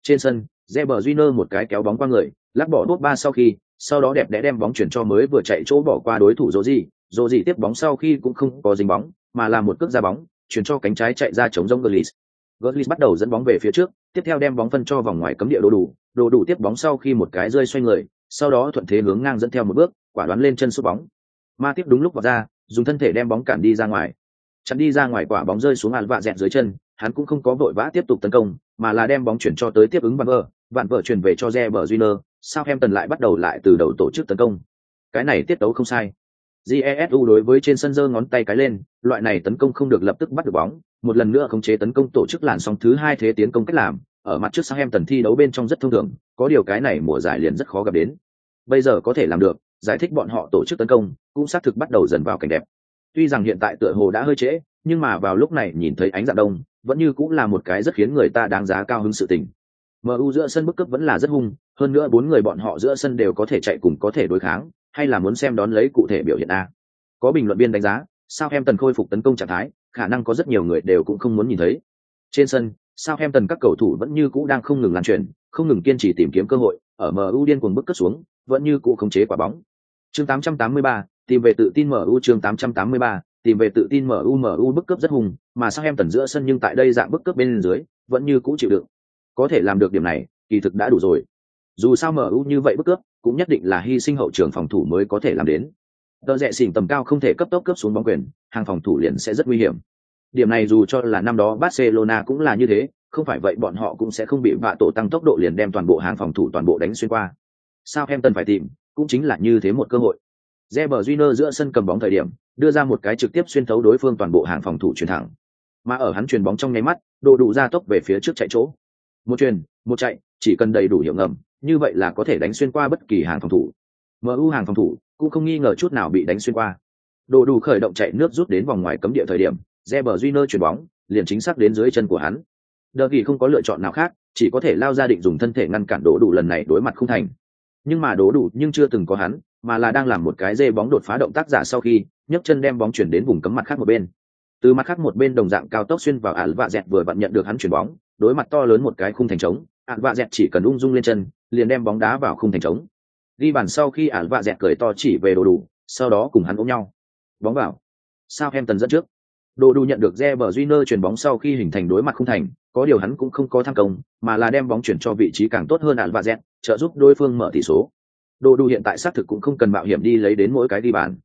A: Trên sân, Reber Junior một cái kéo bóng qua người, lắc bỏ đốt ba sau khi sau đó đẹp đẽ đem bóng chuyển cho mới vừa chạy chỗ bỏ qua đối thủ dỗ gì dỗ gì tiếp bóng sau khi cũng không có dính bóng mà là một cước ra bóng chuyển cho cánh trái chạy ra chống rông Gullis. Gullis bắt đầu dẫn bóng về phía trước, tiếp theo đem bóng phân cho vòng ngoài cấm địa đồ đủ, đồ đủ tiếp bóng sau khi một cái rơi xoay người, sau đó thuận thế hướng ngang dẫn theo một bước, quả đoán lên chân sút bóng. Ma tiếp đúng lúc vào ra, dùng thân thể đem bóng cản đi ra ngoài. Chặn đi ra ngoài quả bóng rơi xuống vạ dẹt dưới chân, hắn cũng không có vội vã tiếp tục tấn công, mà là đem bóng chuyển cho tới tiếp ứng Van Vợ, Van Vợ chuyển về cho Reber Júnior, Southampton lại bắt đầu lại từ đầu tổ chức tấn công. Cái này tiết tấu không sai. Jesu đối với trên sân giơ ngón tay cái lên, loại này tấn công không được lập tức bắt được bóng, một lần nữa khống chế tấn công tổ chức làn sóng thứ hai thế tiến công cách làm, ở mặt trước Southampton thi đấu bên trong rất thông thường, có điều cái này mùa giải liền rất khó gặp đến. Bây giờ có thể làm được, giải thích bọn họ tổ chức tấn công, cũng xác thực bắt đầu dần vào cảnh đẹp. Tuy rằng hiện tại tựa hồ đã hơi trễ, nhưng mà vào lúc này nhìn thấy ánh dạng đông, vẫn như cũng là một cái rất khiến người ta đáng giá cao hứng sự tình. MU giữa sân bức cấp vẫn là rất hung, hơn nữa bốn người bọn họ giữa sân đều có thể chạy cùng có thể đối kháng, hay là muốn xem đón lấy cụ thể biểu hiện a. Có bình luận viên đánh giá, sao em tần khôi phục tấn công trạng thái, khả năng có rất nhiều người đều cũng không muốn nhìn thấy. Trên sân, sao em tần các cầu thủ vẫn như cũ đang không ngừng lan truyền, không ngừng kiên trì tìm kiếm cơ hội, ở MU điên cuồng bức cất xuống, vẫn như cũ khống chế quả bóng. Chương 883, tìm về tự tin MU chương 883, tìm về tự tin MU MU bức cướp rất hùng, mà sao em tần giữa sân nhưng tại đây dạng bức cướp bên dưới, vẫn như cũ chịu đựng. Có thể làm được điểm này, kỳ thực đã đủ rồi. Dù sao MU như vậy bức cướp, cũng nhất định là hy sinh hậu trường phòng thủ mới có thể làm đến. Tờ rẽ xỉn tầm cao không thể cấp tốc cướp xuống bóng quyền, hàng phòng thủ liền sẽ rất nguy hiểm. Điểm này dù cho là năm đó Barcelona cũng là như thế, không phải vậy bọn họ cũng sẽ không bị vạ tổ tăng tốc độ liền đem toàn bộ hàng phòng thủ toàn bộ đánh xuyên qua. Sao em tân phải tìm, cũng chính là như thế một cơ hội. Reber Júnior giữa sân cầm bóng thời điểm, đưa ra một cái trực tiếp xuyên thấu đối phương toàn bộ hàng phòng thủ chuyển thẳng. Mà ở hắn chuyền bóng trong nháy mắt, độ đủ ra tốc về phía trước chạy chỗ. Một chuyền, một chạy, chỉ cần đầy đủ hiệu ngầm, như vậy là có thể đánh xuyên qua bất kỳ hàng phòng thủ. MU hàng phòng thủ cũng không nghi ngờ chút nào bị đánh xuyên qua. đồ đủ khởi động chạy nước rút đến vòng ngoài cấm địa thời điểm, Reber Júnior chuyển bóng, liền chính xác đến dưới chân của hắn. Đờ Kỳ không có lựa chọn nào khác, chỉ có thể lao ra định dùng thân thể ngăn cản đổ đủ lần này đối mặt không thành. Nhưng mà đổ đủ nhưng chưa từng có hắn, mà là đang làm một cái dê bóng đột phá động tác giả sau khi nhấc chân đem bóng chuyển đến vùng cấm mặt khác một bên từ mặt khác một bên đồng dạng cao tốc xuyên vào ảo và dẹt vừa vặn nhận được hắn chuyển bóng đối mặt to lớn một cái khung thành trống ạn vạ dẹt chỉ cần ung dung lên chân, liền đem bóng đá vào khung thành trống. Ghi bàn sau khi ạn vạ dẹt cười to chỉ về đồ đủ, sau đó cùng hắn ôm nhau. Bóng vào. Sao em tần dẫn trước. Đồ đủ nhận được re bờ duy nơ chuyển bóng sau khi hình thành đối mặt khung thành, có điều hắn cũng không có tham công, mà là đem bóng chuyển cho vị trí càng tốt hơn ạn vạ dẹt trợ giúp đối phương mở tỷ số. Đồ đủ hiện tại xác thực cũng không cần mạo hiểm đi lấy đến mỗi cái ghi bàn.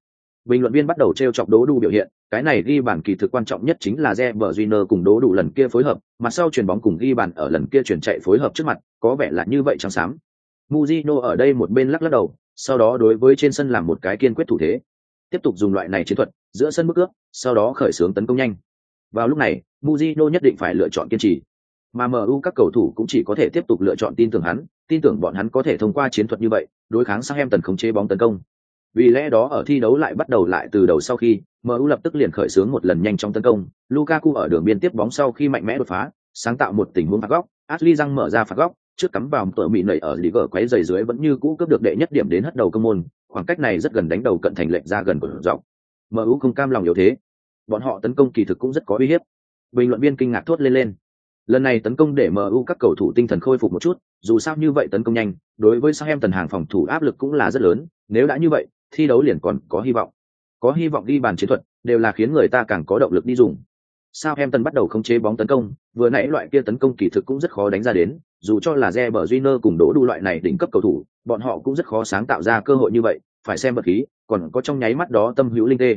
A: Bình luận viên bắt đầu t r e o chọc đố đủ biểu hiện cái này ghi bàn kỳ thực quan trọng nhất chính là Reber Júnior cùng đố đủ lần kia phối hợp mà sau chuyển bóng cùng ghi bàn ở lần kia chuyển chạy phối hợp trước mặt có vẻ là như vậy trắng xám. Mujino ở đây một bên lắc lắc đầu sau đó đối với trên sân làm một cái kiên quyết thủ thế. Tiếp tục dùng loại này chiến thuật giữa sân bước ước sau đó khởi xướng tấn công nhanh. Vào lúc này Mujino nhất định phải lựa chọn kiên trì. Mà MU các cầu thủ cũng chỉ có thể tiếp tục lựa chọn tin tưởng hắn, tin tưởng bọn hắn có thể thông qua chiến thuật như vậy, đối kháng sang em tần khống chế bóng tấn công. Vì lẽ đó ở thi đấu lại bắt đầu lại từ đầu sau khi, MU lập tức liền khởi xướng một lần nhanh trong tấn công, Lukaku ở đường biên tiếp bóng sau khi mạnh mẽ đột phá, sáng tạo một tình huống phạt góc, Ashley răng mở ra phạt góc, trước cắm vào tội mị nảy ở lý gở quấy giày dưới vẫn như cũ cướp được đệ nhất điểm đến hất đầu công môn, khoảng cách này rất gần đánh đầu cận thành lệnh ra gần của dọc. MU không cam lòng yếu thế. Bọn họ tấn công kỳ thực cũng rất có uy hiếp. Bình luận viên kinh ngạc thốt lên lên Lần này tấn công để MU các cầu thủ tinh thần khôi phục một chút, dù sao như vậy tấn công nhanh, đối với Southampton hàng phòng thủ áp lực cũng là rất lớn, nếu đã như vậy, thi đấu liền còn có hy vọng. Có hy vọng ghi bàn chiến thuật, đều là khiến người ta càng có động lực đi dùng. sao em tần bắt đầu khống chế bóng tấn công, vừa nãy loại kia tấn công kỳ thực cũng rất khó đánh ra đến, dù cho là Reber junior cùng đỗ đủ loại này đỉnh cấp cầu thủ, bọn họ cũng rất khó sáng tạo ra cơ hội như vậy, phải xem vật khí, còn có trong nháy mắt đó tâm hữu linh tê.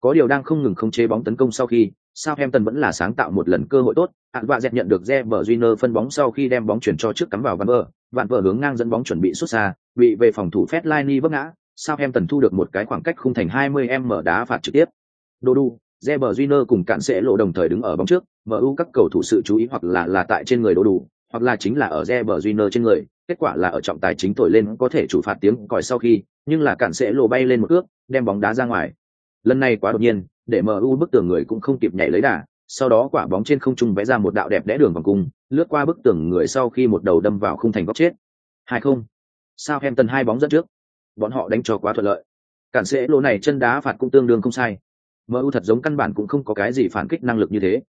A: Có điều đang không ngừng khống chế bóng tấn công sau khi, sao em tần vẫn là sáng tạo một lần cơ hội tốt, Hạn Vạ Dẹt nhận được Reber junior phân bóng sau khi đem bóng chuyển cho trước cắm vào văn Vơ, vạn Vơ hướng ngang dẫn bóng chuẩn bị xuất xa, bị về phòng thủ Fellaini vấp ngã, Southampton thu được một cái khoảng cách khung thành 20m đá phạt trực tiếp. Dodu, Reber Júnior cùng cản sẽ lộ đồng thời đứng ở bóng trước, MU các cầu thủ sự chú ý hoặc là là tại trên người Dodu, hoặc là chính là ở Reber Júnior trên người, kết quả là ở trọng tài chính thổi lên có thể chủ phạt tiếng còi sau khi, nhưng là cản sẽ lộ bay lên một cước, đem bóng đá ra ngoài. Lần này quá đột nhiên, để MU bức tường người cũng không kịp nhảy lấy đà, sau đó quả bóng trên không trung vẽ ra một đạo đẹp đẽ đường vòng cung, lướt qua bức tường người sau khi một đầu đâm vào khung thành góc chết. Hai không. Sao em hai bóng dẫn trước. Bọn họ đánh cho quá thuận lợi. Cản sẽ lỗ này chân đá phạt cũng tương đương không sai. MU thật giống căn bản cũng không có cái gì phản kích năng lực như thế.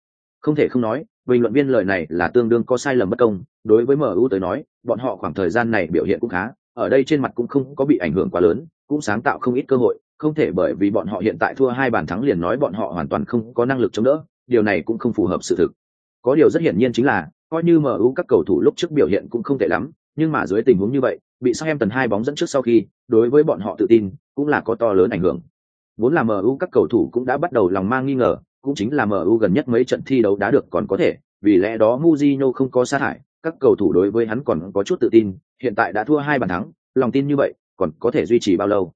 A: Không thể không nói, bình luận viên lời này là tương đương có sai lầm bất công, đối với MU tới nói, bọn họ khoảng thời gian này biểu hiện cũng khá, ở đây trên mặt cũng không có bị ảnh hưởng quá lớn, cũng sáng tạo không ít cơ hội, không thể bởi vì bọn họ hiện tại thua hai bàn thắng liền nói bọn họ hoàn toàn không có năng lực chống đỡ, điều này cũng không phù hợp sự thực. Có điều rất hiển nhiên chính là, coi như MU các cầu thủ lúc trước biểu hiện cũng không tệ lắm, nhưng mà dưới tình huống như vậy, bị Southampton hai bóng dẫn trước sau khi, đối với bọn họ tự tin cũng là có to lớn ảnh hưởng. Vốn là MU các cầu thủ cũng đã bắt đầu lòng mang nghi ngờ, cũng chính là MU gần nhất mấy trận thi đấu đá được còn có thể, vì lẽ đó Mujinho không có sát hại, các cầu thủ đối với hắn còn có chút tự tin, hiện tại đã thua hai bàn thắng, lòng tin như vậy, còn có thể duy trì bao lâu?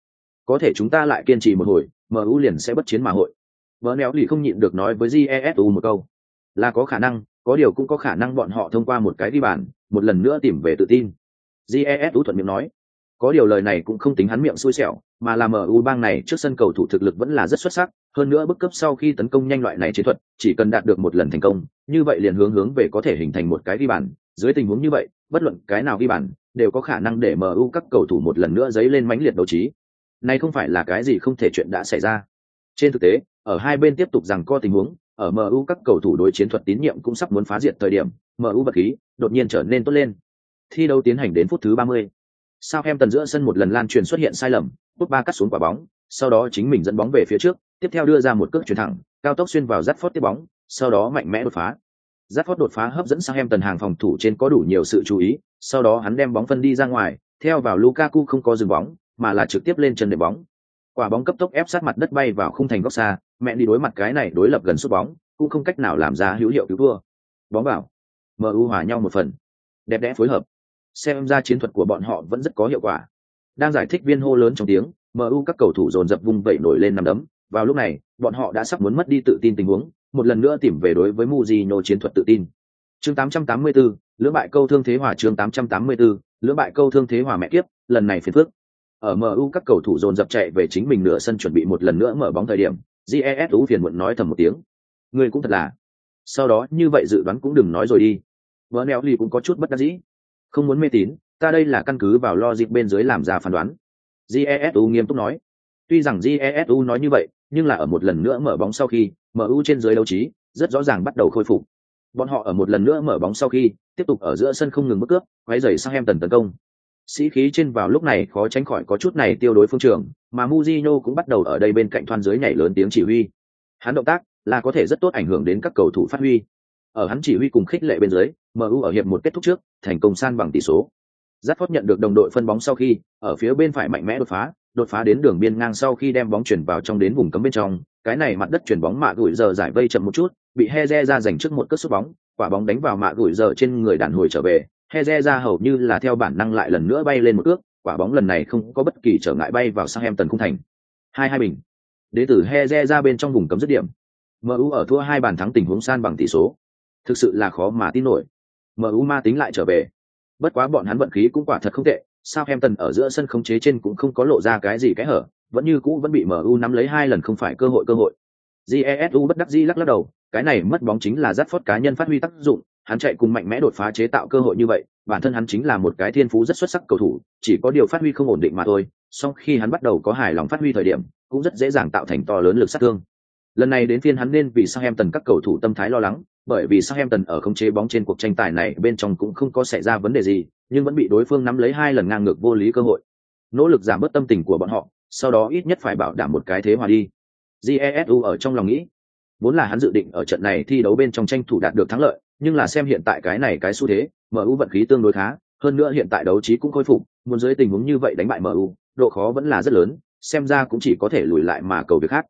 A: Có thể chúng ta lại kiên trì một hồi, MU liền sẽ bất chiến mà hội. Vỡ néo lì không nhịn được nói với Jesu một câu. Là có khả năng, có điều cũng có khả năng bọn họ thông qua một cái đi bàn, một lần nữa tìm về tự tin. Jesu thuận miệng nói. Có điều lời này cũng không tính hắn miệng xui xẻo, mà là MU bang này trước sân cầu thủ thực lực vẫn là rất xuất sắc, hơn nữa bức cấp sau khi tấn công nhanh loại này chiến thuật, chỉ cần đạt được một lần thành công, như vậy liền hướng hướng về có thể hình thành một cái ghi bàn, dưới tình huống như vậy, bất luận cái nào ghi bàn, đều có khả năng để MU các cầu thủ một lần nữa dấy lên mãnh liệt đấu trí. Này không phải là cái gì không thể chuyện đã xảy ra. Trên thực tế, ở hai bên tiếp tục rằng co tình huống, ở MU các cầu thủ đối chiến thuật tín nhiệm cũng sắp muốn phá diệt thời điểm, MU bất khí đột nhiên trở nên tốt lên. Thi đấu tiến hành đến phút thứ 30. Southampton giữa sân một lần lan truyền xuất hiện sai lầm, bút ba cắt xuống quả bóng, sau đó chính mình dẫn bóng về phía trước, tiếp theo đưa ra một cước chuyển thẳng, cao tốc xuyên vào rát phốt tiếp bóng, sau đó mạnh mẽ đột phá. rát phốt đột phá hấp dẫn Southampton hàng phòng thủ trên có đủ nhiều sự chú ý, sau đó hắn đem bóng phân đi ra ngoài, theo vào Lukaku không có dừng bóng, mà là trực tiếp lên chân để bóng. Quả bóng cấp tốc ép sát mặt đất bay vào khung thành góc xa, mẹ đi đối mặt cái này đối lập gần sút bóng, cũng không cách nào làm ra hữu hiệu cứu thua. Bóng vào. MU hòa nhau một phần. Đẹp đẽ phối hợp. Xem ra chiến thuật của bọn họ vẫn rất có hiệu quả. Đang giải thích viên hô lớn trong tiếng, MU các cầu thủ dồn dập vung vẩy nổi lên nằm đấm, vào lúc này, bọn họ đã sắp muốn mất đi tự tin tình huống, một lần nữa tìm về đối với Mujinho chiến thuật tự tin. Chương 884, lưỡng bại câu thương thế hòa chương 884, lưỡng bại câu thương thế hòa mẹ kiếp, lần này phiền phức. Ở MU các cầu thủ dồn dập chạy về chính mình nửa sân chuẩn bị một lần nữa mở bóng thời điểm, GESU phiền muộn nói thầm một tiếng. Người cũng thật là. Sau đó như vậy dự đoán cũng đừng nói rồi đi. Bernelli cũng có chút bất đắc dĩ. Không muốn mê tín, ta đây là căn cứ vào logic bên dưới làm ra phán đoán. Jesu nghiêm túc nói. Tuy rằng Jesu nói như vậy, nhưng là ở một lần nữa mở bóng sau khi, MU trên dưới đấu trí, rất rõ ràng bắt đầu khôi phục. Bọn họ ở một lần nữa mở bóng sau khi, tiếp tục ở giữa sân không ngừng bước cướp, quay dày sang em tần tấn công. Sĩ khí trên vào lúc này khó tránh khỏi có chút này tiêu đối phương trường, mà muzino cũng bắt đầu ở đây bên cạnh thoan dưới nhảy lớn tiếng chỉ huy. Hắn động tác là có thể rất tốt ảnh hưởng đến các cầu thủ phát huy. Ở hắn chỉ huy cùng khích lệ bên dưới, MU ở hiệp một kết thúc trước, thành công san bằng tỷ số. Rashford nhận được đồng đội phân bóng sau khi, ở phía bên phải mạnh mẽ đột phá, đột phá đến đường biên ngang sau khi đem bóng chuyển vào trong đến vùng cấm bên trong, cái này mặt đất chuyển bóng mạ gửi giờ giải vây chậm một chút, bị Heze ra giành trước một cất sút bóng, quả bóng đánh vào mạ gửi giờ trên người đàn hồi trở về, Heze ra hầu như là theo bản năng lại lần nữa bay lên một cước, quả bóng lần này không có bất kỳ trở ngại bay vào sang em tần khung thành. Hai hai bình. Đế tử Heze ra bên trong vùng cấm dứt điểm. MU ở thua hai bàn thắng tình huống san bằng tỷ số. Thực sự là khó mà tin nổi. MU ma tính lại trở về. Bất quá bọn hắn vận khí cũng quả thật không tệ, Southampton ở giữa sân khống chế trên cũng không có lộ ra cái gì cái hở, vẫn như cũ vẫn bị MU nắm lấy hai lần không phải cơ hội cơ hội. Jesu bất đắc dĩ lắc lắc đầu, cái này mất bóng chính là rất phốt cá nhân phát huy tác dụng, hắn chạy cùng mạnh mẽ đột phá chế tạo cơ hội như vậy, bản thân hắn chính là một cái thiên phú rất xuất sắc cầu thủ, chỉ có điều phát huy không ổn định mà thôi, song khi hắn bắt đầu có hài lòng phát huy thời điểm, cũng rất dễ dàng tạo thành to lớn lực sát thương. Lần này đến phiên hắn nên vì Southampton các cầu thủ tâm thái lo lắng, bởi vì Southampton ở khống chế bóng trên cuộc tranh tài này bên trong cũng không có xảy ra vấn đề gì, nhưng vẫn bị đối phương nắm lấy hai lần ngang ngược vô lý cơ hội. Nỗ lực giảm bớt tâm tình của bọn họ, sau đó ít nhất phải bảo đảm một cái thế hòa đi. Jesu ở trong lòng nghĩ, vốn là hắn dự định ở trận này thi đấu bên trong tranh thủ đạt được thắng lợi, nhưng là xem hiện tại cái này cái xu thế, MU vận khí tương đối khá, hơn nữa hiện tại đấu trí cũng khôi phục, muốn dưới tình huống như vậy đánh bại MU, độ khó vẫn là rất lớn, xem ra cũng chỉ có thể lùi lại mà cầu việc khác.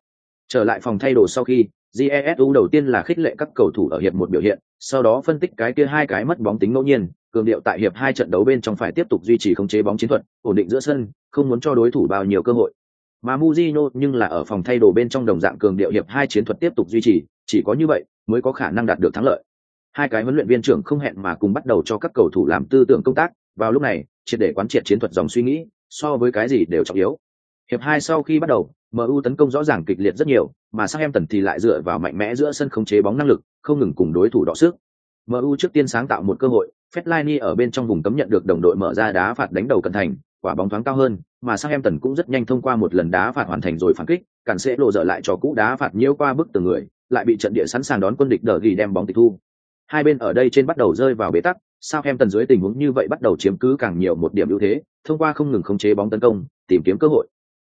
A: Trở lại phòng thay đồ sau khi, Jesu đầu tiên là khích lệ các cầu thủ ở hiệp một biểu hiện, sau đó phân tích cái kia hai cái mất bóng tính ngẫu nhiên, cường điệu tại hiệp hai trận đấu bên trong phải tiếp tục duy trì khống chế bóng chiến thuật, ổn định giữa sân, không muốn cho đối thủ bao nhiêu cơ hội. Mà Mujino nhưng là ở phòng thay đồ bên trong đồng dạng cường điệu hiệp hai chiến thuật tiếp tục duy trì, chỉ có như vậy mới có khả năng đạt được thắng lợi. Hai cái huấn luyện viên trưởng không hẹn mà cùng bắt đầu cho các cầu thủ làm tư tưởng công tác, vào lúc này, triệt để quán triệt chiến thuật dòng suy nghĩ, so với cái gì đều trọng yếu. Hiệp hai sau khi bắt đầu, MU tấn công rõ ràng kịch liệt rất nhiều, mà Southampton thì lại dựa vào mạnh mẽ giữa sân khống chế bóng năng lực, không ngừng cùng đối thủ đọ sức. MU trước tiên sáng tạo một cơ hội, Fellaini ở bên trong vùng cấm nhận được đồng đội mở ra đá phạt đánh đầu cẩn thành, quả bóng thoáng cao hơn, mà Southampton cũng rất nhanh thông qua một lần đá phạt hoàn thành rồi phản kích, cản sẽ lộ dở lại cho cũ đá phạt nhiễu qua bức từ người, lại bị trận địa sẵn sàng đón quân địch đỡ ghi đem bóng tịch thu. Hai bên ở đây trên bắt đầu rơi vào bế tắc, Southampton dưới tình huống như vậy bắt đầu chiếm cứ càng nhiều một điểm ưu thế, thông qua không ngừng khống chế bóng tấn công, tìm kiếm cơ hội.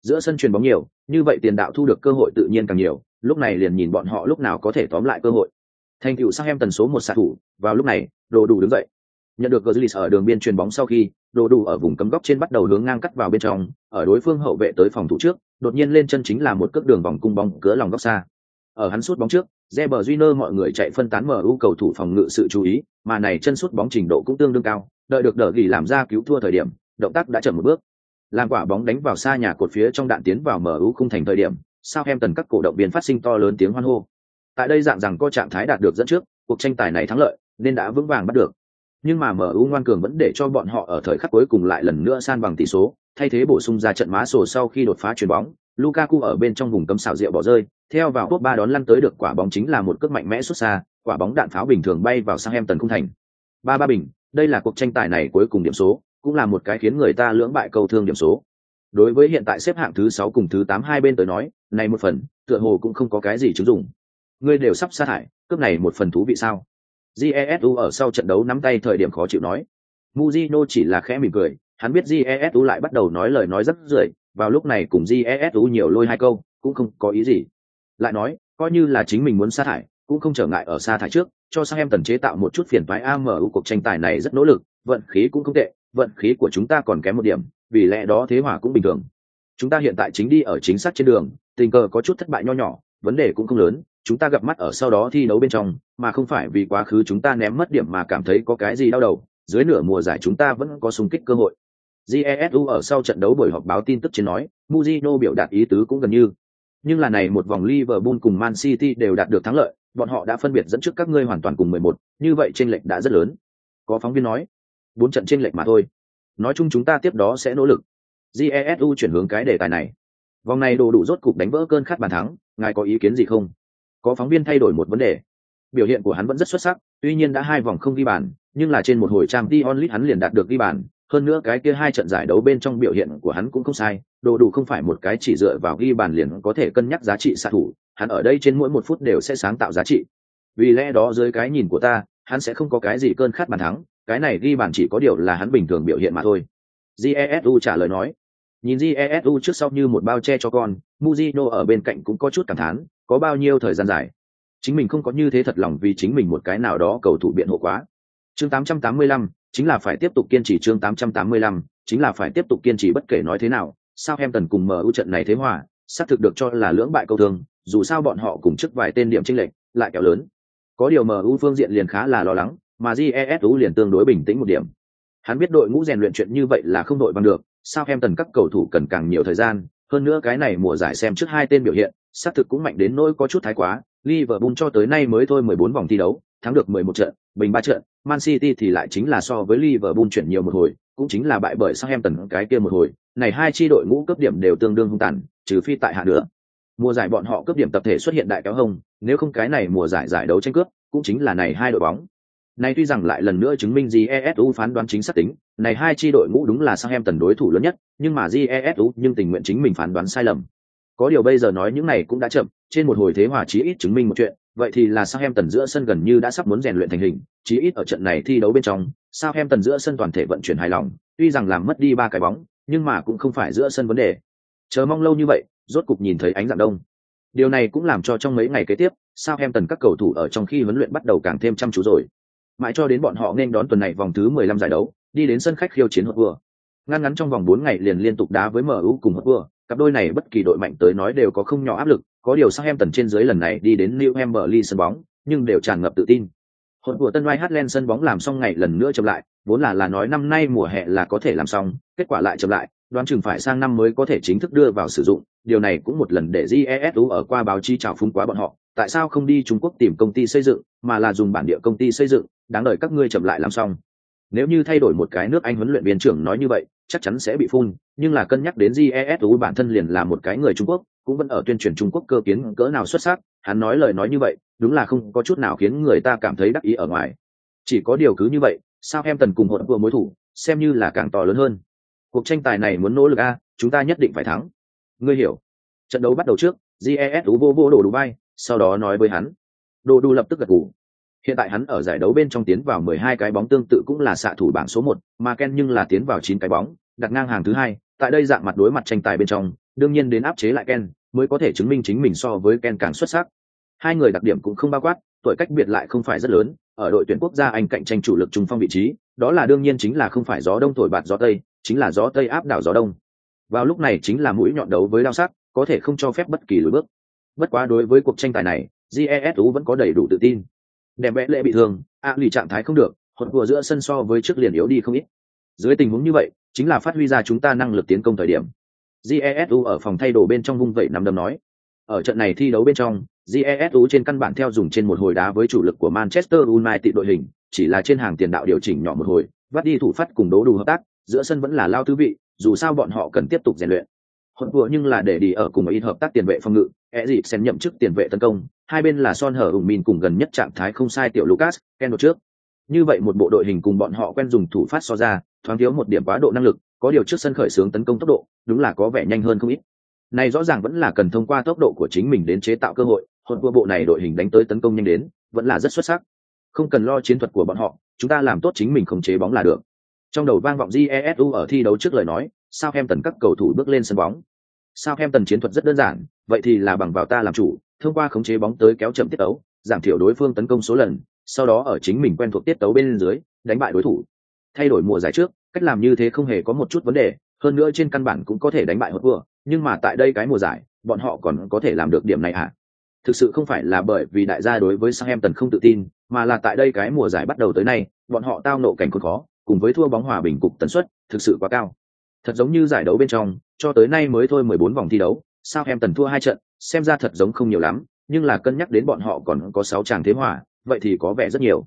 A: Giữa sân truyền bóng nhiều, như vậy tiền đạo thu được cơ hội tự nhiên càng nhiều, lúc này liền nhìn bọn họ lúc nào có thể tóm lại cơ hội. Thành tựu tần số một xạ thủ, vào lúc này, Đồ đủ đứng dậy. Nhận được Götze ở đường biên truyền bóng sau khi, Đồ đủ ở vùng cấm góc trên bắt đầu hướng ngang cắt vào bên trong, ở đối phương hậu vệ tới phòng thủ trước, đột nhiên lên chân chính là một cước đường vòng cung bóng cửa lòng góc xa. Ở hắn sút bóng trước, Reber Júnior mọi người chạy phân tán mở ưu cầu thủ phòng ngự sự chú ý, mà này chân sút bóng trình độ cũng tương đương cao, đợi được đỡ gỉ làm ra cứu thua thời điểm, động tác đã chậm một bước. Làm quả bóng đánh vào xa nhà cột phía trong đạn tiến vào mở ưu khung thành thời điểm, sao em tần các cổ động viên phát sinh to lớn tiếng hoan hô. Tại đây dạng rằng có trạng thái đạt được dẫn trước, cuộc tranh tài này thắng lợi, nên đã vững vàng bắt được. Nhưng mà MU ngoan cường vẫn để cho bọn họ ở thời khắc cuối cùng lại lần nữa san bằng tỷ số, thay thế bổ sung ra trận má sổ sau khi đột phá chuyền bóng, Lukaku ở bên trong vùng cấm xảo diệu bỏ rơi, theo vào top ba đón lăn tới được quả bóng chính là một cước mạnh mẽ xuất xa, quả bóng đạn pháo bình thường bay vào sang em tần khung thành. Ba ba bình, đây là cuộc tranh tài này cuối cùng điểm số, cũng là một cái khiến người ta lưỡng bại cầu thương điểm số. Đối với hiện tại xếp hạng thứ sáu cùng thứ tám hai bên tới nói, này một phần, tựa hồ cũng không có cái gì chứng dụng. Ngươi đều sắp sa thải, cướp này một phần thú vị sao? Jesu ở sau trận đấu nắm tay thời điểm khó chịu nói. Mujino chỉ là khẽ mỉm cười, hắn biết Jesu lại bắt đầu nói lời nói rất rưởi, vào lúc này cùng Jesu nhiều lôi hai câu, cũng không có ý gì. Lại nói, coi như là chính mình muốn sa thải, cũng không trở ngại ở sa thải trước, cho sang em tần chế tạo một chút phiền toái AMU cuộc tranh tài này rất nỗ lực, vận khí cũng không tệ, vận khí của chúng ta còn kém một điểm, vì lẽ đó thế hòa cũng bình thường. Chúng ta hiện tại chính đi ở chính xác trên đường, tình cờ có chút thất bại nho nhỏ, vấn đề cũng không lớn, chúng ta gặp mắt ở sau đó thi đấu bên trong, mà không phải vì quá khứ chúng ta ném mất điểm mà cảm thấy có cái gì đau đầu, dưới nửa mùa giải chúng ta vẫn có xung kích cơ hội. Jesu ở sau trận đấu buổi họp báo tin tức trên nói, Mujino biểu đạt ý tứ cũng gần như. Nhưng là này một vòng Liverpool cùng Man City đều đạt được thắng lợi, bọn họ đã phân biệt dẫn trước các ngươi hoàn toàn cùng 11, như vậy chênh lệch đã rất lớn. Có phóng viên nói, bốn trận chênh lệch mà thôi. Nói chung chúng ta tiếp đó sẽ nỗ lực. Jesu chuyển hướng cái đề tài này. Vòng này đồ đủ rốt cục đánh vỡ cơn khát bàn thắng, ngài có ý kiến gì không? Có phóng viên thay đổi một vấn đề. Biểu hiện của hắn vẫn rất xuất sắc, tuy nhiên đã hai vòng không ghi bàn, nhưng là trên một hồi trang Dion Lit hắn liền đạt được ghi bàn, hơn nữa cái kia hai trận giải đấu bên trong biểu hiện của hắn cũng không sai đồ đủ không phải một cái chỉ dựa vào ghi bàn liền có thể cân nhắc giá trị xạ thủ hắn ở đây trên mỗi một phút đều sẽ sáng tạo giá trị vì lẽ đó dưới cái nhìn của ta hắn sẽ không có cái gì cơn khát bàn thắng cái này ghi bàn chỉ có điều là hắn bình thường biểu hiện mà thôi. Jesu trả lời nói. Nhìn jesu trước sau như một bao che cho con muzino ở bên cạnh cũng có chút cảm thán có bao nhiêu thời gian dài? Chính mình không có như thế thật lòng vì chính mình một cái nào đó cầu thủ biện hộ quá. Chương 885, chính là phải tiếp tục kiên trì chương 885, chính là phải tiếp tục kiên trì bất kể nói thế nào, sao em tần cùng MU trận này thế hòa, xác thực được cho là lưỡng bại câu thương, dù sao bọn họ cùng trước vài tên điểm chênh lệch, lại kéo lớn. Có điều MU phương diện liền khá là lo lắng, mà GESU liền tương đối bình tĩnh một điểm. Hắn biết đội ngũ rèn luyện chuyện như vậy là không đội bằng được, sao em tần các cầu thủ cần càng nhiều thời gian, hơn nữa cái này mùa giải xem trước hai tên biểu hiện, xác thực cũng mạnh đến nỗi có chút thái quá, Liverpool cho tới nay mới thôi 14 vòng thi đấu, thắng được 11 trận, bình 3 trận, Man City thì lại chính là so với Liverpool chuyển nhiều một hồi, cũng chính là bại bởi Southampton cái kia một hồi, này hai chi đội ngũ cấp điểm đều tương đương hung tàn, trừ phi tại hạ nữa. Mùa giải bọn họ cấp điểm tập thể xuất hiện đại kéo hông, nếu không cái này mùa giải giải đấu tranh cướp, cũng chính là này hai đội bóng. Này tuy rằng lại lần nữa chứng minh GESU phán đoán chính xác tính, này hai chi đội ngũ đúng là Southampton đối thủ lớn nhất, nhưng mà GESU nhưng tình nguyện chính mình phán đoán sai lầm. Có điều bây giờ nói những này cũng đã chậm, trên một hồi thế hòa chí ít chứng minh một chuyện, vậy thì là sao em tần giữa sân gần như đã sắp muốn rèn luyện thành hình, chí ít ở trận này thi đấu bên trong, sao em tần giữa sân toàn thể vận chuyển hài lòng, tuy rằng làm mất đi ba cái bóng, nhưng mà cũng không phải giữa sân vấn đề. Chờ mong lâu như vậy, rốt cục nhìn thấy ánh dạng đông. Điều này cũng làm cho trong mấy ngày kế tiếp, sao em tần các cầu thủ ở trong khi huấn luyện bắt đầu càng thêm chăm chú rồi. Mãi cho đến bọn họ nên đón tuần này vòng thứ 15 giải đấu, đi đến sân khách khiêu chiến Hợp vừa. Ngăn ngắn trong vòng 4 ngày liền liên tục đá với MU cùng Hợp vừa, cặp đôi này bất kỳ đội mạnh tới nói đều có không nhỏ áp lực, có điều sang em tần trên dưới lần này đi đến New Hampshire sân bóng, nhưng đều tràn ngập tự tin. Hồn của Tân White Hatland sân bóng làm xong ngày lần nữa chậm lại, vốn là là nói năm nay mùa hè là có thể làm xong, kết quả lại chậm lại, đoán chừng phải sang năm mới có thể chính thức đưa vào sử dụng, điều này cũng một lần để GESU ở qua báo chí chào phúng quá bọn họ, tại sao không đi Trung Quốc tìm công ty xây dựng, mà là dùng bản địa công ty xây dựng, đáng đợi các ngươi chậm lại làm xong. Nếu như thay đổi một cái nước Anh huấn luyện viên trưởng nói như vậy, chắc chắn sẽ bị phun, nhưng là cân nhắc đến GESU bản thân liền là một cái người Trung Quốc, cũng vẫn ở tuyên truyền Trung Quốc cơ kiến cỡ nào xuất sắc, hắn nói lời nói như vậy, đúng là không có chút nào khiến người ta cảm thấy đắc ý ở ngoài. Chỉ có điều cứ như vậy, sao em tần cùng hỗn vừa mối thủ, xem như là càng to lớn hơn. Cuộc tranh tài này muốn nỗ lực a, chúng ta nhất định phải thắng. Ngươi hiểu. Trận đấu bắt đầu trước, GESU vô vô đổ đủ bay, sau đó nói với hắn. Đồ đủ lập tức gật gù. Hiện tại hắn ở giải đấu bên trong tiến vào 12 cái bóng tương tự cũng là xạ thủ bảng số 1, mà Ken nhưng là tiến vào 9 cái bóng, đặt ngang hàng thứ hai. Tại đây dạng mặt đối mặt tranh tài bên trong, đương nhiên đến áp chế lại Ken, mới có thể chứng minh chính mình so với Ken càng xuất sắc. Hai người đặc điểm cũng không bao quát, tuổi cách biệt lại không phải rất lớn, ở đội tuyển quốc gia Anh cạnh tranh chủ lực trung phong vị trí, đó là đương nhiên chính là không phải gió đông thổi bạt gió tây, chính là gió tây áp đảo gió đông. Vào lúc này chính là mũi nhọn đấu với đao sắc, có thể không cho phép bất kỳ lùi bước. Bất quá đối với cuộc tranh tài này, GESU vẫn có đầy đủ tự tin đẹp vẽ lệ bị thương, ạ lì trạng thái không được, hột vừa giữa sân so với trước liền yếu đi không ít. Dưới tình huống như vậy, chính là phát huy ra chúng ta năng lực tiến công thời điểm. Jesu ở phòng thay đồ bên trong vung vẩy nằm đầm nói. Ở trận này thi đấu bên trong jesu trên căn bản theo dùng trên một hồi đá với chủ lực của manchester united đội hình, chỉ là trên hàng tiền đạo điều chỉnh nhỏ một hồi, vắt đi thủ phát cùng đố đủ hợp tác, giữa sân vẫn là lao thứ vị, dù sao bọn họ cần tiếp tục rèn luyện. Hột vừa nhưng là để đi ở cùng ít hợp tác tiền vệ phòng ngự e dịp xem nhậm chức tiền vệ tấn công hai bên là son hở ủng min cùng gần nhất trạng thái không sai tiểu lucas, ken đột trước. Như vậy một bộ đội hình cùng bọn họ quen dùng thủ phát so ra, thoáng thiếu một điểm quá độ năng lực, có điều trước sân khởi xướng tấn công tốc độ, đúng là có vẻ nhanh hơn không ít. Này rõ ràng vẫn là cần thông qua tốc độ của chính mình đến chế tạo cơ hội hỗn vua bộ này đội hình đánh tới tấn công nhanh đến, vẫn là rất xuất sắc. Không cần lo chiến thuật của bọn họ, chúng ta làm tốt chính mình khống chế bóng là được. Trong đầu vang vọng jesu ở thi đấu trước lời nói sao em tần các cầu thủ bước lên sân bóng. Sao em tần chiến thuật rất đơn giản, vậy thì là bằng vào ta làm chủ thông qua khống chế bóng tới kéo chậm tiết tấu, giảm thiểu đối phương tấn công số lần, sau đó ở chính mình quen thuộc tiết tấu bên dưới, đánh bại đối thủ. Thay đổi mùa giải trước, cách làm như thế không hề có một chút vấn đề, hơn nữa trên căn bản cũng có thể đánh bại hốt vừa nhưng mà tại đây cái mùa giải, bọn họ còn có thể làm được điểm này à thực sự không phải là bởi vì đại gia đối với sang em tần không tự tin, mà là tại đây cái mùa giải bắt đầu tới nay, bọn họ tao nộ cảnh khốn khó, cùng với thua bóng hòa bình cục tần suất, thực sự quá cao. Thật giống như giải đấu bên trong, cho tới nay mới thôi 14 vòng thi đấu, Southampton em tần thua hai trận xem ra thật giống không nhiều lắm, nhưng là cân nhắc đến bọn họ còn có sáu tràng thế hòa, vậy thì có vẻ rất nhiều.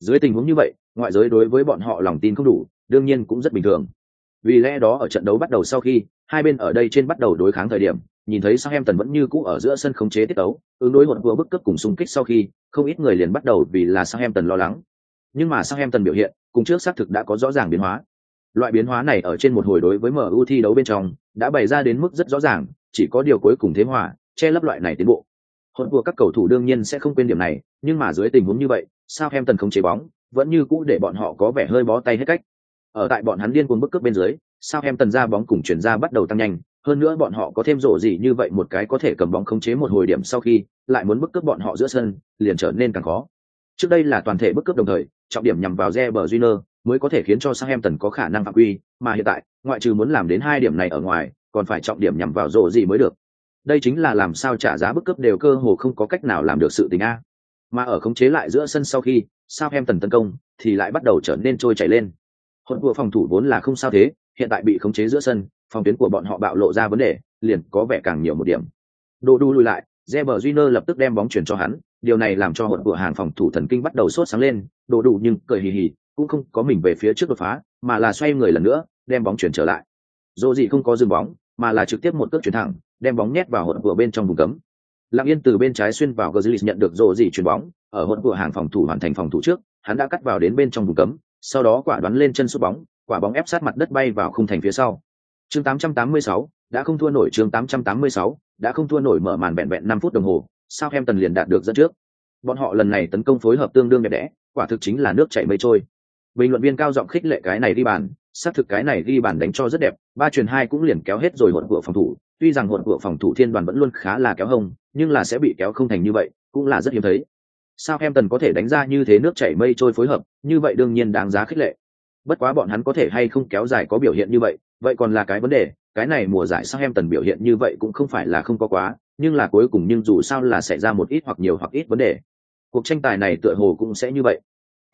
A: Dưới tình huống như vậy, ngoại giới đối với bọn họ lòng tin không đủ, đương nhiên cũng rất bình thường. Vì lẽ đó ở trận đấu bắt đầu sau khi, hai bên ở đây trên bắt đầu đối kháng thời điểm, nhìn thấy sao em tần vẫn như cũ ở giữa sân khống chế tiết tấu, ứng đối một vừa bức cấp cùng xung kích sau khi, không ít người liền bắt đầu vì là sao em tần lo lắng. Nhưng mà sao em tần biểu hiện, cùng trước xác thực đã có rõ ràng biến hóa. Loại biến hóa này ở trên một hồi đối với mu thi đấu bên trong, đã bày ra đến mức rất rõ ràng, chỉ có điều cuối cùng thế hòa che lấp loại này tiến bộ. Hỗn của các cầu thủ đương nhiên sẽ không quên điểm này nhưng mà dưới tình huống như vậy sao em tần không chế bóng vẫn như cũ để bọn họ có vẻ hơi bó tay hết cách. Ở tại bọn hắn điên cuồng bức cướp bên dưới sao em tần ra bóng cùng chuyển ra bắt đầu tăng nhanh hơn nữa bọn họ có thêm rổ gì như vậy một cái có thể cầm bóng khống chế một hồi điểm sau khi lại muốn bức cướp bọn họ giữa sân liền trở nên càng khó. Trước đây là toàn thể bức cướp đồng thời trọng điểm nhằm vào Reber Júnior mới có thể khiến cho Southampton có khả năng phạm quy, mà hiện tại, ngoại trừ muốn làm đến hai điểm này ở ngoài, còn phải trọng điểm nhằm vào rổ gì mới được. Đây chính là làm sao trả giá bức cấp đều cơ hồ không có cách nào làm được sự tình a. Mà ở khống chế lại giữa sân sau khi, sao em tần tấn công thì lại bắt đầu trở nên trôi chảy lên. Hỗn vừa phòng thủ vốn là không sao thế, hiện tại bị khống chế giữa sân, phòng tuyến của bọn họ bạo lộ ra vấn đề, liền có vẻ càng nhiều một điểm. Đồ đu lùi lại, Reber Júnior lập tức đem bóng chuyển cho hắn, điều này làm cho hỗn vừa hàng phòng thủ thần kinh bắt đầu sốt sáng lên, đồ đủ nhưng cười hì hì, cũng không có mình về phía trước đột phá mà là xoay người lần nữa đem bóng chuyển trở lại dỗ gì không có dừng bóng mà là trực tiếp một cước chuyển thẳng đem bóng nhét vào hộn vừa bên trong vùng cấm. Lặng yên từ bên trái xuyên vào Gazili nhận được dỗ gì chuyển bóng ở hộn vừa hàng phòng thủ hoàn thành phòng thủ trước hắn đã cắt vào đến bên trong vùng cấm sau đó quả đoán lên chân sút bóng quả bóng ép sát mặt đất bay vào khung thành phía sau. Chương 886, đã không thua nổi chương 886, đã không thua nổi mở màn bẹn bẹn 5 phút đồng hồ sao em tần liền đạt được dẫn trước. Bọn họ lần này tấn công phối hợp tương đương đẹp đẽ quả thực chính là nước chảy mây trôi. Bình luận viên cao giọng khích lệ cái này đi bàn xác thực cái này ghi bàn đánh cho rất đẹp, ba truyền hai cũng liền kéo hết rồi hỗn cửa phòng thủ. Tuy rằng hỗn cửa phòng thủ thiên đoàn vẫn luôn khá là kéo hông, nhưng là sẽ bị kéo không thành như vậy, cũng là rất hiếm thấy. Sao em tần có thể đánh ra như thế nước chảy mây trôi phối hợp, như vậy đương nhiên đáng giá khích lệ. Bất quá bọn hắn có thể hay không kéo dài có biểu hiện như vậy vậy còn là cái vấn đề. Cái này mùa giải sao em tần biểu hiện như vậy cũng không phải là không có quá, nhưng là cuối cùng nhưng dù sao là xảy ra một ít hoặc nhiều hoặc ít vấn đề. Cuộc tranh tài này tựa hồ cũng sẽ như vậy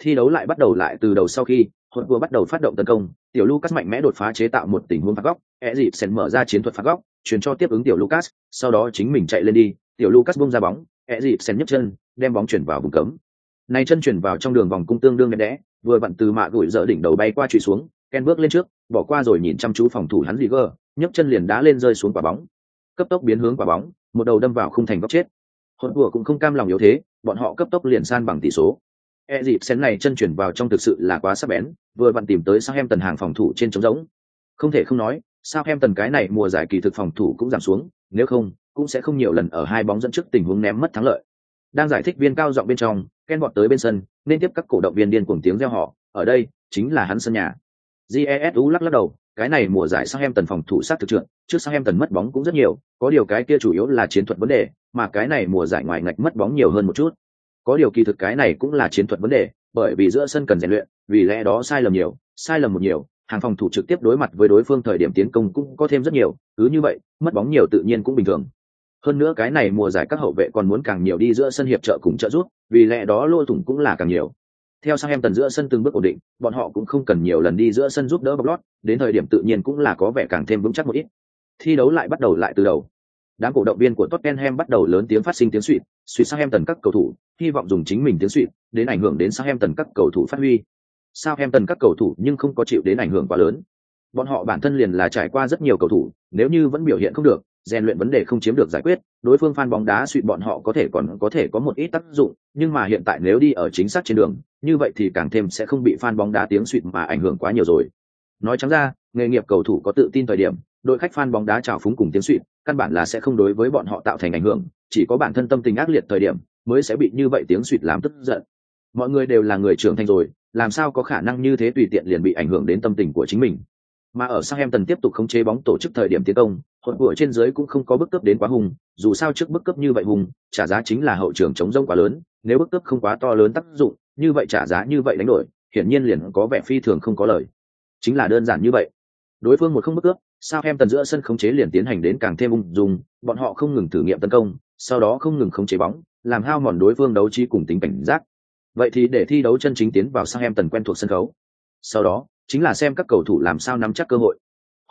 A: thi đấu lại bắt đầu lại từ đầu sau khi hốt vừa bắt đầu phát động tấn công, tiểu lucas mạnh mẽ đột phá chế tạo một tình huống phạt góc e dịp sen mở ra chiến thuật phạt góc chuyển cho tiếp ứng tiểu lucas, sau đó chính mình chạy lên đi, tiểu lucas bung ra bóng e dịp sen nhấc chân, đem bóng chuyển vào vùng cấm. Này chân chuyển vào trong đường vòng cung tương đương đẹp đẽ, vừa vặn từ mạ gửi dở đỉnh đầu bay qua trụy xuống, ken bước lên trước, bỏ qua rồi nhìn chăm chú phòng thủ hắn gì gơ nhấc chân liền đá lên rơi xuống quả bóng. Cấp tốc biến hướng quả bóng, một đầu đâm vào khung thành góc chết. Hốt vừa cũng không cam lòng yếu thế, bọn họ cấp tốc liền san bằng tỷ số e dịp xén này chân chuyển vào trong thực sự là quá sắc bén vừa vặn tìm tới Southampton em tần hàng phòng thủ trên trống rỗng. Không thể không nói Southampton em tần cái này mùa giải kỳ thực phòng thủ cũng giảm xuống nếu không cũng sẽ không nhiều lần ở hai bóng dẫn trước tình huống ném mất thắng lợi. Đang giải thích viên cao giọng bên trong ken bọn tới bên sân nên tiếp các cổ động viên điên cuồng tiếng reo họ ở đây chính là hắn sân nhà. GESU lắc lắc đầu cái này mùa giải sang em tần phòng thủ sát thực trượng, trước sang em tần mất bóng cũng rất nhiều có điều cái kia chủ yếu là chiến thuật vấn đề mà cái này mùa giải ngoài ngạch mất bóng nhiều hơn một chút có điều kỳ thực cái này cũng là chiến thuật vấn đề, bởi vì giữa sân cần rèn luyện, vì lẽ đó sai lầm nhiều, sai lầm một nhiều, hàng phòng thủ trực tiếp đối mặt với đối phương thời điểm tiến công cũng có thêm rất nhiều, cứ như vậy, mất bóng nhiều tự nhiên cũng bình thường. Hơn nữa cái này mùa giải các hậu vệ còn muốn càng nhiều đi giữa sân hiệp trợ cùng trợ giúp, vì lẽ đó lôi thủng cũng là càng nhiều. Theo sang em tần giữa sân từng bước ổn định, bọn họ cũng không cần nhiều lần đi giữa sân giúp đỡ bọc lót, đến thời điểm tự nhiên cũng là có vẻ càng thêm vững chắc một ít. Thi đấu lại bắt đầu lại từ đầu đám cổ động viên của Tottenham bắt đầu lớn tiếng phát sinh tiếng suýt, suýt Southampton các cầu thủ, hy vọng dùng chính mình tiếng suýt đến ảnh hưởng đến Southampton các cầu thủ phát huy. Southampton các cầu thủ nhưng không có chịu đến ảnh hưởng quá lớn. Bọn họ bản thân liền là trải qua rất nhiều cầu thủ, nếu như vẫn biểu hiện không được, rèn luyện vấn đề không chiếm được giải quyết, đối phương fan bóng đá suy bọn họ có thể còn có thể có một ít tác dụng, nhưng mà hiện tại nếu đi ở chính xác trên đường, như vậy thì càng thêm sẽ không bị fan bóng đá tiếng suýt mà ảnh hưởng quá nhiều rồi. Nói trắng ra, nghề nghiệp cầu thủ có tự tin thời điểm, đội khách fan bóng đá trào phúng cùng tiếng suýt, căn bản là sẽ không đối với bọn họ tạo thành ảnh hưởng, chỉ có bản thân tâm tình ác liệt thời điểm mới sẽ bị như vậy tiếng suỵt làm tức giận. Mọi người đều là người trưởng thành rồi, làm sao có khả năng như thế tùy tiện liền bị ảnh hưởng đến tâm tình của chính mình. Mà ở Southampton tiếp tục khống chế bóng tổ chức thời điểm tiến công, hỗn của trên dưới cũng không có bức cấp đến quá hùng, dù sao trước bức cấp như vậy hùng, trả giá chính là hậu trường chống rông quá lớn, nếu bức cấp không quá to lớn tác dụng, như vậy trả giá như vậy đánh đổi, hiển nhiên liền có vẻ phi thường không có lời. Chính là đơn giản như vậy. Đối phương một không bức cướp, sao em tần giữa sân khống chế liền tiến hành đến càng thêm ung dung, bọn họ không ngừng thử nghiệm tấn công, sau đó không ngừng khống chế bóng, làm hao mòn đối phương đấu trí cùng tính cảnh giác. Vậy thì để thi đấu chân chính tiến vào sang em tần quen thuộc sân khấu. Sau đó, chính là xem các cầu thủ làm sao nắm chắc cơ hội.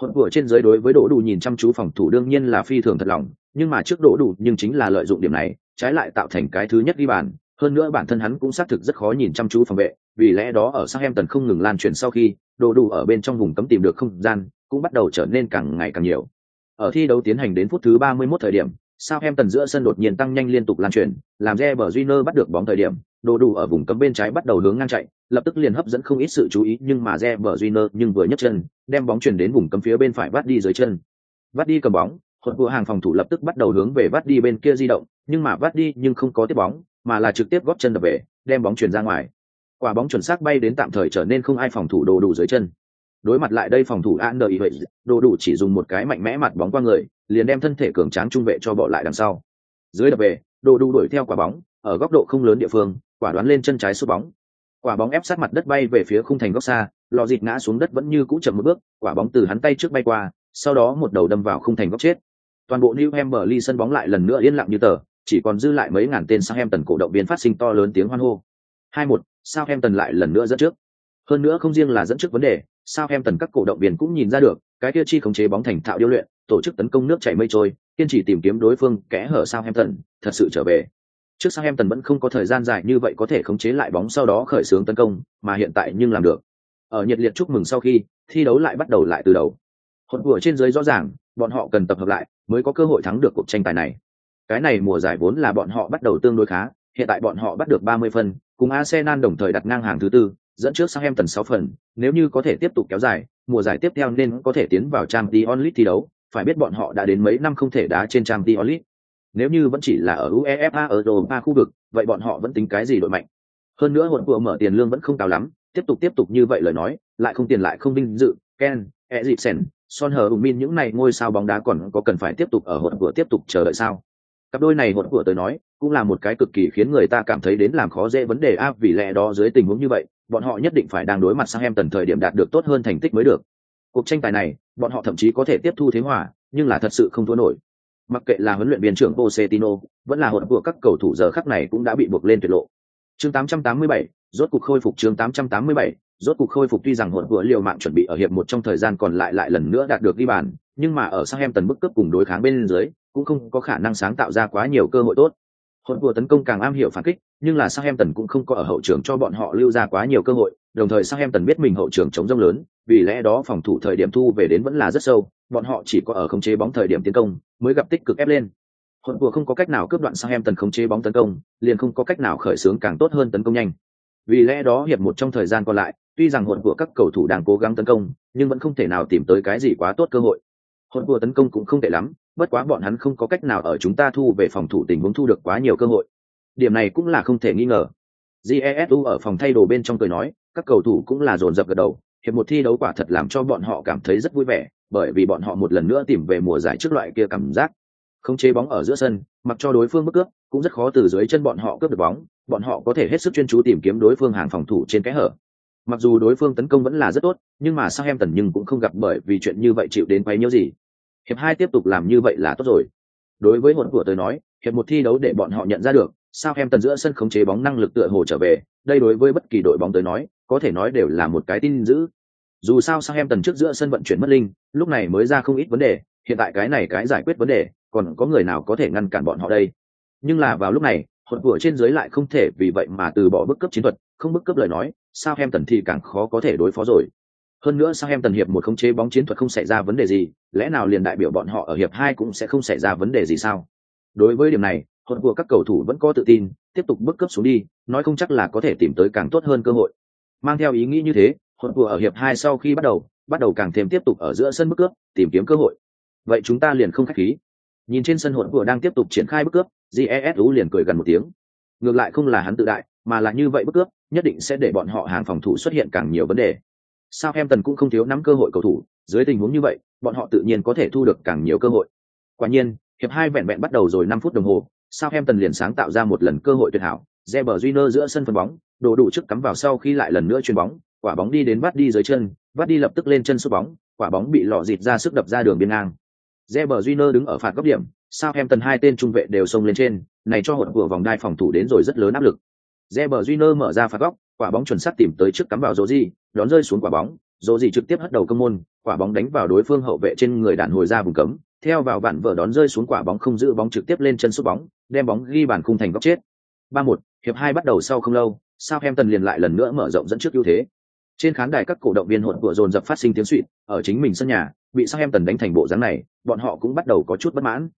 A: Hỗn của trên giới đối với Đỗ Đủ nhìn chăm chú phòng thủ đương nhiên là phi thường thật lòng, nhưng mà trước Đỗ Đủ nhưng chính là lợi dụng điểm này, trái lại tạo thành cái thứ nhất đi bàn, hơn nữa bản thân hắn cũng xác thực rất khó nhìn chăm chú phòng vệ, vì lẽ đó ở sang em tần không ngừng lan truyền sau khi, Đỗ Đủ ở bên trong vùng cấm tìm được không gian, cũng bắt đầu trở nên càng ngày càng nhiều. Ở thi đấu tiến hành đến phút thứ 31 thời điểm, Southampton giữa sân đột nhiên tăng nhanh liên tục lan truyền, làm Reber bắt được bóng thời điểm, đồ đủ ở vùng cấm bên trái bắt đầu hướng ngang chạy, lập tức liền hấp dẫn không ít sự chú ý, nhưng mà Reber nhưng vừa nhấc chân, đem bóng chuyển đến vùng cấm phía bên phải bắt đi dưới chân. bắt đi cầm bóng, hụt của hàng phòng thủ lập tức bắt đầu hướng về bắt đi bên kia di động, nhưng mà bắt đi nhưng không có tiếp bóng, mà là trực tiếp góp chân đập về, đem bóng chuyển ra ngoài. Quả bóng chuẩn xác bay đến tạm thời trở nên không ai phòng thủ đồ đủ dưới chân đối mặt lại đây phòng thủ an đợi vậy đồ đủ chỉ dùng một cái mạnh mẽ mặt bóng qua người liền đem thân thể cường tráng trung vệ cho bỏ lại đằng sau dưới đập về đồ đủ đuổi theo quả bóng ở góc độ không lớn địa phương quả đoán lên chân trái sút bóng quả bóng ép sát mặt đất bay về phía khung thành góc xa lò dịt ngã xuống đất vẫn như cũ chậm một bước quả bóng từ hắn tay trước bay qua sau đó một đầu đâm vào khung thành góc chết toàn bộ new ly sân bóng lại lần nữa yên lặng như tờ chỉ còn dư lại mấy ngàn tên sao em tần cổ động viên phát sinh to lớn tiếng hoan hô. hai một sao em tần lại lần nữa dẫn trước. Hơn nữa không riêng là dẫn trước vấn đề, sao em tần các cổ động viên cũng nhìn ra được, cái kia chi khống chế bóng thành thạo điêu luyện, tổ chức tấn công nước chảy mây trôi, kiên trì tìm kiếm đối phương, kẽ hở sao em tần, thật sự trở về. Trước sao em tần vẫn không có thời gian dài như vậy có thể khống chế lại bóng sau đó khởi xướng tấn công, mà hiện tại nhưng làm được. Ở nhiệt liệt chúc mừng sau khi, thi đấu lại bắt đầu lại từ đầu. Hột của trên dưới rõ ràng, bọn họ cần tập hợp lại, mới có cơ hội thắng được cuộc tranh tài này. Cái này mùa giải vốn là bọn họ bắt đầu tương đối khá, hiện tại bọn họ bắt được 30 phân, cùng Arsenal đồng thời đặt ngang hàng thứ tư dẫn trước sang em tần sáu phần, nếu như có thể tiếp tục kéo dài, mùa giải tiếp theo nên có thể tiến vào Champions League thi đấu, phải biết bọn họ đã đến mấy năm không thể đá trên Champions League. Nếu như vẫn chỉ là ở UEFA ở Europa khu vực, vậy bọn họ vẫn tính cái gì đội mạnh. Hơn nữa hỗn vừa mở tiền lương vẫn không cao lắm, tiếp tục tiếp tục như vậy lời nói, lại không tiền lại không vinh dự, Ken, Eriksen, Son Heung-min những này ngôi sao bóng đá còn có cần phải tiếp tục ở hỗn vừa tiếp tục chờ đợi sao? Cặp đôi này hỗn của tới nói, cũng là một cái cực kỳ khiến người ta cảm thấy đến làm khó dễ vấn đề áp vì lẽ đó dưới tình huống như vậy, bọn họ nhất định phải đang đối mặt sang em tần thời điểm đạt được tốt hơn thành tích mới được. Cuộc tranh tài này, bọn họ thậm chí có thể tiếp thu thế hòa, nhưng là thật sự không thua nổi. Mặc kệ là huấn luyện viên trưởng Pochettino, vẫn là hỗn của các cầu thủ giờ khắc này cũng đã bị buộc lên tuyệt lộ. Chương 887, rốt cuộc khôi phục chương 887, rốt cuộc khôi phục tuy rằng hỗn của liều mạng chuẩn bị ở hiệp một trong thời gian còn lại lại lần nữa đạt được ghi bàn, nhưng mà ở sang em tần bức cấp cùng đối kháng bên dưới, cũng không có khả năng sáng tạo ra quá nhiều cơ hội tốt. Hỗn vừa tấn công càng am hiểu phản kích, nhưng là Southampton cũng không có ở hậu trường cho bọn họ lưu ra quá nhiều cơ hội, đồng thời Southampton biết mình hậu trường chống rông lớn, vì lẽ đó phòng thủ thời điểm thu về đến vẫn là rất sâu, bọn họ chỉ có ở khống chế bóng thời điểm tiến công mới gặp tích cực ép lên. Hỗn vừa không có cách nào cướp đoạn Southampton khống chế bóng tấn công, liền không có cách nào khởi xướng càng tốt hơn tấn công nhanh. Vì lẽ đó hiệp một trong thời gian còn lại, tuy rằng hỗn vừa các cầu thủ đang cố gắng tấn công, nhưng vẫn không thể nào tìm tới cái gì quá tốt cơ hội. Hỗn vừa tấn công cũng không tệ lắm, bất quá bọn hắn không có cách nào ở chúng ta thu về phòng thủ tình huống thu được quá nhiều cơ hội. Điểm này cũng là không thể nghi ngờ. Jesu ở phòng thay đồ bên trong cười nói, các cầu thủ cũng là dồn dập gật đầu, hiệp một thi đấu quả thật làm cho bọn họ cảm thấy rất vui vẻ, bởi vì bọn họ một lần nữa tìm về mùa giải trước loại kia cảm giác. Không chế bóng ở giữa sân, mặc cho đối phương bất cướp, cũng rất khó từ dưới chân bọn họ cướp được bóng, bọn họ có thể hết sức chuyên chú tìm kiếm đối phương hàng phòng thủ trên cái hở. Mặc dù đối phương tấn công vẫn là rất tốt, nhưng mà sao em tần nhưng cũng không gặp bởi vì chuyện như vậy chịu đến quấy nhiêu gì hiệp hai tiếp tục làm như vậy là tốt rồi. Đối với hồn của tôi nói, hiệp một thi đấu để bọn họ nhận ra được, sao em tần giữa sân khống chế bóng năng lực tựa hồ trở về, đây đối với bất kỳ đội bóng tới nói, có thể nói đều là một cái tin dữ. Dù sao sao em tần trước giữa sân vận chuyển mất linh, lúc này mới ra không ít vấn đề, hiện tại cái này cái giải quyết vấn đề, còn có người nào có thể ngăn cản bọn họ đây? Nhưng là vào lúc này hồn của trên dưới lại không thể vì vậy mà từ bỏ bức cấp chiến thuật, không bức cấp lời nói, sao em tần thì càng khó có thể đối phó rồi hơn nữa sao em tần hiệp một khống chế bóng chiến thuật không xảy ra vấn đề gì, lẽ nào liền đại biểu bọn họ ở hiệp hai cũng sẽ không xảy ra vấn đề gì sao? Đối với điểm này hồn của các cầu thủ vẫn có tự tin, tiếp tục bước cấp xuống đi, nói không chắc là có thể tìm tới càng tốt hơn cơ hội. Mang theo ý nghĩ như thế hồn của ở hiệp hai sau khi bắt đầu bắt đầu càng thêm tiếp tục ở giữa sân bước cướp tìm kiếm cơ hội. Vậy chúng ta liền không khách khí. Nhìn trên sân hồn của đang tiếp tục triển khai bước cướp jesu liền cười gần một tiếng. Ngược lại không là hắn tự đại, mà là như vậy bước cướp nhất định sẽ để bọn họ hàng phòng thủ xuất hiện càng nhiều vấn đề sao em tần cũng không thiếu nắm cơ hội cầu thủ dưới tình huống như vậy bọn họ tự nhiên có thể thu được càng nhiều cơ hội quả nhiên hiệp hai vẹn vẹn bắt đầu rồi năm phút đồng hồ sao em tần liền sáng tạo ra một lần cơ hội tuyệt hảo Reber Júnior giữa sân phân bóng, đồ đủ trước cắm vào sau khi lại lần nữa chuyền bóng, quả bóng đi đến vắt đi dưới chân, vắt đi lập tức lên chân sút bóng, quả bóng bị lọ dịt ra sức đập ra đường biên ngang. Reber Júnior đứng ở phạt góc điểm, Southampton hai tên trung vệ đều xông lên trên, này cho hụt của vòng đai phòng thủ đến rồi rất lớn áp lực. Reber Júnior mở ra phạt góc, quả bóng chuẩn xác tìm tới trước cắm vào Rodri, đón rơi xuống quả bóng, Rodri trực tiếp hất đầu công môn, quả bóng đánh vào đối phương hậu vệ trên người đạn hồi ra vùng cấm, theo vào vạn vợ đón rơi xuống quả bóng không giữ bóng trực tiếp lên chân sút bóng, đem bóng ghi bàn khung thành góc chết. 3-1, hiệp hai bắt đầu sau không lâu, Southampton liền lại lần nữa mở rộng dẫn trước ưu thế. Trên khán đài các cổ động viên hỗn của dồn dập phát sinh tiếng xuýt, ở chính mình sân nhà, bị Southampton đánh thành bộ dáng này, bọn họ cũng bắt đầu có chút bất mãn.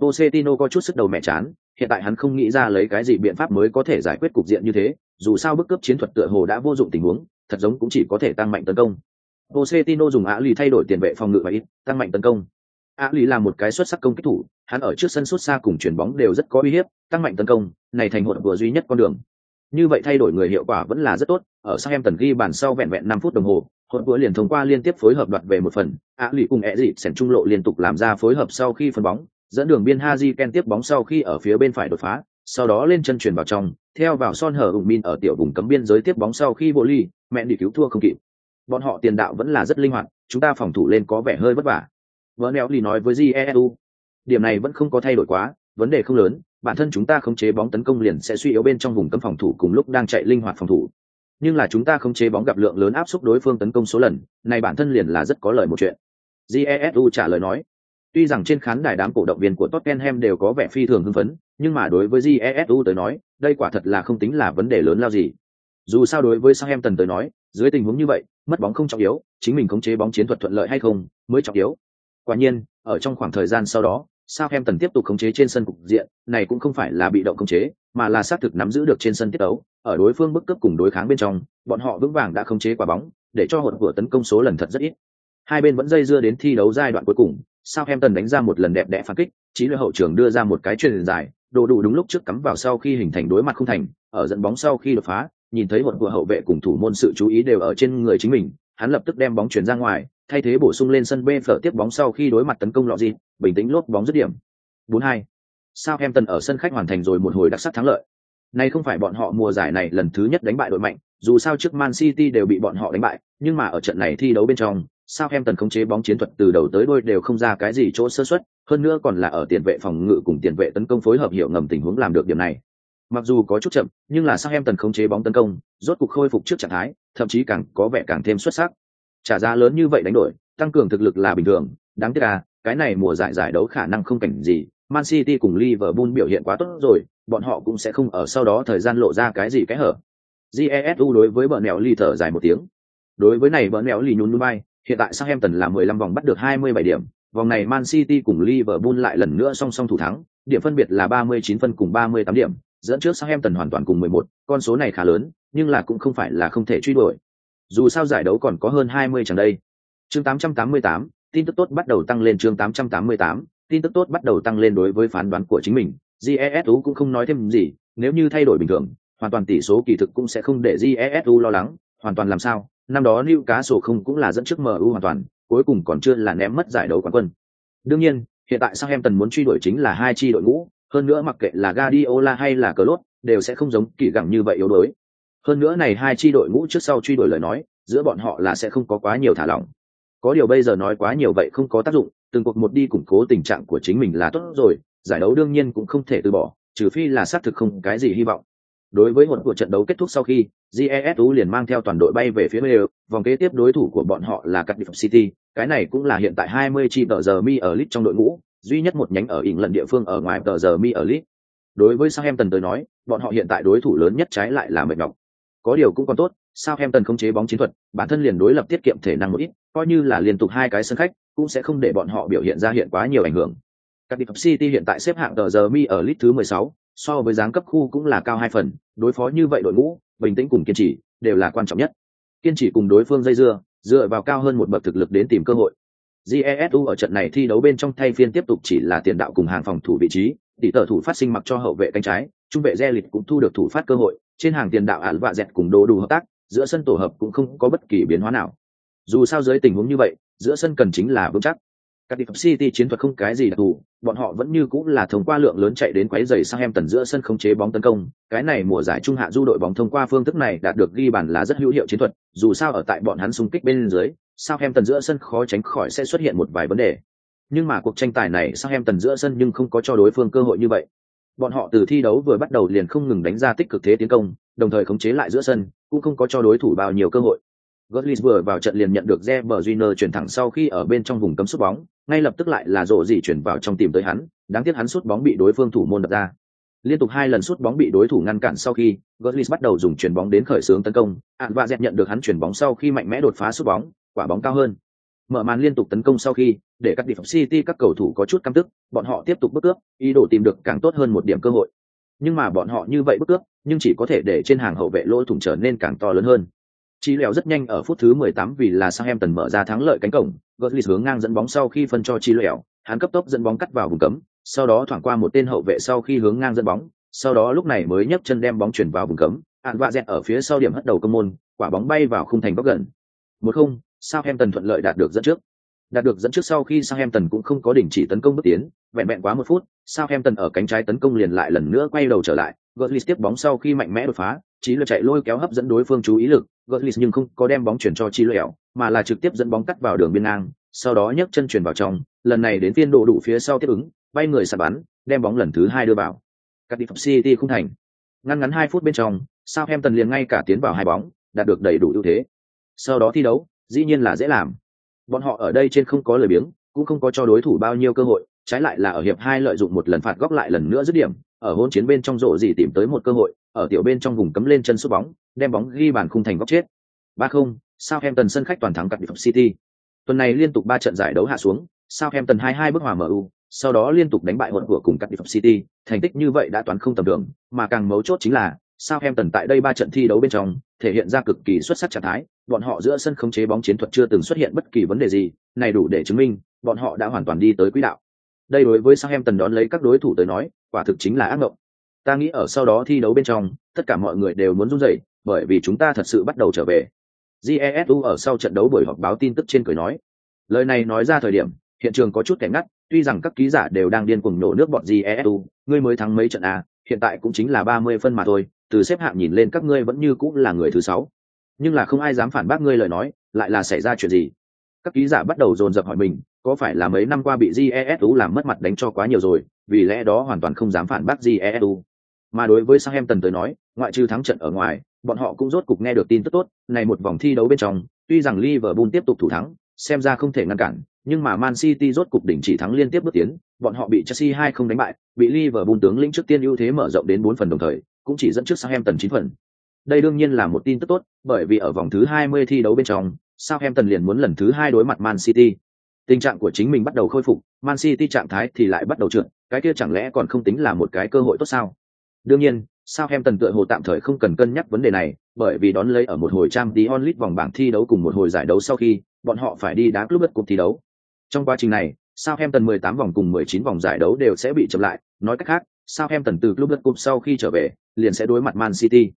A: Pochettino có chút sức đầu mẹ chán, hiện tại hắn không nghĩ ra lấy cái gì biện pháp mới có thể giải quyết cục diện như thế, dù sao bức cướp chiến thuật tựa hồ đã vô dụng tình huống, thật giống cũng chỉ có thể tăng mạnh tấn công. Pochettino dùng Á lì thay đổi tiền vệ phòng ngự và ít, tăng mạnh tấn công. Á lì là một cái xuất sắc công kích thủ, hắn ở trước sân xuất xa cùng chuyển bóng đều rất có uy hiếp, tăng mạnh tấn công, này thành hỗn vừa duy nhất con đường. Như vậy thay đổi người hiệu quả vẫn là rất tốt, ở sân em tần ghi bàn sau vẹn vẹn năm phút đồng hồ, hỗn vừa liền thông qua liên tiếp phối hợp đoạt về một phần, Á lì cùng E dịp sẻn trung lộ liên tục làm ra phối hợp sau khi phân bóng, dẫn đường biên Haji Ken tiếp bóng sau khi ở phía bên phải đột phá, sau đó lên chân chuyển vào trong, theo vào son hở ủng min ở tiểu vùng cấm biên giới tiếp bóng sau khi bộ ly, mẹ đi cứu thua không kịp. Bọn họ tiền đạo vẫn là rất linh hoạt, chúng ta phòng thủ lên có vẻ hơi vất vả. Bernelli nói với Jesu, điểm này vẫn không có thay đổi quá, vấn đề không lớn, bản thân chúng ta khống chế bóng tấn công liền sẽ suy yếu bên trong vùng cấm phòng thủ cùng lúc đang chạy linh hoạt phòng thủ. Nhưng là chúng ta khống chế bóng gặp lượng lớn áp suất đối phương tấn công số lần, này bản thân liền là rất có lợi một chuyện. Jesu trả lời nói, Tuy rằng trên khán đài đám cổ động viên của Tottenham đều có vẻ phi thường hưng phấn, nhưng mà đối với Jesu tới nói, đây quả thật là không tính là vấn đề lớn lao gì. Dù sao đối với Southampton tới nói, dưới tình huống như vậy, mất bóng không trọng yếu, chính mình khống chế bóng chiến thuật thuận lợi hay không mới trọng yếu. Quả nhiên, ở trong khoảng thời gian sau đó, Southampton tiếp tục khống chế trên sân cục diện, này cũng không phải là bị động khống chế, mà là xác thực nắm giữ được trên sân tiết đấu, ở đối phương bức cấp cùng đối kháng bên trong, bọn họ vững vàng đã khống chế quả bóng, để cho hụt vừa tấn công số lần thật rất ít. Hai bên vẫn dây dưa đến thi đấu giai đoạn cuối cùng, Southampton đánh ra một lần đẹp đẽ phản kích, trí lợi hậu trường đưa ra một cái truyền dài, đồ đủ đúng lúc trước cắm vào sau khi hình thành đối mặt không thành, ở dẫn bóng sau khi đột phá, nhìn thấy một của hậu vệ cùng thủ môn sự chú ý đều ở trên người chính mình, hắn lập tức đem bóng chuyển ra ngoài, thay thế bổ sung lên sân bê phở tiếp bóng sau khi đối mặt tấn công lọ gì, bình tĩnh lốt bóng dứt điểm. 4-2. Southampton ở sân khách hoàn thành rồi một hồi đặc sắc thắng lợi. Này không phải bọn họ mùa giải này lần thứ nhất đánh bại đội mạnh, dù sao trước Man City đều bị bọn họ đánh bại, nhưng mà ở trận này thi đấu bên trong, sao em tần khống chế bóng chiến thuật từ đầu tới đuôi đều không ra cái gì chỗ sơ suất, hơn nữa còn là ở tiền vệ phòng ngự cùng tiền vệ tấn công phối hợp hiệu ngầm tình huống làm được điểm này. Mặc dù có chút chậm, nhưng là sao em tần khống chế bóng tấn công, rốt cục khôi phục trước trạng thái, thậm chí càng có vẻ càng thêm xuất sắc. Trả giá lớn như vậy đánh đổi, tăng cường thực lực là bình thường, đáng tiếc là cái này mùa giải giải đấu khả năng không cảnh gì, Man City cùng Liverpool biểu hiện quá tốt rồi, bọn họ cũng sẽ không ở sau đó thời gian lộ ra cái gì cái hở. Jesu đối với bờ nẻo ly thở dài một tiếng. Đối với này bờ nẻo ly nhún bay, hiện tại Southampton là 15 vòng bắt được 27 điểm, vòng này Man City cùng Liverpool lại lần nữa song song thủ thắng, điểm phân biệt là 39 phân cùng 38 điểm, dẫn trước Southampton hoàn toàn cùng 11, con số này khá lớn, nhưng là cũng không phải là không thể truy đuổi. Dù sao giải đấu còn có hơn 20 chẳng đây. Chương 888, tin tức tốt bắt đầu tăng lên chương 888, tin tức tốt bắt đầu tăng lên đối với phán đoán của chính mình. GESU cũng không nói thêm gì, nếu như thay đổi bình thường, hoàn toàn tỷ số kỳ thực cũng sẽ không để jesu lo lắng hoàn toàn làm sao năm đó lưu cá sổ không cũng là dẫn trước mu hoàn toàn, cuối cùng còn chưa là ném mất giải đấu quán quân. Đương nhiên, hiện tại sang em tần muốn truy đuổi chính là hai chi đội ngũ, hơn nữa mặc kệ là Guardiola hay là Klopp, đều sẽ không giống kỳ gẳng như vậy yếu đuối. Hơn nữa này hai chi đội ngũ trước sau truy đuổi lời nói, giữa bọn họ là sẽ không có quá nhiều thả lỏng. Có điều bây giờ nói quá nhiều vậy không có tác dụng, từng cuộc một đi củng cố tình trạng của chính mình là tốt rồi, giải đấu đương nhiên cũng không thể từ bỏ, trừ phi là xác thực không cái gì hy vọng đối với một cuộc trận đấu kết thúc sau khi jesu liền mang theo toàn đội bay về phía bên vòng kế tiếp đối thủ của bọn họ là cardiff city. Cái này cũng là hiện tại 20 chi tờ giờ mi ở lit trong đội ngũ duy nhất một nhánh ở ỉng lần địa phương ở ngoài tờ giờ mi ở lit đối với Southampton tới nói bọn họ hiện tại đối thủ lớn nhất trái lại là mệt nhọc. Có điều cũng còn tốt Southampton không chế bóng chiến thuật bản thân liền đối lập tiết kiệm thể năng một ít coi như là liên tục hai cái sân khách cũng sẽ không để bọn họ biểu hiện ra hiện quá nhiều ảnh hưởng. Cardiff City hiện tại xếp hạng tờ giờ mi ở lit thứ 16, so với dáng cấp khu cũng là cao hai phần, đối phó như vậy đội ngũ, bình tĩnh cùng kiên trì, đều là quan trọng nhất. Kiên trì cùng đối phương dây dưa, dựa vào cao hơn một bậc thực lực đến tìm cơ hội. Jesu ở trận này thi đấu bên trong thay phiên tiếp tục chỉ là tiền đạo cùng hàng phòng thủ vị trí, tỷ tờ thủ phát sinh mặc cho hậu vệ cánh trái, trung vệ re lịch cũng thu được thủ phát cơ hội, trên hàng tiền đạo ản vạ dẹt cùng đồ đủ hợp tác, giữa sân tổ hợp cũng không có bất kỳ biến hóa nào. Dù sao dưới tình huống như vậy, giữa sân cần chính là vững chắc. Các Cardiff City chiến thuật không cái gì đặc thù, bọn họ vẫn như cũng là thông qua lượng lớn chạy đến quấy rầy sang em tần giữa sân khống chế bóng tấn công. Cái này mùa giải trung hạ du đội bóng thông qua phương thức này đạt được ghi bàn là rất hữu hiệu chiến thuật, dù sao ở tại bọn hắn xung kích bên dưới, sao em tần giữa sân khó tránh khỏi sẽ xuất hiện một vài vấn đề. Nhưng mà cuộc tranh tài này sao em tần giữa sân nhưng không có cho đối phương cơ hội như vậy. Bọn họ từ thi đấu vừa bắt đầu liền không ngừng đánh ra tích cực thế tiến công, đồng thời khống chế lại giữa sân, cũng không có cho đối thủ bao nhiêu cơ hội. Götze vừa vào trận liền nhận được Reber Júnior chuyển thẳng sau khi ở bên trong vùng cấm sút bóng, ngay lập tức lại là rổ gì chuyển vào trong tìm tới hắn, đáng tiếc hắn sút bóng bị đối phương thủ môn đập ra. Liên tục hai lần sút bóng bị đối thủ ngăn cản sau khi, Götze bắt đầu dùng chuyển bóng đến khởi xướng tấn công, ạn và dẹp nhận được hắn chuyển bóng sau khi mạnh mẽ đột phá sút bóng, quả bóng cao hơn. Mở màn liên tục tấn công sau khi, để các điểm City các cầu thủ có chút căm tức, bọn họ tiếp tục bước cướp, ý đồ tìm được càng tốt hơn một điểm cơ hội. Nhưng mà bọn họ như vậy bước cướp, nhưng chỉ có thể để trên hàng hậu vệ lỗ thủng trở nên càng to lớn hơn. Chí Lẹo rất nhanh ở phút thứ 18 vì là sang em tần mở ra thắng lợi cánh cổng, Götze hướng ngang dẫn bóng sau khi phân cho Chí Lẹo, hắn cấp tốc dẫn bóng cắt vào vùng cấm, sau đó thoảng qua một tên hậu vệ sau khi hướng ngang dẫn bóng, sau đó lúc này mới nhấc chân đem bóng chuyển vào vùng cấm, Ản vạ dẹt ở phía sau điểm hất đầu công môn, quả bóng bay vào khung thành góc gần. Một không, Southampton thuận lợi đạt được dẫn trước. Đạt được dẫn trước sau khi Southampton cũng không có đình chỉ tấn công bước tiến, vẹn vẹn quá một phút, Southampton ở cánh trái tấn công liền lại lần nữa quay đầu trở lại, Götze tiếp bóng sau khi mạnh mẽ đột phá, Chí là chạy lôi kéo hấp dẫn đối phương chú ý lực, Götze nhưng không có đem bóng chuyển cho Chí Lẻo, mà là trực tiếp dẫn bóng cắt vào đường biên ngang, sau đó nhấc chân chuyển vào trong, lần này đến viên độ đủ phía sau tiếp ứng, bay người sạt bắn, đem bóng lần thứ hai đưa vào. Cardiff City không thành. Ngắn ngắn hai phút bên trong, Southampton liền ngay cả tiến vào hai bóng, đạt được đầy đủ ưu thế. Sau đó thi đấu, dĩ nhiên là dễ làm. Bọn họ ở đây trên không có lời biếng, cũng không có cho đối thủ bao nhiêu cơ hội, trái lại là ở hiệp hai lợi dụng một lần phạt góc lại lần nữa dứt điểm, ở hỗn chiến bên trong rổ gì tìm tới một cơ hội, ở tiểu bên trong vùng cấm lên chân sút bóng, đem bóng ghi bàn khung thành góc chết. 3-0, Southampton sân khách toàn thắng Cardiff City. Tuần này liên tục 3 trận giải đấu hạ xuống, Southampton 2-2 bước hòa MU, sau đó liên tục đánh bại hỗn của cùng Cardiff City, thành tích như vậy đã toán không tầm thường, mà càng mấu chốt chính là Southampton tại đây 3 trận thi đấu bên trong, thể hiện ra cực kỳ xuất sắc trạng thái, bọn họ giữa sân khống chế bóng chiến thuật chưa từng xuất hiện bất kỳ vấn đề gì, này đủ để chứng minh, bọn họ đã hoàn toàn đi tới quỹ đạo. Đây đối với Southampton đón lấy các đối thủ tới nói, quả thực chính là ác mộng. Ta nghĩ ở sau đó thi đấu bên trong, tất cả mọi người đều muốn run rẩy, bởi vì chúng ta thật sự bắt đầu trở về. Jesu ở sau trận đấu buổi họp báo tin tức trên cười nói. Lời này nói ra thời điểm, hiện trường có chút kẻ ngắt, tuy rằng các ký giả đều đang điên cuồng nổ nước bọn Jesu, ngươi mới thắng mấy trận à, hiện tại cũng chính là ba mươi phân mà thôi, từ xếp hạng nhìn lên các ngươi vẫn như cũng là người thứ sáu. Nhưng là không ai dám phản bác ngươi lời nói, lại là xảy ra chuyện gì? Các ký giả bắt đầu dồn dập hỏi mình, có phải là mấy năm qua bị Jesu làm mất mặt đánh cho quá nhiều rồi, vì lẽ đó hoàn toàn không dám phản bác Jesu. Mà đối với Southampton tới nói, ngoại trừ thắng trận ở ngoài, bọn họ cũng rốt cục nghe được tin tức tốt, này một vòng thi đấu bên trong, tuy rằng Liverpool tiếp tục thủ thắng, xem ra không thể ngăn cản, nhưng mà Man City rốt cục đỉnh chỉ thắng liên tiếp bước tiến, bọn họ bị Chelsea 2 không đánh bại, bị Liverpool tướng lĩnh trước tiên ưu thế mở rộng đến 4 phần đồng thời, cũng chỉ dẫn trước Southampton 9 phần. Đây đương nhiên là một tin tức tốt, bởi vì ở vòng thứ 20 thi đấu bên trong, Southampton liền muốn lần thứ hai đối mặt Man City. Tình trạng của chính mình bắt đầu khôi phục, Man City trạng thái thì lại bắt đầu trượt, cái kia chẳng lẽ còn không tính là một cái cơ hội tốt sao? Đương nhiên, Southampton tựa hồ tạm thời không cần cân nhắc vấn đề này, bởi vì đón lấy ở một hồi trang tí onlit vòng bảng thi đấu cùng một hồi giải đấu sau khi, bọn họ phải đi đá club cuộc thi đấu. Trong quá trình này, Southampton 18 vòng cùng 19 vòng giải đấu đều sẽ bị chậm lại, nói cách khác, Southampton từ Club Cup sau khi trở về, liền sẽ đối mặt Man City.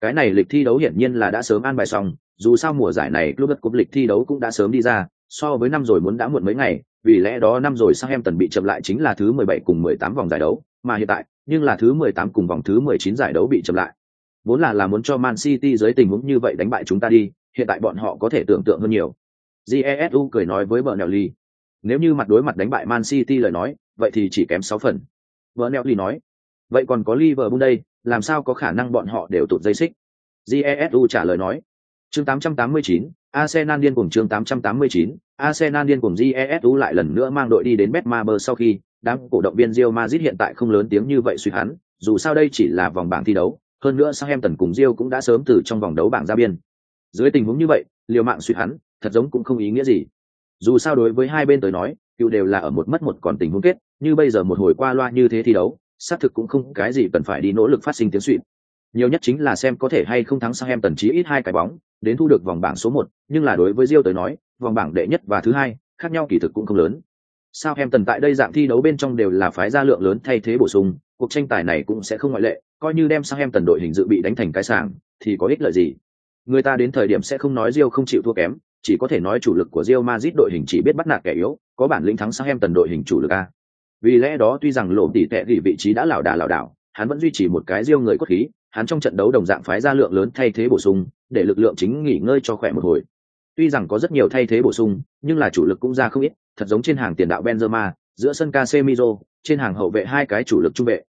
A: Cái này lịch thi đấu hiển nhiên là đã sớm an bài xong, dù sao mùa giải này Club Cup lịch thi đấu cũng đã sớm đi ra, so với năm rồi muốn đã muộn mấy ngày, vì lẽ đó năm rồi sao em tần bị chậm lại chính là thứ 17 cùng 18 vòng giải đấu, mà hiện tại, nhưng là thứ 18 cùng vòng thứ 19 giải đấu bị chậm lại. Vốn là là muốn cho Man City dưới tình huống như vậy đánh bại chúng ta đi, hiện tại bọn họ có thể tưởng tượng hơn nhiều. Jesu cười nói với vợ Bernelli. Nếu như mặt đối mặt đánh bại Man City lời nói, vậy thì chỉ kém 6 phần. vợ Bernelli nói. Vậy còn có Liverpool đây, làm sao có khả năng bọn họ đều tụt dây xích? Jesu trả lời nói. Chương 889, Arsenal điên cuồng chương 889, Arsenal điên cuồng GESU lại lần nữa mang đội đi đến Betmaber sau khi, đám cổ động viên Real Madrid hiện tại không lớn tiếng như vậy suy hắn, dù sao đây chỉ là vòng bảng thi đấu, hơn nữa Southampton cùng Real cũng đã sớm từ trong vòng đấu bảng ra biên. Dưới tình huống như vậy, liều mạng suy hắn, thật giống cũng không ý nghĩa gì. Dù sao đối với hai bên tới nói, cựu đều là ở một mất một còn tình huống kết, như bây giờ một hồi qua loa như thế thi đấu, xác thực cũng không cái gì cần phải đi nỗ lực phát sinh tiếng suy. Nhiều nhất chính là xem có thể hay không thắng Southampton chí ít hai cái bóng, đến thu được vòng bảng số một, nhưng là đối với Rio tới nói, vòng bảng đệ nhất và thứ hai, khác nhau kỳ thực cũng không lớn. Sao em tần tại đây dạng thi đấu bên trong đều là phái gia lượng lớn thay thế bổ sung, cuộc tranh tài này cũng sẽ không ngoại lệ, coi như đem sang em tần đội hình dự bị đánh thành cái sàng, thì có ích lợi gì? Người ta đến thời điểm sẽ không nói Rio không chịu thua kém, chỉ có thể nói chủ lực của Real Madrid đội hình chỉ biết bắt nạt kẻ yếu, có bản lĩnh thắng sang em tần đội hình chủ lực a. Vì lẽ đó tuy rằng lộ tỷ tệ vị trí đã lảo đảo lảo đảo, hắn vẫn duy trì một cái Real người cốt khí, hắn trong trận đấu đồng dạng phái ra lượng lớn thay thế bổ sung, để lực lượng chính nghỉ ngơi cho khỏe một hồi. Tuy rằng có rất nhiều thay thế bổ sung, nhưng là chủ lực cũng ra không ít, thật giống trên hàng tiền đạo Benzema, giữa sân Casemiro, trên hàng hậu vệ hai cái chủ lực trung vệ.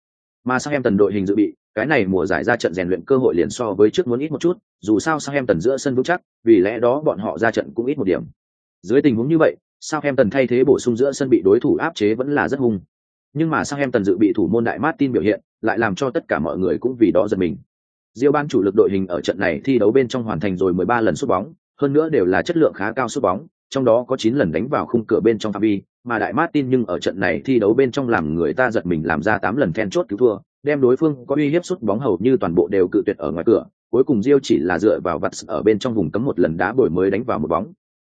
A: Mà sang em tần đội hình dự bị, cái này mùa giải ra trận rèn luyện cơ hội liền so với trước muốn ít một chút, dù sao sang em tần giữa sân vững chắc, vì lẽ đó bọn họ ra trận cũng ít một điểm. Dưới tình huống như vậy, sao em tần thay thế bổ sung giữa sân bị đối thủ áp chế vẫn là rất hung. Nhưng mà sang em tần dự bị thủ môn đại Martin biểu hiện, lại làm cho tất cả mọi người cũng vì đó giật mình. Diêu ban chủ lực đội hình ở trận này thi đấu bên trong hoàn thành rồi 13 lần sút bóng, hơn nữa đều là chất lượng khá cao sút bóng, trong đó có 9 lần đánh vào khung cửa bên trong phạm vi, mà đại Martin nhưng ở trận này thi đấu bên trong làm người ta giật mình làm ra 8 lần then chốt cứu thua, đem đối phương có uy hiếp sút bóng hầu như toàn bộ đều cự tuyệt ở ngoài cửa, cuối cùng Diêu chỉ là dựa vào vặt ở bên trong vùng cấm một lần đá bồi mới đánh vào một bóng.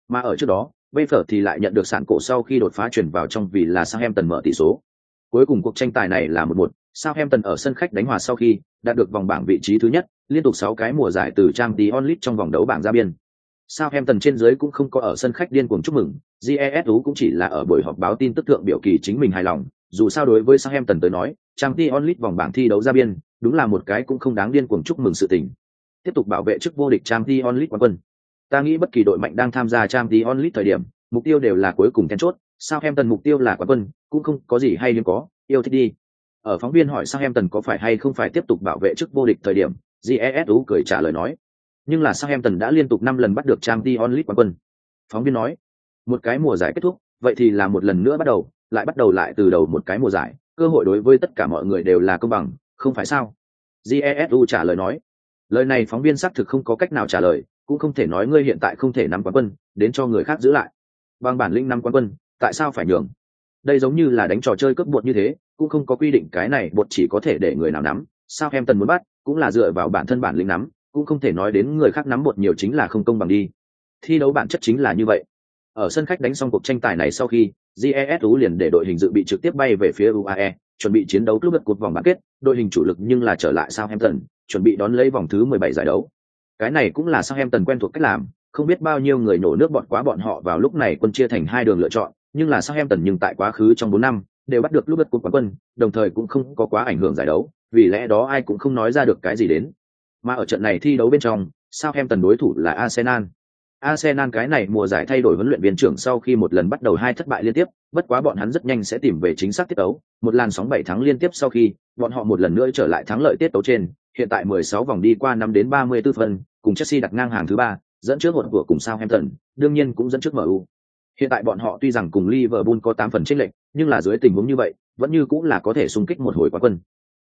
A: Mà ở trước đó, Bayfer thì lại nhận được sản cổ sau khi đột phá chuyển vào trong vì là sang em tần mở tỷ số. Cuối cùng cuộc tranh tài này là một một, Southampton ở sân khách đánh hòa sau khi đạt được vòng bảng vị trí thứ nhất, liên tục 6 cái mùa giải từ Champions League trong vòng đấu bảng ra biên. Southampton trên dưới cũng không có ở sân khách điên cuồng chúc mừng, GESU cũng chỉ là ở buổi họp báo tin tức thượng biểu kỳ chính mình hài lòng, dù sao đối với Southampton tới nói, Champions League vòng bảng thi đấu ra biên, đúng là một cái cũng không đáng điên cuồng chúc mừng sự tình. Tiếp tục bảo vệ chức vô địch Champions League quán quân. Ta nghĩ bất kỳ đội mạnh đang tham gia Champions League thời điểm, mục tiêu đều là cuối cùng then chốt, Southampton mục tiêu là quán quân, cũng không có gì hay liên có, yêu thích đi. Ở phóng viên hỏi sao em tần có phải hay không phải tiếp tục bảo vệ chức vô địch thời điểm, Jesu cười trả lời nói. Nhưng là sao em tần đã liên tục năm lần bắt được trang League quán quân. Phóng viên nói, một cái mùa giải kết thúc, vậy thì là một lần nữa bắt đầu, lại bắt đầu lại từ đầu một cái mùa giải, cơ hội đối với tất cả mọi người đều là công bằng, không phải sao? Jesu trả lời nói. Lời này phóng viên xác thực không có cách nào trả lời, cũng không thể nói ngươi hiện tại không thể nắm quán quân, đến cho người khác giữ lại. Bằng bản lĩnh năm quán quân, tại sao phải nhường? Đây giống như là đánh trò chơi cướp bột như thế, cũng không có quy định cái này bột chỉ có thể để người nào nắm. Sao em tần muốn bắt, cũng là dựa vào bản thân bản lĩnh nắm, cũng không thể nói đến người khác nắm bột nhiều chính là không công bằng đi. Thi đấu bản chất chính là như vậy. Ở sân khách đánh xong cuộc tranh tài này sau khi, GESU liền để đội hình dự bị trực tiếp bay về phía UAE, chuẩn bị chiến đấu club cuộc vòng bán kết, đội hình chủ lực nhưng là trở lại sao em tần, chuẩn bị đón lấy vòng thứ 17 giải đấu. Cái này cũng là sao em tần quen thuộc cách làm, không biết bao nhiêu người nổ nước bọn quá bọn họ vào lúc này quân chia thành hai đường lựa chọn, nhưng là Southampton nhưng tại quá khứ trong 4 năm đều bắt được club cuộc quán quân, đồng thời cũng không có quá ảnh hưởng giải đấu, vì lẽ đó ai cũng không nói ra được cái gì đến. Mà ở trận này thi đấu bên trong, Southampton đối thủ là Arsenal. Arsenal cái này mùa giải thay đổi huấn luyện viên trưởng sau khi một lần bắt đầu hai thất bại liên tiếp, bất quá bọn hắn rất nhanh sẽ tìm về chính xác tiết tấu, một làn sóng bảy thắng liên tiếp sau khi, bọn họ một lần nữa trở lại thắng lợi tiết tấu trên, hiện tại 16 vòng đi qua năm đến 34 phần, cùng Chelsea đặt ngang hàng thứ ba, dẫn trước hụt của cùng Southampton, đương nhiên cũng dẫn trước MU. Hiện tại bọn họ tuy rằng cùng Liverpool có 8 phần chênh lệch, nhưng là dưới tình huống như vậy, vẫn như cũng là có thể xung kích một hồi quán quân.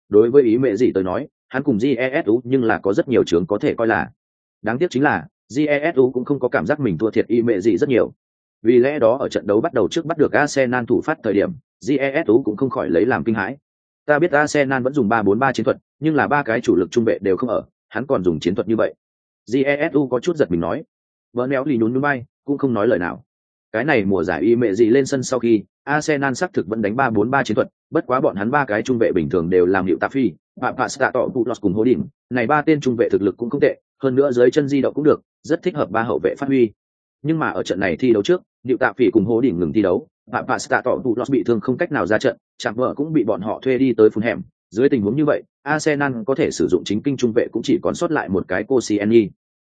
A: Đối với ý mẹ gì tôi nói, hắn cùng GESU nhưng là có rất nhiều trường có thể coi là. Đáng tiếc chính là, jesu cũng không có cảm giác mình thua thiệt ý mẹ gì rất nhiều. Vì lẽ đó ở trận đấu bắt đầu trước bắt được arsenal thủ phát thời điểm jesu cũng không khỏi lấy làm kinh hãi. Ta biết arsenal vẫn dùng ba bốn ba chiến thuật nhưng là ba cái chủ lực trung vệ đều không ở hắn còn dùng chiến thuật như vậy. Jesu có chút giật mình nói. Vợ néo lì nhún nhún bay cũng không nói lời nào cái này mùa giải y mệ gì lên sân sau khi Arsenal xác thực vẫn đánh 3-4-3 chiến thuật, bất quá bọn hắn ba cái trung vệ bình thường đều làm hiệu tạp phi, và Pasta tọ Pulos cùng Hố Đỉnh, này ba tên trung vệ thực lực cũng không tệ, hơn nữa dưới chân di động cũng được, rất thích hợp ba hậu vệ phát huy. Nhưng mà ở trận này thi đấu trước, Diệu tạp Phỉ cùng Hố Đỉnh ngừng thi đấu, và Pasta tọ Pulos bị thương không cách nào ra trận, chẳng vợ cũng bị bọn họ thuê đi tới phun hẻm. Dưới tình huống như vậy, Arsenal có thể sử dụng chính kinh trung vệ cũng chỉ còn sót lại một cái Koscielny.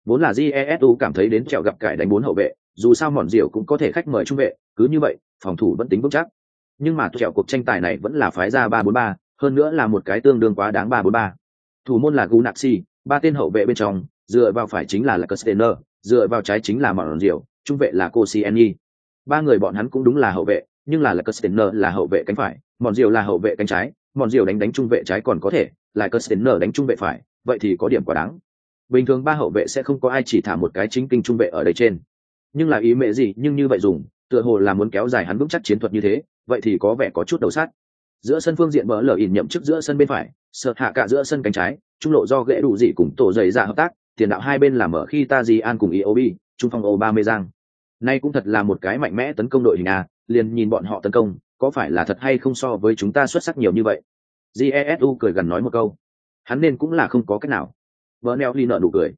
A: Vốn là Jesu cảm thấy đến trèo gặp cải đánh bốn hậu vệ, dù sao mòn diệu cũng có thể khách mời trung vệ, cứ như vậy, phòng thủ vẫn tính vững chắc nhưng mà trèo cuộc tranh tài này vẫn là phái ra ba bốn ba hơn nữa là một cái tương đương quá đáng ba bốn ba thủ môn là gunaxi ba tên hậu vệ bên trong dựa vào phải chính là Lacostener, dựa vào trái chính là Mòn Diệu, trung vệ là Koscielny. Ba người bọn hắn cũng đúng là hậu vệ, nhưng là Lacostener là hậu vệ cánh phải, Mòn Diệu là hậu vệ cánh trái, Mòn Diệu đánh đánh trung vệ trái còn có thể, lại Lacostener đánh trung vệ phải, vậy thì có điểm quá đáng. Bình thường ba hậu vệ sẽ không có ai chỉ thả một cái chính kinh trung vệ ở đây trên. Nhưng là ý mẹ gì, nhưng như vậy dùng, tựa hồ là muốn kéo dài hắn vững chắc chiến thuật như thế, vậy thì có vẻ có chút đầu sát. Giữa sân phương diện mở lờ ỉn nhậm chức giữa sân bên phải sợ hạ cả giữa sân cánh trái trung lộ do ghệ đủ dị cùng tổ dày ra hợp tác tiền đạo hai bên là mở khi ta di an cùng iob trung phong ô ba mươi giang. Nay cũng thật là một cái mạnh mẽ tấn công đội hình à liền nhìn bọn họ tấn công có phải là thật hay không so với chúng ta xuất sắc nhiều như vậy? Jesu cười gần nói một câu. Hắn nên cũng là không có cách nào. Vợ neo ly nợ nụ cười.